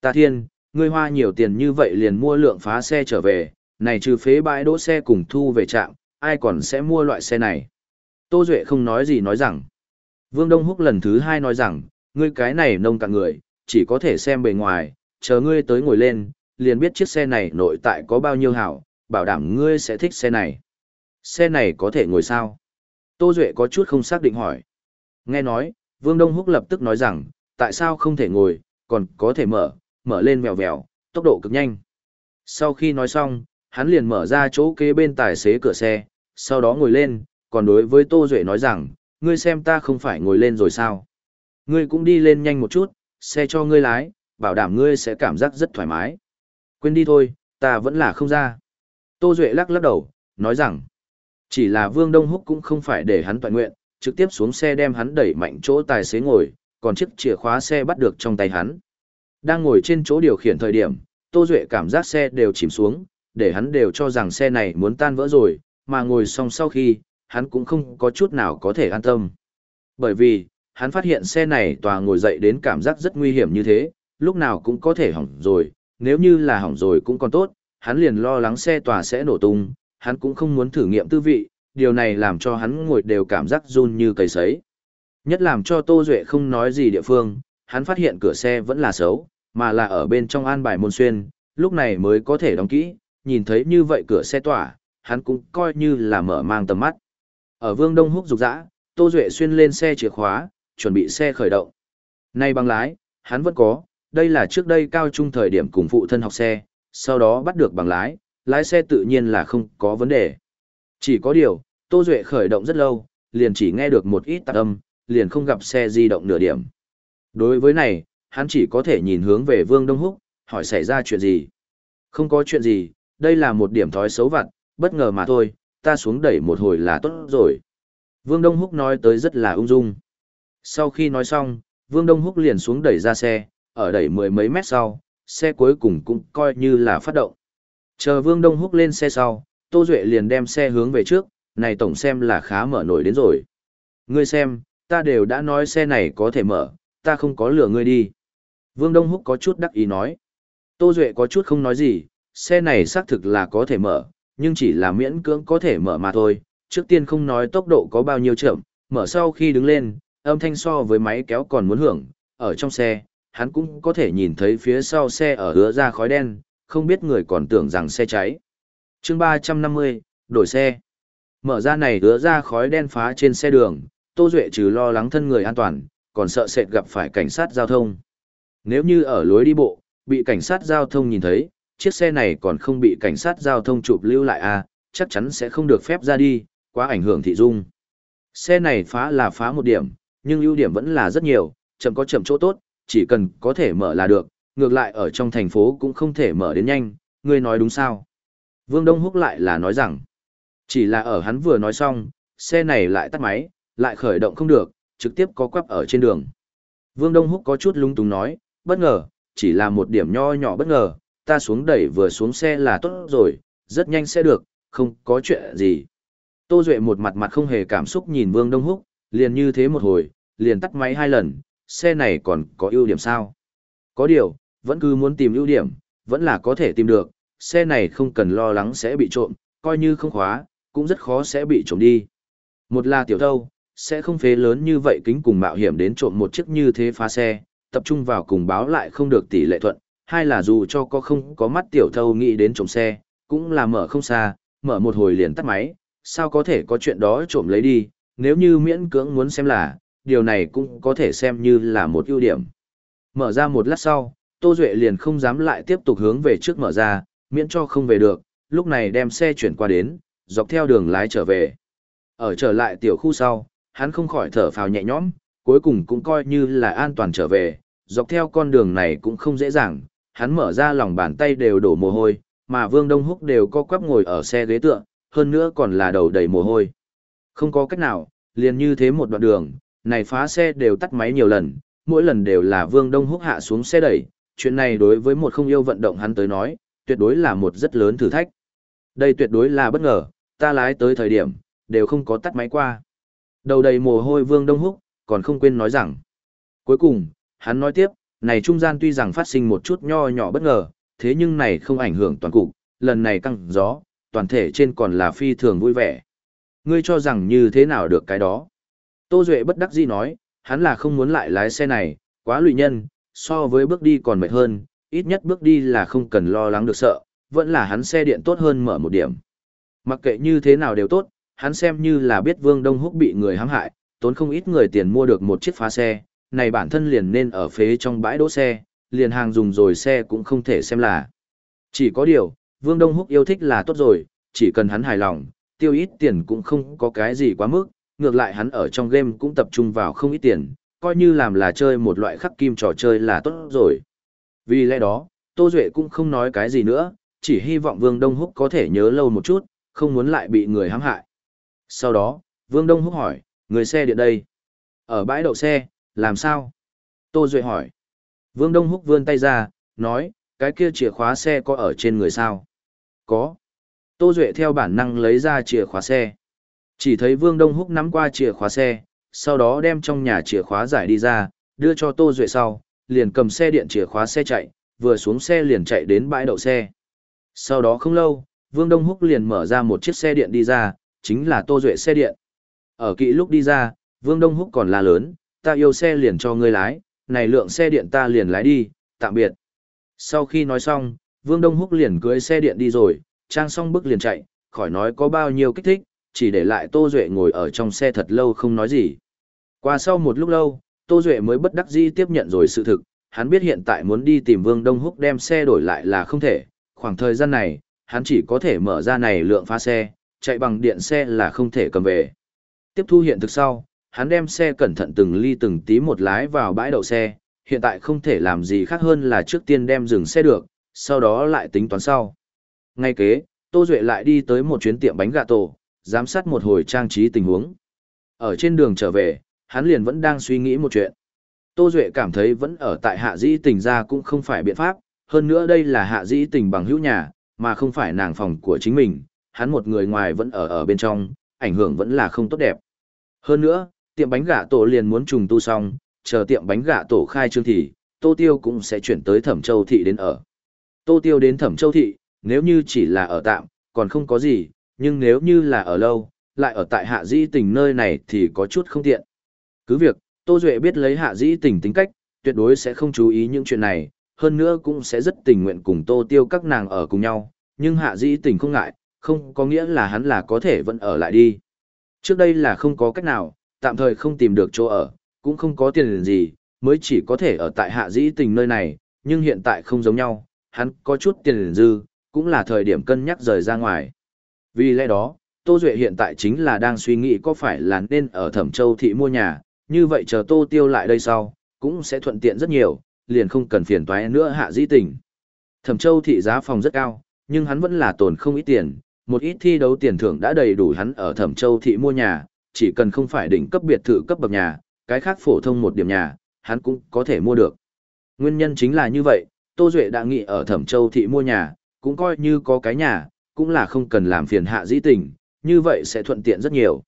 Ta thiên, ngươi hoa nhiều tiền như vậy liền mua lượng phá xe trở về, này trừ phế bãi đỗ xe cùng thu về trạm, ai còn sẽ mua loại xe này. Tô Duệ không nói gì nói rằng. Vương Đông Húc lần thứ hai nói rằng, ngươi cái này nông cạn người, chỉ có thể xem bề ngoài, chờ ngươi tới ngồi lên, liền biết chiếc xe này nội tại có bao nhiêu hảo, bảo đảm ngươi sẽ thích xe này. Xe này có thể ngồi sao? Tô Duệ có chút không xác định hỏi. Nghe nói, Vương Đông Húc lập tức nói rằng, tại sao không thể ngồi, còn có thể mở, mở lên vèo vèo, tốc độ cực nhanh. Sau khi nói xong, hắn liền mở ra chỗ kế bên tài xế cửa xe, sau đó ngồi lên, còn đối với Tô Duệ nói rằng, ngươi xem ta không phải ngồi lên rồi sao? Ngươi cũng đi lên nhanh một chút, xe cho ngươi lái, bảo đảm ngươi sẽ cảm giác rất thoải mái. Quên đi thôi, ta vẫn là không ra. Tô Duệ lắc lắc đầu, nói rằng, chỉ là Vương Đông Húc cũng không phải để hắn toàn nguyện, trực tiếp xuống xe đem hắn đẩy mạnh chỗ tài xế ngồi, còn chiếc chìa khóa xe bắt được trong tay hắn. Đang ngồi trên chỗ điều khiển thời điểm, Tô Duệ cảm giác xe đều chìm xuống, để hắn đều cho rằng xe này muốn tan vỡ rồi, mà ngồi xong sau khi, hắn cũng không có chút nào có thể an tâm. Bởi vì, hắn phát hiện xe này tòa ngồi dậy đến cảm giác rất nguy hiểm như thế, lúc nào cũng có thể hỏng rồi, nếu như là hỏng rồi cũng còn tốt, hắn liền lo lắng xe tòa sẽ nổ tung, hắn cũng không muốn thử nghiệm tư vị, điều này làm cho hắn ngồi đều cảm giác run như cây sấy. Nhất làm cho Tô Duệ không nói gì địa phương, hắn phát hiện cửa xe vẫn là xấu, mà là ở bên trong an bài môn xuyên, lúc này mới có thể đóng kỹ, nhìn thấy như vậy cửa xe tỏa, hắn cũng coi như là mở mang tầm mắt. Ở Vương Đông Húc rục rã, Tô Duệ xuyên lên xe chìa khóa, chuẩn bị xe khởi động. Nay bằng lái, hắn vẫn có, đây là trước đây cao trung thời điểm cùng phụ thân học xe, sau đó bắt được bằng lái, lái xe tự nhiên là không có vấn đề. Chỉ có điều, Tô Duệ khởi động rất lâu, liền chỉ nghe được một ít tạc âm, liền không gặp xe di động nửa điểm. Đối với này, hắn chỉ có thể nhìn hướng về Vương Đông Húc, hỏi xảy ra chuyện gì. Không có chuyện gì, đây là một điểm thói xấu vặt, bất ngờ mà thôi, ta xuống đẩy một hồi là tốt rồi. Vương Đông Húc nói tới rất là ung dung. Sau khi nói xong, Vương Đông Húc liền xuống đẩy ra xe, ở đẩy mười mấy mét sau, xe cuối cùng cũng coi như là phát động. Chờ Vương Đông Húc lên xe sau, Tô Duệ liền đem xe hướng về trước, này tổng xem là khá mở nổi đến rồi. Ngươi xem, ta đều đã nói xe này có thể mở, ta không có lửa ngươi đi. Vương Đông Húc có chút đắc ý nói. Tô Duệ có chút không nói gì, xe này xác thực là có thể mở, nhưng chỉ là miễn cưỡng có thể mở mà thôi. Trước tiên không nói tốc độ có bao nhiêu chậm, mở sau khi đứng lên, âm thanh so với máy kéo còn muốn hưởng, ở trong xe, hắn cũng có thể nhìn thấy phía sau xe ở hứa ra khói đen, không biết người còn tưởng rằng xe cháy. chương 350, đổi xe. Mở ra này hứa ra khói đen phá trên xe đường, Tô Duệ trừ lo lắng thân người an toàn, còn sợ sệt gặp phải cảnh sát giao thông. Nếu như ở lối đi bộ, bị cảnh sát giao thông nhìn thấy, chiếc xe này còn không bị cảnh sát giao thông chụp lưu lại à, chắc chắn sẽ không được phép ra đi, quá ảnh hưởng thị dung. Xe này phá là phá một điểm, nhưng ưu điểm vẫn là rất nhiều, chậm có chậm chỗ tốt, chỉ cần có thể mở là được, ngược lại ở trong thành phố cũng không thể mở đến nhanh, ngươi nói đúng sao? Vương Đông Húc lại là nói rằng, chỉ là ở hắn vừa nói xong, xe này lại tắt máy, lại khởi động không được, trực tiếp có quắp ở trên đường. Vương Đông Húc có chút lung túng nói, bất ngờ, chỉ là một điểm nho nhỏ bất ngờ, ta xuống đẩy vừa xuống xe là tốt rồi, rất nhanh sẽ được, không có chuyện gì. Tô Duệ một mặt mặt không hề cảm xúc nhìn Vương Đông Húc, liền như thế một hồi, liền tắt máy hai lần, xe này còn có ưu điểm sao? Có điều, vẫn cứ muốn tìm ưu điểm, vẫn là có thể tìm được, xe này không cần lo lắng sẽ bị trộm, coi như không khóa, cũng rất khó sẽ bị trộm đi. Một là tiểu thâu, sẽ không phế lớn như vậy kính cùng mạo hiểm đến trộm một chiếc như thế phá xe, tập trung vào cùng báo lại không được tỷ lệ thuận, hai là dù cho có không có mắt tiểu thâu nghĩ đến trộm xe, cũng là mở không xa, mở một hồi liền tắt máy, sao có thể có chuyện đó trộm lấy đi, nếu như miễn cưỡng muốn xem là, điều này cũng có thể xem như là một ưu điểm. Mở ra một lát sau, Tô Duệ liền không dám lại tiếp tục hướng về trước mở ra, miễn cho không về được, lúc này đem xe chuyển qua đến, dọc theo đường lái trở về. Ở trở lại tiểu khu sau, hắn không khỏi thở phào nhẹ nhõm, cuối cùng cũng coi như là an toàn trở về, dọc theo con đường này cũng không dễ dàng, hắn mở ra lòng bàn tay đều đổ mồ hôi, mà Vương Đông Húc đều co quắp ngồi ở xe ghế tựa, hơn nữa còn là đầu đầy mồ hôi. Không có cách nào, liền như thế một đoạn đường, này phá xe đều tắt máy nhiều lần, mỗi lần đều là Vương Đông Húc hạ xuống xe đẩy, chuyện này đối với một không yêu vận động hắn tới nói, tuyệt đối là một rất lớn thử thách. Đây tuyệt đối là bất ngờ, ta lái tới thời điểm, đều không có tắt máy qua. Đầu đầy mồ hôi Vương Đông Húc, còn không quên nói rằng. Cuối cùng, hắn nói tiếp, này trung gian tuy rằng phát sinh một chút nho nhỏ bất ngờ, thế nhưng này không ảnh hưởng toàn cục, lần này căng gió, toàn thể trên còn là phi thường vui vẻ. Ngươi cho rằng như thế nào được cái đó? Tô Duệ bất đắc dĩ nói, hắn là không muốn lại lái xe này, quá lụy nhân, so với bước đi còn mệt hơn, ít nhất bước đi là không cần lo lắng được sợ, vẫn là hắn xe điện tốt hơn mở một điểm. Mặc kệ như thế nào đều tốt, hắn xem như là biết Vương Đông Húc bị người hãm hại, tốn không ít người tiền mua được một chiếc phá xe, này bản thân liền nên ở phế trong bãi đỗ xe, liền hàng dùng rồi xe cũng không thể xem là. Chỉ có điều, Vương Đông Húc yêu thích là tốt rồi, chỉ cần hắn hài lòng, tiêu ít tiền cũng không có cái gì quá mức, ngược lại hắn ở trong game cũng tập trung vào không ít tiền, coi như làm là chơi một loại khắc kim trò chơi là tốt rồi. Vì lẽ đó, Tô Duệ cũng không nói cái gì nữa, chỉ hy vọng Vương Đông Húc có thể nhớ lâu một chút, không muốn lại bị người hãm hại. Sau đó, Vương Đông Húc hỏi, người xe điện đây. Ở bãi đậu xe, làm sao? Tô Duệ hỏi. Vương Đông Húc vươn tay ra, nói, cái kia chìa khóa xe có ở trên người sao? Có. Tô Duệ theo bản năng lấy ra chìa khóa xe. Chỉ thấy Vương Đông Húc nắm qua chìa khóa xe, sau đó đem trong nhà chìa khóa giải đi ra, đưa cho Tô Duệ sau, liền cầm xe điện chìa khóa xe chạy, vừa xuống xe liền chạy đến bãi đậu xe. Sau đó không lâu, Vương Đông Húc liền mở ra một chiếc xe điện đi ra, chính là Tô Duệ xe điện. Ở kỹ lúc đi ra, Vương Đông Húc còn la lớn, ta yêu xe liền cho ngươi lái, này lượng xe điện ta liền lái đi, tạm biệt. Sau khi nói xong, Vương Đông Húc liền cưới xe điện đi rồi, trang xong bước liền chạy, khỏi nói có bao nhiêu kích thích, chỉ để lại Tô Duệ ngồi ở trong xe thật lâu không nói gì. Qua sau một lúc lâu, Tô Duệ mới bất đắc dĩ tiếp nhận rồi sự thực, hắn biết hiện tại muốn đi tìm Vương Đông Húc đem xe đổi lại là không thể, khoảng thời gian này, hắn chỉ có thể mở ra này lượng phá xe, chạy bằng điện xe là không thể cầm về. Tiếp thu hiện thực sau, hắn đem xe cẩn thận từng ly từng tí một lái vào bãi đậu xe, hiện tại không thể làm gì khác hơn là trước tiên đem dừng xe được, sau đó lại tính toán sau. Ngay kế, Tô Duệ lại đi tới một chuyến tiệm bánh gà tổ, giám sát một hồi trang trí tình huống. Ở trên đường trở về, hắn liền vẫn đang suy nghĩ một chuyện. Tô Duệ cảm thấy vẫn ở tại hạ dĩ tình ra cũng không phải biện pháp, hơn nữa đây là hạ dĩ tình bằng hữu nhà, mà không phải nàng phòng của chính mình, hắn một người ngoài vẫn ở ở bên trong, ảnh hưởng vẫn là không tốt đẹp. Hơn nữa, tiệm bánh gà tổ liền muốn trùng tu xong, chờ tiệm bánh gà tổ khai trương thì, Tô Tiêu cũng sẽ chuyển tới Thẩm Châu Thị đến ở. Tô Tiêu đến Thẩm Châu Thị, nếu như chỉ là ở tạm, còn không có gì, nhưng nếu như là ở lâu, lại ở tại hạ dĩ tình nơi này thì có chút không tiện. Cứ việc, Tô Duệ biết lấy hạ dĩ tình tính cách, tuyệt đối sẽ không chú ý những chuyện này, hơn nữa cũng sẽ rất tình nguyện cùng Tô Tiêu các nàng ở cùng nhau, nhưng hạ dĩ tình không ngại, không có nghĩa là hắn là có thể vẫn ở lại đi. Trước đây là không có cách nào, tạm thời không tìm được chỗ ở, cũng không có tiền gì, mới chỉ có thể ở tại hạ dĩ tình nơi này, nhưng hiện tại không giống nhau, hắn có chút tiền dư, cũng là thời điểm cân nhắc rời ra ngoài. Vì lẽ đó, Tô Duệ hiện tại chính là đang suy nghĩ có phải là nên ở Thẩm Châu Thị mua nhà, như vậy chờ Tô Tiêu lại đây sau, cũng sẽ thuận tiện rất nhiều, liền không cần phiền toái nữa hạ dĩ tình. Thẩm Châu thị giá phòng rất cao, nhưng hắn vẫn là tồn không ít tiền, một ít thi đấu tiền thưởng đã đầy đủ hắn ở Thẩm Châu thị mua nhà, chỉ cần không phải đỉnh cấp biệt thự cấp bậc nhà, cái khác phổ thông một điểm nhà, hắn cũng có thể mua được. Nguyên nhân chính là như vậy, Tô Duệ đã nghĩ ở Thẩm Châu thị mua nhà, cũng coi như có cái nhà, cũng là không cần làm phiền hạ dĩ tình, như vậy sẽ thuận tiện rất nhiều.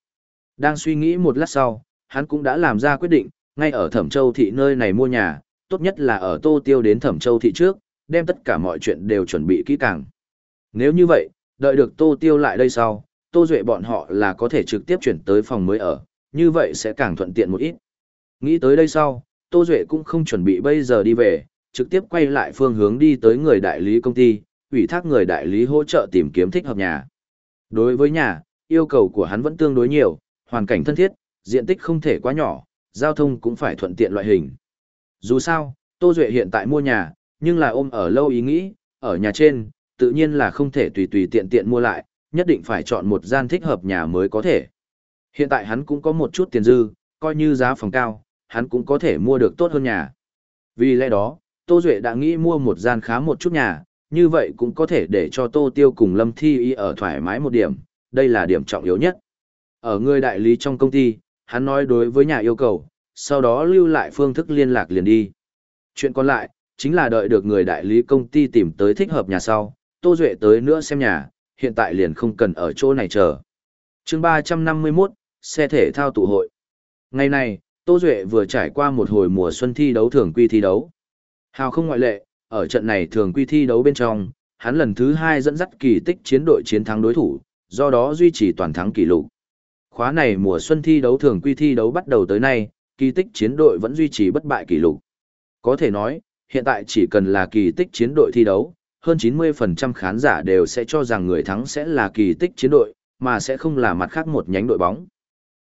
Đang suy nghĩ một lát sau, hắn cũng đã làm ra quyết định, ngay ở Thẩm Châu thị nơi này mua nhà, tốt nhất là ở Tô Tiêu đến Thẩm Châu thị trước, đem tất cả mọi chuyện đều chuẩn bị kỹ càng. Nếu như vậy, đợi được Tô Tiêu lại đây sau, Tô Duệ bọn họ là có thể trực tiếp chuyển tới phòng mới ở, như vậy sẽ càng thuận tiện một ít. Nghĩ tới đây sau, Tô Duệ cũng không chuẩn bị bây giờ đi về, trực tiếp quay lại phương hướng đi tới người đại lý công ty, ủy thác người đại lý hỗ trợ tìm kiếm thích hợp nhà. Đối với nhà, yêu cầu của hắn vẫn tương đối nhiều, hoàn cảnh thân thiết, diện tích không thể quá nhỏ, giao thông cũng phải thuận tiện loại hình. Dù sao, Tô Duệ hiện tại mua nhà, nhưng là ôm ở lâu ý nghĩ, ở nhà trên, tự nhiên là không thể tùy tùy tiện tiện mua lại, nhất định phải chọn một gian thích hợp nhà mới có thể. Hiện tại hắn cũng có một chút tiền dư, coi như giá phòng cao, hắn cũng có thể mua được tốt hơn nhà. Vì lẽ đó, Tô Duệ đã nghĩ mua một gian khá một chút nhà, như vậy cũng có thể để cho Tô Tiêu cùng Lâm Thi Y ở thoải mái một điểm, đây là điểm trọng yếu nhất. Ở người đại lý trong công ty, hắn nói đối với nhà yêu cầu, sau đó lưu lại phương thức liên lạc liền đi. Chuyện còn lại, chính là đợi được người đại lý công ty tìm tới thích hợp nhà sau, Tô Duệ tới nữa xem nhà, hiện tại liền không cần ở chỗ này chờ. chương 351, xe thể thao tụ hội. Ngày này, Tô Duệ vừa trải qua một hồi mùa xuân thi đấu thường quy thi đấu. Hào không ngoại lệ, ở trận này thường quy thi đấu bên trong, hắn lần thứ hai dẫn dắt kỳ tích chiến đội chiến thắng đối thủ, do đó duy trì toàn thắng kỷ lục. Khóa này mùa xuân thi đấu thường quy thi đấu bắt đầu tới nay, kỳ tích chiến đội vẫn duy trì bất bại kỷ lục. Có thể nói, hiện tại chỉ cần là kỳ tích chiến đội thi đấu, hơn 90% khán giả đều sẽ cho rằng người thắng sẽ là kỳ tích chiến đội, mà sẽ không là mặt khác một nhánh đội bóng.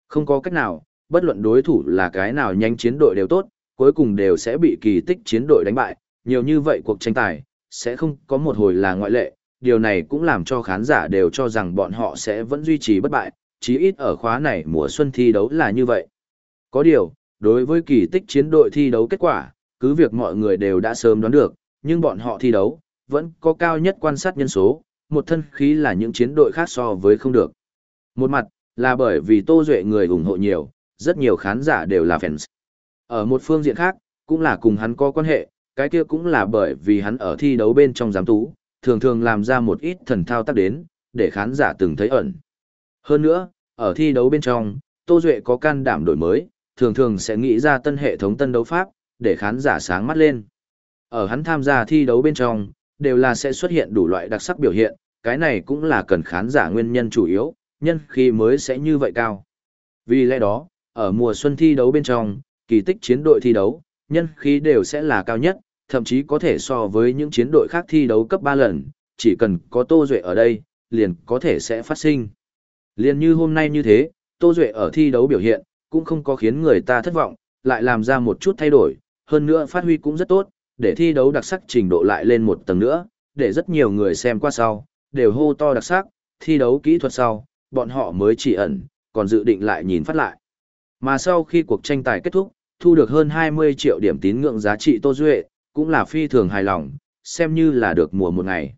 Không có cách nào, bất luận đối thủ là cái nào nhanh chiến đội đều tốt, cuối cùng đều sẽ bị kỳ tích chiến đội đánh bại, nhiều như vậy cuộc tranh tài, sẽ không có một hồi là ngoại lệ, điều này cũng làm cho khán giả đều cho rằng bọn họ sẽ vẫn duy trì bất bại, chí ít ở khóa này mùa xuân thi đấu là như vậy. Có điều, đối với kỳ tích chiến đội thi đấu kết quả, cứ việc mọi người đều đã sớm đoán được, nhưng bọn họ thi đấu, vẫn có cao nhất quan sát nhân số, một thân khí là những chiến đội khác so với không được. Một mặt, là bởi vì Tô Duệ người ủng hộ nhiều, rất nhiều khán giả đều là fans. Ở một phương diện khác, cũng là cùng hắn có quan hệ, cái kia cũng là bởi vì hắn ở thi đấu bên trong giám tú, thường thường làm ra một ít thần thao tác đến, để khán giả từng thấy ẩn. Hơn nữa, ở thi đấu bên trong, Tô Duệ có can đảm đổi mới, thường thường sẽ nghĩ ra tân hệ thống tân đấu pháp, để khán giả sáng mắt lên. Ở hắn tham gia thi đấu bên trong, đều là sẽ xuất hiện đủ loại đặc sắc biểu hiện, cái này cũng là cần khán giả nguyên nhân chủ yếu, nhân khi mới sẽ như vậy cao. Vì lẽ đó, ở mùa xuân thi đấu bên trong, kỳ tích chiến đội thi đấu, nhân khí đều sẽ là cao nhất, thậm chí có thể so với những chiến đội khác thi đấu cấp 3 lần, chỉ cần có Tô Duệ ở đây, liền có thể sẽ phát sinh. Liền như hôm nay như thế, Tô Duệ ở thi đấu biểu hiện, cũng không có khiến người ta thất vọng, lại làm ra một chút thay đổi, hơn nữa phát huy cũng rất tốt, để thi đấu đặc sắc trình độ lại lên một tầng nữa, để rất nhiều người xem qua sau, đều hô to đặc sắc, thi đấu kỹ thuật sau, bọn họ mới chỉ ẩn, còn dự định lại nhìn phát lại. Mà sau khi cuộc tranh tài kết thúc, thu được hơn 20 triệu điểm tín ngưỡng giá trị Tô Duệ, cũng là phi thường hài lòng, xem như là được mùa một ngày.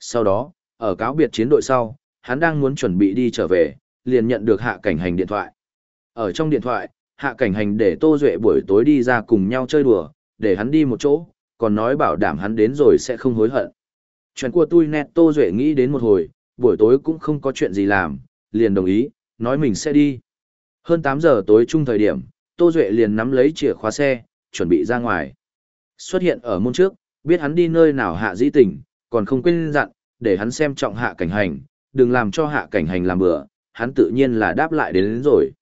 Sau đó, ở cáo biệt chiến đội sau, hắn đang muốn chuẩn bị đi trở về, liền nhận được hạ cảnh hành điện thoại. Ở trong điện thoại, hạ cảnh hành để Tô Duệ buổi tối đi ra cùng nhau chơi đùa, để hắn đi một chỗ, còn nói bảo đảm hắn đến rồi sẽ không hối hận. Chuyện của tôi nét Tô Duệ nghĩ đến một hồi, buổi tối cũng không có chuyện gì làm, liền đồng ý, nói mình sẽ đi. Hơn 8 giờ tối chung thời điểm, Tô Duệ liền nắm lấy chìa khóa xe, chuẩn bị ra ngoài. Xuất hiện ở môn trước, biết hắn đi nơi nào hạ dĩ tỉnh, còn không quên dặn, để hắn xem trọng hạ cảnh hành, đừng làm cho hạ cảnh hành làm bữa, hắn tự nhiên là đáp lại đến, đến rồi.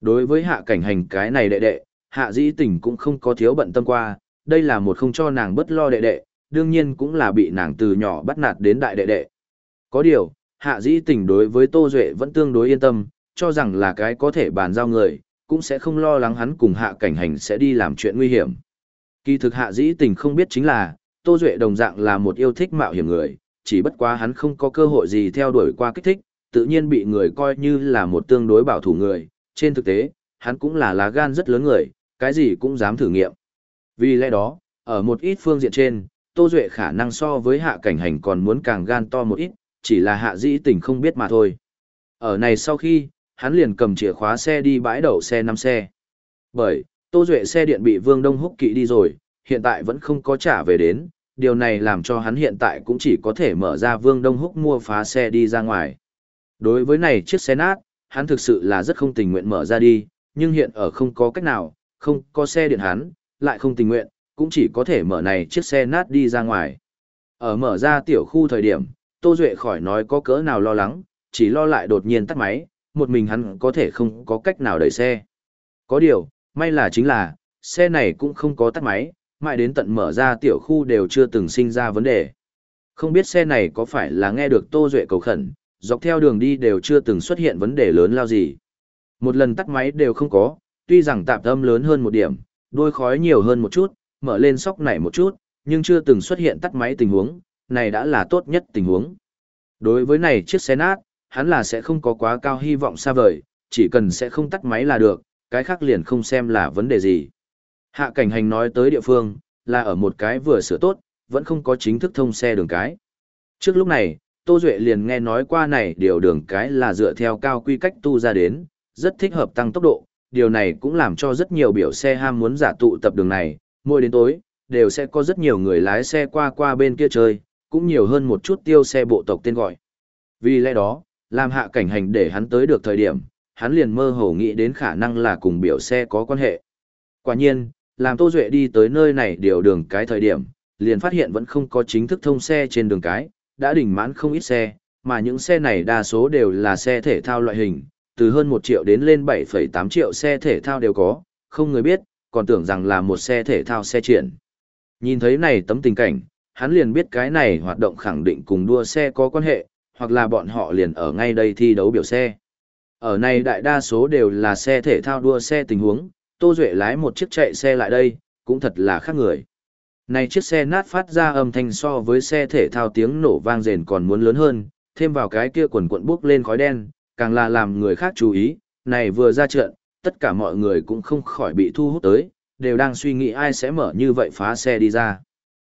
Đối với hạ cảnh hành cái này đệ đệ, hạ dĩ tỉnh cũng không có thiếu bận tâm qua, đây là một không cho nàng bất lo đệ đệ, đương nhiên cũng là bị nàng từ nhỏ bắt nạt đến đại đệ đệ. Có điều, hạ dĩ tỉnh đối với Tô Duệ vẫn tương đối yên tâm, cho rằng là cái có thể bàn giao người, cũng sẽ không lo lắng hắn cùng hạ cảnh hành sẽ đi làm chuyện nguy hiểm. Kỳ thực hạ dĩ tình không biết chính là, Tô Duệ đồng dạng là một yêu thích mạo hiểm người, chỉ bất quá hắn không có cơ hội gì theo đuổi qua kích thích, tự nhiên bị người coi như là một tương đối bảo thủ người, trên thực tế, hắn cũng là lá gan rất lớn người, cái gì cũng dám thử nghiệm. Vì lẽ đó, ở một ít phương diện trên, Tô Duệ khả năng so với hạ cảnh hành còn muốn càng gan to một ít, chỉ là hạ dĩ tình không biết mà thôi. Ở này sau khi, hắn liền cầm chìa khóa xe đi bãi đậu xe năm xe. Bởi, Tô Duệ xe điện bị Vương Đông Húc kỵ đi rồi, hiện tại vẫn không có trả về đến, điều này làm cho hắn hiện tại cũng chỉ có thể mở ra Vương Đông Húc mua phá xe đi ra ngoài. Đối với này chiếc xe nát, hắn thực sự là rất không tình nguyện mở ra đi, nhưng hiện ở không có cách nào, không có xe điện hắn, lại không tình nguyện, cũng chỉ có thể mở này chiếc xe nát đi ra ngoài. Ở mở ra tiểu khu thời điểm, Tô Duệ khỏi nói có cỡ nào lo lắng, chỉ lo lại đột nhiên tắt máy, một mình hắn có thể không có cách nào đẩy xe. Có điều, may là chính là, xe này cũng không có tắt máy, mãi đến tận mở ra tiểu khu đều chưa từng sinh ra vấn đề. Không biết xe này có phải là nghe được Tô Duệ cầu khẩn, dọc theo đường đi đều chưa từng xuất hiện vấn đề lớn lao gì. Một lần tắt máy đều không có, tuy rằng tạm âm lớn hơn một điểm, đôi khói nhiều hơn một chút, mở lên sóc này một chút, nhưng chưa từng xuất hiện tắt máy tình huống, này đã là tốt nhất tình huống. Đối với này chiếc xe nát, hắn là sẽ không có quá cao hy vọng xa vời, chỉ cần sẽ không tắt máy là được, cái khác liền không xem là vấn đề gì. Hạ cảnh hành nói tới địa phương, là ở một cái vừa sửa tốt, vẫn không có chính thức thông xe đường cái. Trước lúc này, Tô Duệ liền nghe nói qua này điều đường cái là dựa theo cao quy cách tu ra đến, rất thích hợp tăng tốc độ, điều này cũng làm cho rất nhiều biểu xe ham muốn giả tụ tập đường này, mỗi đến tối, đều sẽ có rất nhiều người lái xe qua qua bên kia chơi, cũng nhiều hơn một chút tiêu xe bộ tộc tên gọi. Vì lẽ đó, làm hạ cảnh hành để hắn tới được thời điểm, hắn liền mơ hồ nghĩ đến khả năng là cùng biểu xe có quan hệ. Quả nhiên, làm Tô Duệ đi tới nơi này điều đường cái thời điểm, liền phát hiện vẫn không có chính thức thông xe trên đường cái, đã đỉnh mãn không ít xe, mà những xe này đa số đều là xe thể thao loại hình, từ hơn 1 triệu đến lên 7,8 triệu xe thể thao đều có, không người biết, còn tưởng rằng là một xe thể thao xe triển. Nhìn thấy này tấm tình cảnh, hắn liền biết cái này hoạt động khẳng định cùng đua xe có quan hệ, hoặc là bọn họ liền ở ngay đây thi đấu biểu xe. Ở này đại đa số đều là xe thể thao đua xe tình huống, Tô Duệ lái một chiếc chạy xe lại đây, cũng thật là khác người. Này chiếc xe nát phát ra âm thanh so với xe thể thao tiếng nổ vang rền còn muốn lớn hơn, thêm vào cái kia quần quận bốc lên khói đen, càng là làm người khác chú ý, này vừa ra trận, tất cả mọi người cũng không khỏi bị thu hút tới, đều đang suy nghĩ ai sẽ mở như vậy phá xe đi ra.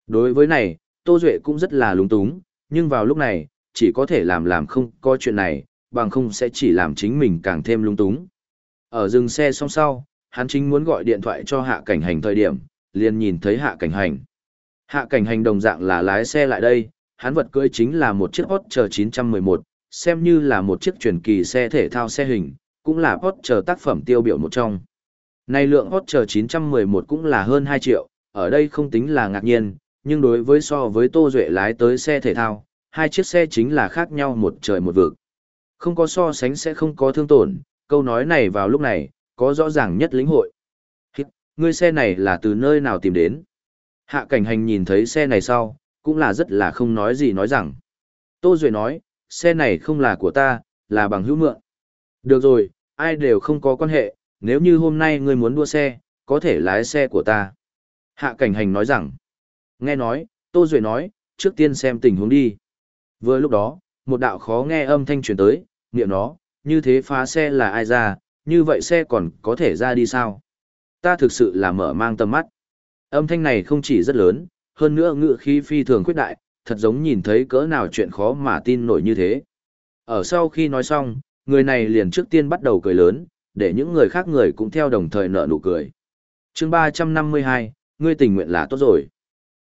Đối với này, Tô Duệ cũng rất là lúng túng, nhưng vào lúc này, chỉ có thể làm làm không có chuyện này, bằng không sẽ chỉ làm chính mình càng thêm lung túng. Ở dừng xe xong sau, hắn chính muốn gọi điện thoại cho hạ cảnh hành thời điểm, liền nhìn thấy hạ cảnh hành. Hạ cảnh hành đồng dạng là lái xe lại đây, hắn vật cưỡi chính là một chiếc Porsche 911, xem như là một chiếc truyền kỳ xe thể thao xe hình, cũng là Porsche tác phẩm tiêu biểu một trong. Này lượng Porsche 911 cũng là hơn 2 triệu, ở đây không tính là ngạc nhiên, nhưng đối với so với Tô Duệ lái tới xe thể thao, hai chiếc xe chính là khác nhau một trời một vực. Không có so sánh sẽ không có thương tổn, câu nói này vào lúc này, có rõ ràng nhất lĩnh hội. Ngươi xe này là từ nơi nào tìm đến? Hạ cảnh hành nhìn thấy xe này sau, cũng là rất là không nói gì nói rằng. Tô Duệ nói, xe này không là của ta, là bằng hữu mượn. Được rồi, ai đều không có quan hệ, nếu như hôm nay ngươi muốn đua xe, có thể lái xe của ta. Hạ cảnh hành nói rằng, nghe nói, Tô Duệ nói, trước tiên xem tình huống đi. Vừa lúc đó, một đạo khó nghe âm thanh truyền tới, niệm nó, như thế phá xe là ai ra, như vậy xe còn có thể ra đi sao? Ta thực sự là mở mang tầm mắt. Âm thanh này không chỉ rất lớn, hơn nữa ngựa khí phi thường khuyết đại, thật giống nhìn thấy cỡ nào chuyện khó mà tin nổi như thế. Ở sau khi nói xong, người này liền trước tiên bắt đầu cười lớn, để những người khác người cũng theo đồng thời nở nụ cười. chương 352, ngươi tình nguyện là tốt rồi.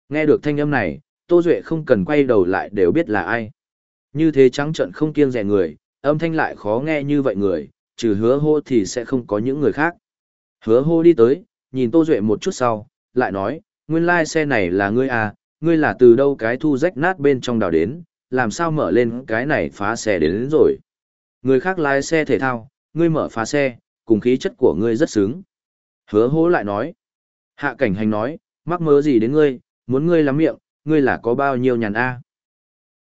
Nghe được thanh âm này, Tô Duệ không cần quay đầu lại đều biết là ai. Như thế trắng trận không kiêng rẻ người, âm thanh lại khó nghe như vậy người, trừ hứa hô thì sẽ không có những người khác. Hứa hô đi tới, nhìn Tô Duệ một chút sau, lại nói, nguyên lai xe này là ngươi à, ngươi là từ đâu cái thu rách nát bên trong đào đến, làm sao mở lên cái này phá xe đến, đến rồi. Người khác lái xe thể thao, ngươi mở phá xe, cùng khí chất của ngươi rất sướng. Hứa hố lại nói, hạ cảnh hành nói, mắc mớ gì đến ngươi, muốn ngươi lắm miệng, ngươi là có bao nhiêu nhàn a